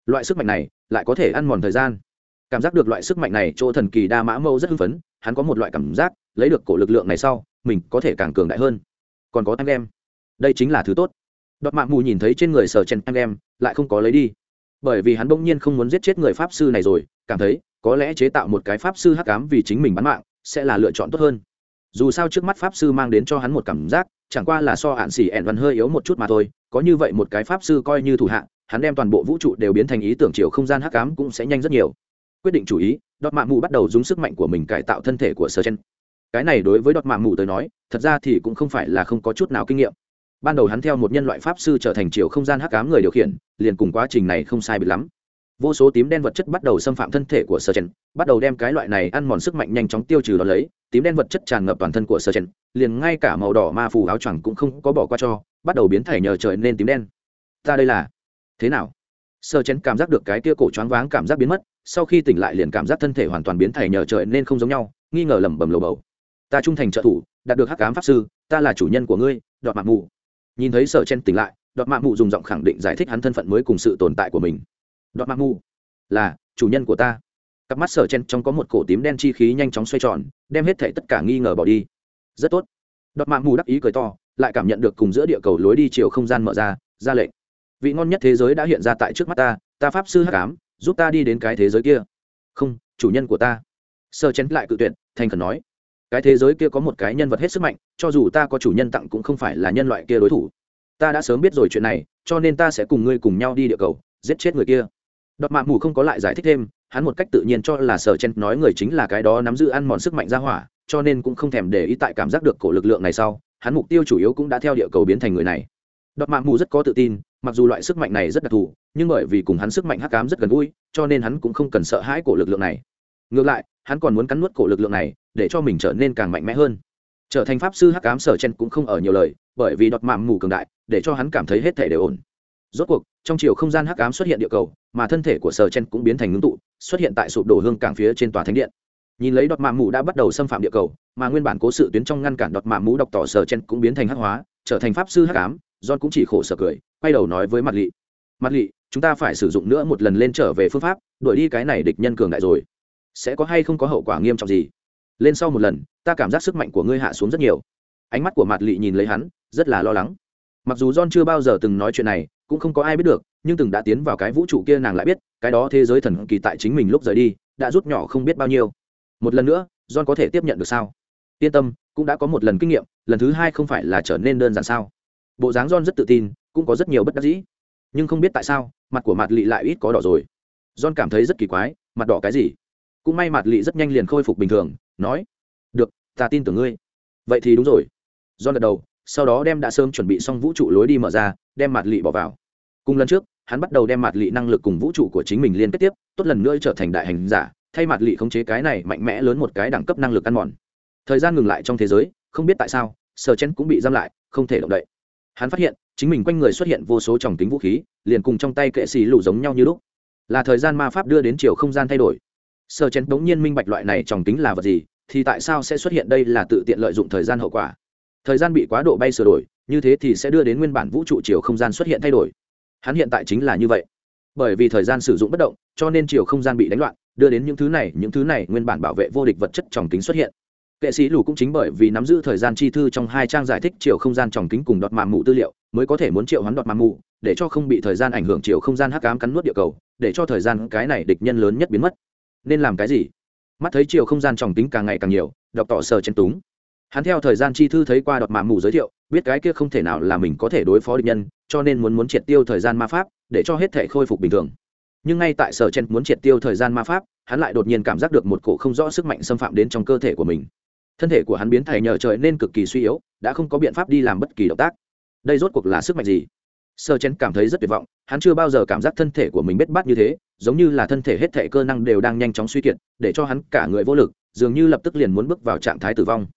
Loại sức mạnh này lại có thể ăn mòn thời gian. Cảm giác được loại sức mạnh này, chỗ thần kỳ đa mã mâu rất hưng phấn, hắn có một loại cảm giác, lấy được cổ lực lượng này sau, mình có thể càng cường đại hơn. Còn có anh em. Đây chính là thứ tốt. Đọt mạng mù nhìn thấy trên người sở chen anh em, lại không có lấy đi. Bởi vì hắn bỗng nhiên không muốn giết chết người pháp sư này rồi cảm thấy có lẽ chế tạo một cái pháp sư hắc ám vì chính mình bán mạng sẽ là lựa chọn tốt hơn. Dù sao trước mắt pháp sư mang đến cho hắn một cảm giác, chẳng qua là so hạn xỉ ẻn văn hơi yếu một chút mà thôi, có như vậy một cái pháp sư coi như thủ hạ, hắn đem toàn bộ vũ trụ đều biến thành ý tưởng chiều không gian hắc ám cũng sẽ nhanh rất nhiều. Quyết định chủ ý, đọt mạ mù bắt đầu dùng sức mạnh của mình cải tạo thân thể của sơ chen. Cái này đối với đọt mạ mù tới nói, thật ra thì cũng không phải là không có chút nào kinh nghiệm. Ban đầu hắn theo một nhân loại pháp sư trở thành chiều không gian hắc ám người điều khiển, liền cùng quá trình này không sai biệt lắm vô số tím đen vật chất bắt đầu xâm phạm thân thể của sơ chen bắt đầu đem cái loại này ăn mòn sức mạnh nhanh chóng tiêu trừ đó lấy. Tím đen vật chất tràn ngập toàn thân của sơ chen liền ngay cả màu đỏ ma phù áo choàng cũng không có bỏ qua cho, bắt đầu biến thể nhờ trời nên tím đen. Ta đây là thế nào? Sơ chen cảm giác được cái kia cổ choáng váng cảm giác biến mất, sau khi tỉnh lại liền cảm giác thân thể hoàn toàn biến thể nhờ trời nên không giống nhau, nghi ngờ lẩm bẩm lầu bầu. Ta trung thành trợ thủ, đạt được hắc ám pháp sư, ta là chủ nhân của ngươi đọt mạng mù nhìn thấy sở chen tỉnh lại đọt mạng mù dùng giọng khẳng định giải thích hắn thân phận mới cùng sự tồn tại của mình đọt mạng mù là, chủ nhân của ta. Cặp mắt sở chen trong có một cổ tím đen chi khí nhanh chóng xoay tròn, đem hết thể tất cả nghi ngờ bỏ đi. Rất tốt. Đọt mạng mù đắc ý cười to, lại cảm nhận được cùng giữa địa cầu lối đi chiều không gian mở ra ra lệnh. Vị ngon nhất thế giới đã hiện ra tại trước mắt ta ta pháp sư hắc ám, giúp ta đi đến cái thế giới kia. Không, chủ nhân của ta. Sơ chén lại cự tuyệt, thành khẩn nói. Cái thế giới kia có một cái nhân vật hết sức mạnh, cho dù ta có chủ nhân tặng cũng không phải là nhân loại kia đối thủ. Ta đã sớm biết rồi chuyện này, cho nên ta sẽ cùng ngươi cùng nhau đi địa cầu, giết chết người kia đọt mạ mù không có lại giải thích thêm, hắn một cách tự nhiên cho là sở chen nói người chính là cái đó nắm giữ ăn mòn sức mạnh ra hỏa, cho nên cũng không thèm để ý tại cảm giác được cổ lực lượng này sau, hắn mục tiêu chủ yếu cũng đã theo địa cầu biến thành người này. Đọt mạ mù rất có tự tin, mặc dù loại sức mạnh này rất đặc thù, nhưng bởi vì cùng hắn sức mạnh hắc cám rất gần gũi, cho nên hắn cũng không cần sợ hãi cổ lực lượng này. Ngược lại, hắn còn muốn cắn nuốt cổ lực lượng này, để cho mình trở nên càng mạnh mẽ hơn. Trở thành pháp sư hắc cám sở chen cũng không ở nhiều lời, bởi vì đọt mạ mù cường đại, để cho hắn cảm thấy hết thể đều ổn rốt cuộc, trong chiều không gian hắc ám xuất hiện địa cầu, mà thân thể của sở chen cũng biến thành ngưng tụ, xuất hiện tại sụp đổ hương cảng phía trên tòa thánh điện. Nhìn lấy đọt mạng mù đã bắt đầu xâm phạm địa cầu, mà nguyên bản cố sự tuyến trong ngăn cản đọt mạng mù đọc tỏ sở chen cũng biến thành hắc hóa, trở thành pháp sư hắc ám, john cũng chỉ khổ sở cười, quay đầu nói với mặt lị. Mặt lị, chúng ta phải sử dụng nữa một lần lên trở về phương pháp, đuổi đi cái này địch nhân cường đại rồi. Sẽ có hay không có hậu quả nghiêm trọng gì? Lên sau một lần, ta cảm giác sức mạnh của ngươi hạ xuống rất nhiều. Ánh mắt của mặt lị nhìn lấy hắn, rất là lo lắng. Mặc dù john chưa bao giờ từng nói chuyện này cũng không có ai biết được, nhưng từng đã tiến vào cái vũ trụ kia nàng lại biết, cái đó thế giới thần kỳ tại chính mình lúc rời đi, đã rút nhỏ không biết bao nhiêu. Một lần nữa, john có thể tiếp nhận được sao? Yên tâm, cũng đã có một lần kinh nghiệm, lần thứ hai không phải là trở nên đơn giản sao? Bộ dáng john rất tự tin, cũng có rất nhiều bất đắc dĩ. Nhưng không biết tại sao, mặt của mặt lị lại ít có đỏ rồi. John cảm thấy rất kỳ quái, mặt đỏ cái gì? Cũng may mặt lị rất nhanh liền khôi phục bình thường, nói, được, ta tin tưởng ngươi. Vậy thì đúng rồi. John gật đầu sau đó đem đã sớm chuẩn bị xong vũ trụ lối đi mở ra, đem mặt lị bỏ vào. Cùng lần trước, hắn bắt đầu đem mặt lị năng lực cùng vũ trụ của chính mình liên kết tiếp, tốt lần nữa trở thành đại hành giả, thay mặt lị khống chế cái này mạnh mẽ lớn một cái đẳng cấp năng lực ăn mòn. Thời gian ngừng lại trong thế giới, không biết tại sao sờ chen cũng bị giam lại, không thể động đậy. Hắn phát hiện, chính mình quanh người xuất hiện vô số tròng kính vũ khí, liền cùng trong tay kệ xì lù giống nhau như lúc. Là thời gian ma pháp đưa đến chiều không gian thay đổi. Sơ chén đống nhiên minh bạch loại này tròng kính là vật gì, thì tại sao sẽ xuất hiện đây là tự tiện lợi dụng thời gian hậu quả thời gian bị quá độ bay sửa đổi, như thế thì sẽ đưa đến nguyên bản vũ trụ chiều không gian xuất hiện thay đổi. Hắn hiện tại chính là như vậy. Bởi vì thời gian sử dụng bất động, cho nên chiều không gian bị đánh loạn, đưa đến những thứ này, những thứ này nguyên bản bảo vệ vô địch vật chất tròng kính xuất hiện. Kệ sĩ lù cũng chính bởi vì nắm giữ thời gian chi thư trong hai trang giải thích chiều không gian tròng kính cùng đọt mạ mù tư liệu, mới có thể muốn triệu hoán đọt mạ mù, để cho không bị thời gian ảnh hưởng chiều không gian hắc ám cắn nuốt địa cầu, để cho thời gian cái này địch nhân lớn nhất biến mất. Nên làm cái gì? Mắt thấy chiều không gian tròng kính càng ngày càng nhiều, đọc tỏ sờ chen túng hắn theo thời gian chi thư thấy qua đọt mạ mù giới thiệu, biết cái kia không thể nào là mình có thể đối phó địch nhân, cho nên muốn muốn triệt tiêu thời gian ma pháp, để cho hết thể khôi phục bình thường. Nhưng ngay tại sở chen muốn triệt tiêu thời gian ma pháp, hắn lại đột nhiên cảm giác được một cổ không rõ sức mạnh xâm phạm đến trong cơ thể của mình. Thân thể của hắn biến thầy nhờ trời nên cực kỳ suy yếu, đã không có biện pháp đi làm bất kỳ động tác. Đây rốt cuộc là sức mạnh gì? Sơ chen cảm thấy rất tuyệt vọng, hắn chưa bao giờ cảm giác thân thể của mình bết bát như thế, giống như là thân thể hết thể cơ năng đều đang nhanh chóng suy kiệt, để cho hắn cả người vô lực, dường như lập tức liền muốn bước vào trạng thái tử vong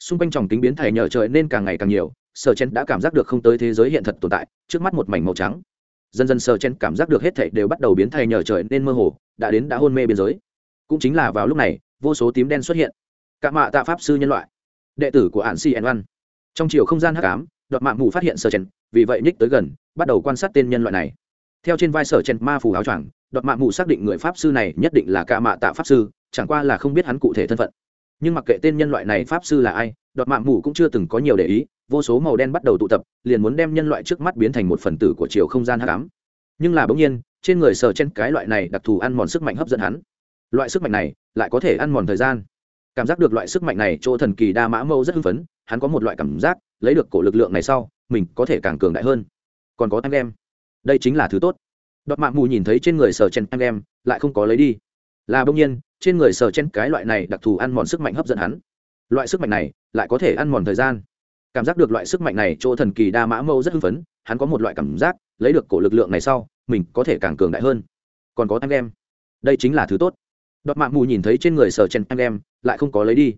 xung quanh tròng kính biến thể nhờ trời nên càng ngày càng nhiều sơ chen đã cảm giác được không tới thế giới hiện thật tồn tại, trước mắt một mảnh màu trắng. Dần dần sơ chen cảm giác được hết thể đều bắt đầu biến thể nhờ trời nên mơ hồ, đã đến đã hôn mê biên giới. Cũng chính là vào lúc này, vô số tím đen xuất hiện. Cả mạ tạ pháp sư nhân loại. Đệ tử của ản si văn trong chiều không gian hắc ám, đọt mạng mù phát hiện sở chen, vì vậy nhích tới gần, bắt đầu quan sát tên nhân loại này. Theo trên vai sở chen ma phù áo choàng, đọt mạng mù xác định người pháp sư này nhất định là cả mạ tạ pháp sư, chẳng qua là không biết hắn cụ thể thân phận nhưng mặc kệ tên nhân loại này pháp sư là ai, đọt mạng mù cũng chưa từng có nhiều để ý, vô số màu đen bắt đầu tụ tập, liền muốn đem nhân loại trước mắt biến thành một phần tử của chiều không gian hắc cám nhưng là bỗng nhiên, trên người sờ chen, cái loại này đặc thù ăn mòn sức mạnh hấp dẫn hắn. Loại sức mạnh này, lại có thể ăn mòn thời gian. Cảm giác được loại sức mạnh này, chỗ thần kỳ đa mã mâu rất hưng phấn, hắn có một loại cảm giác, lấy được cổ lực lượng này sau, mình có thể càng cường đại hơn. Còn có anh em. Đây chính là thứ tốt. Đọt mạng mù nhìn thấy trên người sờ chen, anh em, lại không có lấy đi. Là bỗng nhiên trên người sờ chen cái loại này đặc thù ăn mòn sức mạnh hấp dẫn hắn. Loại sức mạnh này lại có thể ăn mòn thời gian. Cảm giác được loại sức mạnh này, chỗ thần kỳ đa mã mâu rất hưng phấn, hắn có một loại cảm giác, lấy được cổ lực lượng này sau, mình có thể càng cường đại hơn. Còn có anh em. Đây chính là thứ tốt. Đọt mạng mù nhìn thấy trên người sờ chen anh em, lại không có lấy đi.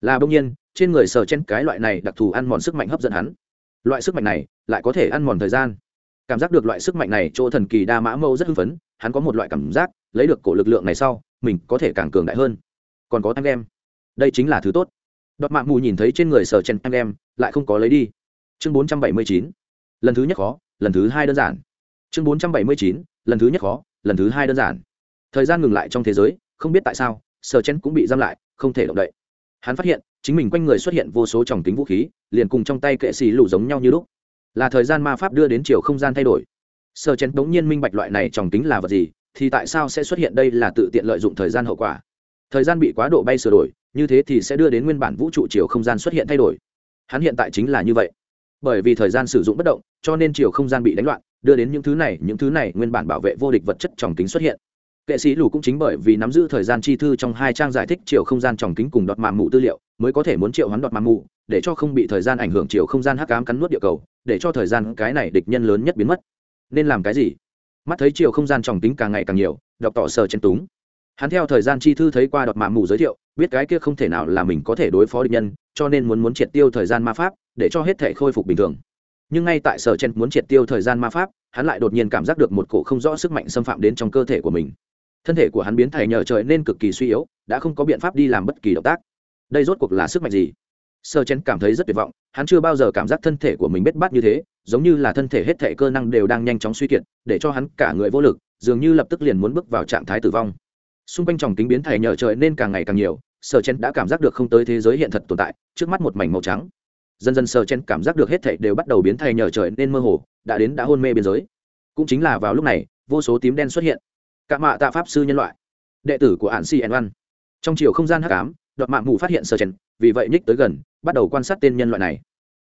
Là bỗng nhiên, trên người sờ chen cái loại này đặc thù ăn mòn sức mạnh hấp dẫn hắn. Loại sức mạnh này lại có thể ăn mòn thời gian. Cảm giác được loại sức mạnh này, chỗ thần kỳ đa mã mâu rất hưng phấn, hắn có một loại cảm giác, lấy được cổ lực lượng này sau mình có thể càng cường đại hơn. Còn có anh em đây chính là thứ tốt. Đọt mạng mù nhìn thấy trên người sở chen anh em lại không có lấy đi. Chương bốn trăm bảy mươi chín. Lần thứ nhất khó, lần thứ hai đơn giản. Chương bốn trăm bảy mươi chín, lần thứ nhất khó, lần thứ hai đơn giản. Thời gian ngừng lại trong thế giới, không biết tại sao, sở chen cũng bị giam lại, không thể động đậy. Hắn phát hiện, chính mình quanh người xuất hiện vô số tròng kính vũ khí, liền cùng trong tay kệ xì lù giống nhau như lúc. Là thời gian ma pháp đưa đến chiều không gian thay đổi. Sở chen bỗng nhiên minh bạch loại này tròng kính là vật gì thì tại sao sẽ xuất hiện đây là tự tiện lợi dụng thời gian hậu quả? Thời gian bị quá độ bay sửa đổi, như thế thì sẽ đưa đến nguyên bản vũ trụ chiều không gian xuất hiện thay đổi. Hắn hiện tại chính là như vậy. Bởi vì thời gian sử dụng bất động, cho nên chiều không gian bị đánh loạn, đưa đến những thứ này, những thứ này, nguyên bản bảo vệ vô địch vật chất tròng kính xuất hiện. Kệ sĩ lù cũng chính bởi vì nắm giữ thời gian chi thư trong hai trang giải thích chiều không gian tròng kính cùng đọt mạng mù tư liệu, mới có thể muốn triệu hoán đọt mạng mù, để cho không bị thời gian ảnh hưởng chiều không gian hắc ám cắn nuốt địa cầu, để cho thời gian cái này địch nhân lớn nhất biến mất. Nên làm cái gì? Mắt thấy chiều không gian tròng tính càng ngày càng nhiều, đọc tỏ sờ chân túng. Hắn theo thời gian chi thư thấy qua đọt mạ mù giới thiệu, biết cái kia không thể nào là mình có thể đối phó địch nhân, cho nên muốn muốn triệt tiêu thời gian ma pháp, để cho hết thể khôi phục bình thường. Nhưng ngay tại sở chen muốn triệt tiêu thời gian ma pháp, hắn lại đột nhiên cảm giác được một cổ không rõ sức mạnh xâm phạm đến trong cơ thể của mình. Thân thể của hắn biến thầy nhờ trời nên cực kỳ suy yếu, đã không có biện pháp đi làm bất kỳ động tác. Đây rốt cuộc là sức mạnh gì? Sơ chen cảm thấy rất tuyệt vọng, hắn chưa bao giờ cảm giác thân thể của mình bết bát như thế, giống như là thân thể hết thể cơ năng đều đang nhanh chóng suy kiệt, để cho hắn cả người vô lực, dường như lập tức liền muốn bước vào trạng thái tử vong. Xung quanh tròng kính biến thể nhờ trời nên càng ngày càng nhiều, sơ chen đã cảm giác được không tới thế giới hiện thật tồn tại, trước mắt một mảnh màu trắng. Dần dần sơ chen cảm giác được hết thể đều bắt đầu biến thay nhờ trời nên mơ hồ, đã đến đã hôn mê biên giới. Cũng chính là vào lúc này, vô số tím đen xuất hiện. Cả mạ tạ pháp sư nhân loại. Đệ tử của ạn si văn trong chiều không gian hắc ám, đoạt mạng mù phát hiện sơ chen, vì vậy nhích tới gần bắt đầu quan sát tên nhân loại này.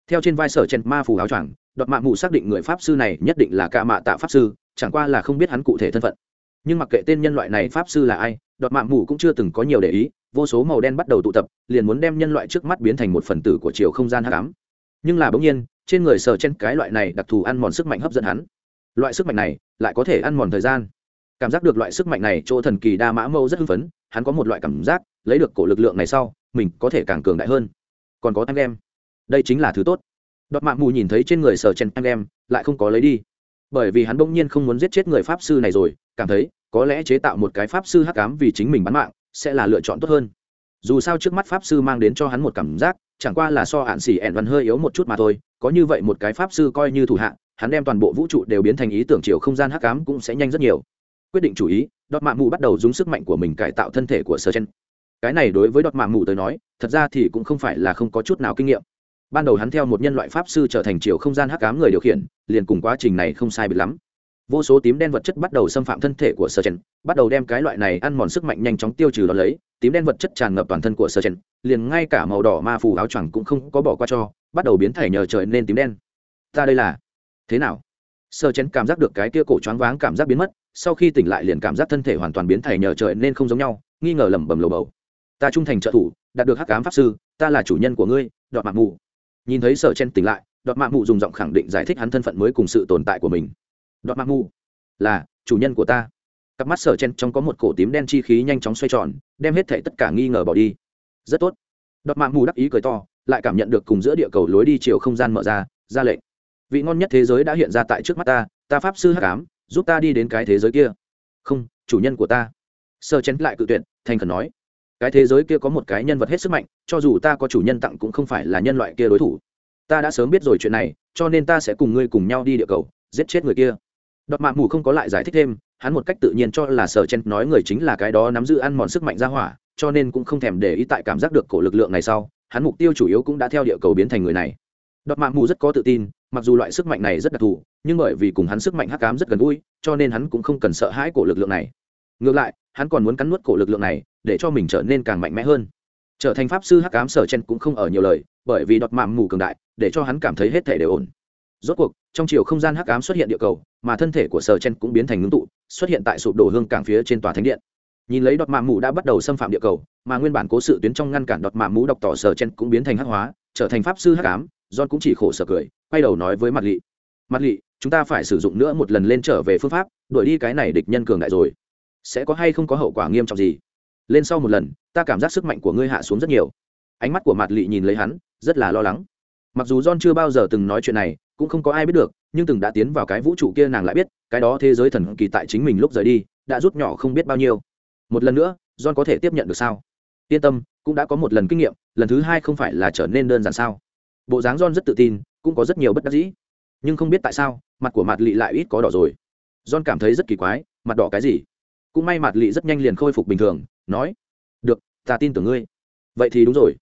Theo trên vai sở chen ma phù áo choàng đoạt mạng mù xác định người pháp sư này nhất định là ca mạ tạ pháp sư, chẳng qua là không biết hắn cụ thể thân phận. Nhưng mặc kệ tên nhân loại này pháp sư là ai đoạt mạng mù cũng chưa từng có nhiều để ý, vô số màu đen bắt đầu tụ tập, liền muốn đem nhân loại trước mắt biến thành một phần tử của chiều không gian hắc ám. Nhưng là bỗng nhiên, trên người sở chen cái loại này đặc thù ăn mòn sức mạnh hấp dẫn hắn. Loại sức mạnh này lại có thể ăn mòn thời gian. Cảm giác được loại sức mạnh này, chỗ thần kỳ đa mã mâu rất hưng phấn, hắn có một loại cảm giác, lấy được cổ lực lượng này sau, mình có thể càng cường đại hơn còn có anh em đây chính là thứ tốt. Đọt mạng mù nhìn thấy trên người sở chen anh em lại không có lấy đi. Bởi vì hắn bỗng nhiên không muốn giết chết người pháp sư này rồi, cảm thấy, có lẽ chế tạo một cái pháp sư hắc ám vì chính mình bán mạng, sẽ là lựa chọn tốt hơn. Dù sao trước mắt pháp sư mang đến cho hắn một cảm giác, chẳng qua là so hạn xỉ ẻn văn hơi yếu một chút mà thôi, có như vậy một cái pháp sư coi như thủ hạ, hắn đem toàn bộ vũ trụ đều biến thành ý tưởng chiều không gian hắc ám cũng sẽ nhanh rất nhiều. Quyết định chủ ý, đọt mạ mù bắt đầu dùng sức mạnh của mình cải tạo thân thể của sơ chen cái này đối với đọt mạng mù tới nói, thật ra thì cũng không phải là không có chút nào kinh nghiệm. Ban đầu hắn theo một nhân loại pháp sư trở thành chiều không gian hắc ám người điều khiển, liền cùng quá trình này không sai biệt lắm. Vô số tím đen vật chất bắt đầu xâm phạm thân thể của sơ chen bắt đầu đem cái loại này ăn mòn sức mạnh nhanh chóng tiêu trừ đó lấy, tím đen vật chất tràn ngập toàn thân của sơ chen liền ngay cả màu đỏ ma phù áo choàng cũng không có bỏ qua cho, bắt đầu biến thể nhờ trời nên tím đen. Ta đây là? Thế nào? Sơ chen cảm giác được cái kia cổ choáng váng cảm giác biến mất, sau khi tỉnh lại liền cảm giác thân thể hoàn toàn biến thể nhờ trời nên không giống nhau, nghi ngờ lẩm bẩm lầu bầu ta trung thành trợ thủ, đạt được hắc cám pháp sư, ta là chủ nhân của ngươi, đọt mạng mù nhìn thấy sở chen tỉnh lại, đọt mạng mù dùng giọng khẳng định giải thích hắn thân phận mới cùng sự tồn tại của mình. Đọt mạng mù là chủ nhân của ta. Cặp mắt sở chen trong có một cổ tím đen chi khí nhanh chóng xoay tròn, đem hết thể tất cả nghi ngờ bỏ đi. Rất tốt. Đọt mạng mù đắc ý cười to, lại cảm nhận được cùng giữa địa cầu lối đi chiều không gian mở ra ra lệnh. Vị ngon nhất thế giới đã hiện ra tại trước mắt ta ta pháp sư hắc ám, giúp ta đi đến cái thế giới kia. Không, chủ nhân của ta. Sơ chén lại cự tuyệt, thành khẩn nói cái thế giới kia có một cái nhân vật hết sức mạnh, cho dù ta có chủ nhân tặng cũng không phải là nhân loại kia đối thủ. Ta đã sớm biết rồi chuyện này, cho nên ta sẽ cùng ngươi cùng nhau đi địa cầu, giết chết người kia. Đọt mạ mù không có lại giải thích thêm, hắn một cách tự nhiên cho là sở chen nói người chính là cái đó nắm giữ ăn mòn sức mạnh ra hỏa, cho nên cũng không thèm để ý tại cảm giác được cổ lực lượng này sau, hắn mục tiêu chủ yếu cũng đã theo địa cầu biến thành người này. Đọt mạ mù rất có tự tin, mặc dù loại sức mạnh này rất đặc thù, nhưng bởi vì cùng hắn sức mạnh hắc cám rất gần gũi, cho nên hắn cũng không cần sợ hãi cổ lực lượng này. Ngược lại hắn còn muốn cắn nuốt cổ lực lượng này, để cho mình trở nên càng mạnh mẽ hơn. Trở thành pháp sư hắc ám sở chen cũng không ở nhiều lời, bởi vì đọt mạm mù cường đại, để cho hắn cảm thấy hết thể đều ổn. Rốt cuộc, trong chiều không gian hắc ám xuất hiện địa cầu, mà thân thể của sở chen cũng biến thành ngưng tụ, xuất hiện tại sụp đổ hương cảng phía trên tòa thánh điện. Nhìn lấy đọt mạm mù đã bắt đầu xâm phạm địa cầu, mà nguyên bản cố sự tuyến trong ngăn cản đọt mạm mù đọc tỏ sở chen cũng biến thành hắc hóa, trở thành pháp sư hắc ám, john cũng chỉ khổ sở cười, quay đầu nói với mặt lị mặt lị, chúng ta phải sử dụng nữa một lần lên trở về phương pháp, đuổi đi cái này địch nhân cường đại rồi sẽ có hay không có hậu quả nghiêm trọng gì? Lên sau một lần, ta cảm giác sức mạnh của ngươi hạ xuống rất nhiều. Ánh mắt của Mạt lị nhìn lấy hắn, rất là lo lắng. Mặc dù john chưa bao giờ từng nói chuyện này, cũng không có ai biết được, nhưng từng đã tiến vào cái vũ trụ kia nàng lại biết, cái đó thế giới thần kỳ tại chính mình lúc rời đi, đã rút nhỏ không biết bao nhiêu. Một lần nữa, john có thể tiếp nhận được sao? Yên tâm, cũng đã có một lần kinh nghiệm, lần thứ hai không phải là trở nên đơn giản sao? Bộ dáng john rất tự tin, cũng có rất nhiều bất đắc dĩ. Nhưng không biết tại sao, mặt của mặt lị lại ít có đỏ rồi. John cảm thấy rất kỳ quái, mặt đỏ cái gì? Cũng may mặt lị rất nhanh liền khôi phục bình thường, nói, được, ta tin tưởng ngươi. Vậy thì đúng rồi.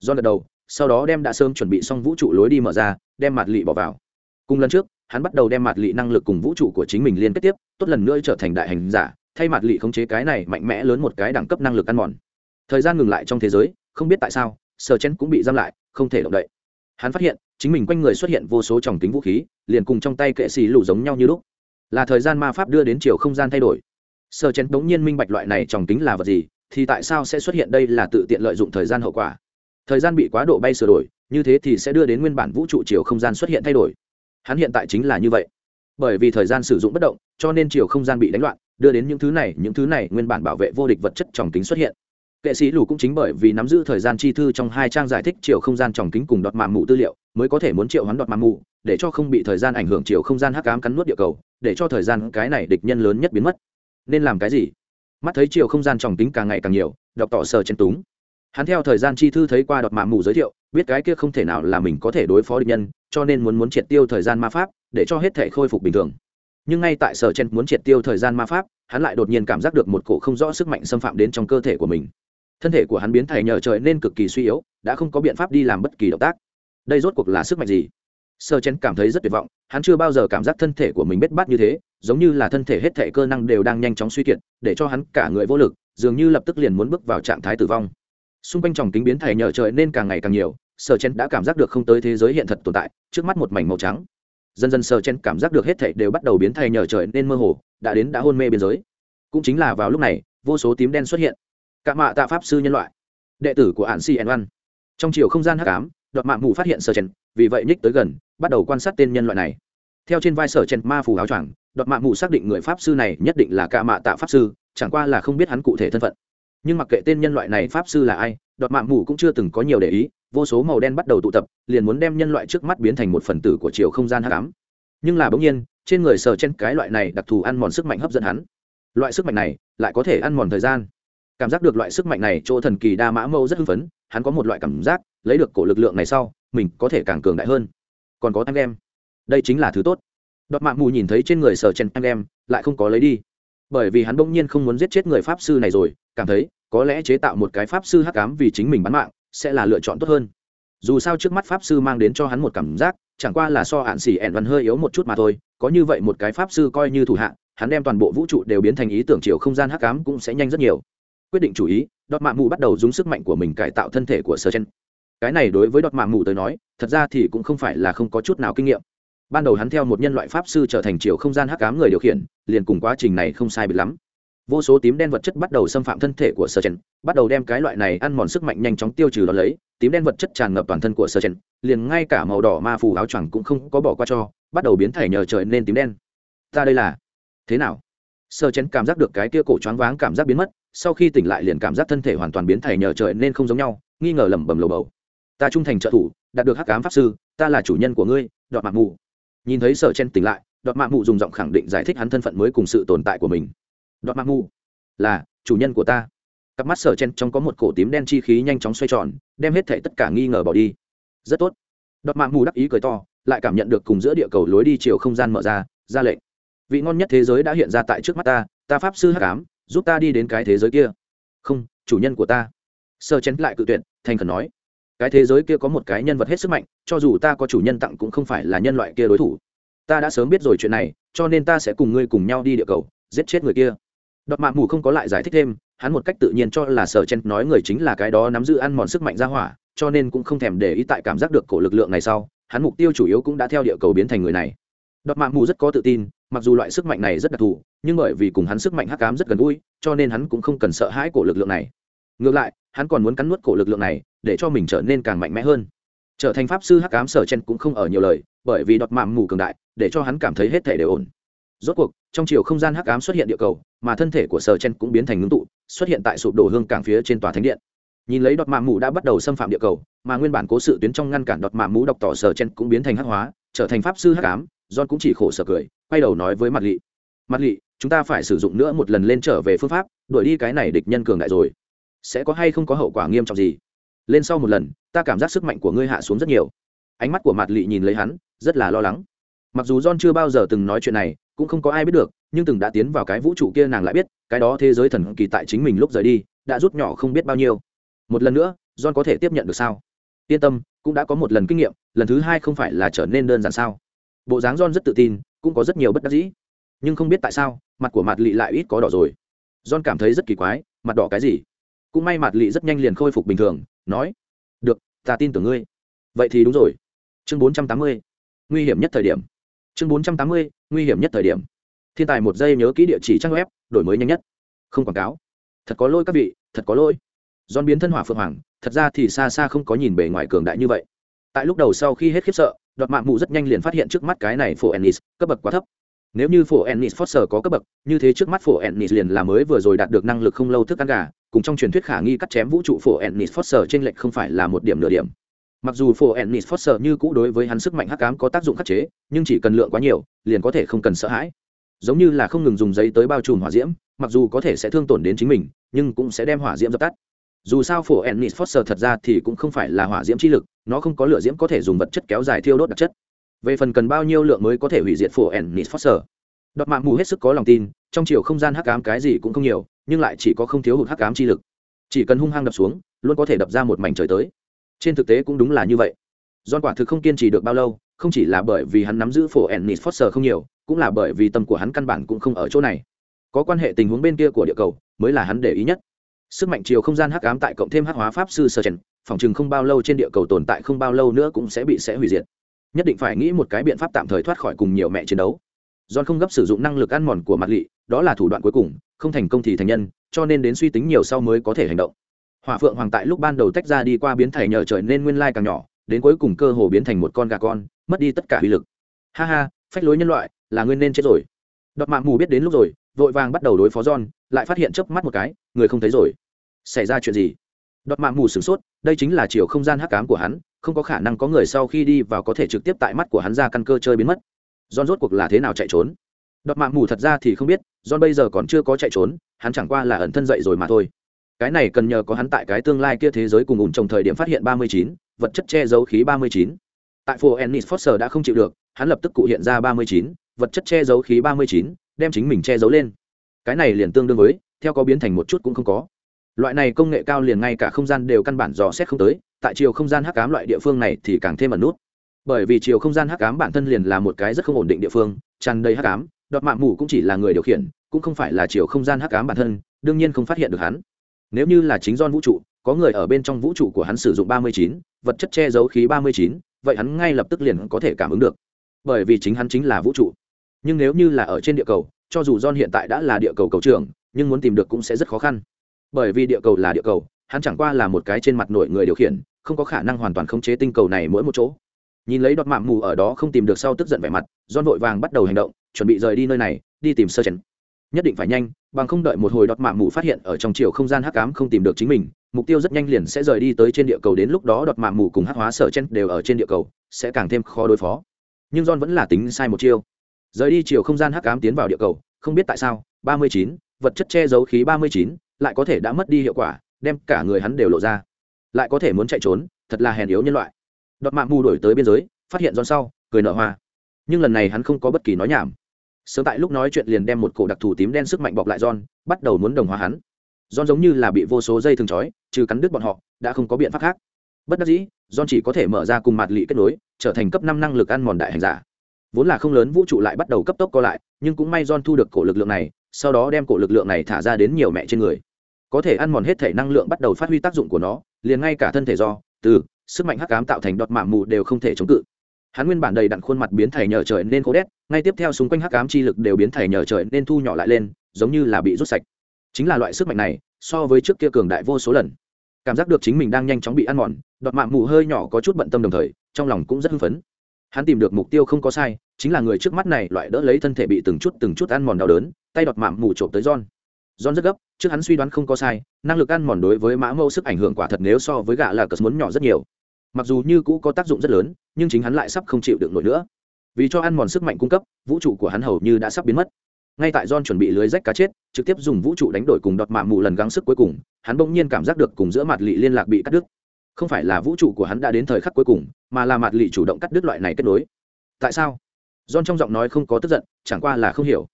Do lần đầu, sau đó đem đã sớm chuẩn bị xong vũ trụ lối đi mở ra, đem mặt lị bỏ vào. Cùng lần trước, hắn bắt đầu đem mặt lị năng lực cùng vũ trụ của chính mình liên kết tiếp, tốt lần nữa trở thành đại hành giả, thay mặt lị khống chế cái này mạnh mẽ lớn một cái đẳng cấp năng lực ăn mòn. Thời gian ngừng lại trong thế giới, không biết tại sao sờ chen cũng bị giam lại, không thể động đậy. Hắn phát hiện, chính mình quanh người xuất hiện vô số tròng kính vũ khí, liền cùng trong tay kệ xì lù giống nhau như lúc. Là thời gian ma pháp đưa đến chiều không gian thay đổi sờ chen bỗng nhiên minh bạch loại này tròng kính là vật gì, thì tại sao sẽ xuất hiện đây là tự tiện lợi dụng thời gian hậu quả? Thời gian bị quá độ bay sửa đổi, như thế thì sẽ đưa đến nguyên bản vũ trụ chiều không gian xuất hiện thay đổi. Hắn hiện tại chính là như vậy. Bởi vì thời gian sử dụng bất động, cho nên chiều không gian bị đánh loạn, đưa đến những thứ này, những thứ này, nguyên bản bảo vệ vô địch vật chất tròng kính xuất hiện. Kệ sĩ lù cũng chính bởi vì nắm giữ thời gian chi thư trong hai trang giải thích chiều không gian tròng kính cùng đọt mạng mù tư liệu, mới có thể muốn triệu hắn đọt mạng mù, để cho không bị thời gian ảnh hưởng chiều không gian hắc ám cắn nuốt địa cầu, để cho thời gian cái này địch nhân lớn nhất biến mất nên làm cái gì? Mắt thấy chiều không gian tròng tính càng ngày càng nhiều, đọc tỏ sờ chen túng. Hắn theo thời gian chi thư thấy qua đọt mạ mù giới thiệu, biết cái kia không thể nào là mình có thể đối phó địch nhân, cho nên muốn muốn triệt tiêu thời gian ma pháp, để cho hết thể khôi phục bình thường. Nhưng ngay tại sở chen muốn triệt tiêu thời gian ma pháp, hắn lại đột nhiên cảm giác được một cổ không rõ sức mạnh xâm phạm đến trong cơ thể của mình. Thân thể của hắn biến thành nhờ trời nên cực kỳ suy yếu, đã không có biện pháp đi làm bất kỳ động tác. Đây rốt cuộc là sức mạnh gì? Sơ chen cảm thấy rất tuyệt vọng, hắn chưa bao giờ cảm giác thân thể của mình bết bát như thế giống như là thân thể hết thể cơ năng đều đang nhanh chóng suy kiệt, để cho hắn cả người vô lực, dường như lập tức liền muốn bước vào trạng thái tử vong. Xung quanh tròng kính biến thể nhờ trời nên càng ngày càng nhiều sơ chen đã cảm giác được không tới thế giới hiện thật tồn tại, trước mắt một mảnh màu trắng. Dần dần sơ chen cảm giác được hết thể đều bắt đầu biến thành nhờ trời nên mơ hồ, đã đến đã hôn mê biên giới. Cũng chính là vào lúc này, vô số tím đen xuất hiện. Cả mạ tạ pháp sư nhân loại. Đệ tử của ạn si ẩn văn trong chiều không gian hắc ám đọt mạ mù phát hiện sơ chen, vì vậy nhích tới gần, bắt đầu quan sát tên nhân loại này theo trên vai sở chen ma phù áo choàng, đọt mạ mù xác định người pháp sư này nhất định là cạ mạ tạ pháp sư, chẳng qua là không biết hắn cụ thể thân phận. Nhưng mặc kệ tên nhân loại này pháp sư là ai, đọt mạ mù cũng chưa từng có nhiều để ý, vô số màu đen bắt đầu tụ tập, liền muốn đem nhân loại trước mắt biến thành một phần tử của chiều không gian hắc ám. Nhưng là bỗng nhiên, trên người sở chen cái loại này đặc thù ăn mòn sức mạnh hấp dẫn hắn. Loại sức mạnh này lại có thể ăn mòn thời gian. Cảm giác được loại sức mạnh này, chỗ thần kỳ đa mã mâu rất hưng phấn, hắn có một loại cảm giác, lấy được cổ lực lượng này sau, mình có thể càng cường đại hơn. Còn có anh em đây chính là thứ tốt. Đọt mạng mù nhìn thấy trên người sở chen anh em, lại không có lấy đi. Bởi vì hắn bỗng nhiên không muốn giết chết người pháp sư này rồi, cảm thấy, có lẽ chế tạo một cái pháp sư hắc ám vì chính mình bán mạng, sẽ là lựa chọn tốt hơn. Dù sao trước mắt pháp sư mang đến cho hắn một cảm giác, chẳng qua là so hạn xỉ ẹn văn hơi yếu một chút mà thôi, có như vậy một cái pháp sư coi như thủ hạ hắn đem toàn bộ vũ trụ đều biến thành ý tưởng chiều không gian hắc ám cũng sẽ nhanh rất nhiều. Quyết định chủ ý, đọt mạng mù bắt đầu dùng sức mạnh của mình cải tạo thân thể của sơ chen. Cái này đối với đọt mạng mù tới nói, thật ra thì cũng không phải là không có chút nào kinh nghiệm ban đầu hắn theo một nhân loại pháp sư trở thành chiều không gian hắc ám người điều khiển, liền cùng quá trình này không sai biệt lắm. Vô số tím đen vật chất bắt đầu xâm phạm thân thể của sơ chen, bắt đầu đem cái loại này ăn mòn sức mạnh nhanh chóng tiêu trừ đó lấy, tím đen vật chất tràn ngập toàn thân của sơ chen, liền ngay cả màu đỏ ma phù áo choàng cũng không có bỏ qua cho, bắt đầu biến thể nhờ trời nên tím đen. Ta đây là thế nào? Sơ chen cảm giác được cái kia cổ choáng váng cảm giác biến mất, sau khi tỉnh lại liền cảm giác thân thể hoàn toàn biến thể nhờ trời nên không giống nhau, nghi ngờ lẩm bẩm lầu bầu. Ta trung thành trợ thủ, đạt được hắc ám pháp sư, ta là chủ nhân của ngươi đọt mặt mù nhìn thấy sở chen tỉnh lại, đọt mạng mù dùng giọng khẳng định giải thích hắn thân phận mới cùng sự tồn tại của mình. Đọt mạng mù là, chủ nhân của ta. Cặp mắt sở chen trong có một cổ tím đen chi khí nhanh chóng xoay tròn, đem hết thể tất cả nghi ngờ bỏ đi. Rất tốt. Đọt mạng mù đắc ý cười to, lại cảm nhận được cùng giữa địa cầu lối đi chiều không gian mở ra ra lệnh. Vị ngon nhất thế giới đã hiện ra tại trước mắt ta ta pháp sư hắc ám, giúp ta đi đến cái thế giới kia. Không, chủ nhân của ta. Sơ chén lại cự tuyệt, thành khẩn nói. Cái thế giới kia có một cái nhân vật hết sức mạnh cho dù ta có chủ nhân tặng cũng không phải là nhân loại kia đối thủ. Ta đã sớm biết rồi chuyện này, cho nên ta sẽ cùng ngươi cùng nhau đi địa cầu, giết chết người kia. Đọt mạ mù không có lại giải thích thêm, hắn một cách tự nhiên cho là sở chen nói người chính là cái đó nắm giữ ăn mòn sức mạnh ra hỏa, cho nên cũng không thèm để ý tại cảm giác được cổ lực lượng này sau, hắn mục tiêu chủ yếu cũng đã theo địa cầu biến thành người này. Đọt mạ mù rất có tự tin, mặc dù loại sức mạnh này rất đặc thù, nhưng bởi vì cùng hắn sức mạnh hắc cám rất gần gũi, cho nên hắn cũng không cần sợ hãi cổ lực lượng này. Ngược lại, hắn còn muốn cắn nuốt cổ lực lượng này, để cho mình trở nên càng mạnh mẽ hơn trở thành pháp sư hắc cám sở chen cũng không ở nhiều lời, bởi vì đọt mạm mù cường đại, để cho hắn cảm thấy hết thể đều ổn. Rốt cuộc, trong chiều không gian hắc ám xuất hiện địa cầu, mà thân thể của sở chen cũng biến thành ngưng tụ, xuất hiện tại sụp đổ hương cảng phía trên tòa thánh điện. Nhìn lấy đọt mạm mù đã bắt đầu xâm phạm địa cầu, mà nguyên bản cố sự tuyến trong ngăn cản đọt mạm mù đọc tỏ sở chen cũng biến thành hắc hóa, trở thành pháp sư hắc ám, john cũng chỉ khổ sở cười, quay đầu nói với mặt lị. Mặt lị, chúng ta phải sử dụng nữa một lần lên trở về phương pháp, đuổi đi cái này địch nhân cường đại rồi. Sẽ có hay không có hậu quả nghiêm trọng gì? Lên sau một lần, ta cảm giác sức mạnh của ngươi hạ xuống rất nhiều. Ánh mắt của mặt lị nhìn lấy hắn, rất là lo lắng. Mặc dù john chưa bao giờ từng nói chuyện này, cũng không có ai biết được, nhưng từng đã tiến vào cái vũ trụ kia nàng lại biết, cái đó thế giới thần kỳ tại chính mình lúc rời đi, đã rút nhỏ không biết bao nhiêu. Một lần nữa, john có thể tiếp nhận được sao? Yên tâm, cũng đã có một lần kinh nghiệm, lần thứ hai không phải là trở nên đơn giản sao? Bộ dáng john rất tự tin, cũng có rất nhiều bất đắc dĩ. Nhưng không biết tại sao, mặt của mặt lị lại ít có đỏ rồi. John cảm thấy rất kỳ quái, mặt đỏ cái gì? Cũng may mặt lị rất nhanh liền khôi phục bình thường, nói, được, ta tin tưởng ngươi. Vậy thì đúng rồi. Chương bốn trăm tám mươi, nguy hiểm nhất thời điểm. Chương bốn trăm tám mươi, nguy hiểm nhất thời điểm. Thiên tài một giây nhớ kỹ địa chỉ trang web, đổi mới nhanh nhất. Không quảng cáo. Thật có lỗi các vị, thật có lỗi. John biến thân hỏa phượng hoàng, thật ra thì xa xa không có nhìn bề ngoài cường đại như vậy. Tại lúc đầu sau khi hết khiếp sợ, đoạt mạng mụ rất nhanh liền phát hiện trước mắt cái này phổ ennis, cấp bậc quá thấp. Nếu như phổ ennis foster có cấp bậc, như thế trước mắt phổ ennis liền là mới vừa rồi đạt được năng lực không lâu thức ăn gà cùng trong truyền thuyết khả nghi cắt chém vũ trụ phổ ennis foster trên lệch không phải là một điểm nửa điểm. Mặc dù phổ ennis foster như cũ đối với hắn sức mạnh hắc ám có tác dụng khắc chế, nhưng chỉ cần lượng quá nhiều, liền có thể không cần sợ hãi. Giống như là không ngừng dùng giấy tới bao trùm hỏa diễm, mặc dù có thể sẽ thương tổn đến chính mình, nhưng cũng sẽ đem hỏa diễm dập tắt. Dù sao phổ ennis foster thật ra thì cũng không phải là hỏa diễm chi lực, nó không có lửa diễm có thể dùng vật chất kéo dài thiêu đốt đặc chất. Về phần cần bao nhiêu lượng mới có thể hủy diệt phổ ennis foster? Đọt mạng mù hết sức có lòng tin trong chiều không gian hắc ám cái gì cũng không nhiều, nhưng lại chỉ có không thiếu hụt hắc ám chi lực. Chỉ cần hung hăng đập xuống, luôn có thể đập ra một mảnh trời tới. Trên thực tế cũng đúng là như vậy. Don quả thực không kiên trì được bao lâu, không chỉ là bởi vì hắn nắm giữ phổ ennis foster không nhiều, cũng là bởi vì tâm của hắn căn bản cũng không ở chỗ này. Có quan hệ tình huống bên kia của địa cầu, mới là hắn để ý nhất. Sức mạnh chiều không gian hắc ám tại cộng thêm hắc hóa pháp sư sơ trần phòng chừng không bao lâu trên địa cầu tồn tại không bao lâu nữa cũng sẽ bị sẽ hủy diệt. Nhất định phải nghĩ một cái biện pháp tạm thời thoát khỏi cùng nhiều mẹ chiến đấu. John không gấp sử dụng năng lực ăn mòn của mặt lị đó là thủ đoạn cuối cùng, không thành công thì thành nhân, cho nên đến suy tính nhiều sau mới có thể hành động. Hỏa phượng hoàng tại lúc ban đầu tách ra đi qua biến thể nhờ trời nên nguyên lai càng nhỏ, đến cuối cùng cơ hồ biến thành một con gà con, mất đi tất cả uy lực. Ha ha, phách lối nhân loại, là nguyên nên chết rồi. Đọt mạng mù biết đến lúc rồi, vội vàng bắt đầu đối phó john, lại phát hiện chớp mắt một cái, người không thấy rồi. Xảy ra chuyện gì? Đọt mạng mù sửng sốt, đây chính là chiều không gian hắc cám của hắn, không có khả năng có người sau khi đi vào có thể trực tiếp tại mắt của hắn ra căn cơ chơi biến mất. John rốt cuộc là thế nào chạy trốn? Đọt mạng mù thật ra thì không biết, john bây giờ còn chưa có chạy trốn, hắn chẳng qua là ẩn thân dậy rồi mà thôi. Cái này cần nhờ có hắn tại cái tương lai kia thế giới cùng ủn trong thời điểm phát hiện ba mươi chín, vật chất che giấu khí ba mươi chín. Tại phố ennis foster đã không chịu được, hắn lập tức cụ hiện ra ba mươi chín, vật chất che giấu khí ba mươi chín, đem chính mình che giấu lên. Cái này liền tương đương với, theo có biến thành một chút cũng không có. Loại này công nghệ cao liền ngay cả không gian đều căn bản dò xét không tới, tại chiều không gian hắc ám loại địa phương này thì càng thêm ẩn nút. Bởi vì chiều không gian hắc ám bản thân liền là một cái rất không ổn định địa phương, tràn đầy hắc ám đọt mạng mù cũng chỉ là người điều khiển, cũng không phải là chiều không gian hắc ám bản thân, đương nhiên không phát hiện được hắn. Nếu như là chính don vũ trụ, có người ở bên trong vũ trụ của hắn sử dụng ba mươi chín, vật chất che giấu khí ba mươi chín, vậy hắn ngay lập tức liền có thể cảm ứng được. Bởi vì chính hắn chính là vũ trụ. Nhưng nếu như là ở trên địa cầu, cho dù don hiện tại đã là địa cầu cầu trưởng, nhưng muốn tìm được cũng sẽ rất khó khăn. Bởi vì địa cầu là địa cầu, hắn chẳng qua là một cái trên mặt nổi người điều khiển, không có khả năng hoàn toàn khống chế tinh cầu này mỗi một chỗ nhìn lấy đọt mạng mù ở đó không tìm được sau tức giận vẻ mặt don vội vàng bắt đầu hành động, chuẩn bị rời đi nơi này, đi tìm sơ chấn nhất định phải nhanh, bằng không đợi một hồi đọt mạng mù phát hiện ở trong chiều không gian hắc ám không tìm được chính mình, mục tiêu rất nhanh liền sẽ rời đi tới trên địa cầu đến lúc đó đọt mạng mù cùng hắc hóa sở chen đều ở trên địa cầu, sẽ càng thêm khó đối phó. Nhưng john vẫn là tính sai một chiêu. Rời đi chiều không gian hắc ám tiến vào địa cầu, không biết tại sao, ba mươi chín, vật chất che giấu khí ba mươi chín, lại có thể đã mất đi hiệu quả, đem cả người hắn đều lộ ra. Lại có thể muốn chạy trốn, thật là hèn yếu nhân loại đọt mạng mù đổi tới biên giới, phát hiện giòn sau, cười nở hoa. Nhưng lần này hắn không có bất kỳ nói nhảm. Sớm tại lúc nói chuyện liền đem một cổ đặc thù tím đen sức mạnh bọc lại john bắt đầu muốn đồng hóa hắn. John giống như là bị vô số dây thường trói, trừ cắn đứt bọn họ, đã không có biện pháp khác. Bất đắc dĩ john chỉ có thể mở ra cùng mặt lị kết nối, trở thành cấp năm năng lực ăn mòn đại hành giả. Vốn là không lớn vũ trụ lại bắt đầu cấp tốc co lại, nhưng cũng may john thu được cổ lực lượng này, sau đó đem cổ lực lượng này thả ra đến nhiều mẹ trên người. Có thể ăn mòn hết thể năng lượng bắt đầu phát huy tác dụng của nó, liền ngay cả thân thể do, từ sức mạnh hắc ám tạo thành đọt mạng mù đều không thể chống cự. Hắn nguyên bản đầy đặn khuôn mặt biến thể nhờ trời nên khô đét, ngay tiếp theo xung quanh hắc ám chi lực đều biến thể nhờ trời nên thu nhỏ lại lên, giống như là bị rút sạch. Chính là loại sức mạnh này, so với trước kia cường đại vô số lần. Cảm giác được chính mình đang nhanh chóng bị ăn mòn, đọt mạng mù hơi nhỏ có chút bận tâm đồng thời, trong lòng cũng rất hưng phấn. Hắn tìm được mục tiêu không có sai, chính là người trước mắt này loại đỡ lấy thân thể bị từng chút từng chút ăn mòn đau đớn, tay đọt mạng mù trộm tới john. John rất gấp, trước hắn suy đoán không có sai, năng lực ăn mòn đối với mã mâu sức ảnh hưởng quả thật nếu so với gạ là cờ muốn nhỏ rất nhiều mặc dù như cũ có tác dụng rất lớn, nhưng chính hắn lại sắp không chịu được nổi nữa. Vì cho ăn mòn sức mạnh cung cấp, vũ trụ của hắn hầu như đã sắp biến mất. Ngay tại john chuẩn bị lưới rách cá chết, trực tiếp dùng vũ trụ đánh đổi cùng đọt mạng mù lần gắng sức cuối cùng, hắn bỗng nhiên cảm giác được cùng giữa mặt lị liên lạc bị cắt đứt. Không phải là vũ trụ của hắn đã đến thời khắc cuối cùng, mà là mặt lị chủ động cắt đứt loại này kết nối. Tại sao? John trong giọng nói không có tức giận, chẳng qua là không hiểu.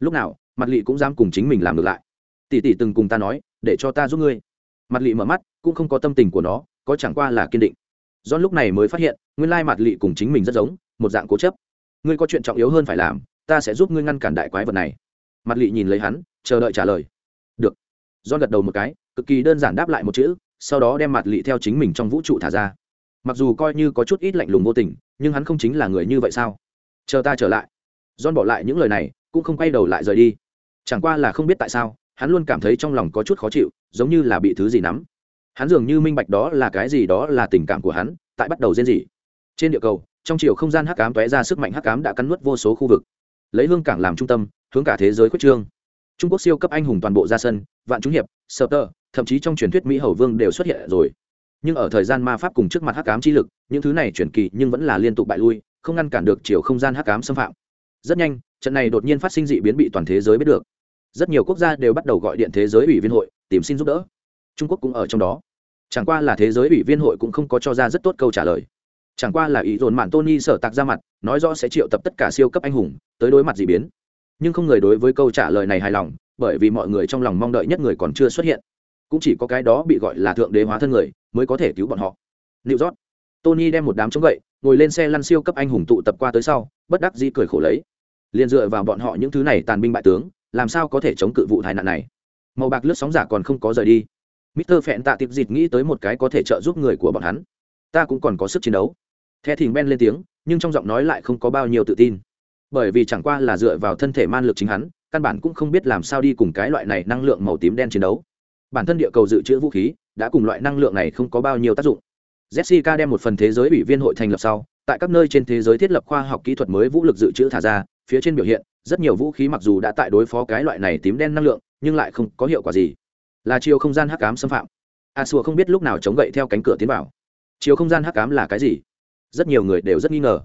Lúc nào, mặt lị cũng dám cùng chính mình làm ngược lại. Tỷ tỷ từng cùng ta nói, để cho ta giúp ngươi. Mặt lị mở mắt, cũng không có tâm tình của nó, có chẳng qua là kiên định john lúc này mới phát hiện, nguyên lai mặt lị cùng chính mình rất giống, một dạng cố chấp. Ngươi có chuyện trọng yếu hơn phải làm, ta sẽ giúp ngươi ngăn cản đại quái vật này. Mặt lị nhìn lấy hắn, chờ đợi trả lời. Được. John gật đầu một cái, cực kỳ đơn giản đáp lại một chữ, sau đó đem mặt lị theo chính mình trong vũ trụ thả ra. Mặc dù coi như có chút ít lạnh lùng vô tình, nhưng hắn không chính là người như vậy sao? Chờ ta trở lại. John bỏ lại những lời này, cũng không quay đầu lại rời đi. Chẳng qua là không biết tại sao, hắn luôn cảm thấy trong lòng có chút khó chịu, giống như là bị thứ gì nắm hắn dường như minh bạch đó là cái gì, đó là tình cảm của hắn, tại bắt đầu rên gì. Trên địa cầu, trong chiều không gian hắc cám tóe ra sức mạnh hắc cám đã cắn nuốt vô số khu vực. Lấy hương cảng làm trung tâm, hướng cả thế giới quyết trương. Trung quốc siêu cấp anh hùng toàn bộ ra sân, vạn chúng hiệp sơ tơ thậm chí trong truyền thuyết mỹ hầu vương đều xuất hiện rồi. Nhưng ở thời gian ma pháp cùng trước mặt hắc cám chi lực, những thứ này chuyển kỳ nhưng vẫn là liên tục bại lui, không ngăn cản được chiều không gian hắc cám xâm phạm. Rất nhanh, trận này đột nhiên phát sinh dị biến bị toàn thế giới biết được. Rất nhiều quốc gia đều bắt đầu gọi điện thế giới ủy viên hội, tìm xin giúp đỡ trung quốc cũng ở trong đó chẳng qua là thế giới ủy viên hội cũng không có cho ra rất tốt câu trả lời chẳng qua là ý dồn mạn tony sở tạc ra mặt nói rõ sẽ triệu tập tất cả siêu cấp anh hùng tới đối mặt d ị biến nhưng không người đối với câu trả lời này hài lòng bởi vì mọi người trong lòng mong đợi nhất người còn chưa xuất hiện cũng chỉ có cái đó bị gọi là thượng đế hóa thân người mới có thể cứu bọn họ New York. Tony đem một đám chống gậy, ngồi lên xe lăn siêu cấp anh hùng tụ tập qua tới sau, bất đắc dĩ cười khổ lấy. Liên dựa vào bọn họ những thứ này tàn binh bại tướng, làm sao có thể chống cự vụ tai nạn này? Màu bạc lướt sóng giả còn không có rời đi. Mr. Phẹn tạ tiệp dịt nghĩ tới một cái có thể trợ giúp người của bọn hắn. Ta cũng còn có sức chiến đấu. The thì Ben lên tiếng, nhưng trong giọng nói lại không có bao nhiêu tự tin. Bởi vì chẳng qua là dựa vào thân thể man lực chính hắn, căn bản cũng không biết làm sao đi cùng cái loại này năng lượng màu tím đen chiến đấu. Bản thân địa cầu dự trữ vũ khí đã cùng loại năng lượng này không có bao nhiêu tác dụng. Jessica đem một phần thế giới ủy viên hội thành lập sau, tại các nơi trên thế giới thiết lập khoa học kỹ thuật mới vũ lực dự trữ thả ra, phía trên biểu hiện, rất nhiều vũ khí mặc dù đã tại đối phó cái loại này tím đen năng lượng, nhưng lại không có hiệu quả gì. Là chiều không gian hắc ám xâm phạm. A Sùa không biết lúc nào chống gậy theo cánh cửa tiến vào. Chiều không gian hắc ám là cái gì? Rất nhiều người đều rất nghi ngờ.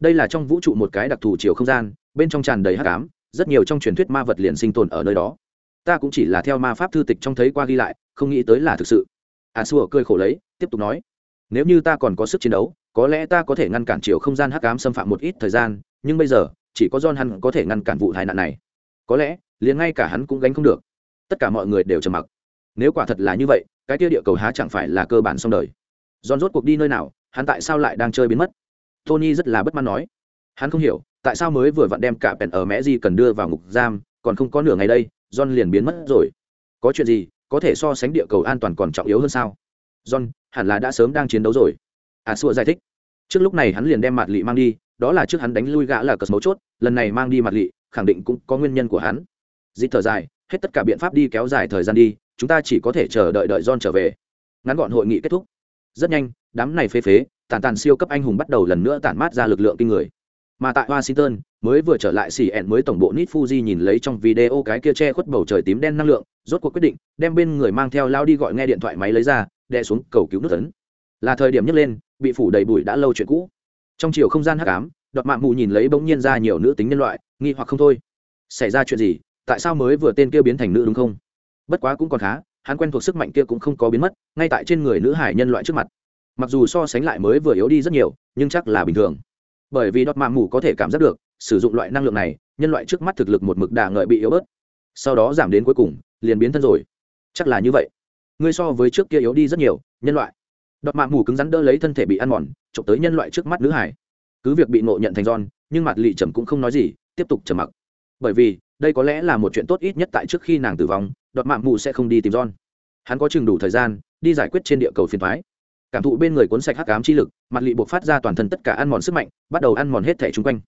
Đây là trong vũ trụ một cái đặc thù chiều không gian, bên trong tràn đầy hắc ám, rất nhiều trong truyền thuyết ma vật liền sinh tồn ở nơi đó. Ta cũng chỉ là theo ma pháp thư tịch trong thấy qua ghi lại, không nghĩ tới là thực sự. A Sùa cười khổ lấy, tiếp tục nói: nếu như ta còn có sức chiến đấu có lẽ ta có thể ngăn cản chiều không gian hắc ám xâm phạm một ít thời gian nhưng bây giờ chỉ có john hắn có thể ngăn cản vụ tai nạn này có lẽ liền ngay cả hắn cũng gánh không được tất cả mọi người đều trầm mặc nếu quả thật là như vậy, cái tia địa cầu há chẳng phải là cơ bản xong đời. John rốt cuộc đi nơi nào, hắn tại sao lại đang chơi biến mất? Tony rất là bất mãn nói. Hắn không hiểu, tại sao mới vừa vặn đem cả pèn ở mẹ gì cần đưa vào ngục giam, còn không có nửa ngày đây, john liền biến mất rồi. Có chuyện gì, có thể so sánh địa cầu an toàn còn trọng yếu hơn sao? John, hẳn là đã sớm đang chiến đấu rồi. À xua giải thích. Trước lúc này hắn liền đem mặt lị mang đi, đó là trước hắn đánh lui gã là cờ mấu chốt, lần này mang đi mặt lị, khẳng định cũng có nguyên nhân của hắn. Dịp thở dài hết tất cả biện pháp đi kéo dài thời gian đi, chúng ta chỉ có thể chờ đợi đợi john trở về. Ngắn gọn hội nghị kết thúc. Rất nhanh, đám này phế phế, tàn tàn siêu cấp anh hùng bắt đầu lần nữa tản mát ra lực lượng kinh người. Mà tại washington, mới vừa trở lại xỉ ẹn mới tổng bộ nít fuji nhìn lấy trong video cái kia che khuất bầu trời tím đen năng lượng, rốt cuộc quyết định đem bên người mang theo lao đi gọi nghe điện thoại máy lấy ra, đè xuống cầu cứu nút tấn là thời điểm nhấc lên, bị phủ đầy bụi đã lâu chuyện cũ. Trong chiều không gian hắc ám đọt mạng mù nhìn lấy bỗng nhiên ra nhiều nữ tính nhân loại, nghi hoặc không thôi. Xảy ra chuyện gì? Tại sao mới vừa tên kia biến thành nữ đúng không? Bất quá cũng còn khá, hắn quen thuộc sức mạnh kia cũng không có biến mất, ngay tại trên người nữ hải nhân loại trước mặt. Mặc dù so sánh lại mới vừa yếu đi rất nhiều, nhưng chắc là bình thường. Bởi vì đọt mạng mù có thể cảm giác được, sử dụng loại năng lượng này, nhân loại trước mắt thực lực một mực đà ngợi bị yếu bớt. Sau đó giảm đến cuối cùng, liền biến thân rồi. Chắc là như vậy. Ngươi so với trước kia yếu đi rất nhiều, nhân loại. Đọt mạng mù cứng rắn đỡ lấy thân thể bị ăn mòn trộm tới nhân loại trước mắt nữ hải. Cứ việc bị nộ nhận thành giòn nhưng mặt lị trầm cũng không nói gì, tiếp tục trầm mặc. Bởi vì đây có lẽ là một chuyện tốt ít nhất tại trước khi nàng tử vong, đọt mạng mù sẽ không đi tìm john. Hắn có chừng đủ thời gian, đi giải quyết trên địa cầu phiền thoái cảm thụ bên người cuốn sạch hắc ám chi lực, mặt lị buộc phát ra toàn thân tất cả ăn mòn sức mạnh, bắt đầu ăn mòn hết thẻ chung quanh.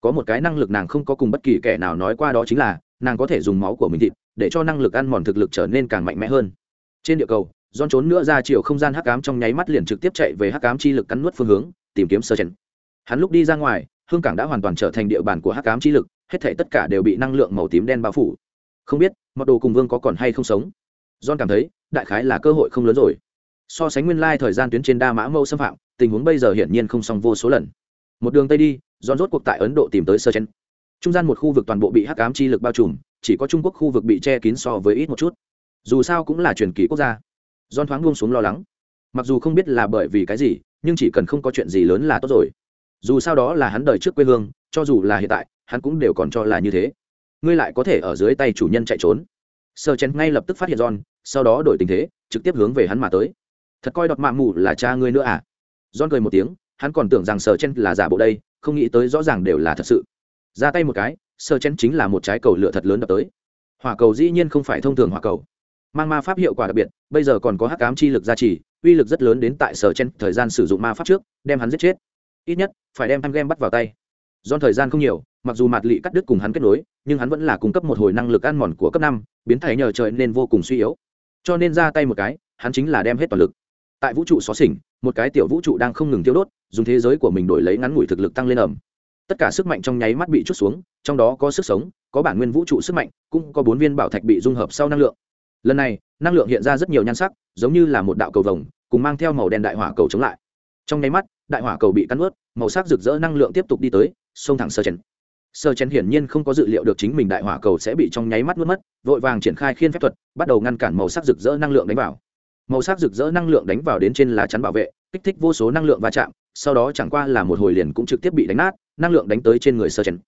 Có một cái năng lực nàng không có cùng bất kỳ kẻ nào nói qua đó chính là, nàng có thể dùng máu của mình thịt, để cho năng lực ăn mòn thực lực trở nên càng mạnh mẽ hơn. Trên địa cầu don trốn nữa ra chiều không gian hắc ám trong nháy mắt liền trực tiếp chạy về hắc ám chi lực cắn nuốt phương hướng, tìm kiếm sơ chen. Hắn lúc đi ra ngoài, hương cảng đã hoàn toàn trở thành địa bàn của hắc ám chi lực hết thể tất cả đều bị năng lượng màu tím đen bao phủ. Không biết mật đồ cùng vương có còn hay không sống? Don cảm thấy, đại khái là cơ hội không lớn rồi. So sánh nguyên lai thời gian tuyến trên đa mã mâu xâm phạm, tình huống bây giờ hiển nhiên không xong vô số lần. Một đường tây đi don rốt cuộc tại ấn độ tìm tới sơ chen trung gian một khu vực toàn bộ bị hắc ám chi lực bao trùm, chỉ có trung quốc khu vực bị che kín so với ít một chút. Dù sao cũng là truyền kỳ quốc gia. Don thoáng buông xuống lo lắng. Mặc dù không biết là bởi vì cái gì, nhưng chỉ cần không có chuyện gì lớn là tốt rồi dù sao đó là hắn đời trước quê hương, cho dù là hiện tại, hắn cũng đều còn cho là như thế. Ngươi lại có thể ở dưới tay chủ nhân chạy trốn. Sơ chen ngay lập tức phát hiện john, sau đó đổi tình thế, trực tiếp hướng về hắn mà tới. Thật coi đọt mạng mù là cha ngươi nữa à? John cười một tiếng, hắn còn tưởng rằng sơ chen là giả bộ đây, không nghĩ tới rõ ràng đều là thật sự. Ra tay một cái, sơ chen chính là một trái cầu lửa thật lớn đập tới. Hỏa cầu dĩ nhiên không phải thông thường hỏa cầu. Mang ma pháp hiệu quả đặc biệt, bây giờ còn có hắc ám chi lực gia trì, uy lực rất lớn đến tại sở chen thời gian sử dụng ma pháp trước, đem hắn giết chết ít nhất, phải đem tham game bắt vào tay. Do thời gian không nhiều, mặc dù mạt lị cắt đứt cùng hắn kết nối, nhưng hắn vẫn là cung cấp một hồi năng lực ăn mòn của cấp năm, biến thể nhờ trời nên vô cùng suy yếu. Cho nên ra tay một cái, hắn chính là đem hết toàn lực. Tại vũ trụ xó xỉnh, một cái tiểu vũ trụ đang không ngừng tiêu đốt, dùng thế giới của mình đổi lấy ngắn ngủi thực lực tăng lên ẩm. Tất cả sức mạnh trong nháy mắt bị chút xuống, trong đó có sức sống, có bản nguyên vũ trụ sức mạnh, cũng có bốn viên bảo thạch bị dung hợp sau năng lượng. Lần này, năng lượng hiện ra rất nhiều nhan sắc, giống như là một đạo cầu vồng, cùng mang theo màu đen đại hỏa cầu chống lại. Trong nháy mắt đại hỏa cầu bị cắn ướt màu sắc rực rỡ năng lượng tiếp tục đi tới, xông thẳng sơ chén. Sơ chén hiển nhiên không có dự liệu được chính mình đại hỏa cầu sẽ bị trong nháy mắt nuốt mất, vội vàng triển khai khiên phép thuật, bắt đầu ngăn cản màu sắc rực rỡ năng lượng đánh vào. Màu sắc rực rỡ năng lượng đánh vào đến trên lá chắn bảo vệ, kích thích vô số năng lượng va chạm, sau đó chẳng qua là một hồi liền cũng trực tiếp bị đánh nát, năng lượng đánh tới trên người sơ chén.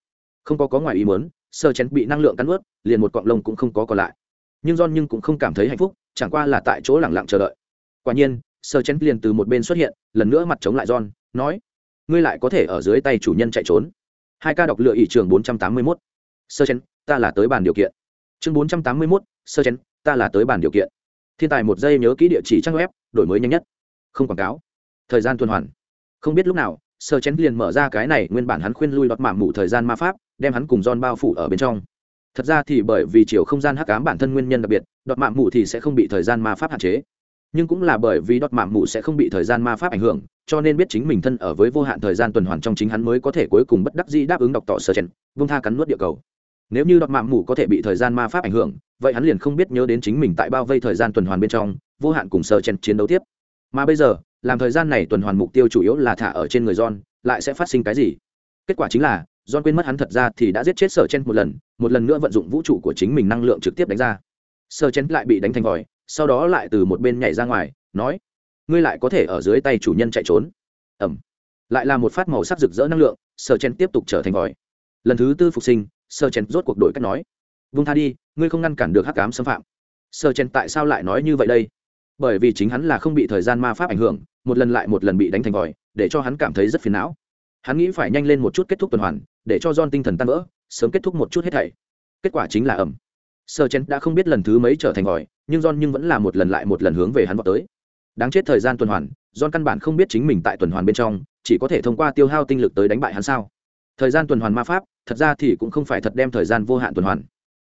Không có có ngoài ý muốn, sơ chén bị năng lượng cắn ướt liền một cọng lông cũng không có còn lại. Nhưng don nhưng cũng không cảm thấy hạnh phúc, chẳng qua là tại chỗ lẳng lặng chờ đợi. Quả nhiên sơ chén liền từ một bên xuất hiện, lần nữa mặt chống lại john, nói, ngươi lại có thể ở dưới tay chủ nhân chạy trốn. Hai ca đọc lựa ỷ trường bốn trăm tám mươi mốt. Sơ chén ta là tới bàn điều kiện. Chương bốn trăm tám mươi mốt sơ chén ta là tới bàn điều kiện. Thiên tài một giây nhớ kỹ địa chỉ trang web, đổi mới nhanh nhất. Không quảng cáo. Thời gian tuần hoàn. Không biết lúc nào sơ chén liền mở ra cái này nguyên bản hắn khuyên lui đoạt mạm mủ thời gian ma pháp, đem hắn cùng John bao phủ ở bên trong. Thật ra thì bởi vì chiều không gian hắc ám bản thân nguyên nhân đặc biệt đoạt mạm mù thì sẽ không bị thời gian ma pháp hạn chế nhưng cũng là bởi vì đọt mạm mụ sẽ không bị thời gian ma pháp ảnh hưởng cho nên biết chính mình thân ở với vô hạn thời gian tuần hoàn trong chính hắn mới có thể cuối cùng bất đắc dĩ đáp ứng đọc tỏ sơ chen vung tha cắn nuốt địa cầu nếu như đọt mạm mụ có thể bị thời gian ma pháp ảnh hưởng vậy hắn liền không biết nhớ đến chính mình tại bao vây thời gian tuần hoàn bên trong vô hạn cùng sơ chen chiến đấu tiếp mà bây giờ làm thời gian này tuần hoàn mục tiêu chủ yếu là thả ở trên người John, lại sẽ phát sinh cái gì? Kết quả chính là, John quên mất hắn thật ra thì đã giết chết Sở Chen một lần, một lần nữa vận dụng vũ trụ của chính mình năng lượng trực tiếp đánh ra. Sở Chen lại bị đánh thành vòi, sau đó lại từ một bên nhảy ra ngoài, nói: "Ngươi lại có thể ở dưới tay chủ nhân chạy trốn." ẩm, Lại là một phát màu sắc rực rỡ năng lượng, Sơ Chen tiếp tục trở thành vòi. Lần thứ tư phục sinh, Sơ Chen rốt cuộc đổi cách nói: "Vung tha đi, ngươi không ngăn cản được hắc ám xâm phạm." Sơ Chen tại sao lại nói như vậy đây? Bởi vì chính hắn là không bị thời gian ma pháp ảnh hưởng, một lần lại một lần bị đánh thành vòi, để cho hắn cảm thấy rất phiền não hắn nghĩ phải nhanh lên một chút kết thúc tuần hoàn để cho don tinh thần tan vỡ sớm kết thúc một chút hết thảy kết quả chính là ẩm sơ chen đã không biết lần thứ mấy trở thành vòi nhưng john nhưng vẫn là một lần lại một lần hướng về hắn vào tới. Đáng chết thời gian tuần hoàn, john căn bản không biết chính mình tại tuần hoàn bên trong, chỉ có thể thông qua tiêu hao tinh lực tới đánh bại hắn sao? Thời gian tuần hoàn ma pháp, thật ra thì cũng không phải thật đem thời gian vô hạn tuần hoàn.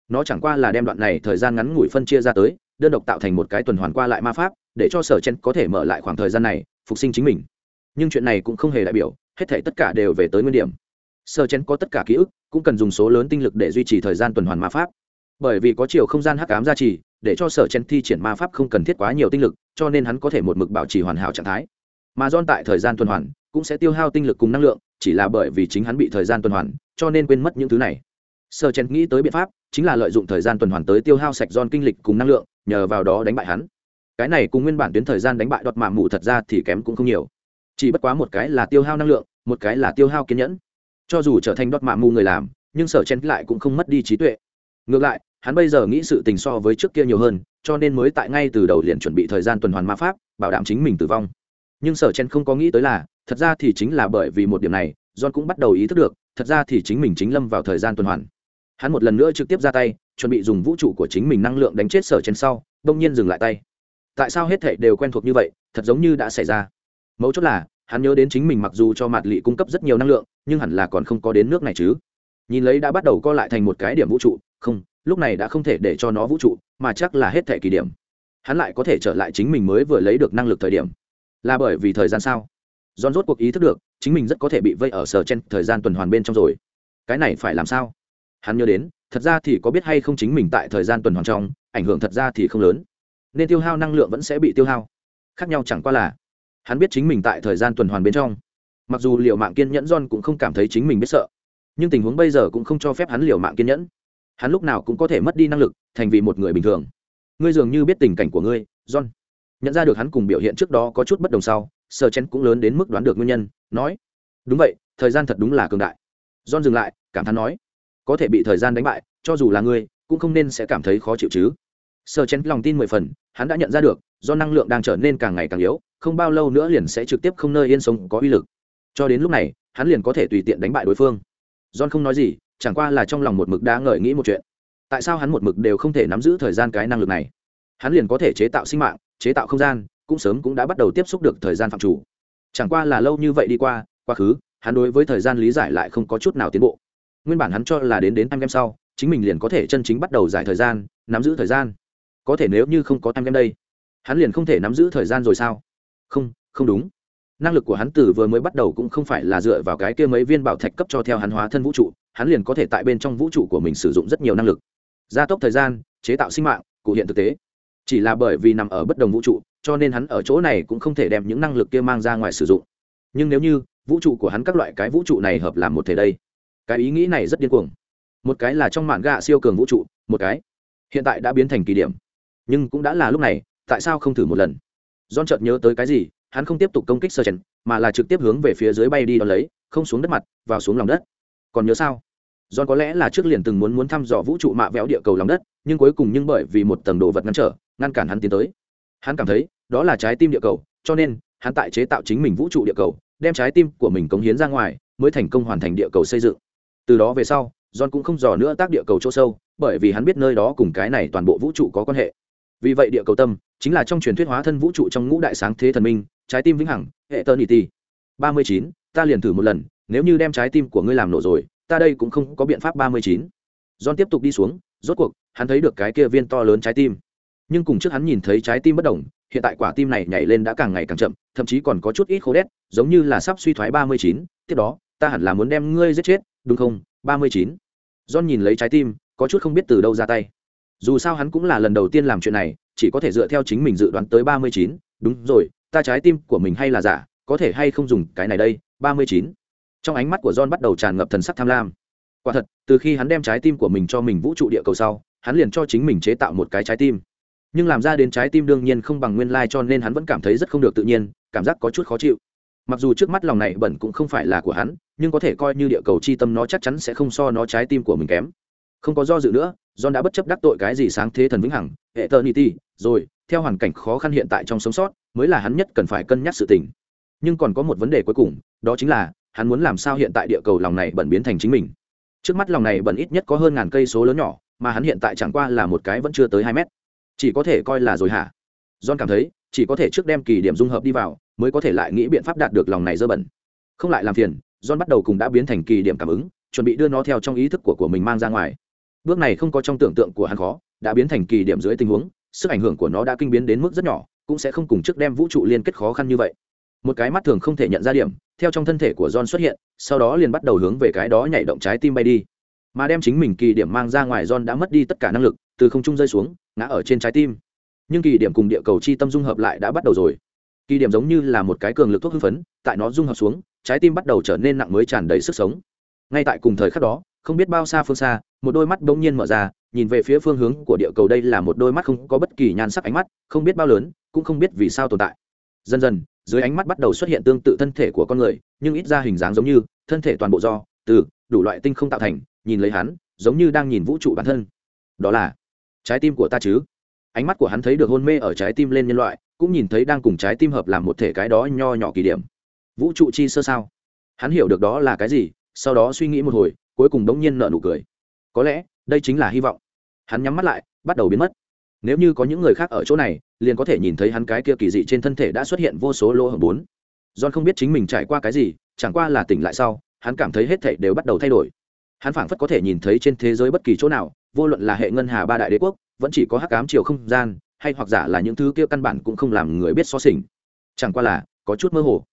Nó chẳng qua là đem đoạn này thời gian ngắn ngủi phân chia ra tới, đơn độc tạo thành một cái tuần hoàn qua lại ma pháp, để cho sở chen có thể mở lại khoảng thời gian này, phục sinh chính mình. Nhưng chuyện này cũng không hề đại biểu, hết thể tất cả đều về tới nguyên điểm. Sơ chén có tất cả ký ức, cũng cần dùng số lớn tinh lực để duy trì thời gian tuần hoàn ma pháp bởi vì có chiều không gian hắc ám gia trì, để cho sở chen thi triển ma pháp không cần thiết quá nhiều tinh lực, cho nên hắn có thể một mực bảo trì hoàn hảo trạng thái. Mà don tại thời gian tuần hoàn, cũng sẽ tiêu hao tinh lực cùng năng lượng, chỉ là bởi vì chính hắn bị thời gian tuần hoàn, cho nên quên mất những thứ này. Sở chen nghĩ tới biện pháp, chính là lợi dụng thời gian tuần hoàn tới tiêu hao sạch don kinh lịch cùng năng lượng, nhờ vào đó đánh bại hắn. Cái này cùng nguyên bản tuyến thời gian đánh bại đoạt mạ mù thật ra thì kém cũng không nhiều. Chỉ bất quá một cái là tiêu hao năng lượng, một cái là tiêu hao kiên nhẫn. Cho dù trở thành đoạt mạ mù người làm, nhưng sở chen lại cũng không mất đi trí tuệ. Ngược lại hắn bây giờ nghĩ sự tình so với trước kia nhiều hơn, cho nên mới tại ngay từ đầu liền chuẩn bị thời gian tuần hoàn ma pháp, bảo đảm chính mình tử vong. Nhưng sở chen không có nghĩ tới là, thật ra thì chính là bởi vì một điểm này, john cũng bắt đầu ý thức được, thật ra thì chính mình chính lâm vào thời gian tuần hoàn. Hắn một lần nữa trực tiếp ra tay, chuẩn bị dùng vũ trụ của chính mình năng lượng đánh chết sở chen sau, đông nhiên dừng lại tay. Tại sao hết thảy đều quen thuộc như vậy, thật giống như đã xảy ra. Mấu chốt là, hắn nhớ đến chính mình mặc dù cho mặt lị cung cấp rất nhiều năng lượng, nhưng hẳn là còn không có đến nước này chứ. Nhìn lấy đã bắt đầu co lại thành một cái điểm vũ trụ, không lúc này đã không thể để cho nó vũ trụ, mà chắc là hết thẻ kỳ điểm. Hắn lại có thể trở lại chính mình mới vừa lấy được năng lực thời điểm. Là bởi vì thời gian sao? John rốt cuộc ý thức được, chính mình rất có thể bị vây ở sở chen thời gian tuần hoàn bên trong rồi. Cái này phải làm sao? Hắn nhớ đến, thật ra thì có biết hay không chính mình tại thời gian tuần hoàn trong, ảnh hưởng thật ra thì không lớn. Nên tiêu hao năng lượng vẫn sẽ bị tiêu hao. Khác nhau chẳng qua là, hắn biết chính mình tại thời gian tuần hoàn bên trong. Mặc dù liệu mạng kiên nhẫn, john cũng không cảm thấy chính mình biết sợ. Nhưng tình huống bây giờ cũng không cho phép hắn liều mạng kiên nhẫn hắn lúc nào cũng có thể mất đi năng lực, thành vì một người bình thường. Ngươi dường như biết tình cảnh của ngươi, john. Nhận ra được hắn cùng biểu hiện trước đó có chút bất đồng sau sơ chen cũng lớn đến mức đoán được nguyên nhân, nói, đúng vậy, thời gian thật đúng là cường đại. John dừng lại, cảm thán nói, có thể bị thời gian đánh bại, cho dù là ngươi, cũng không nên sẽ cảm thấy khó chịu chứ. Sơ chen lòng tin mười phần, hắn đã nhận ra được, do năng lượng đang trở nên càng ngày càng yếu, không bao lâu nữa liền sẽ trực tiếp không nơi yên sống, có uy lực. Cho đến lúc này, hắn liền có thể tùy tiện đánh bại đối phương. John không nói gì chẳng qua là trong lòng một mực đã ngợi nghĩ một chuyện. Tại sao hắn một mực đều không thể nắm giữ thời gian cái năng lực này? Hắn liền có thể chế tạo sinh mạng, chế tạo không gian, cũng sớm cũng đã bắt đầu tiếp xúc được thời gian phạm chủ. Chẳng qua là lâu như vậy đi qua, quá khứ, hắn đối với thời gian lý giải lại không có chút nào tiến bộ. Nguyên bản hắn cho là đến đến anh em sau, chính mình liền có thể chân chính bắt đầu giải thời gian, nắm giữ thời gian. Có thể nếu như không có anh em đây, hắn liền không thể nắm giữ thời gian rồi sao? Không không đúng. Năng lực của hắn từ vừa mới bắt đầu cũng không phải là dựa vào cái kia mấy viên bảo thạch cấp cho theo hắn hóa thân vũ trụ hắn liền có thể tại bên trong vũ trụ của mình sử dụng rất nhiều năng lực. Gia tốc thời gian, chế tạo sinh mạng, cụ hiện thực tế. Chỉ là bởi vì nằm ở bất đồng vũ trụ, cho nên hắn ở chỗ này cũng không thể đem những năng lực kia mang ra ngoài sử dụng. Nhưng nếu như, vũ trụ của hắn các loại cái vũ trụ này hợp làm một thể đây, cái ý nghĩ này rất điên cuồng. Một cái là trong mạn gạ siêu cường vũ trụ, một cái hiện tại đã biến thành kỳ điểm. Nhưng cũng đã là lúc này, tại sao không thử một lần? Don chợt nhớ tới cái gì, hắn không tiếp tục công kích sơ chèn mà là trực tiếp hướng về phía dưới bay đi đón lấy, không xuống đất mặt, vào xuống lòng đất còn nhớ sao John có lẽ là trước liền từng muốn muốn thăm dò vũ trụ mạ véo địa cầu lòng đất, nhưng cuối cùng nhưng bởi vì một tầng đồ vật ngăn trở, ngăn cản hắn tiến tới. Hắn cảm thấy, đó là trái tim địa cầu, cho nên, hắn tại chế tạo chính mình vũ trụ địa cầu, đem trái tim của mình cống hiến ra ngoài, mới thành công hoàn thành địa cầu xây dựng. Từ đó về sau, John cũng không dò nữa tác địa cầu chỗ sâu, bởi vì hắn biết nơi đó cùng cái này toàn bộ vũ trụ có quan hệ. Vì vậy địa cầu tâm chính là trong truyền thuyết hóa thân vũ trụ trong ngũ đại sáng thế thần minh, trái tim vĩnh hằng, hệ tơ nhị tỷ. Ba mươi chín, ta liền thử một lần, nếu như đem trái tim của ngươi làm nổ rồi, ta đây cũng không có biện pháp ba mươi chín. John tiếp tục đi xuống rốt cuộc hắn thấy được cái kia viên to lớn trái tim. Nhưng cùng trước hắn nhìn thấy trái tim bất đồng hiện tại quả tim này nhảy lên đã càng ngày càng chậm thậm chí còn có chút ít khô đét giống như là sắp suy thoái ba mươi chín. Tiếp đó ta hẳn là muốn đem ngươi giết chết đúng không? Ba mươi chín. John nhìn lấy trái tim có chút không biết từ đâu ra tay. Dù sao hắn cũng là lần đầu tiên làm chuyện này chỉ có thể dựa theo chính mình dự đoán tới ba mươi chín. Đúng rồi ta trái tim của mình hay là giả có thể hay không dùng cái này đây? Ba mươi chín trong ánh mắt của john bắt đầu tràn ngập thần sắc tham lam. Quả thật, từ khi hắn đem trái tim của mình cho mình vũ trụ địa cầu sau, hắn liền cho chính mình chế tạo một cái trái tim. Nhưng làm ra đến trái tim đương nhiên không bằng nguyên lai, cho nên hắn vẫn cảm thấy rất không được tự nhiên, cảm giác có chút khó chịu. Mặc dù trước mắt lòng này bẩn cũng không phải là của hắn, nhưng có thể coi như địa cầu chi tâm nó chắc chắn sẽ không so nó trái tim của mình kém. Không có do dự nữa, john đã bất chấp đắc tội cái gì sáng thế thần vĩnh hằng hệ tơ niti rồi, theo hoàn cảnh khó khăn hiện tại trong sống sót, mới là hắn nhất cần phải cân nhắc sự tình. Nhưng còn có một vấn đề cuối cùng, đó chính là hắn muốn làm sao hiện tại địa cầu lòng này bẩn biến thành chính mình. Trước mắt lòng này bẩn ít nhất có hơn ngàn cây số lớn nhỏ, mà hắn hiện tại chẳng qua là một cái vẫn chưa tới hai mét. Chỉ có thể coi là rồi hả? John cảm thấy, chỉ có thể trước đem kỳ điểm dung hợp đi vào, mới có thể lại nghĩ biện pháp đạt được lòng này dơ bẩn. Không lại làm phiền, john bắt đầu cùng đã biến thành kỳ điểm cảm ứng, chuẩn bị đưa nó theo trong ý thức của của mình mang ra ngoài. Bước này không có trong tưởng tượng của hắn khó, đã biến thành kỳ điểm dưới tình huống, sức ảnh hưởng của nó đã kinh biến đến mức rất nhỏ, cũng sẽ không cùng trước đem vũ trụ liên kết khó khăn như vậy một cái mắt thường không thể nhận ra điểm, theo trong thân thể của john xuất hiện, sau đó liền bắt đầu hướng về cái đó nhảy động trái tim bay đi. Mà đem chính mình kỳ điểm mang ra ngoài, john đã mất đi tất cả năng lực, từ không trung rơi xuống, ngã ở trên trái tim. Nhưng kỳ điểm cùng địa cầu chi tâm dung hợp lại đã bắt đầu rồi. Kỳ điểm giống như là một cái cường lực thuốc hưng phấn, tại nó dung hợp xuống, trái tim bắt đầu trở nên nặng mới tràn đầy sức sống. Ngay tại cùng thời khắc đó, không biết bao xa phương xa, một đôi mắt bỗng nhiên mở ra, nhìn về phía phương hướng của địa cầu đây là một đôi mắt không có bất kỳ nhan sắc ánh mắt, không biết bao lớn, cũng không biết vì sao tồn tại. Dần dần dưới ánh mắt bắt đầu xuất hiện tương tự thân thể của con người, nhưng ít ra hình dáng giống như thân thể toàn bộ do, từ, đủ loại tinh không tạo thành, nhìn lấy hắn, giống như đang nhìn vũ trụ bản thân. Đó là trái tim của ta chứ? Ánh mắt của hắn thấy được hôn mê ở trái tim lên nhân loại, cũng nhìn thấy đang cùng trái tim hợp làm một thể cái đó nho nhỏ kỳ điểm. Vũ trụ chi sơ sao? Hắn hiểu được đó là cái gì, sau đó suy nghĩ một hồi, cuối cùng đống nhiên nợ nụ cười. Có lẽ, đây chính là hy vọng. Hắn nhắm mắt lại, bắt đầu biến mất. Nếu như có những người khác ở chỗ này liền có thể nhìn thấy hắn cái kia kỳ dị trên thân thể đã xuất hiện vô số lỗ hổng bốn. John không biết chính mình trải qua cái gì, chẳng qua là tỉnh lại sau, hắn cảm thấy hết thảy đều bắt đầu thay đổi. Hắn phảng phất có thể nhìn thấy trên thế giới bất kỳ chỗ nào, vô luận là hệ ngân hà ba đại đế quốc, vẫn chỉ có hắc ám chiều không gian, hay hoặc giả là những thứ kia căn bản cũng không làm người biết so sánh. chẳng qua là, có chút mơ hồ.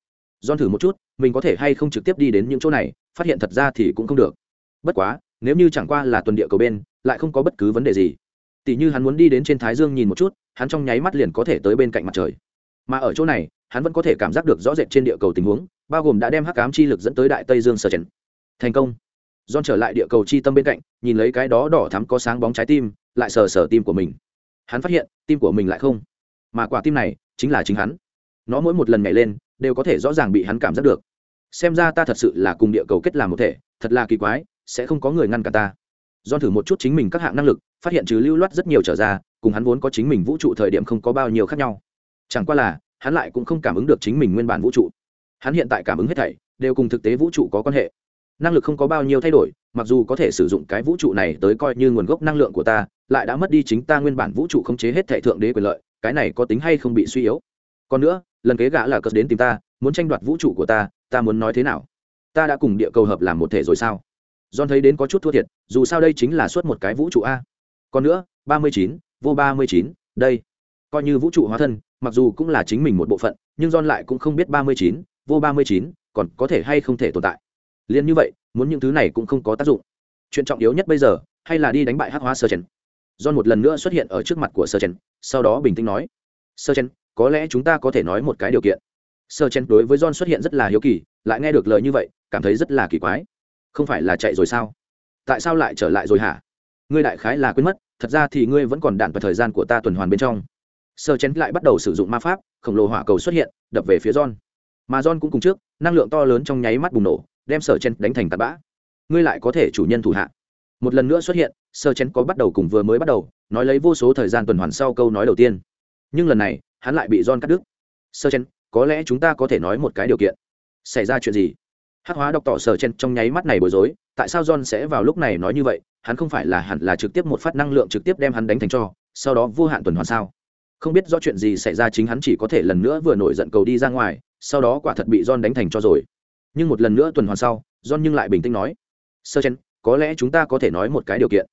John thử một chút, mình có thể hay không trực tiếp đi đến những chỗ này, phát hiện thật ra thì cũng không được. Bất quá, nếu như chẳng qua là tuần địa cầu bên, lại không có bất cứ vấn đề gì tỷ như hắn muốn đi đến trên thái dương nhìn một chút, hắn trong nháy mắt liền có thể tới bên cạnh mặt trời. Mà ở chỗ này, hắn vẫn có thể cảm giác được rõ rệt trên địa cầu tình huống, bao gồm đã đem hắc ám chi lực dẫn tới đại tây dương sở trần thành công. John trở lại địa cầu chi tâm bên cạnh, nhìn lấy cái đó đỏ thắm có sáng bóng trái tim, lại sờ sờ tim của mình. Hắn phát hiện, tim của mình lại không. Mà quả tim này, chính là chính hắn. Nó mỗi một lần nhảy lên, đều có thể rõ ràng bị hắn cảm giác được. Xem ra ta thật sự là cùng địa cầu kết làm một thể, thật là kỳ quái, sẽ không có người ngăn cả ta. John thử một chút chính mình các hạng năng lực phát hiện trừ lưu loát rất nhiều trở ra, cùng hắn vốn có chính mình vũ trụ thời điểm không có bao nhiêu khác nhau. Chẳng qua là, hắn lại cũng không cảm ứng được chính mình nguyên bản vũ trụ. Hắn hiện tại cảm ứng hết thảy, đều cùng thực tế vũ trụ có quan hệ. Năng lực không có bao nhiêu thay đổi, mặc dù có thể sử dụng cái vũ trụ này tới coi như nguồn gốc năng lượng của ta, lại đã mất đi chính ta nguyên bản vũ trụ không chế hết thảy thượng đế quyền lợi, cái này có tính hay không bị suy yếu? Còn nữa, lần kế gã là cất đến tìm ta, muốn tranh đoạt vũ trụ của ta ta muốn nói thế nào? Ta đã cùng địa cầu hợp làm một thể rồi sao? John thấy đến có chút thua thiệt, dù sao đây chính là suốt một cái vũ trụ a còn nữa, ba mươi chín, vô ba mươi chín, đây. Coi như vũ trụ hóa thân, mặc dù cũng là chính mình một bộ phận, nhưng don lại cũng không biết ba mươi chín, vô ba mươi chín, còn có thể hay không thể tồn tại. Liền như vậy, muốn những thứ này cũng không có tác dụng. Chuyện trọng yếu nhất bây giờ, hay là đi đánh bại hắc hóa sơ chen don một lần nữa xuất hiện ở trước mặt của sơ chen sau đó bình tĩnh nói, sơ chen có lẽ chúng ta có thể nói một cái điều kiện. Sơ chen đối với don xuất hiện rất là hiếu kỳ, lại nghe được lời như vậy, cảm thấy rất là kỳ quái. Không phải là chạy rồi sao? Tại sao lại trở lại rồi hả? Ngươi đại khái là quên mất thật ra thì ngươi vẫn còn đạn vào thời gian của ta tuần hoàn bên trong. Sơ chén lại bắt đầu sử dụng ma pháp khổng lồ hỏa cầu xuất hiện đập về phía john. Mà john cũng cùng trước năng lượng to lớn trong nháy mắt bùng nổ đem sở chen đánh thành tạt bã. Ngươi lại có thể chủ nhân thủ hạ. Một lần nữa xuất hiện sơ chén có bắt đầu cùng vừa mới bắt đầu nói lấy vô số thời gian tuần hoàn sau câu nói đầu tiên. Nhưng lần này hắn lại bị john cắt đứt. Sơ chén, có lẽ chúng ta có thể nói một cái điều kiện. Xảy ra chuyện gì? Hát hóa đọc tỏ sơ chen trong nháy mắt này bối rối tại sao john sẽ vào lúc này nói như vậy? Hắn không phải là hẳn là trực tiếp một phát năng lượng trực tiếp đem hắn đánh thành cho, sau đó vô hạn tuần hoàn sao? Không biết do chuyện gì xảy ra chính hắn chỉ có thể lần nữa vừa nổi giận cầu đi ra ngoài, sau đó quả thật bị john đánh thành cho rồi. Nhưng một lần nữa tuần hoàn sau, john nhưng lại bình tĩnh nói sơ chen, có lẽ chúng ta có thể nói một cái điều kiện.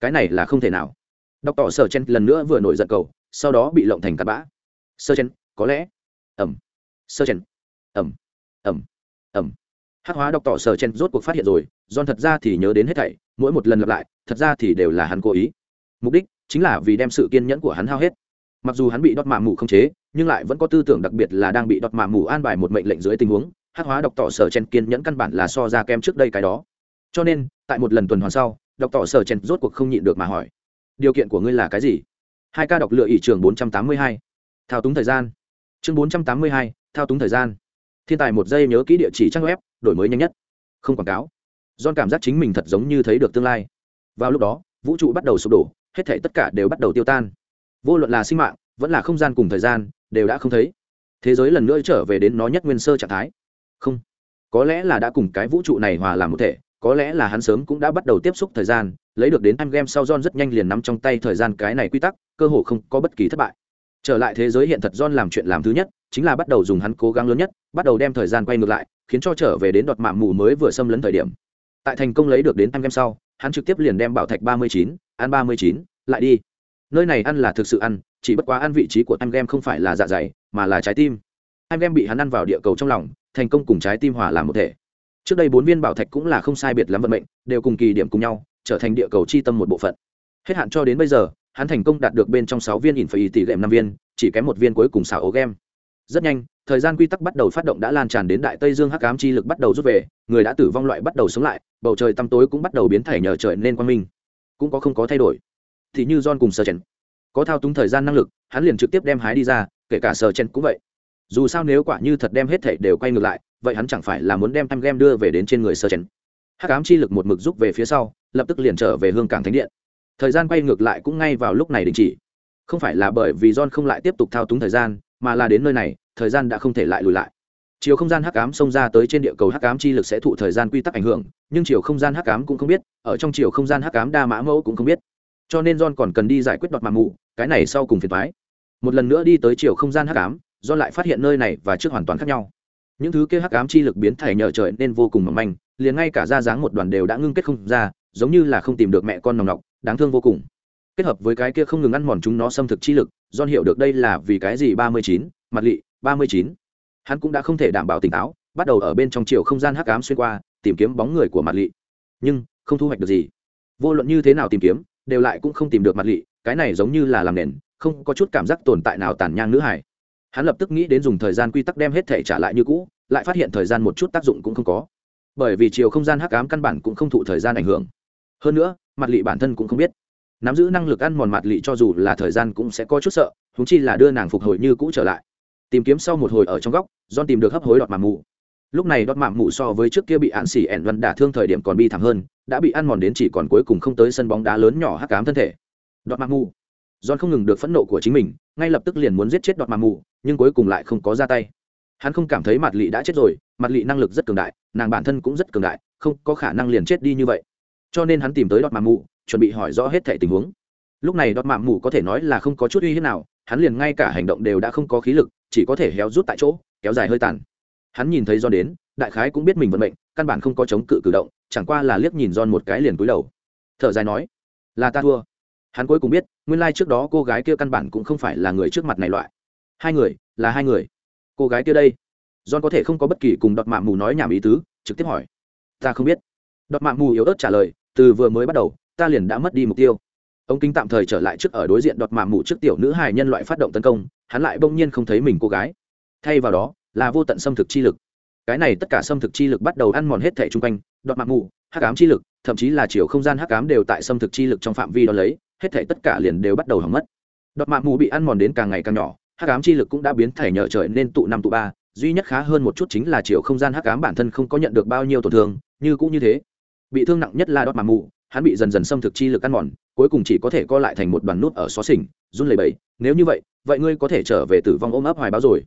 Cái này là không thể nào. Đọc tỏ sở chen lần nữa vừa nổi giận cầu, sau đó bị lộng thành cặp bã. Sơ chen, có lẽ. Ẩm sơ chen. Ẩm ẩm ẩm hát hóa đọc tỏ sở chen rốt cuộc phát hiện rồi, John thật ra thì nhớ đến hết thảy mỗi một lần lặp lại, thật ra thì đều là hắn cố ý. Mục đích chính là vì đem sự kiên nhẫn của hắn hao hết. Mặc dù hắn bị đọt mạ mù không chế, nhưng lại vẫn có tư tưởng đặc biệt là đang bị đọt mạ mù an bài một mệnh lệnh dưới tình huống Hát hóa độc tỏ sở chen kiên nhẫn căn bản là so ra kem trước đây cái đó. Cho nên, tại một lần tuần hoàn sau, độc tỏ sở chen rốt cuộc không nhịn được mà hỏi, điều kiện của ngươi là cái gì? Hai ca đọc lựa ỷ trường bốn trăm tám mươi hai. Thao túng thời gian. Chương bốn trăm tám mươi hai, thao túng thời gian. Thiên tài một giây nhớ kỹ địa chỉ trang web, đổi mới nhanh nhất. Không quảng cáo. John cảm giác chính mình thật giống như thấy được tương lai. Vào lúc đó, vũ trụ bắt đầu sụp đổ, hết thể tất cả đều bắt đầu tiêu tan. Vô luận là sinh mạng, vẫn là không gian cùng thời gian, đều đã không thấy. Thế giới lần nữa trở về đến nó nhất nguyên sơ trạng thái. Không. Có lẽ là đã cùng cái vũ trụ này hòa làm một thể, có lẽ là hắn sớm cũng đã bắt đầu tiếp xúc thời gian, lấy được đến time game sau John rất nhanh liền nắm trong tay thời gian cái này quy tắc, cơ hồ không có bất kỳ thất bại. Trở lại thế giới hiện thật John làm chuyện làm thứ nhất, chính là bắt đầu dùng hắn cố gắng lớn nhất, bắt đầu đem thời gian quay ngược lại, khiến cho trở về đến đột mạng mù mới vừa xâm lấn thời điểm tại thành công lấy được đến anh game sau, hắn trực tiếp liền đem bảo thạch ba mươi chín, ăn ba mươi chín, lại đi. Nơi này ăn là thực sự ăn, chỉ bất quá ăn vị trí của anh game không phải là dạ dày, mà là trái tim. Anh game bị hắn ăn vào địa cầu trong lòng, thành công cùng trái tim hòa làm một thể. Trước đây bốn viên bảo thạch cũng là không sai biệt lắm vận mệnh, đều cùng kỳ điểm cùng nhau, trở thành địa cầu chi tâm một bộ phận. Hết hạn cho đến bây giờ, hắn thành công đạt được bên trong sáu viên ỉn phải tỷ lệm năm viên, chỉ kém một viên cuối cùng xảo ố game rất nhanh, thời gian quy tắc bắt đầu phát động đã lan tràn đến đại tây dương hắc ám chi lực bắt đầu rút về, người đã tử vong loại bắt đầu sống lại bầu trời tăm tối cũng bắt đầu biến thể nhờ trời nên quang minh. Cũng có không có thay đổi. Thì như john cùng sơ chen. Có thao túng thời gian năng lực, hắn liền trực tiếp đem hái đi ra, kể cả sơ chen cũng vậy. Dù sao nếu quả như thật đem hết thể đều quay ngược lại, vậy hắn chẳng phải là muốn đem tham game đưa về đến trên người sơ chen. Hắc ám chi lực một mực rút về phía sau, lập tức liền trở về hương cảng thánh điện. Thời gian quay ngược lại cũng ngay vào lúc này đình chỉ. Không phải là bởi vì john không lại tiếp tục thao túng thời gian, mà là đến nơi này, thời gian đã không thể lại lùi lại chiều không gian hắc ám xông ra tới trên địa cầu hắc ám chi lực sẽ thụ thời gian quy tắc ảnh hưởng, nhưng chiều không gian hắc ám cũng không biết, ở trong chiều không gian hắc ám đa mã mẫu cũng không biết. Cho nên john còn cần đi giải quyết đọt mạng mụ cái này sau cùng phiền thoái một lần nữa đi tới chiều không gian hắc ám, john lại phát hiện nơi này và trước hoàn toàn khác nhau. Những thứ kia hắc ám chi lực biến thể nhờ trời nên vô cùng mỏng manh, liền ngay cả ra dáng một đoàn đều đã ngưng kết không ra, giống như là không tìm được mẹ con nòng nọc, đáng thương vô cùng. Kết hợp với cái kia không ngừng ăn mòn chúng nó xâm thực chi lực, John hiểu được đây là vì cái gì ba mươi chín, mặt lị, ba mươi chín hắn cũng đã không thể đảm bảo tỉnh táo, bắt đầu ở bên trong chiều không gian hắc ám xuyên qua, tìm kiếm bóng người của mặt lị. Nhưng, không thu hoạch được gì. Vô luận như thế nào tìm kiếm, đều lại cũng không tìm được mặt lị, cái này giống như là làm nền, không có chút cảm giác tồn tại nào tàn nhang nữ hải hắn lập tức nghĩ đến dùng thời gian quy tắc đem hết thể trả lại như cũ, lại phát hiện thời gian một chút tác dụng cũng không có. Bởi vì chiều không gian hắc ám căn bản cũng không thụ thời gian ảnh hưởng. Hơn nữa mặt lị bản thân cũng không biết. Nắm giữ năng lực ăn mòn mặt lị cho dù là thời gian cũng sẽ có chút sợ húng chi là đưa nàng phục hồi như cũ trở lại tìm kiếm sau một hồi ở trong góc don tìm được hấp hối đọt mạm mù lúc này đọt mạm mù so với trước kia bị ạn xỉ ẻn văn đả thương thời điểm còn bi thảm hơn, đã bị ăn mòn đến chỉ còn cuối cùng không tới sân bóng đá lớn nhỏ hắc cám thân thể. Đọt mạm mù don không ngừng được phẫn nộ của chính mình, ngay lập tức liền muốn giết chết đọt mạm mù nhưng cuối cùng lại không có ra tay. Hắn không cảm thấy mặt lị đã chết rồi, mặt lị năng lực rất cường đại, nàng bản thân cũng rất cường đại, không có khả năng liền chết đi như vậy. Cho nên hắn tìm tới đọt mạm mù chuẩn bị hỏi rõ hết thẻ tình huống. Lúc này đọt mạm mù có thể nói là không có chút uy hiếp nào, hắn liền ngay cả hành động đều đã không có khí lực chỉ có thể héo rút tại chỗ, kéo dài hơi tàn. Hắn nhìn thấy do đến, đại khái cũng biết mình vận mệnh, căn bản không có chống cự cử động, chẳng qua là liếc nhìn don một cái liền cúi đầu. Thở dài nói, là ta thua. Hắn cuối cùng biết, nguyên lai trước đó cô gái kia căn bản cũng không phải là người trước mặt này loại. Hai người, là hai người. Cô gái kia đây. John có thể không có bất kỳ cùng đọt mạng mù nói nhảm ý tứ, trực tiếp hỏi. Ta không biết. Đọt mạng mù yếu ớt trả lời, từ vừa mới bắt đầu, ta liền đã mất đi mục tiêu ông kính tạm thời trở lại trước ở đối diện đọt mạng mụ trước tiểu nữ hài nhân loại phát động tấn công, hắn lại bỗng nhiên không thấy mình cô gái. Thay vào đó, là vô tận xâm thực chi lực. Cái này tất cả xâm thực chi lực bắt đầu ăn mòn hết thẻ chung quanh, đọt mạng mụ hắc ám chi lực, thậm chí là chiều không gian hắc ám đều tại xâm thực chi lực trong phạm vi đó lấy, hết thẻ tất cả liền đều bắt đầu hỏng mất. Đọt mạng mụ bị ăn mòn đến càng ngày càng nhỏ, hắc ám chi lực cũng đã biến thể nhờ trời nên tụ năm tụ ba, duy nhất khá hơn một chút chính là chiều không gian hắc ám bản thân không có nhận được bao nhiêu tổn thương, như cũng như thế. Bị thương nặng nhất là đọt mạng mụ hắn bị dần dần xâm thực chi lực ăn mòn cuối cùng chỉ có thể co lại thành một đoàn nút ở xó xỉnh run lẩy bẩy nếu như vậy vậy ngươi có thể trở về tử vong ôm ấp hoài báo rồi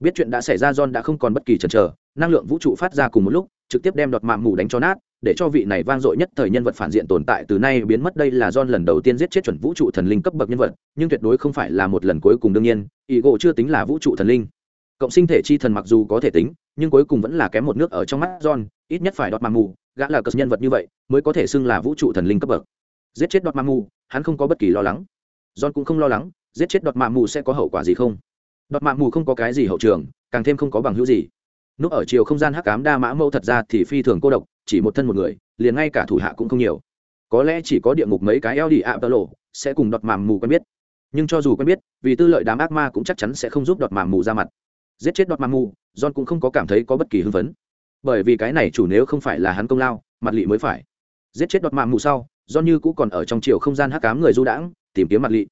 biết chuyện đã xảy ra john đã không còn bất kỳ chần chờ năng lượng vũ trụ phát ra cùng một lúc trực tiếp đem đọt mạng mù đánh cho nát để cho vị này vang dội nhất thời nhân vật phản diện tồn tại từ nay biến mất đây là John lần đầu tiên giết chết chuẩn vũ trụ thần linh cấp bậc nhân vật, nhưng tuyệt đối không phải là một lần cuối cùng đương nhiên, ý gỗ chưa tính là vũ trụ thần linh. Cộng sinh thể chi thần mặc dù có thể tính, nhưng cuối cùng vẫn là kém một nước ở trong mắt John, ít nhất phải đọt mạng mù, gã là cờ nhân vật như vậy, mới có thể xưng là vũ trụ thần linh cấp bậc. Giết chết đọt mạng mù, hắn không có bất kỳ lo lắng. John cũng không lo lắng, giết chết đọt mạng mù sẽ có hậu quả gì không? Đọt mạng mù không có cái gì hậu trường, càng thêm không có bằng hữu gì. Núp ở chiều không gian hắc ám đa mã mẫu thật ra thì phi thường cô độc chỉ một thân một người liền ngay cả thủ hạ cũng không nhiều. Có lẽ chỉ có địa ngục mấy cái eo đi ạ tơ lộ sẽ cùng đọt màm mù quen biết. Nhưng cho dù quen biết vì tư lợi đám ác ma cũng chắc chắn sẽ không giúp đọt màm mù ra mặt. Giết chết đọt màm mù john cũng không có cảm thấy có bất kỳ hưng phấn. Bởi vì cái này chủ nếu không phải là hắn công lao mặt lị mới phải. Giết chết đọt màm mù sau do như cũng còn ở trong chiều không gian hắc ám người du đãng, tìm kiếm mặt lị.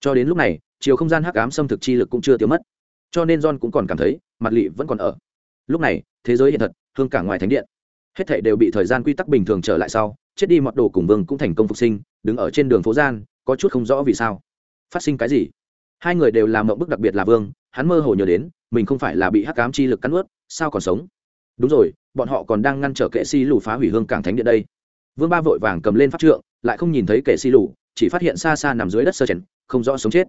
Cho đến lúc này, chiều không gian hắc ám xâm thực chi lực cũng chưa tiêu mất. Cho nên john cũng còn cảm thấy, mặt lị vẫn còn ở. Lúc này, thế giới hiện thật, hương cả ngoài thánh điện. Hết thảy đều bị thời gian quy tắc bình thường trở lại sau, chết đi mọt đồ cùng vương cũng thành công phục sinh, đứng ở trên đường phố gian, có chút không rõ vì sao. Phát sinh cái gì? Hai người đều làm mộng bức đặc biệt là vương, hắn mơ hồ nhớ đến, mình không phải là bị hắc cám chi lực cắn ướt sao còn sống? Đúng rồi, bọn họ còn đang ngăn trở kệ si lù phá hủy hương cảng thánh điện đây vương ba vội vàng cầm lên pháp trượng, lại không nhìn thấy kẻ si lù, chỉ phát hiện xa xa nằm dưới đất sơ chèn, không rõ sống chết.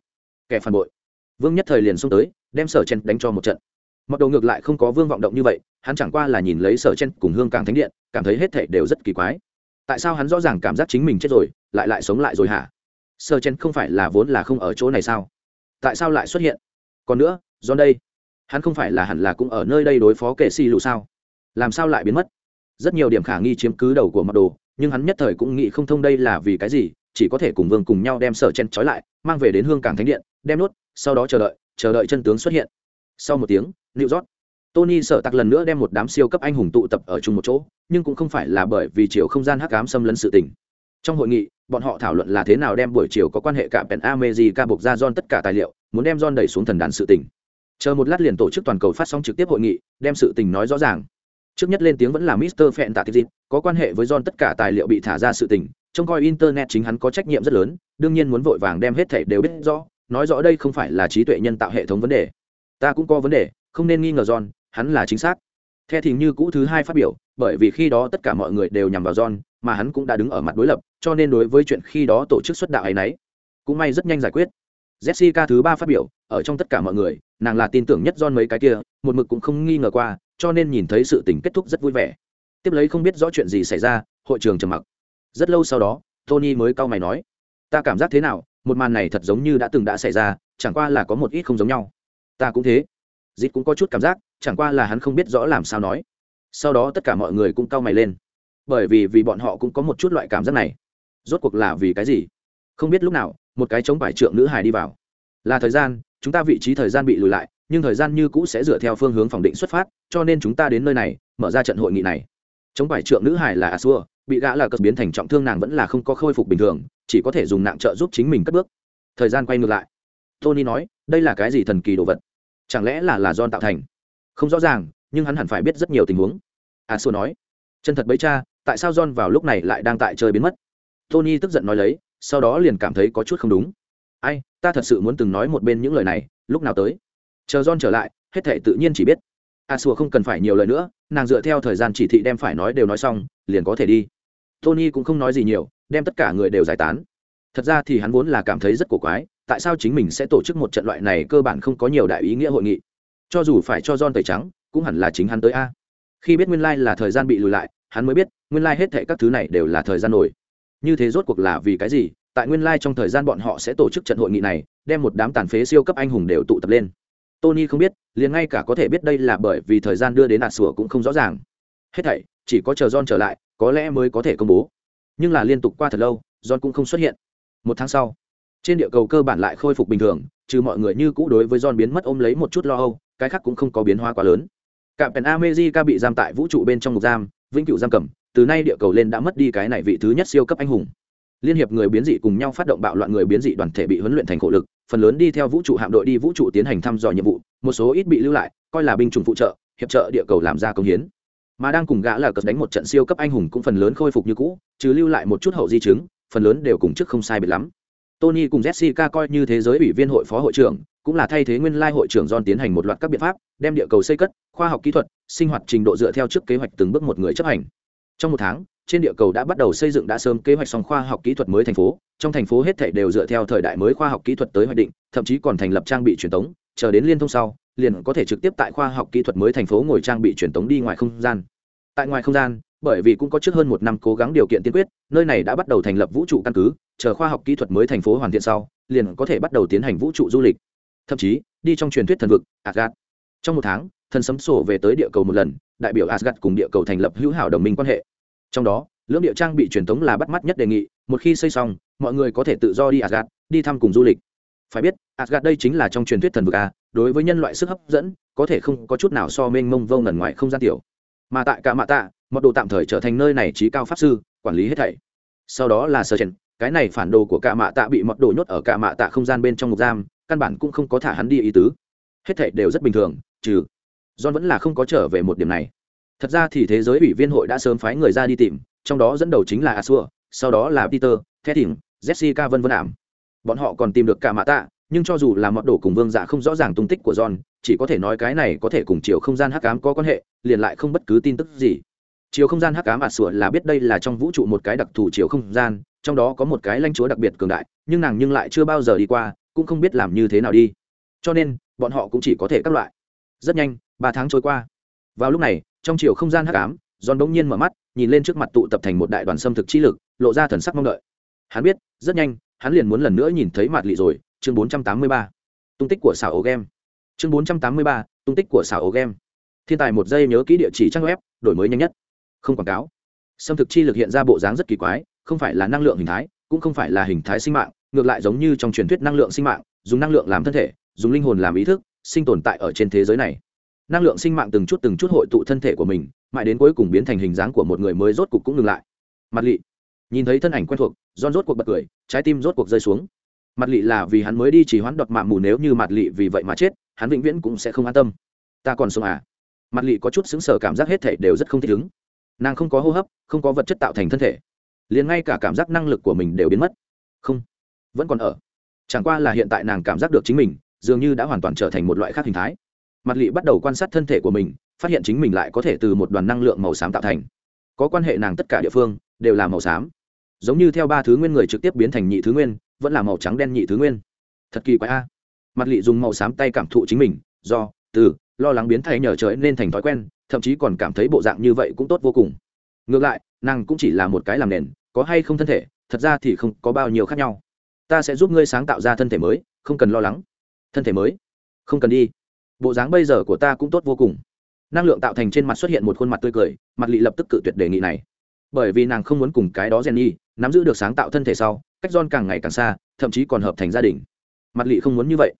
Kẻ phản bội. Vương nhất thời liền xông tới, đem sở chen đánh cho một trận. Mặc đầu ngược lại không có vương vọng động như vậy, hắn chẳng qua là nhìn lấy sở chen cùng hương càng thánh điện, cảm thấy hết thể đều rất kỳ quái. Tại sao hắn rõ ràng cảm giác chính mình chết rồi, lại lại sống lại rồi hả? Sở chen không phải là vốn là không ở chỗ này sao? Tại sao lại xuất hiện? Còn nữa do đây, hắn không phải là hẳn là cũng ở nơi đây đối phó kệ xì lù sao? Làm sao lại biến mất? Rất nhiều điểm khả nghi chiếm cứ đầu của mặc đồ nhưng hắn nhất thời cũng nghĩ không thông đây là vì cái gì, chỉ có thể cùng vương cùng nhau đem sở chen trói lại, mang về đến hương cảng thánh điện, đem nốt, sau đó chờ đợi chờ đợi chân tướng xuất hiện. Sau một tiếng nịu rót tony sợ tặc lần nữa đem một đám siêu cấp anh hùng tụ tập ở chung một chỗ, nhưng cũng không phải là bởi vì chiều không gian hắc ám xâm lấn sự tình. Trong hội nghị, bọn họ thảo luận là thế nào đem buổi chiều có quan hệ cả pen america buộc ra John tất cả tài liệu, muốn đem John đẩy xuống thần đàn sự tình. Chờ một lát liền tổ chức toàn cầu phát sóng trực tiếp hội nghị, đem sự tình nói rõ ràng. Trước nhất lên tiếng vẫn là Mister Phẹn Tạ Tiệp có quan hệ với John tất cả tài liệu bị thả ra sự tình, trông coi internet chính hắn có trách nhiệm rất lớn, đương nhiên muốn vội vàng đem hết thảy đều biết rõ, nói rõ đây không phải là trí tuệ nhân tạo hệ thống vấn đề. Ta cũng có vấn đề không nên nghi ngờ john hắn là chính xác. Theo thì như cũ thứ hai phát biểu bởi vì khi đó tất cả mọi người đều nhằm vào john mà hắn cũng đã đứng ở mặt đối lập cho nên đối với chuyện khi đó tổ chức xuất đạo ấy nấy cũng may rất nhanh giải quyết. Jessica thứ ba phát biểu ở trong tất cả mọi người nàng là tin tưởng nhất John mấy cái kia một mực cũng không nghi ngờ qua cho nên nhìn thấy sự tình kết thúc rất vui vẻ tiếp lấy không biết rõ chuyện gì xảy ra, hội trường trầm mặc. Rất lâu sau đó, tony mới cau mày nói, ta cảm giác thế nào? Một màn này thật giống như đã từng đã xảy ra, chẳng qua là có một ít không giống nhau. Ta cũng thế. Dịp cũng có chút cảm giác, chẳng qua là hắn không biết rõ làm sao nói. Sau đó tất cả mọi người cũng cau mày lên. Bởi vì vì bọn họ cũng có một chút loại cảm giác này. Rốt cuộc là vì cái gì? Không biết lúc nào, một cái chống bài trượng nữ hài đi vào. Là thời gian, chúng ta vị trí thời gian bị lùi lại, nhưng thời gian như cũ sẽ dựa theo phương hướng phòng định xuất phát, cho nên chúng ta đến nơi này, mở ra trận hội nghị này chống bài trượng nữ hải là a xua, bị gã là cất biến thành trọng thương nàng vẫn là không có khôi phục bình thường, chỉ có thể dùng nặng trợ giúp chính mình cất bước. Thời gian quay ngược lại. Tony nói, đây là cái gì thần kỳ đồ vật? Chẳng lẽ là là don tạo thành? Không rõ ràng, nhưng hắn hẳn phải biết rất nhiều tình huống. A xua nói, chân thật bấy cha, tại sao john vào lúc này lại đang tại chơi biến mất? Tony tức giận nói lấy, sau đó liền cảm thấy có chút không đúng. Ai, ta thật sự muốn từng nói một bên những lời này, lúc nào tới? Chờ john trở lại, hết thể tự nhiên chỉ biết. À, a xua không cần phải nhiều lời nữa, nàng dựa theo thời gian chỉ thị đem phải nói đều nói xong, liền có thể đi. Tony cũng không nói gì nhiều, đem tất cả người đều giải tán. Thật ra thì hắn vốn là cảm thấy rất cổ quái, tại sao chính mình sẽ tổ chức một trận loại này cơ bản không có nhiều đại ý nghĩa hội nghị? Cho dù phải cho john tẩy trắng, cũng hẳn là chính hắn tới a. Khi biết nguyên lai、like、là thời gian bị lùi lại, hắn mới biết, nguyên lai、like、hết thệ các thứ này đều là thời gian nổi. Như thế rốt cuộc là vì cái gì? Tại nguyên lai、like、trong thời gian bọn họ sẽ tổ chức trận hội nghị này, đem một đám tàn phế siêu cấp anh hùng đều tụ tập lên tony không biết, liền ngay cả có thể biết đây là bởi vì thời gian đưa đến ạt sủa cũng không rõ ràng. Hết thảy, chỉ có chờ john trở lại, có lẽ mới có thể công bố. Nhưng là liên tục qua thật lâu, john cũng không xuất hiện. Một tháng sau, trên địa cầu cơ bản lại khôi phục bình thường, trừ mọi người như cũ đối với john biến mất ôm lấy một chút lo âu, cái khác cũng không có biến hóa quá lớn. Cạm pèn amejica bị giam tại vũ trụ bên trong ngục giam, vĩnh cửu giam cầm, từ nay địa cầu lên đã mất đi cái này vị thứ nhất siêu cấp anh hùng. Liên hiệp người biến dị cùng nhau phát động bạo loạn người biến dị đoàn thể bị huấn luyện thành khổ lực phần lớn đi theo vũ trụ hạm đội đi vũ trụ tiến hành thăm dò nhiệm vụ, một số ít bị lưu lại, coi là binh chủng phụ trợ, hiệp trợ địa cầu làm ra công hiến. Mà đang cùng gã là cờ đánh một trận siêu cấp anh hùng cũng phần lớn khôi phục như cũ, chứ lưu lại một chút hậu di chứng, phần lớn đều cùng chức không sai biệt lắm. Tony cùng jessica coi như thế giới ủy viên hội phó hội trưởng, cũng là thay thế nguyên lai hội trưởng john tiến hành một loạt các biện pháp, đem địa cầu xây cất, khoa học kỹ thuật, sinh hoạt trình độ dựa theo trước kế hoạch từng bước một người chấp hành trong một tháng, trên địa cầu đã bắt đầu xây dựng đã sớm kế hoạch song khoa học kỹ thuật mới thành phố. Trong thành phố hết thảy đều dựa theo thời đại mới khoa học kỹ thuật tới hoạch định, thậm chí còn thành lập trang bị truyền tống. Chờ đến liên thông sau, liền có thể trực tiếp tại khoa học kỹ thuật mới thành phố ngồi trang bị truyền tống đi ngoài không gian. Tại ngoài không gian, bởi vì cũng có trước hơn một năm cố gắng điều kiện tiên quyết, nơi này đã bắt đầu thành lập vũ trụ căn cứ. Chờ khoa học kỹ thuật mới thành phố hoàn thiện sau, liền có thể bắt đầu tiến hành vũ trụ du lịch. Thậm chí, đi trong truyền thuyết thần vực agat trong một tháng, thần sấm sổ về tới địa cầu một lần đại biểu Asgard cùng địa cầu thành lập hữu hảo đồng minh quan hệ. Trong đó lưỡng địa trang bị truyền thống là bắt mắt nhất đề nghị một khi xây xong mọi người có thể tự do đi Asgard, đi thăm cùng du lịch. Phải biết Asgard đây chính là trong truyền thuyết thần vực a đối với nhân loại sức hấp dẫn có thể không có chút nào so mênh mông vông ngần ngoài không gian tiểu. Mà tại cả mạ tạ mật đồ tạm thời trở thành nơi này trí cao pháp sư quản lý hết thảy. Sau đó là sơ chen cái này phản đồ của cả mạ tạ bị mật đồ nhốt ở cả mạ tạ không gian bên trong ngục giam căn bản cũng không có thả hắn đi ý tứ. Hết thảy đều rất bình thường trừ john vẫn là không có trở về một điểm này. Thật ra thì thế giới ủy viên hội đã sớm phái người ra đi tìm, trong đó dẫn đầu chính là asua, sau đó là peter thething jessica vân vân ảm. Bọn họ còn tìm được cả mạ tạ, nhưng cho dù là mọt đổ cùng vương giả không rõ ràng tung tích của john, chỉ có thể nói cái này có thể cùng chiều không gian hắc ám có quan hệ, liền lại không bất cứ tin tức gì. Chiều không gian hắc ám ạt sủa là biết đây là trong vũ trụ một cái đặc thù chiều không gian, trong đó có một cái lãnh chúa đặc biệt cường đại, nhưng nàng nhưng lại chưa bao giờ đi qua, cũng không biết làm như thế nào đi. Cho nên, bọn họ cũng chỉ có thể các loại rất nhanh ba tháng trôi qua vào lúc này trong chiều không gian hắc ám giòn bỗng nhiên mở mắt, nhìn lên trước mặt tụ tập thành một đại đoàn xâm thực chi lực, lộ ra thần sắc mong đợi. Hắn biết, rất nhanh, hắn liền muốn lần nữa nhìn thấy mặt lị rồi, chương 483. Tung tích của xảo ấu game. Chương 483, tung tích của xảo ấu game. Thiên tài một giây nhớ kỹ địa chỉ trang web, đổi mới nhanh nhất. Không quảng cáo. Xâm thực chi lực hiện ra bộ dáng rất kỳ quái, không phải là năng lượng hình thái, cũng không phải là hình thái sinh mạng, ngược lại giống như trong truyền thuyết năng lượng sinh mạng, dùng năng lượng làm thân thể, dùng linh hồn làm ý thức, sinh tồn tại ở trên thế giới này. Năng lượng sinh mạng từng chút từng chút hội tụ thân thể của mình, mãi đến cuối cùng biến thành hình dáng của một người mới rốt cuộc cũng ngừng lại. Mặt lị nhìn thấy thân ảnh quen thuộc don rốt cuộc bật cười, trái tim rốt cuộc rơi xuống. Mặt lị là vì hắn mới đi chỉ hoãn đọt mạng mù nếu như mặt lị vì vậy mà chết, hắn vĩnh viễn cũng sẽ không an tâm. Ta còn sống à? Mặt lị có chút xứng sở cảm giác hết thể đều rất không thích ứng. Nàng không có hô hấp, không có vật chất tạo thành thân thể. Liền ngay cả cảm giác năng lực của mình đều biến mất. Không, vẫn còn ở. Chẳng qua là hiện tại nàng cảm giác được chính mình dường như đã hoàn toàn trở thành một loại khác hình thái. Mặt lị bắt đầu quan sát thân thể của mình, phát hiện chính mình lại có thể từ một đoàn năng lượng màu xám tạo thành. Có quan hệ nàng tất cả địa phương, đều là màu xám. Giống như theo ba thứ nguyên người trực tiếp biến thành nhị thứ nguyên, vẫn là màu trắng đen nhị thứ nguyên. Thật kỳ quái a. Mặt lị dùng màu xám tay cảm thụ chính mình, do, từ, lo lắng biến thay nhờ trời nên thành thói quen, thậm chí còn cảm thấy bộ dạng như vậy cũng tốt vô cùng. Ngược lại, nàng cũng chỉ là một cái làm nền, có hay không thân thể, thật ra thì không có bao nhiêu khác nhau. Ta sẽ giúp ngươi sáng tạo ra thân thể mới, không cần lo lắng thân thể mới. Không cần đi. Bộ dáng bây giờ của ta cũng tốt vô cùng. Năng lượng tạo thành trên mặt xuất hiện một khuôn mặt tươi cười mặt lị lập tức cự tuyệt đề nghị này. Bởi vì nàng không muốn cùng cái đó gen y nắm giữ được sáng tạo thân thể sau, cách don càng ngày càng xa, thậm chí còn hợp thành gia đình. Mặt lị không muốn như vậy.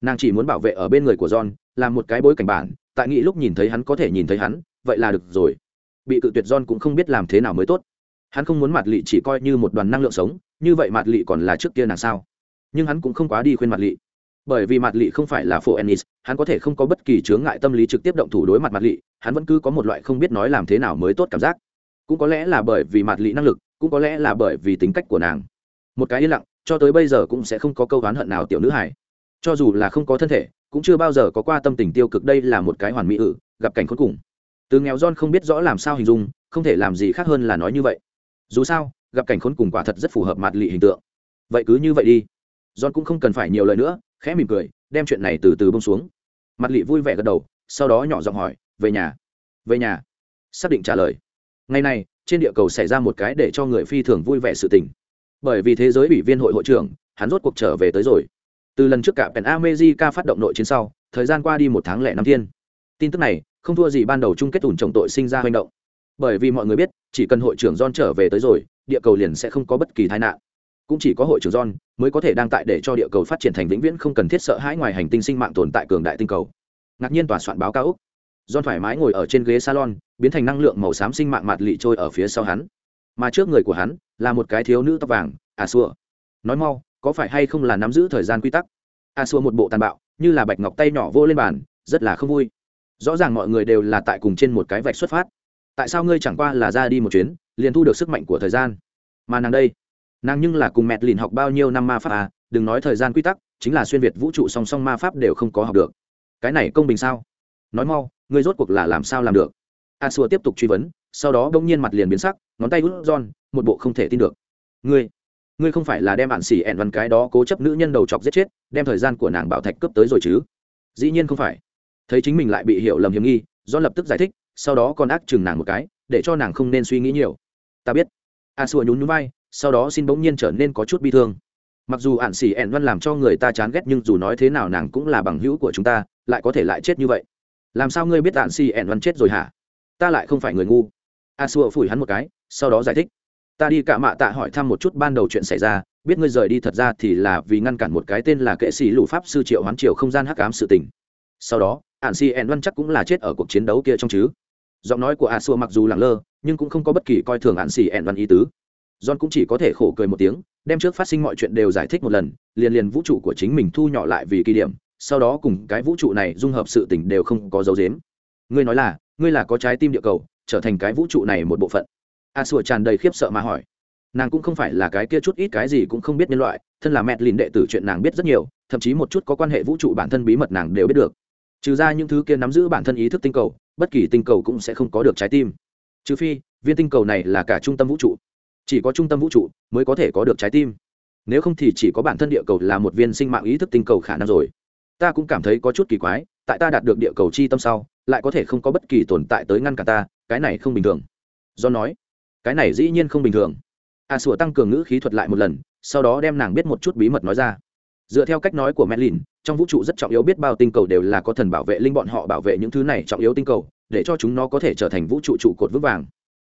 Nàng chỉ muốn bảo vệ ở bên người của john, làm một cái bối cảnh bản, tại nghĩ lúc nhìn thấy hắn có thể nhìn thấy hắn, vậy là được rồi. Bị cự tuyệt john cũng không biết làm thế nào mới tốt. Hắn không muốn mặt lị chỉ coi như một đoàn năng lượng sống, như vậy mặt lị còn là trước kia nàng sao? Nhưng hắn cũng không quá đi khuyên mặt lị bởi vì mặt lị không phải là phổ ennis, hắn có thể không có bất kỳ chướng ngại tâm lý trực tiếp động thủ đối mặt mặt lị, hắn vẫn cứ có một loại không biết nói làm thế nào mới tốt cảm giác. Cũng có lẽ là bởi vì mặt lị năng lực, cũng có lẽ là bởi vì tính cách của nàng. Một cái yên lặng, cho tới bây giờ cũng sẽ không có câu oán hận nào tiểu nữ hải cho dù là không có thân thể, cũng chưa bao giờ có qua tâm tình tiêu cực đây là một cái hoàn mỹ ử gặp cảnh khốn cùng. Từ nghèo john không biết rõ làm sao hình dung, không thể làm gì khác hơn là nói như vậy. Dù sao, gặp cảnh khốn cùng quả thật rất phù hợp mặt lị hình tượng. Vậy cứ như vậy đi john cũng không cần phải nhiều lời nữa, khẽ mỉm cười, đem chuyện này từ từ bông xuống. Mặt lị vui vẻ gật đầu, sau đó nhỏ giọng hỏi, về nhà? Về nhà. Xác định trả lời. Ngày này, trên địa cầu xảy ra một cái để cho người phi thường vui vẻ sự tình. Bởi vì thế giới ủy viên hội hội trưởng, hắn rốt cuộc trở về tới rồi. Từ lần trước cả pen amejica phát động nội chiến sau, thời gian qua đi một tháng lẻ năm thiên. Tin tức này, không thua gì ban đầu chung kết ủn trọng tội sinh ra hành động. Bởi vì mọi người biết, chỉ cần hội trưởng john trở về tới rồi, địa cầu liền sẽ không có bất kỳ tai nạn cũng chỉ có hội trưởng john mới có thể đang tại để cho địa cầu phát triển thành vĩnh viễn không cần thiết sợ hãi ngoài hành tinh sinh mạng tồn tại cường đại tinh cầu. Ngạc nhiên tòa soạn báo cao úc, john thoải mái ngồi ở trên ghế salon, biến thành năng lượng màu xám sinh mạng mạt lị trôi ở phía sau hắn. Mà trước người của hắn là một cái thiếu nữ tóc vàng à xua nói mau, có phải hay không là nắm giữ thời gian quy tắc? À xua một bộ tàn bạo, như là bạch ngọc tay nhỏ vô lên bàn, rất là không vui. Rõ ràng mọi người đều là tại cùng trên một cái vạch xuất phát. Tại sao ngươi chẳng qua là ra đi một chuyến, liền thu được sức mạnh của thời gian? Mà nàng đây nàng nhưng là cùng mẹ lìn học bao nhiêu năm ma pháp à đừng nói thời gian quy tắc, chính là xuyên việt vũ trụ song song ma pháp đều không có học được. Cái này công bình sao? Nói mau ngươi rốt cuộc là làm sao làm được? A xua tiếp tục truy vấn, sau đó đông nhiên mặt liền biến sắc, ngón tay hút john một bộ không thể tin được. Ngươi ngươi không phải là đem bạn xỉ ẹn văn cái đó cố chấp nữ nhân đầu chọc giết chết, đem thời gian của nàng bảo thạch cướp tới rồi chứ? Dĩ nhiên không phải. Thấy chính mình lại bị hiểu lầm hiểm nghi, do lập tức giải thích, sau đó còn ác chừng nàng một cái, để cho nàng không nên suy nghĩ nhiều. Ta biết. A xua nhún nhún vai sau đó xin bỗng nhiên trở nên có chút bi thương. Mặc dù ạn xỉ ẹn văn làm cho người ta chán ghét nhưng dù nói thế nào nàng cũng là bằng hữu của chúng ta, lại có thể lại chết như vậy. Làm sao ngươi biết ạn xỉ ẹn văn chết rồi hả? Ta lại không phải người ngu. A xua phủi hắn một cái, sau đó giải thích. Ta đi cả mạ tạ hỏi thăm một chút ban đầu chuyện xảy ra, biết ngươi rời đi thật ra thì là vì ngăn cản một cái tên là kệ sĩ lũ pháp sư triệu hoán triều không gian hắc ám sự tình. Sau đó, ạn xỉ ẹn văn chắc cũng là chết ở cuộc chiến đấu kia trong chứ. Giọng nói của a xua mặc dù lẳng lơ, nhưng cũng không có bất kỳ coi thường ạn xỉ ẹn văn ý tứ john cũng chỉ có thể khổ cười một tiếng, đem trước phát sinh mọi chuyện đều giải thích một lần, liền liền vũ trụ của chính mình thu nhỏ lại vì kỳ điểm sau đó cùng cái vũ trụ này dung hợp sự tình đều không có dấu dếm ngươi nói là, ngươi là có trái tim địa cầu, trở thành cái vũ trụ này một bộ phận. A sủa tràn đầy khiếp sợ mà hỏi. Nàng cũng không phải là cái kia chút ít cái gì cũng không biết nhân loại, thân là mẹ lìn đệ tử chuyện nàng biết rất nhiều, thậm chí một chút có quan hệ vũ trụ bản thân bí mật nàng đều biết được. Trừ ra những thứ kia nắm giữ bản thân ý thức tinh cầu, bất kỳ tinh cầu cũng sẽ không có được trái tim. Trừ phi, viên tinh cầu này là cả trung tâm vũ trụ chỉ có trung tâm vũ trụ mới có thể có được trái tim. Nếu không thì chỉ có bản thân địa cầu là một viên sinh mạng ý thức tinh cầu khả năng rồi. Ta cũng cảm thấy có chút kỳ quái tại ta đạt được địa cầu chi tâm sau lại có thể không có bất kỳ tồn tại tới ngăn cả ta cái này không bình thường. Do nói cái này dĩ nhiên không bình thường. A à, sủa tăng cường ngữ khí thuật lại một lần sau đó đem nàng biết một chút bí mật nói ra. Dựa theo cách nói của medlin trong vũ trụ rất trọng yếu biết bao tinh cầu đều là có thần bảo vệ linh bọn họ bảo vệ những thứ này trọng yếu tinh cầu để cho chúng nó có thể trở thành vũ trụ trụ cột vững vàng.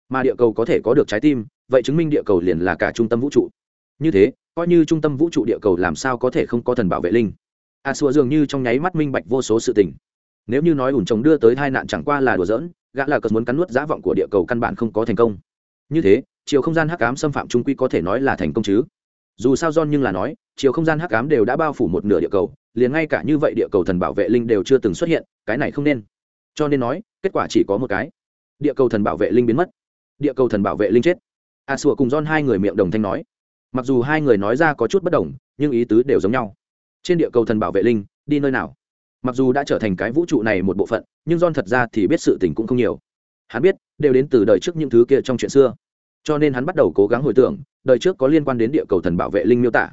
Mà địa cầu có thể có được trái tim vậy chứng minh địa cầu liền là cả trung tâm vũ trụ. Như thế coi như trung tâm vũ trụ địa cầu làm sao có thể không có thần bảo vệ linh? A à, xua dường như trong nháy mắt minh bạch vô số sự tình. Nếu như nói ủn trồng đưa tới tai nạn chẳng qua là đùa giỡn gã là cờ muốn cắn nuốt giá vọng của địa cầu căn bản không có thành công. Như thế chiều không gian hắc ám xâm phạm trung quy có thể nói là thành công chứ? Dù sao john nhưng là nói chiều không gian hắc ám đều đã bao phủ một nửa địa cầu liền ngay cả như vậy địa cầu thần bảo vệ linh đều chưa từng xuất hiện cái này không nên. Cho nên nói kết quả chỉ có một cái. Địa cầu thần bảo vệ linh biến mất. Địa cầu thần bảo vệ linh chết a sủa cùng don hai người miệng đồng thanh nói. Mặc dù hai người nói ra có chút bất đồng, nhưng ý tứ đều giống nhau. Trên địa cầu thần bảo vệ linh, đi nơi nào? Mặc dù đã trở thành cái vũ trụ này một bộ phận, nhưng Don thật ra thì biết sự tình cũng không nhiều. Hắn biết, đều đến từ đời trước những thứ kia trong chuyện xưa. Cho nên hắn bắt đầu cố gắng hồi tưởng, đời trước có liên quan đến địa cầu thần bảo vệ linh miêu tả.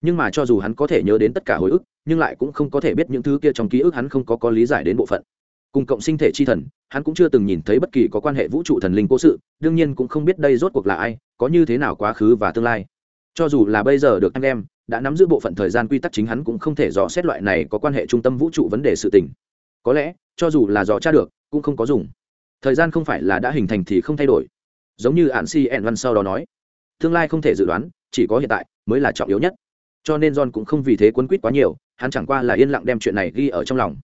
Nhưng mà cho dù hắn có thể nhớ đến tất cả hồi ức, nhưng lại cũng không có thể biết những thứ kia trong ký ức hắn không có có lý giải đến bộ phận cùng cộng sinh thể chi thần, hắn cũng chưa từng nhìn thấy bất kỳ có quan hệ vũ trụ thần linh cố sự, đương nhiên cũng không biết đây rốt cuộc là ai, có như thế nào quá khứ và tương lai. Cho dù là bây giờ được anh em, đã nắm giữ bộ phận thời gian quy tắc chính hắn cũng không thể dò xét loại này có quan hệ trung tâm vũ trụ vấn đề sự tình. Có lẽ, cho dù là dò tra được, cũng không có dùng. Thời gian không phải là đã hình thành thì không thay đổi. Giống như ạn si ẹn văn sau đó nói, tương lai không thể dự đoán, chỉ có hiện tại mới là trọng yếu nhất. Cho nên john cũng không vì thế quấn quýt quá nhiều, hắn chẳng qua là yên lặng đem chuyện này ghi ở trong lòng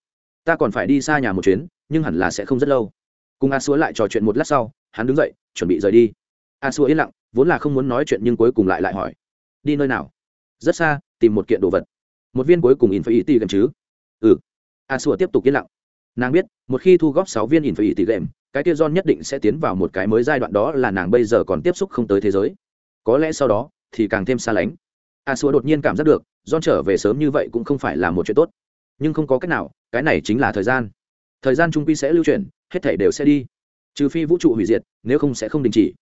ta còn phải đi xa nhà một chuyến, nhưng hẳn là sẽ không rất lâu. Cùng a xúa lại trò chuyện một lát sau, hắn đứng dậy, chuẩn bị rời đi. A xúa yên lặng, vốn là không muốn nói chuyện nhưng cuối cùng lại lại hỏi, đi nơi nào? Rất xa, tìm một kiện đồ vật. Một viên cuối cùng in phải ý tỷ gần chứ? Ừ. A xúa tiếp tục yên lặng. Nàng biết, một khi thu góp sáu viên in phải ý tỷ game, cái kia john nhất định sẽ tiến vào một cái mới giai đoạn đó là nàng bây giờ còn tiếp xúc không tới thế giới. Có lẽ sau đó, thì càng thêm xa lánh. A xúa đột nhiên cảm giác được, john trở về sớm như vậy cũng không phải là một chuyện tốt nhưng không có cách nào, cái này chính là thời gian. Thời gian trung quy sẽ lưu chuyển, hết thể đều sẽ đi. Trừ phi vũ trụ hủy diệt, nếu không sẽ không đình chỉ.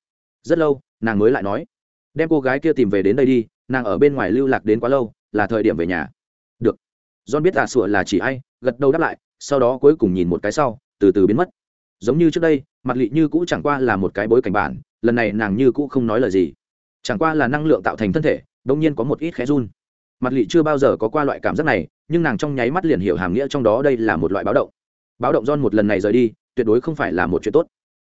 Rất lâu, nàng mới lại nói, đem cô gái kia tìm về đến đây đi, nàng ở bên ngoài lưu lạc đến quá lâu, là thời điểm về nhà. Được. John biết à sủa là chỉ ai, gật đầu đáp lại, sau đó cuối cùng nhìn một cái sau, từ từ biến mất. Giống như trước đây mặt lị như cũ chẳng qua là một cái bối cảnh bản, lần này nàng như cũ không nói lời gì. Chẳng qua là năng lượng tạo thành thân thể đông nhiên có một ít khẽ run mặt lị chưa bao giờ có qua loại cảm giác này, nhưng nàng trong nháy mắt liền hiểu hàm nghĩa trong đó đây là một loại báo động. Báo động don một lần này rời đi, tuyệt đối không phải là một chuyện tốt.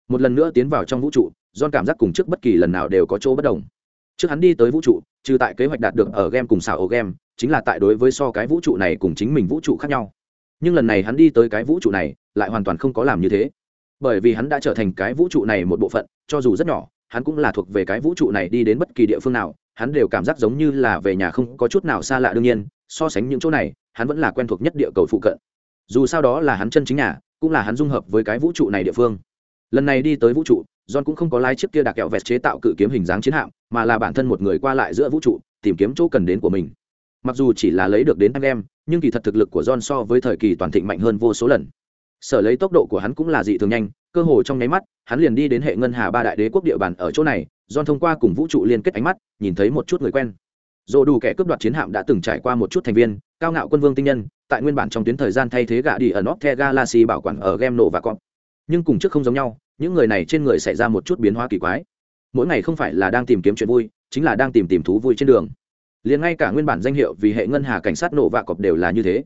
Một lần nữa tiến vào trong vũ trụ don cảm giác cùng trước bất kỳ lần nào đều có chỗ bất đồng. Trước hắn đi tới vũ trụ, trừ tại kế hoạch đạt được ở game cùng xảo ô game, chính là tại đối với so cái vũ trụ này cùng chính mình vũ trụ khác nhau. Nhưng lần này hắn đi tới cái vũ trụ này, lại hoàn toàn không có làm như thế. Bởi vì hắn đã trở thành cái vũ trụ này một bộ phận, cho dù rất nhỏ, hắn cũng là thuộc về cái vũ trụ này đi đến bất kỳ địa phương nào hắn đều cảm giác giống như là về nhà không có chút nào xa lạ đương nhiên, so sánh những chỗ này, hắn vẫn là quen thuộc nhất địa cầu phụ cận. Dù sao đó là hắn chân chính nhà, cũng là hắn dung hợp với cái vũ trụ này địa phương. Lần này đi tới vũ trụ, john cũng không có lái chiếc kia đặc kẹo vẹt chế tạo cự kiếm hình dáng chiến hạm, mà là bản thân một người qua lại giữa vũ trụ, tìm kiếm chỗ cần đến của mình. Mặc dù chỉ là lấy được đến anh em nhưng kỳ thật thực lực của john so với thời kỳ toàn thịnh mạnh hơn vô số lần. Sở lấy tốc độ của hắn cũng là dị thường nhanh cơ hồ trong nháy mắt, hắn liền đi đến hệ ngân hà ba đại đế quốc địa bàn ở chỗ này, john thông qua cùng vũ trụ liên kết ánh mắt, nhìn thấy một chút người quen. Dồ đủ kẻ cướp đoạt chiến hạm đã từng trải qua một chút thành viên, cao ngạo quân vương tinh nhân, tại nguyên bản trong tuyến thời gian thay thế gạ đi ở nóc the galaxy bảo quản ở game nổ và con nhưng cùng trước không giống nhau, những người này trên người xảy ra một chút biến hóa kỳ quái. Mỗi ngày không phải là đang tìm kiếm chuyện vui, chính là đang tìm tìm thú vui trên đường. Liền ngay cả nguyên bản danh hiệu vì hệ ngân hà cảnh sát nổ vạ cọp đều là như thế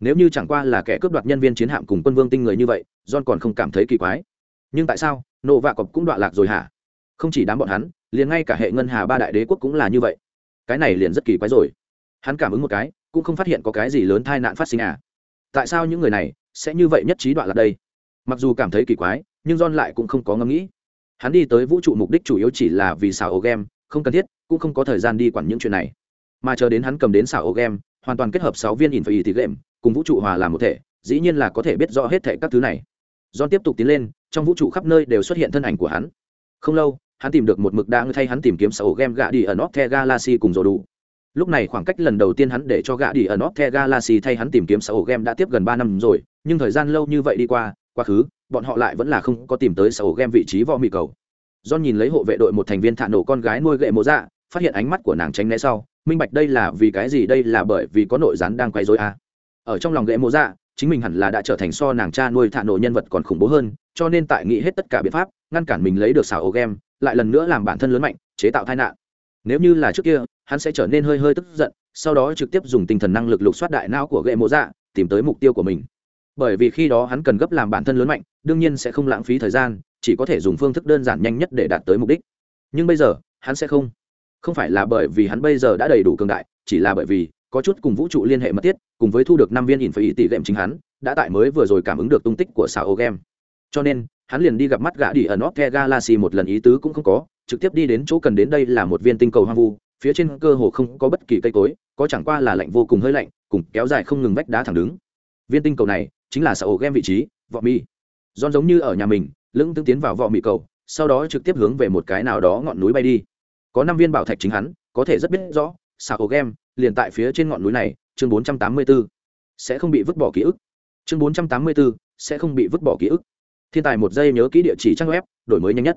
nếu như chẳng qua là kẻ cướp đoạt nhân viên chiến hạm cùng quân vương tinh người như vậy, john còn không cảm thấy kỳ quái. Nhưng tại sao? Nổ vạ cọp cũng đoạn lạc rồi hả? Không chỉ đám bọn hắn, liền ngay cả hệ ngân hà ba đại đế quốc cũng là như vậy. Cái này liền rất kỳ quái rồi. Hắn cảm ứng một cái, cũng không phát hiện có cái gì lớn tai nạn phát sinh à. Tại sao những người này sẽ như vậy nhất trí đoạn lạc đây? Mặc dù cảm thấy kỳ quái, nhưng john lại cũng không có ngẫm nghĩ. Hắn đi tới vũ trụ mục đích chủ yếu chỉ là vì xảo ổ game không cần thiết, cũng không có thời gian đi quản những chuyện này. Mà chờ đến hắn cầm đến xảo ổ game hoàn toàn kết hợp sáu viên in phải thì game cùng vũ trụ hòa làm một thể, dĩ nhiên là có thể biết rõ hết thể các thứ này. John tiếp tục tiến lên, trong vũ trụ khắp nơi đều xuất hiện thân ảnh của hắn. Không lâu, hắn tìm được một mực đang thay hắn tìm kiếm sở game gạ đi ở nóc the galaxy cùng rồ đủ. Lúc này khoảng cách lần đầu tiên hắn để cho gạ đi ở nóc the galaxy thay hắn tìm kiếm sở game đã tiếp gần ba năm rồi, nhưng thời gian lâu như vậy đi qua, quá khứ, bọn họ lại vẫn là không có tìm tới sở game vị trí võ mị cầu. John nhìn lấy hộ vệ đội một thành viên thản nổ con gái nuôi gậy mộ dạ phát hiện ánh mắt của nàng tránh né sau, minh bạch đây là vì cái gì, đây là bởi vì có nội gián đang quay dối à ở trong lòng ghệ mộ dạ chính mình hẳn là đã trở thành so nàng cha nuôi thả nổ nhân vật còn khủng bố hơn, cho nên tại nghĩ hết tất cả biện pháp, ngăn cản mình lấy được xảo ô game lại lần nữa làm bản thân lớn mạnh, chế tạo tai nạn. Nếu như là trước kia, hắn sẽ trở nên hơi hơi tức giận, sau đó trực tiếp dùng tinh thần năng lực lục soát đại não của ghệ mộ dạ tìm tới mục tiêu của mình. Bởi vì khi đó hắn cần gấp làm bản thân lớn mạnh, đương nhiên sẽ không lãng phí thời gian, chỉ có thể dùng phương thức đơn giản nhanh nhất để đạt tới mục đích. Nhưng bây giờ, hắn sẽ không. Không phải là bởi vì hắn bây giờ đã đầy đủ cường đại, chỉ là bởi vì có chút cùng vũ trụ liên hệ mật thiết cùng với thu được năm viên ỉn phải ý tỷ lệm chính hắn đã tại mới vừa rồi cảm ứng được tung tích của sao game cho nên hắn liền đi gặp mắt gã đi ở North Galaxy một lần ý tứ cũng không có, trực tiếp đi đến chỗ cần đến đây là một viên tinh cầu hoang vu, phía trên cơ hồ không có bất kỳ cây cối, có chẳng qua là lạnh vô cùng hơi lạnh, cùng kéo dài không ngừng vách đá thẳng đứng. Viên tinh cầu này chính là sở ổ game vị trí, vọ mi. Giòn giống như ở nhà mình, lững tương tiến vào vọ mị cầu, sau đó trực tiếp hướng về một cái nào đó ngọn núi bay đi. Có năm viên bảo thạch chính hắn, có thể rất biết rõ, sở ổ game liền tại phía trên ngọn núi này, chương 484. Sẽ không bị vứt bỏ ký ức. chương bốn trăm tám mươi bốn sẽ không bị vứt bỏ ký ức. Thiên tài một giây nhớ kỹ địa chỉ trang web đổi mới nhanh nhất.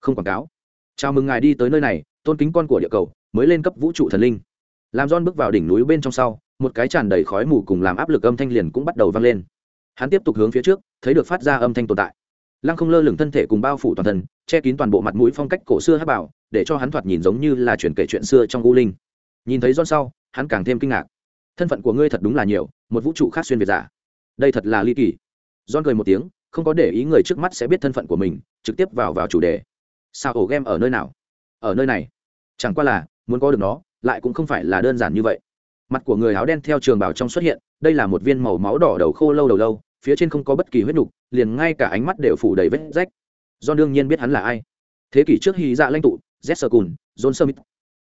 Không quảng cáo. Chào mừng ngài đi tới nơi này tôn kính con của địa cầu mới lên cấp vũ trụ thần linh. Làm don bước vào đỉnh núi bên trong sau một cái tràn đầy khói mù cùng làm áp lực âm thanh liền cũng bắt đầu vang lên. Hắn tiếp tục hướng phía trước thấy được phát ra âm thanh tồn tại. Lăng không lơ lửng thân thể cùng bao phủ toàn thân che kín toàn bộ mặt mũi phong cách cổ xưa hát bảo để cho hắn thoạt nhìn giống như là chuyển kể chuyện xưa trong u linh. Nhìn thấy don sau hắn càng thêm kinh ngạc. Thân phận của ngươi thật đúng là nhiều, một vũ trụ khác xuyên việt giả. Đây thật là ly kỳ. Don cười một tiếng, không có để ý người trước mắt sẽ biết thân phận của mình, trực tiếp vào vào chủ đề. Sao ổ game ở nơi nào? Ở nơi này. Chẳng qua là, muốn có được nó, lại cũng không phải là đơn giản như vậy. Mặt của người áo đen theo trường bảo trong xuất hiện, đây là một viên màu máu đỏ đầu khô lâu đầu lâu, phía trên không có bất kỳ huyết nục, liền ngay cả ánh mắt đều phủ đầy vết rách. Do đương nhiên biết hắn là ai. Thế kỷ trước hy dạ lãnh tụ z sơ cùn john smith.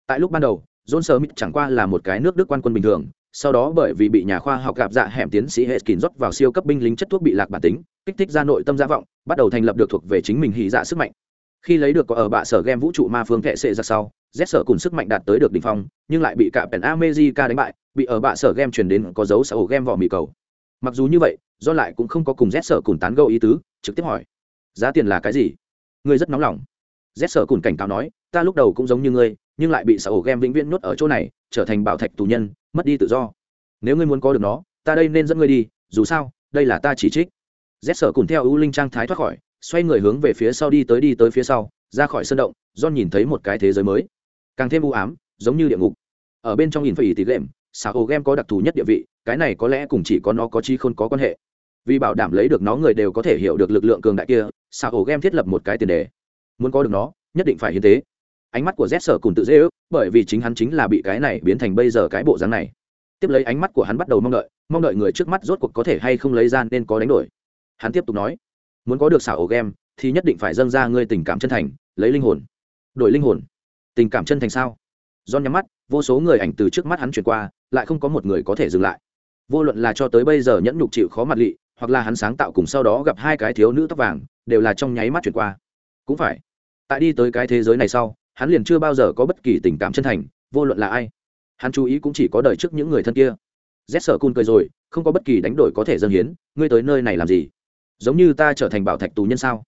Tại lúc ban đầu john smith chẳng qua là một cái nước đức quan quân bình thường, sau đó bởi vì bị nhà khoa học gặp dạ hẻm tiến sĩ Heskin rót vào siêu cấp binh lính chất thuốc bị lạc bản tính, kích thích ra nội tâm giả vọng, bắt đầu thành lập được thuộc về chính mình hỉ dạ sức mạnh. Khi lấy được có ở bạ sở game vũ trụ ma phương kệ sẽ ra sau, z sở cùng sức mạnh đạt tới được đỉnh phong, nhưng lại bị cả pèn America đánh bại, bị ở bạ sở game chuyển đến có dấu sở ổ game vỏ mì cầu. Mặc dù như vậy do lại cũng không có cùng z sở cùng tán gẫu ý tứ, trực tiếp hỏi, giá tiền là cái gì? Ngươi rất nóng lòng rét sở cùn cảnh cáo nói, ta lúc đầu cũng giống như ngươi, nhưng lại bị sở ổ game vĩnh viễn nhốt ở chỗ này, trở thành bảo thạch tù nhân, mất đi tự do. Nếu ngươi muốn có được nó, ta đây nên dẫn ngươi đi, dù sao, đây là ta chỉ trích. Rét sở cùn theo ưu linh trang thái thoát khỏi, xoay người hướng về phía sau đi tới đi tới phía sau, ra khỏi sân động john nhìn thấy một cái thế giới mới. Càng thêm u ám, giống như địa ngục. Ở bên trong nhìn phải ý tỷ lệm sao ổ game có đặc thù nhất địa vị, cái này có lẽ cùng chỉ có nó có chi không có quan hệ. Vì bảo đảm lấy được nó, người đều có thể hiểu được lực lượng cường đại kia sao ổ game thiết lập một cái tiền đề muốn có được nó, nhất định phải hiến tế. Ánh mắt của z sở cùng tự dễ ước, bởi vì chính hắn chính là bị cái này biến thành bây giờ cái bộ dáng này. Tiếp lấy ánh mắt của hắn bắt đầu mong đợi mong đợi người trước mắt rốt cuộc có thể hay không lấy ra nên có đánh đổi. Hắn tiếp tục nói, muốn có được xảo ổ game thì nhất định phải dâng ra ngươi tình cảm chân thành, lấy linh hồn. Đổi linh hồn? Tình cảm chân thành sao? Do nhắm mắt, vô số người ảnh từ trước mắt hắn chuyển qua, lại không có một người có thể dừng lại. Vô luận là cho tới bây giờ nhẫn nhục chịu khó mặt lị, hoặc là hắn sáng tạo cùng sau đó gặp hai cái thiếu nữ tóc vàng, đều là trong nháy mắt chuyển qua. Cũng phải tại đi tới cái thế giới này sau, hắn liền chưa bao giờ có bất kỳ tình cảm chân thành, vô luận là ai. Hắn chú ý cũng chỉ có đời trước những người thân kia. Z sở cun cười rồi, không có bất kỳ đánh đổi có thể dâng hiến, ngươi tới nơi này làm gì? Giống như ta trở thành bảo thạch tù nhân sao?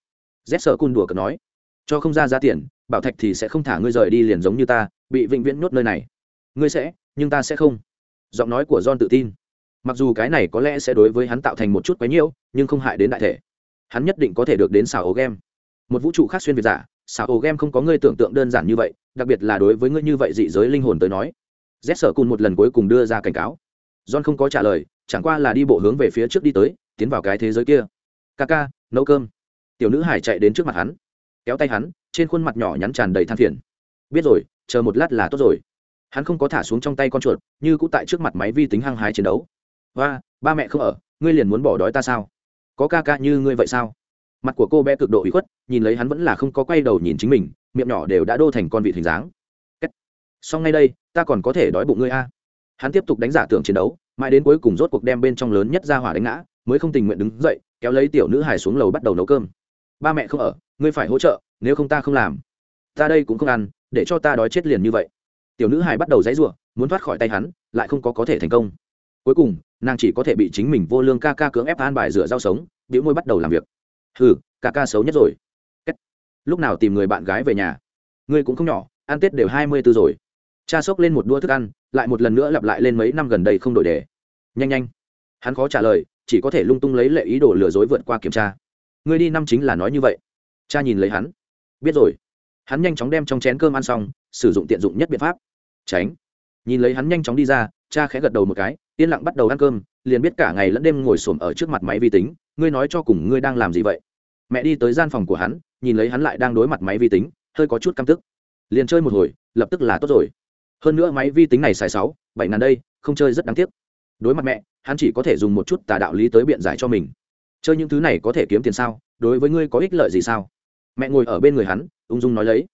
Z sở cun đùa cợt nói, cho không ra giá tiền, bảo thạch thì sẽ không thả ngươi rời đi liền giống như ta, bị vĩnh viễn nhốt nơi này. Ngươi sẽ, nhưng ta sẽ không. Giọng nói của john tự tin. Mặc dù cái này có lẽ sẽ đối với hắn tạo thành một chút quái nhiễu, nhưng không hại đến đại thể. Hắn nhất định có thể được đến xào ố game một vũ trụ khác xuyên việt giả xảo ổ game không có ngươi tưởng tượng đơn giản như vậy, đặc biệt là đối với ngươi như vậy dị giới linh hồn tới nói. Z sở cùn một lần cuối cùng đưa ra cảnh cáo. John không có trả lời, chẳng qua là đi bộ hướng về phía trước đi tới, tiến vào cái thế giới kia. Ca ca, nấu cơm. Tiểu nữ hải chạy đến trước mặt hắn, kéo tay hắn, trên khuôn mặt nhỏ nhắn tràn đầy than phiền. Biết rồi, chờ một lát là tốt rồi. Hắn không có thả xuống trong tay con chuột, như cũng tại trước mặt máy vi tính hăng hái chiến đấu. Và ba mẹ không ở, ngươi liền muốn bỏ đói ta sao? Có ca ca như ngươi vậy sao? Mặt của cô bé cực độ ủy khuất, nhìn lấy hắn vẫn là không có quay đầu nhìn chính mình, miệng nhỏ đều đã đô thành con vị hình dáng. Xong ngay đây, ta còn có thể đói bụng ngươi a. Hắn tiếp tục đánh giả tưởng chiến đấu, mãi đến cuối cùng rốt cuộc đem bên trong lớn nhất ra hỏa đánh ngã, mới không tình nguyện đứng dậy, kéo lấy tiểu nữ hải xuống lầu bắt đầu nấu cơm. Ba mẹ không ở, ngươi phải hỗ trợ, nếu không ta không làm. Ta đây cũng không ăn, để cho ta đói chết liền như vậy. Tiểu nữ hải bắt đầu dãy r u ộ muốn thoát khỏi tay hắn, lại không có có thể thành công. Cuối cùng, nàng chỉ có thể bị chính mình vô lương ca ca cưỡng ép an bài rửa rau sống biểu môi bắt đầu làm việc hừ ca ca xấu nhất rồi. Kết. lúc nào tìm người bạn gái về nhà? Ngươi cũng không nhỏ, ăn tết đều hai mươi b ố rồi. Cha xốc lên một đua thức ăn, lại một lần nữa lặp lại lên mấy năm gần đây không đổi đề. Nhanh nhanh. Hắn khó trả lời, chỉ có thể lung tung lấy lệ ý đồ lừa dối vượt qua kiểm tra. Ngươi đi năm chính là nói như vậy. Cha nhìn lấy hắn. Biết rồi. Hắn nhanh chóng đem trong chén cơm ăn xong, sử dụng tiện dụng nhất biện pháp. Tránh. Nhìn lấy hắn nhanh chóng đi ra, cha khẽ gật đầu một cái, yên lặng bắt đầu ăn cơm liền biết cả ngày lẫn đêm ngồi xổm ở trước mặt máy vi tính, ngươi nói cho cùng ngươi đang làm gì vậy? Mẹ đi tới gian phòng của hắn, nhìn lấy hắn lại đang đối mặt máy vi tính, hơi có chút căm tức. Liền chơi một hồi, lập tức là tốt rồi. Hơn nữa máy vi tính này xài sáu, bảy ngàn đây, không chơi rất đáng tiếc. Đối mặt mẹ, hắn chỉ có thể dùng một chút tà đạo lý tới biện giải cho mình. Chơi những thứ này có thể kiếm tiền sao? Đối với ngươi có ích lợi gì sao? Mẹ ngồi ở bên người hắn, ung dung nói lấy.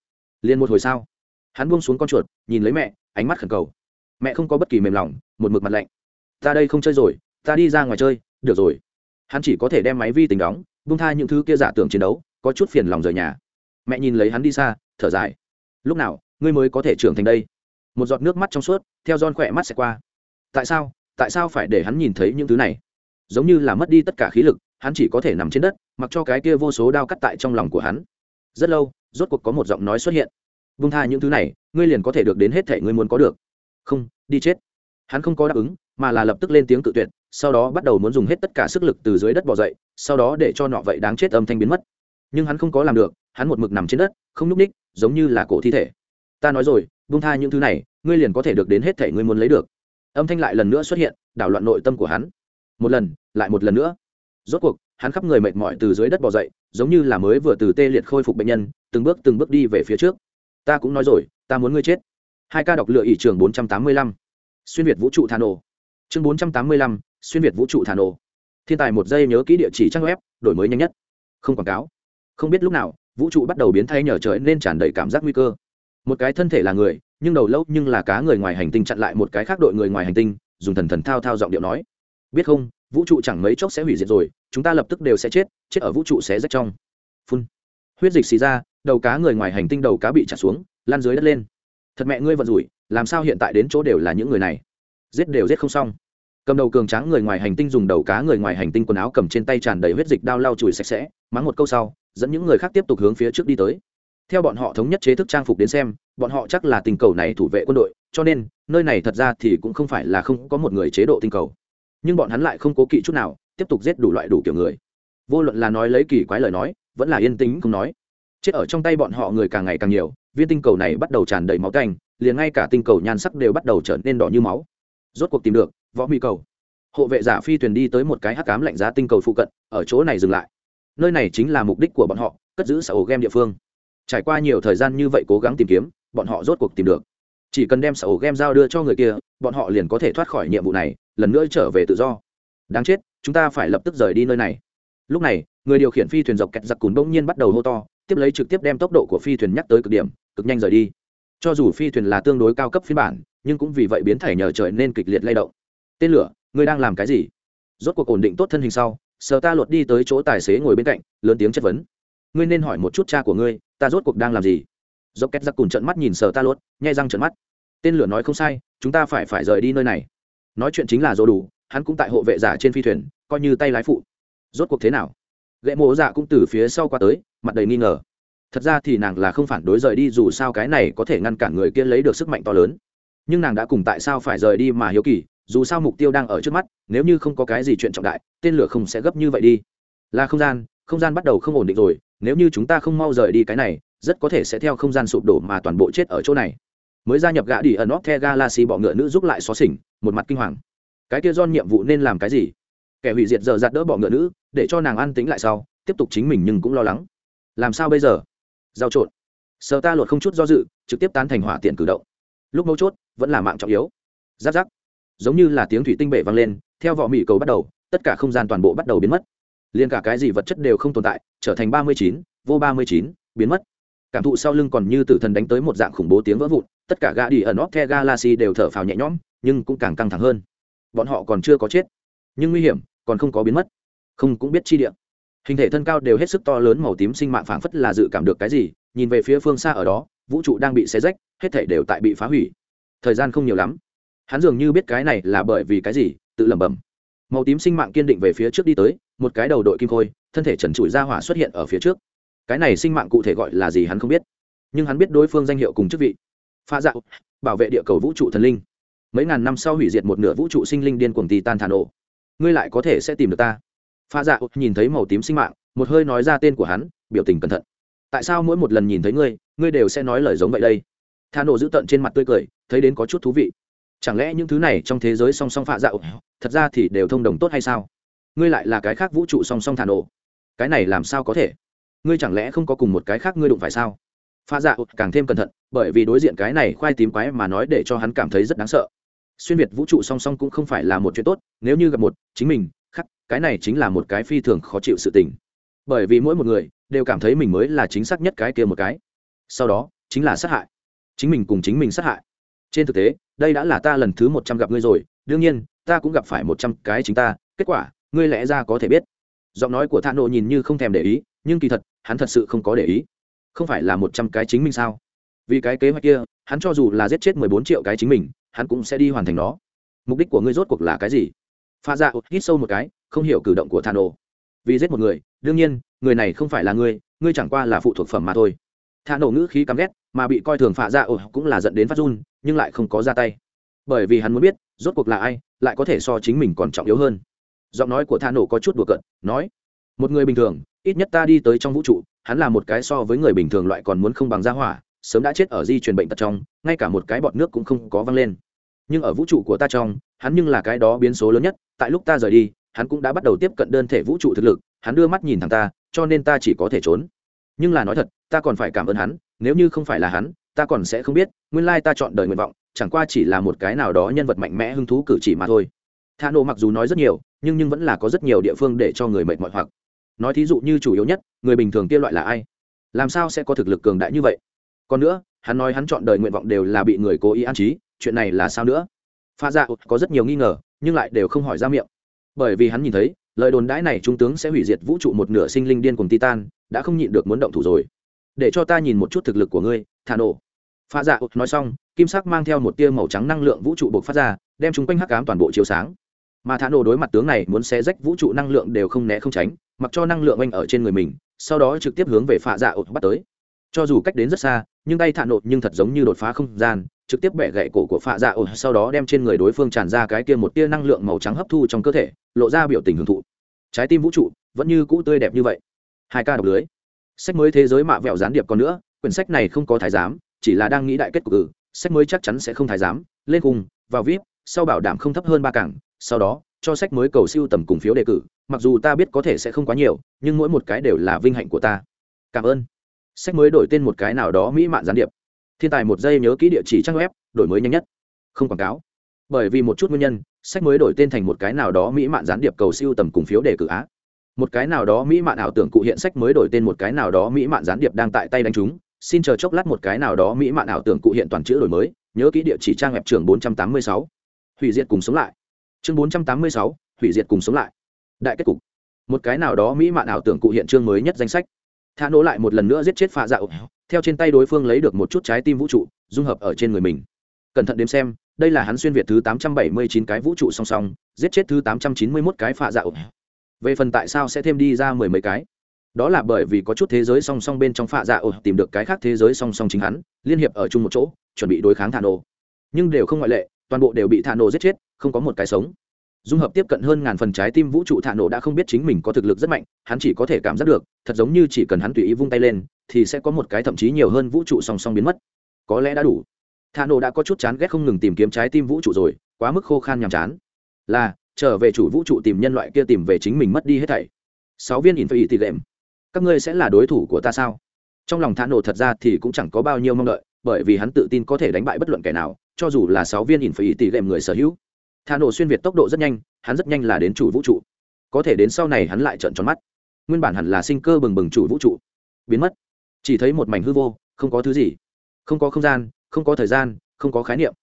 Liền một hồi sao? hắn buông xuống con chuột, nhìn lấy mẹ, ánh mắt khẩn cầu. Mẹ không có bất kỳ mềm lòng, một mực mặt lạnh ta đây không chơi rồi, ta đi ra ngoài chơi, được rồi. Hắn chỉ có thể đem máy vi tính đóng bung tha những thứ kia giả tưởng chiến đấu, có chút phiền lòng rời nhà. Mẹ nhìn lấy hắn đi xa, thở dài. Lúc nào, ngươi mới có thể trưởng thành đây? Một giọt nước mắt trong suốt, theo don khỏe mắt sẽ qua. Tại sao tại sao phải để hắn nhìn thấy những thứ này? Giống như là mất đi tất cả khí lực, hắn chỉ có thể nằm trên đất, mặc cho cái kia vô số đao cắt tại trong lòng của hắn. Rất lâu, rốt cuộc có một giọng nói xuất hiện. Vung tha những thứ này, ngươi liền có thể được đến hết thể ngươi muốn có được. Không, đi chết. Hắn không có đáp ứng mà là lập tức lên tiếng cự tuyệt, sau đó bắt đầu muốn dùng hết tất cả sức lực từ dưới đất bỏ dậy, sau đó để cho nọ vậy đáng chết âm thanh biến mất. Nhưng hắn không có làm được, hắn một mực nằm trên đất, không n ú c ních giống như là cổ thi thể. Ta nói rồi bung tha những thứ này, ngươi liền có thể được đến hết thể ngươi muốn lấy được. Âm thanh lại lần nữa xuất hiện, đảo loạn nội tâm của hắn. Một lần, lại một lần nữa. Rốt cuộc, hắn khắp người mệt mỏi từ dưới đất bỏ dậy, giống như là mới vừa từ tê liệt khôi phục bệnh nhân, từng bước từng bước đi về phía trước. Ta cũng nói rồi, ta muốn ngươi chết. Hai ca đọc lựa ỷ trường bốn trăm tám mươi lăm. Xuyên việt vũ trụ thà nổ chương bốn trăm tám mươi lăm, xuyên việt vũ trụ thả nổ. Thiên tài một giây nhớ kỹ địa chỉ trang web, đổi mới nhanh nhất. Không quảng cáo. Không biết lúc nào, vũ trụ bắt đầu biến thay nhờ trời nên tràn đầy cảm giác nguy cơ. Một cái thân thể là người, nhưng đầu lâu nhưng là cá người ngoài hành tinh chặn lại một cái khác đội người ngoài hành tinh, dùng thần thần thao thao giọng điệu nói. Biết không, vũ trụ chẳng mấy chốc sẽ hủy diệt rồi, chúng ta lập tức đều sẽ chết chết ở vũ trụ sẽ rách trong. Phun. Huyết dịch xì ra, đầu cá người ngoài hành tinh đầu cá bị trả xuống lan dưới đất lên. Thật mẹ ngươi vận rủi, làm sao hiện tại đến chỗ đều là những người này? Giết đều giết không xong. Cầm đầu cường tráng người ngoài hành tinh dùng đầu cá người ngoài hành tinh quần áo cầm trên tay tràn đầy huyết dịch đao lau chùi sạch sẽ, mắng một câu sau, dẫn những người khác tiếp tục hướng phía trước đi tới. Theo bọn họ thống nhất chế thức trang phục đến xem, bọn họ chắc là tình cầu này thủ vệ quân đội, cho nên, nơi này thật ra thì cũng không phải là không có một người chế độ tinh cầu. Nhưng bọn hắn lại không cố kỵ chút nào, tiếp tục giết đủ loại đủ kiểu người. Vô luận là nói lấy kỳ quái lời nói, vẫn là yên tĩnh không nói. Chết ở trong tay bọn họ người càng ngày càng nhiều, viên tinh cầu này bắt đầu tràn đầy máu canh liền ngay cả tinh cầu nhan sắc đều bắt đầu trở nên đỏ như máu rốt cuộc tìm được, võ mỹ cầu. Hộ vệ giả phi thuyền đi tới một cái hắc cám lạnh giá tinh cầu phụ cận, ở chỗ này dừng lại. Nơi này chính là mục đích của bọn họ, cất giữ sở ổ game địa phương. Trải qua nhiều thời gian như vậy cố gắng tìm kiếm, bọn họ rốt cuộc tìm được. Chỉ cần đem sở ổ game giao đưa cho người kia, bọn họ liền có thể thoát khỏi nhiệm vụ này, lần nữa trở về tự do. Đáng chết, chúng ta phải lập tức rời đi nơi này. Lúc này, người điều khiển phi thuyền dọc kẹt giặc cùn bỗng nhiên bắt đầu hô to, tiếp lấy trực tiếp đem tốc độ của phi thuyền nhắc tới cực điểm, cực nhanh rời đi. Cho dù phi thuyền là tương đối cao cấp phiên bản nhưng cũng vì vậy biến thể nhờ trời nên kịch liệt lay động. Tên lửa, ngươi đang làm cái gì? Rốt cuộc ổn định tốt thân hình sau sờ ta luật đi tới chỗ tài xế ngồi bên cạnh, lớn tiếng chất vấn. Ngươi nên hỏi một chút cha của ngươi, ta rốt cuộc đang làm gì? Dốc két giặc cùng trận mắt nhìn sờ ta luật nhai răng trận mắt. Tên lửa nói không sai, chúng ta phải phải rời đi nơi này. Nói chuyện chính là dỗ đủ, hắn cũng tại hộ vệ giả trên phi thuyền, coi như tay lái phụ. Rốt cuộc thế nào? Gậy mộ dạ cũng từ phía sau qua tới, mặt đầy nghi ngờ. Thật ra thì nàng là không phản đối rời đi dù sao cái này có thể ngăn cản người kia lấy được sức mạnh to lớn nhưng nàng đã cùng tại sao phải rời đi mà hiếu kỳ, dù sao mục tiêu đang ở trước mắt, nếu như không có cái gì chuyện trọng đại, tên lửa không sẽ gấp như vậy đi. Là không gian không gian bắt đầu không ổn định rồi, nếu như chúng ta không mau rời đi cái này, rất có thể sẽ theo không gian sụp đổ mà toàn bộ chết ở chỗ này. Mới gia nhập gã đi ẩn óc the galaxy bọ ngựa nữ giúp lại xó xỉnh, một mặt kinh hoàng. Cái kia do nhiệm vụ nên làm cái gì? Kẻ hủy diệt giờ giặt đỡ bọ ngựa nữ, để cho nàng ăn tính lại sau, tiếp tục chính mình nhưng cũng lo lắng. Làm sao bây giờ? Giao trộn. Sợ ta luật không chút do dự, trực tiếp tán thành hỏa tiện cử động lúc mấu chốt, vẫn là mạng trọng yếu. Giáp giáp. Giống như là tiếng thủy tinh bể vang lên, theo vỏ mỹ cầu bắt đầu, tất cả không gian toàn bộ bắt đầu biến mất. Liền cả cái gì vật chất đều không tồn tại, trở thành ba mươi chín, vô ba mươi chín, biến mất. Cảm thụ sau lưng còn như tử thần đánh tới một dạng khủng bố tiếng vỡ vụn, tất cả gã đi ở nóc the galaxy đều thở phào nhẹ nhõm, nhưng cũng càng căng thẳng hơn. Bọn họ còn chưa có chết, nhưng nguy hiểm còn không có biến mất. Không cũng biết chi địa. Hình thể thân cao đều hết sức to lớn màu tím sinh mạng phảng phất là dự cảm được cái gì, nhìn về phía phương xa ở đó vũ trụ đang bị xé rách, hết thể đều tại bị phá hủy. Thời gian không nhiều lắm. Hắn dường như biết cái này là bởi vì cái gì, tự lẩm bẩm. Màu tím sinh mạng kiên định về phía trước đi tới, một cái đầu đội kim khôi, thân thể trần trụi ra hỏa xuất hiện ở phía trước. Cái này sinh mạng cụ thể gọi là gì hắn không biết, nhưng hắn biết đối phương danh hiệu cùng chức vị. Pha dạo bảo vệ địa cầu vũ trụ thần linh. Mấy ngàn năm sau hủy diệt một nửa vũ trụ sinh linh điên cuồng tì tan thả nổ. Ngươi lại có thể sẽ tìm được ta. Pha dạo nhìn thấy màu tím sinh mạng, một hơi nói ra tên của hắn, biểu tình cẩn thận tại sao mỗi một lần nhìn thấy ngươi ngươi đều sẽ nói lời giống vậy đây? Thà nổ giữ tận trên mặt tươi cười, thấy đến có chút thú vị. Chẳng lẽ những thứ này trong thế giới song song phạ dạo, thật ra thì đều thông đồng tốt hay sao? Ngươi lại là cái khác vũ trụ song song thà nổ. Cái này làm sao có thể? Ngươi chẳng lẽ không có cùng một cái khác ngươi đụng phải sao? Pha dạ càng thêm cẩn thận, bởi vì đối diện cái này khoai tím quái mà nói để cho hắn cảm thấy rất đáng sợ. Xuyên việt vũ trụ song song cũng không phải là một chuyện tốt, nếu như gặp một, chính mình, khắc, cái này chính là một cái phi thường khó chịu sự tình. Bởi vì mỗi một người đều cảm thấy mình mới là chính xác nhất cái kia một cái. Sau đó, chính là sát hại. Chính mình cùng chính mình sát hại. Trên thực tế, đây đã là ta lần thứ một trăm gặp ngươi rồi. Đương nhiên, ta cũng gặp phải một trăm cái chính ta. Kết quả, ngươi lẽ ra có thể biết. Giọng nói của thạ nộ nhìn như không thèm để ý, nhưng kỳ thật, hắn thật sự không có để ý. Không phải là một trăm cái chính mình sao? Vì cái kế hoạch kia, hắn cho dù là giết chết mười bốn triệu cái chính mình, hắn cũng sẽ đi hoàn thành nó. Mục đích của ngươi rốt cuộc là cái gì? Pha dạ hít sâu một cái, không hiểu cử động của thà nổ vì giết một người, đương nhiên người này không phải là ngươi ngươi chẳng qua là phụ thuộc phẩm mà thôi. Thà nổ ngữ khí căm ghét, mà bị coi thường phạ dạ ổ cũng là dẫn đến phát run, nhưng lại không có ra tay. Bởi vì hắn muốn biết, rốt cuộc là ai, lại có thể so chính mình còn trọng yếu hơn. Giọng nói của thà nổ có chút đùa cận nói, một người bình thường, ít nhất ta đi tới trong vũ trụ, hắn là một cái so với người bình thường loại còn muốn không bằng gia hỏa, sớm đã chết ở di truyền bệnh tật trong, ngay cả một cái bọt nước cũng không có văng lên. Nhưng ở vũ trụ của ta trong, hắn nhưng là cái đó biến số lớn nhất, tại lúc ta rời đi, hắn cũng đã bắt đầu tiếp cận đơn thể vũ trụ thực lực, hắn đưa mắt nhìn thằng ta cho nên ta chỉ có thể trốn. Nhưng là nói thật, ta còn phải cảm ơn hắn, nếu như không phải là hắn, ta còn sẽ không biết, nguyên lai ta chọn đời nguyện vọng, chẳng qua chỉ là một cái nào đó nhân vật mạnh mẽ hứng thú cử chỉ mà thôi. Thà nộ mặc dù nói rất nhiều, nhưng nhưng vẫn là có rất nhiều địa phương để cho người mệt mỏi hoặc. Nói thí dụ như chủ yếu nhất, người bình thường kia loại là ai? Làm sao sẽ có thực lực cường đại như vậy? Còn nữa, hắn nói hắn chọn đời nguyện vọng đều là bị người cố ý an trí, chuyện này là sao nữa? Pha dạ có rất nhiều nghi ngờ, nhưng lại đều không hỏi ra miệng. Bởi vì hắn nhìn thấy lời đồn đãi này trung tướng sẽ hủy diệt vũ trụ một nửa sinh linh điên cùng titan, đã không nhịn được muốn động thủ rồi. Để cho ta nhìn một chút thực lực của ngươi, thả nổ. Pha dạ nói xong, kim sắc mang theo một tia màu trắng năng lượng vũ trụ buộc phát ra, đem chúng quanh hắc ám toàn bộ chiếu sáng. Mà thả nổ đối mặt tướng này muốn xé rách vũ trụ năng lượng đều không né không tránh, mặc cho năng lượng anh ở trên người mình, sau đó trực tiếp hướng về pha dạ bắt tới cho dù cách đến rất xa, nhưng tay thạ nộp nhưng thật giống như đột phá không gian, trực tiếp bẻ gậy cổ của phạ dạ ổ, sau đó đem trên người đối phương tràn ra cái kia một tia năng lượng màu trắng hấp thu trong cơ thể, lộ ra biểu tình hưởng thụ. Trái tim vũ trụ vẫn như cũ tươi đẹp như vậy. Hai ca đọc lưới. Sách mới thế giới mạ vẹo gián điệp còn nữa, quyển sách này không có thái giám, chỉ là đang nghĩ đại kết cục ừ sách mới chắc chắn sẽ không thái giám, lên cùng vào vip, sau bảo đảm không thấp hơn ba cảng, sau đó, cho sách mới cầu siêu tầm cùng phiếu đề cử, mặc dù ta biết có thể sẽ không quá nhiều, nhưng mỗi một cái đều là vinh hạnh của ta. Cảm ơn sách mới đổi tên một cái nào đó mỹ mạn gián điệp. Thiên tài một giây nhớ kỹ địa chỉ trang web đổi mới nhanh nhất. Không quảng cáo. Bởi vì một chút nguyên nhân sách mới đổi tên thành một cái nào đó mỹ mạn gián điệp cầu siêu tầm cùng phiếu đề cử á. Một cái nào đó mỹ mạn ảo tưởng cụ hiện sách mới đổi tên một cái nào đó mỹ mạn gián điệp đang tại tay đánh chúng. Xin chờ chốc lát một cái nào đó mỹ mạn ảo tưởng cụ hiện toàn chữ đổi mới nhớ kỹ địa chỉ trang web trường 486. hủy diệt cùng sống lại. Chương 486, hủy diệt cùng sống lại. Đại kết cục. Một cái nào đó mỹ mạn ảo tưởng cụ hiện chương mới nhất danh sách thả nổ lại một lần nữa giết chết pha dạo theo trên tay đối phương lấy được một chút trái tim vũ trụ, dung hợp ở trên người mình. Cẩn thận đếm xem, đây là hắn xuyên việt thứ 879 cái vũ trụ song song, giết chết thứ 891 cái pha dạo về phần tại sao sẽ thêm đi ra mười mấy cái? Đó là bởi vì có chút thế giới song song bên trong phạ dạ ổ tìm được cái khác thế giới song song chính hắn, liên hiệp ở chung một chỗ, chuẩn bị đối kháng thả nổ. Nhưng đều không ngoại lệ, toàn bộ đều bị thả nổ giết chết, không có một cái sống dung hợp tiếp cận hơn ngàn phần trái tim vũ trụ thạ nổ đã không biết chính mình có thực lực rất mạnh, hắn chỉ có thể cảm giác được, thật giống như chỉ cần hắn tùy ý vung tay lên, thì sẽ có một cái thậm chí nhiều hơn vũ trụ song song biến mất. Có lẽ đã đủ. Thạ nổ đã có chút chán ghét không ngừng tìm kiếm trái tim vũ trụ rồi, quá mức khô khan nhàm chán. Là, trở về chủ vũ trụ tìm nhân loại kia tìm về chính mình mất đi hết thảy. Sáu viên infinity game. Các ngươi sẽ là đối thủ của ta sao? Trong lòng thạ nổ thật ra thì cũng chẳng có bao nhiêu mong đợi, bởi vì hắn tự tin có thể đánh bại bất luận kẻ nào, cho dù là sáu viên infinity game người sở hữu thả nổ xuyên việt tốc độ rất nhanh, hắn rất nhanh là đến chủ vũ trụ. Có thể đến sau này hắn lại trợn tròn mắt. Nguyên bản hẳn là sinh cơ bừng bừng chủ vũ trụ. Biến mất. Chỉ thấy một mảnh hư vô, không có thứ gì. Không có không gian, không có thời gian, không có khái niệm.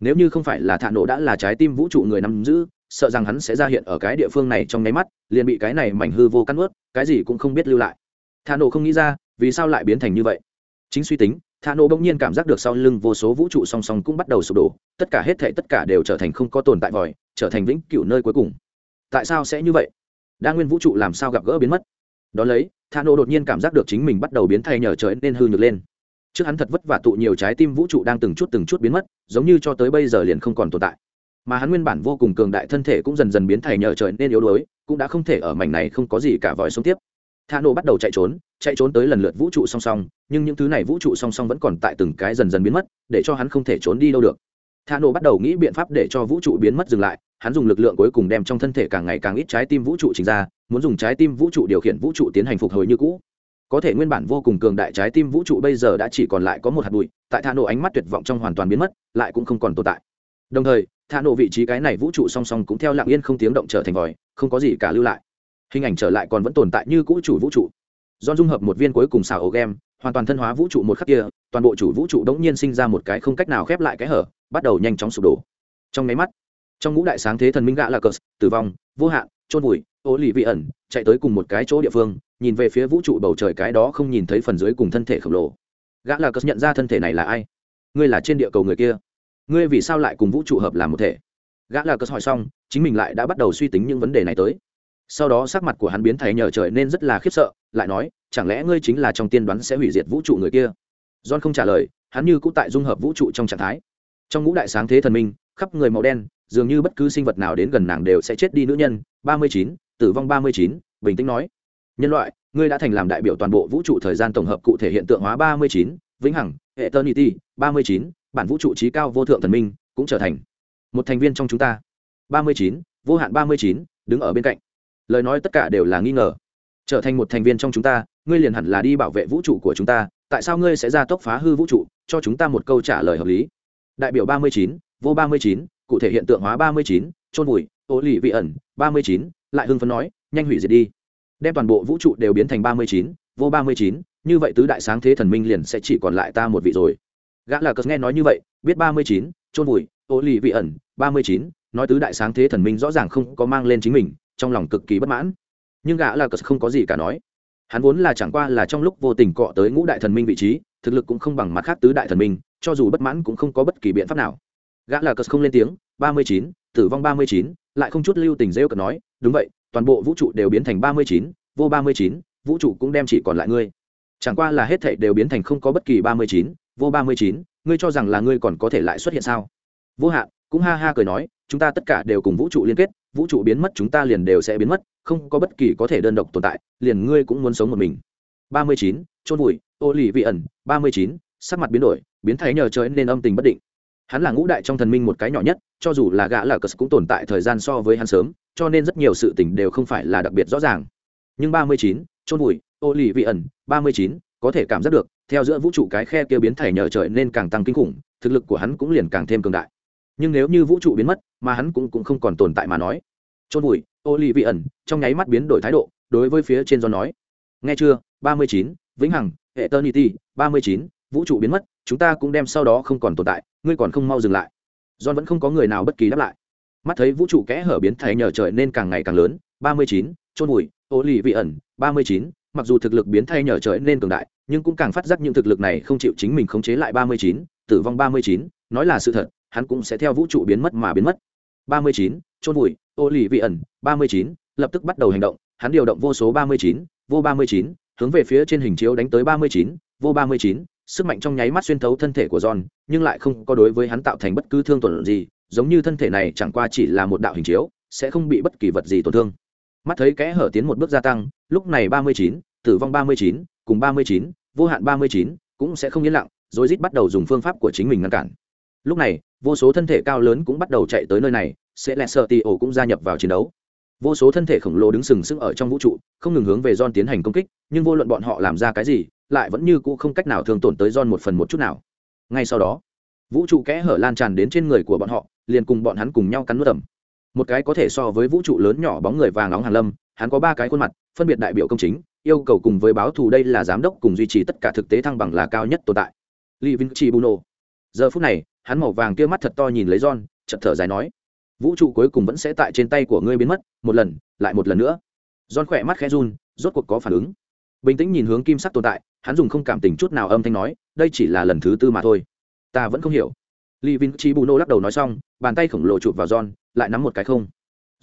Nếu như không phải là thả nổ đã là trái tim vũ trụ người nắm giữ, sợ rằng hắn sẽ ra hiện ở cái địa phương này trong nháy mắt, liền bị cái này mảnh hư vô cắt ướt cái gì cũng không biết lưu lại. Thạ nổ không nghĩ ra vì sao lại biến thành như vậy. Chính suy tính thà nổ bỗng nhiên cảm giác được sau lưng vô số vũ trụ song song cũng bắt đầu sụp đổ, tất cả hết thảy tất cả đều trở thành không có tồn tại vòi, trở thành vĩnh cửu nơi cuối cùng. Tại sao sẽ như vậy? Đa nguyên vũ trụ làm sao gặp gỡ biến mất? Đó lấy thà nổ đột nhiên cảm giác được chính mình bắt đầu biến thay nhờ trời nên hư nhược lên. Trước hắn thật vất vả tụ nhiều trái tim vũ trụ đang từng chút từng chút biến mất, giống như cho tới bây giờ liền không còn tồn tại. Mà hắn nguyên bản vô cùng cường đại thân thể cũng dần dần biến thay nhờ trời nên yếu đuối, cũng đã không thể ở mảnh này không có gì cả vòi sống tiếp thà nổ bắt đầu chạy trốn chạy trốn tới lần lượt vũ trụ song song, nhưng những thứ này vũ trụ song song vẫn còn tại từng cái dần dần biến mất, để cho hắn không thể trốn đi đâu được. Thà nổ bắt đầu nghĩ biện pháp để cho vũ trụ biến mất dừng lại, hắn dùng lực lượng cuối cùng đem trong thân thể càng ngày càng ít trái tim vũ trụ trình ra, muốn dùng trái tim vũ trụ điều khiển vũ trụ tiến hành phục hồi như cũ. Có thể nguyên bản vô cùng cường đại trái tim vũ trụ bây giờ đã chỉ còn lại có một hạt bụi, tại thà nổ ánh mắt tuyệt vọng trong hoàn toàn biến mất, lại cũng không còn tồn tại. Đồng thời, thả nổ vị trí cái này vũ trụ song song cũng theo lặng yên không tiếng động trở thành vòi, không có gì cả lưu lại hình ảnh trở lại còn vẫn tồn tại như cũ chủ vũ trụ. Do dung hợp một viên cuối cùng xào ổ game hoàn toàn thân hóa vũ trụ một khắc kia, toàn bộ chủ vũ trụ đống nhiên sinh ra một cái không cách nào khép lại cái hở, bắt đầu nhanh chóng sụp đổ. Trong máy mắt, trong ngũ đại sáng thế thần minh gạ là cờ, tử vong, vô hạn trôn vùi ô lì vị ẩn chạy tới cùng một cái chỗ địa phương, nhìn về phía vũ trụ bầu trời cái đó không nhìn thấy phần dưới cùng thân thể khổng lồ. Gã là cờ nhận ra thân thể này là ai? Ngươi là trên địa cầu người kia. Ngươi vì sao lại cùng vũ trụ hợp làm một thể? Gã là cờ hỏi xong, chính mình lại đã bắt đầu suy tính những vấn đề này tới sau đó sắc mặt của hắn biến thành nhờ trời nên rất là khiếp sợ, lại nói, chẳng lẽ ngươi chính là trong tiên đoán sẽ hủy diệt vũ trụ người kia? John không trả lời, hắn như cũng tại dung hợp vũ trụ trong trạng thái. Trong ngũ đại sáng thế thần minh, khắp người màu đen, dường như bất cứ sinh vật nào đến gần nàng đều sẽ chết đi nữ nhân. ba mươi chín, tử vong ba mươi chín, bình tĩnh nói. Nhân loại, ngươi đã thành làm đại biểu toàn bộ vũ trụ thời gian tổng hợp cụ thể hiện tượng hóa ba mươi chín, vĩnh hằng hệ tơ nity ba mươi chín, bản vũ trụ trí cao vô thượng thần minh cũng trở thành một thành viên trong chúng ta. ba mươi chín, vô hạn ba mươi chín, đứng ở bên cạnh lời nói tất cả đều là nghi ngờ. Trở thành một thành viên trong chúng ta, ngươi liền hẳn là đi bảo vệ vũ trụ của chúng ta, tại sao ngươi sẽ ra tốc phá hư vũ trụ, cho chúng ta một câu trả lời hợp lý? Đại biểu ba mươi chín, vô ba mươi chín, cụ thể hiện tượng hóa ba mươi chín trôn vùi, ô lì vị ẩn, ba mươi chín, lại hưng phấn nói, nhanh hủy diệt đi. Đem toàn bộ vũ trụ đều biến thành ba mươi chín, vô ba mươi chín, như vậy tứ đại sáng thế thần minh liền sẽ chỉ còn lại ta một vị rồi. Gã là cờ nghe nói như vậy, biết ba mươi chín trôn vùi, ô lì vị ẩn, ba mươi chín, nói tứ đại sáng thế thần minh rõ ràng không có mang lên chính mình trong lòng cực kỳ bất mãn. Nhưng gã là cờ không có gì cả nói. Hắn vốn là chẳng qua là trong lúc vô tình cọ tới ngũ đại thần minh vị trí, thực lực cũng không bằng mặt khác tứ đại thần minh, cho dù bất mãn cũng không có bất kỳ biện pháp nào. Gã là cờ không lên tiếng, ba mươi chín, tử vong ba mươi chín, lại không chút lưu tình rêu cờ nói, đúng vậy, toàn bộ vũ trụ đều biến thành ba mươi chín, vô ba mươi chín, vũ trụ cũng đem chỉ còn lại ngươi. Chẳng qua là hết thảy đều biến thành không có bất kỳ ba mươi chín, vô ba mươi chín, ngươi cho rằng là ngươi còn có thể lại xuất hiện sao? Vô hạn, cũng ha ha cười nói, chúng ta tất cả đều cùng vũ trụ liên kết vũ trụ biến mất chúng ta liền đều sẽ biến mất, không có bất kỳ có thể đơn độc tồn tại, liền ngươi cũng muốn sống một mình. ba mươi chín, chôn vùi ô lì vị ẩn, ba mươi chín, sắc mặt biến đổi, biến thái nhờ trời nên âm tình bất định. Hắn là ngũ đại trong thần minh một cái nhỏ nhất, cho dù là gã là cờ cũng tồn tại thời gian so với hắn sớm, cho nên rất nhiều sự tình đều không phải là đặc biệt rõ ràng. Nhưng ba mươi chín, chôn vùi ô lì vị ẩn, ba mươi chín, có thể cảm giác được, theo giữa vũ trụ cái khe kia biến thể nhờ trời nên càng tăng kinh khủng, thực lực của hắn cũng liền càng thêm cường đại nhưng nếu như vũ trụ biến mất mà hắn cũng, cũng không còn tồn tại mà nói. Chôn vùi ô lì vị ẩn trong nháy mắt biến đổi thái độ đối với phía trên do nói. Nghe chưa? ba mươi chín vĩnh hằng hệ tơ niti ba mươi chín vũ trụ biến mất chúng ta cũng đem sau đó không còn tồn tại ngươi còn không mau dừng lại. John vẫn không có người nào bất kỳ đáp lại. Mắt thấy vũ trụ kẽ hở biến thay nhờ trời nên càng ngày càng lớn ba mươi chín trôn vùi ô lì vị ẩn ba mươi chín mặc dù thực lực biến thay nhờ trời nên cường đại nhưng cũng càng phát giác những thực lực này không chịu chính mình khống chế lại ba mươi chín tử vong ba mươi chín nói là sự thật hắn cũng sẽ theo vũ trụ biến mất mà biến mất. Ba mươi chín vùi ô lì vị ẩn. Ba mươi chín lập tức bắt đầu hành động. Hắn điều động vô số ba mươi chín vô ba mươi chín hướng về phía trên hình chiếu đánh tới ba mươi chín vô ba mươi chín. Sức mạnh trong nháy mắt xuyên thấu thân thể của John, nhưng lại không có đối với hắn tạo thành bất cứ thương tổn gì, giống như thân thể này chẳng qua chỉ là một đạo hình chiếu, sẽ không bị bất kỳ vật gì tổn thương. Mắt thấy kẽ hở tiến một bước gia tăng, lúc này ba mươi chín, tử vong ba mươi chín, cùng ba mươi chín, vô hạn ba mươi chín, cũng sẽ không yên lặng, rồi rít bắt đầu dùng phương pháp của chính mình ngăn cản. Lúc này, vô số thân thể cao lớn cũng bắt đầu chạy tới nơi này, sẽ lẹ sợ tì ổ cũng gia nhập vào chiến đấu. Vô số thân thể khổng lồ đứng sừng sững ở trong vũ trụ không ngừng hướng về John tiến hành công kích nhưng vô luận bọn họ làm ra cái gì lại vẫn như cũ không cách nào thương tổn tới John một phần một chút nào. Ngay sau đó vũ trụ kẽ hở lan tràn đến trên người của bọn họ liền cùng bọn hắn cùng nhau cắn nuốt tầm một cái có thể so với vũ trụ lớn nhỏ bóng người vàng nóng hàn lâm hắn có ba cái khuôn mặt phân biệt đại biểu công chính yêu cầu cùng với báo thù đây là giám đốc cùng duy trì tất cả thực tế thăng bằng là cao nhất tồn tại. Li Vinci Buno giờ phút này hắn màu vàng kia mắt thật to nhìn lấy John, chợt thở dài nói, vũ trụ cuối cùng vẫn sẽ tại trên tay của ngươi biến mất, một lần, lại một lần nữa. John khỏe mắt khẽ run, rốt cuộc có phản ứng. Bình tĩnh nhìn hướng kim sắc tồn tại, hắn dùng không cảm tình chút nào âm thanh nói, đây chỉ là lần thứ tư mà thôi. Ta vẫn không hiểu. Li vin chi bù nô lắc đầu nói xong, bàn tay khổng lồ chụp vào john, lại nắm một cái không.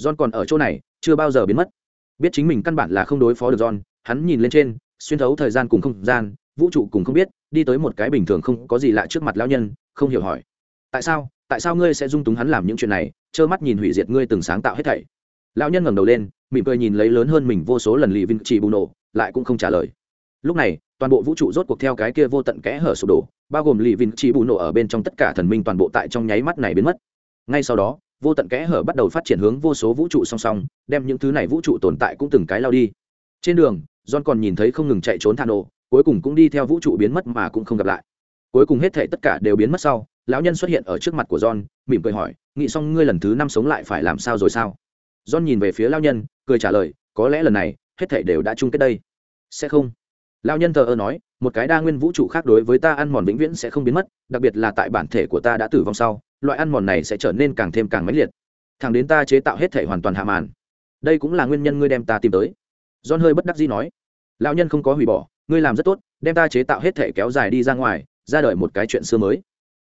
John còn ở chỗ này, chưa bao giờ biến mất. Biết chính mình căn bản là không đối phó được john, hắn nhìn lên trên, xuyên thấu thời gian cùng không gian, vũ trụ cùng không biết, đi tới một cái bình thường không có gì lạ trước mặt lão nhân, không hiểu hỏi tại sao? Tại sao ngươi sẽ dung túng hắn làm những chuyện này? Trơ mắt nhìn hủy diệt ngươi từng sáng tạo hết thảy. Lão nhân ngẩng đầu lên, mỉm cười nhìn lấy lớn hơn mình vô số lần lì vinh chỉ bù nổ, lại cũng không trả lời. Lúc này, toàn bộ vũ trụ rốt cuộc theo cái kia vô tận kẽ hở sụp đổ, bao gồm lì vinh chỉ bù nổ ở bên trong tất cả thần minh toàn bộ tại trong nháy mắt này biến mất. Ngay sau đó, vô tận kẽ hở bắt đầu phát triển hướng vô số vũ trụ song song, đem những thứ này vũ trụ tồn tại cũng từng cái lao đi. Trên đường, john còn nhìn thấy không ngừng chạy trốn thà nổ cuối cùng cũng đi theo vũ trụ biến mất mà cũng không gặp lại cuối cùng hết thảy tất cả đều biến mất sau, lão nhân xuất hiện ở trước mặt của john, mỉm cười hỏi nghĩ xong ngươi lần thứ năm sống lại phải làm sao rồi sao? John nhìn về phía lão nhân, cười trả lời, có lẽ lần này, hết thảy đều đã chung kết đây. Sẽ không. Lão nhân thờ ơ nói, một cái đa nguyên vũ trụ khác đối với ta ăn mòn vĩnh viễn sẽ không biến mất, đặc biệt là tại bản thể của ta đã tử vong sau, loại ăn mòn này sẽ trở nên càng thêm càng mãnh liệt. Thẳng đến ta chế tạo hết thể hoàn toàn hạ màn. Đây cũng là nguyên nhân ngươi đem ta tìm tới. John hơi bất đắc dĩ nói. Lão nhân không có hủy bỏ, ngươi làm rất tốt, đem ta chế tạo hết thể kéo dài đi ra ngoài ra đời một cái chuyện xưa mới.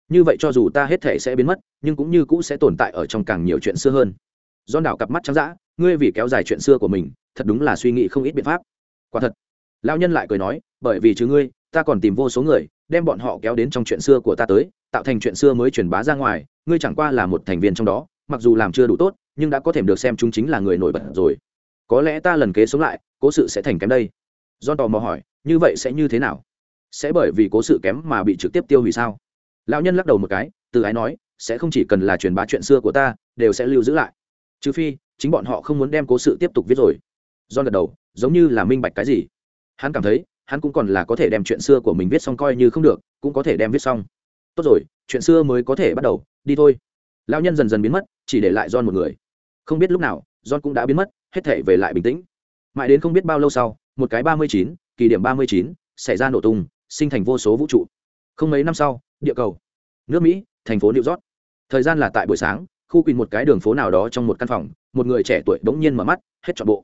Như vậy cho dù ta hết thể sẽ biến mất, nhưng cũng như cũ sẽ tồn tại ở trong càng nhiều chuyện xưa hơn. Do đảo cặp mắt trắng dã, ngươi vì kéo dài chuyện xưa của mình, thật đúng là suy nghĩ không ít biện pháp. Quả thật. Lão nhân lại cười nói, bởi vì chứ ngươi, ta còn tìm vô số người, đem bọn họ kéo đến trong chuyện xưa của ta tới, tạo thành chuyện xưa mới truyền bá ra ngoài, ngươi chẳng qua là một thành viên trong đó, mặc dù làm chưa đủ tốt, nhưng đã có thể được xem chúng chính là người nổi bật rồi. Có lẽ ta lần kế sống lại, cố sự sẽ thành kém đây. Do tò mò hỏi, như vậy sẽ như thế nào? Sẽ bởi vì cố sự kém mà bị trực tiếp tiêu hủy sao? Lão nhân lắc đầu một cái, từ ái nói, sẽ không chỉ cần là truyền bá chuyện xưa của ta, đều sẽ lưu giữ lại. Trừ phi, chính bọn họ không muốn đem cố sự tiếp tục viết rồi. Do gật đầu, giống như là minh bạch cái gì. Hắn cảm thấy, hắn cũng còn là có thể đem chuyện xưa của mình viết xong coi như không được, cũng có thể đem viết xong. Tốt rồi, chuyện xưa mới có thể bắt đầu, đi thôi. Lão nhân dần dần biến mất, chỉ để lại John một người. Không biết lúc nào, John cũng đã biến mất, hết thể về lại bình tĩnh. Mãi đến không biết bao lâu sau, một cái ba mươi chín kỳ điểm ba mươi chín, xảy ra nổ tung sinh thành vô số vũ trụ. Không mấy năm sau, địa cầu, nước mỹ, thành phố new york. Thời gian là tại buổi sáng, khu quỳnh một cái đường phố nào đó trong một căn phòng, một người trẻ tuổi bỗng nhiên mở mắt, hết trọn bộ.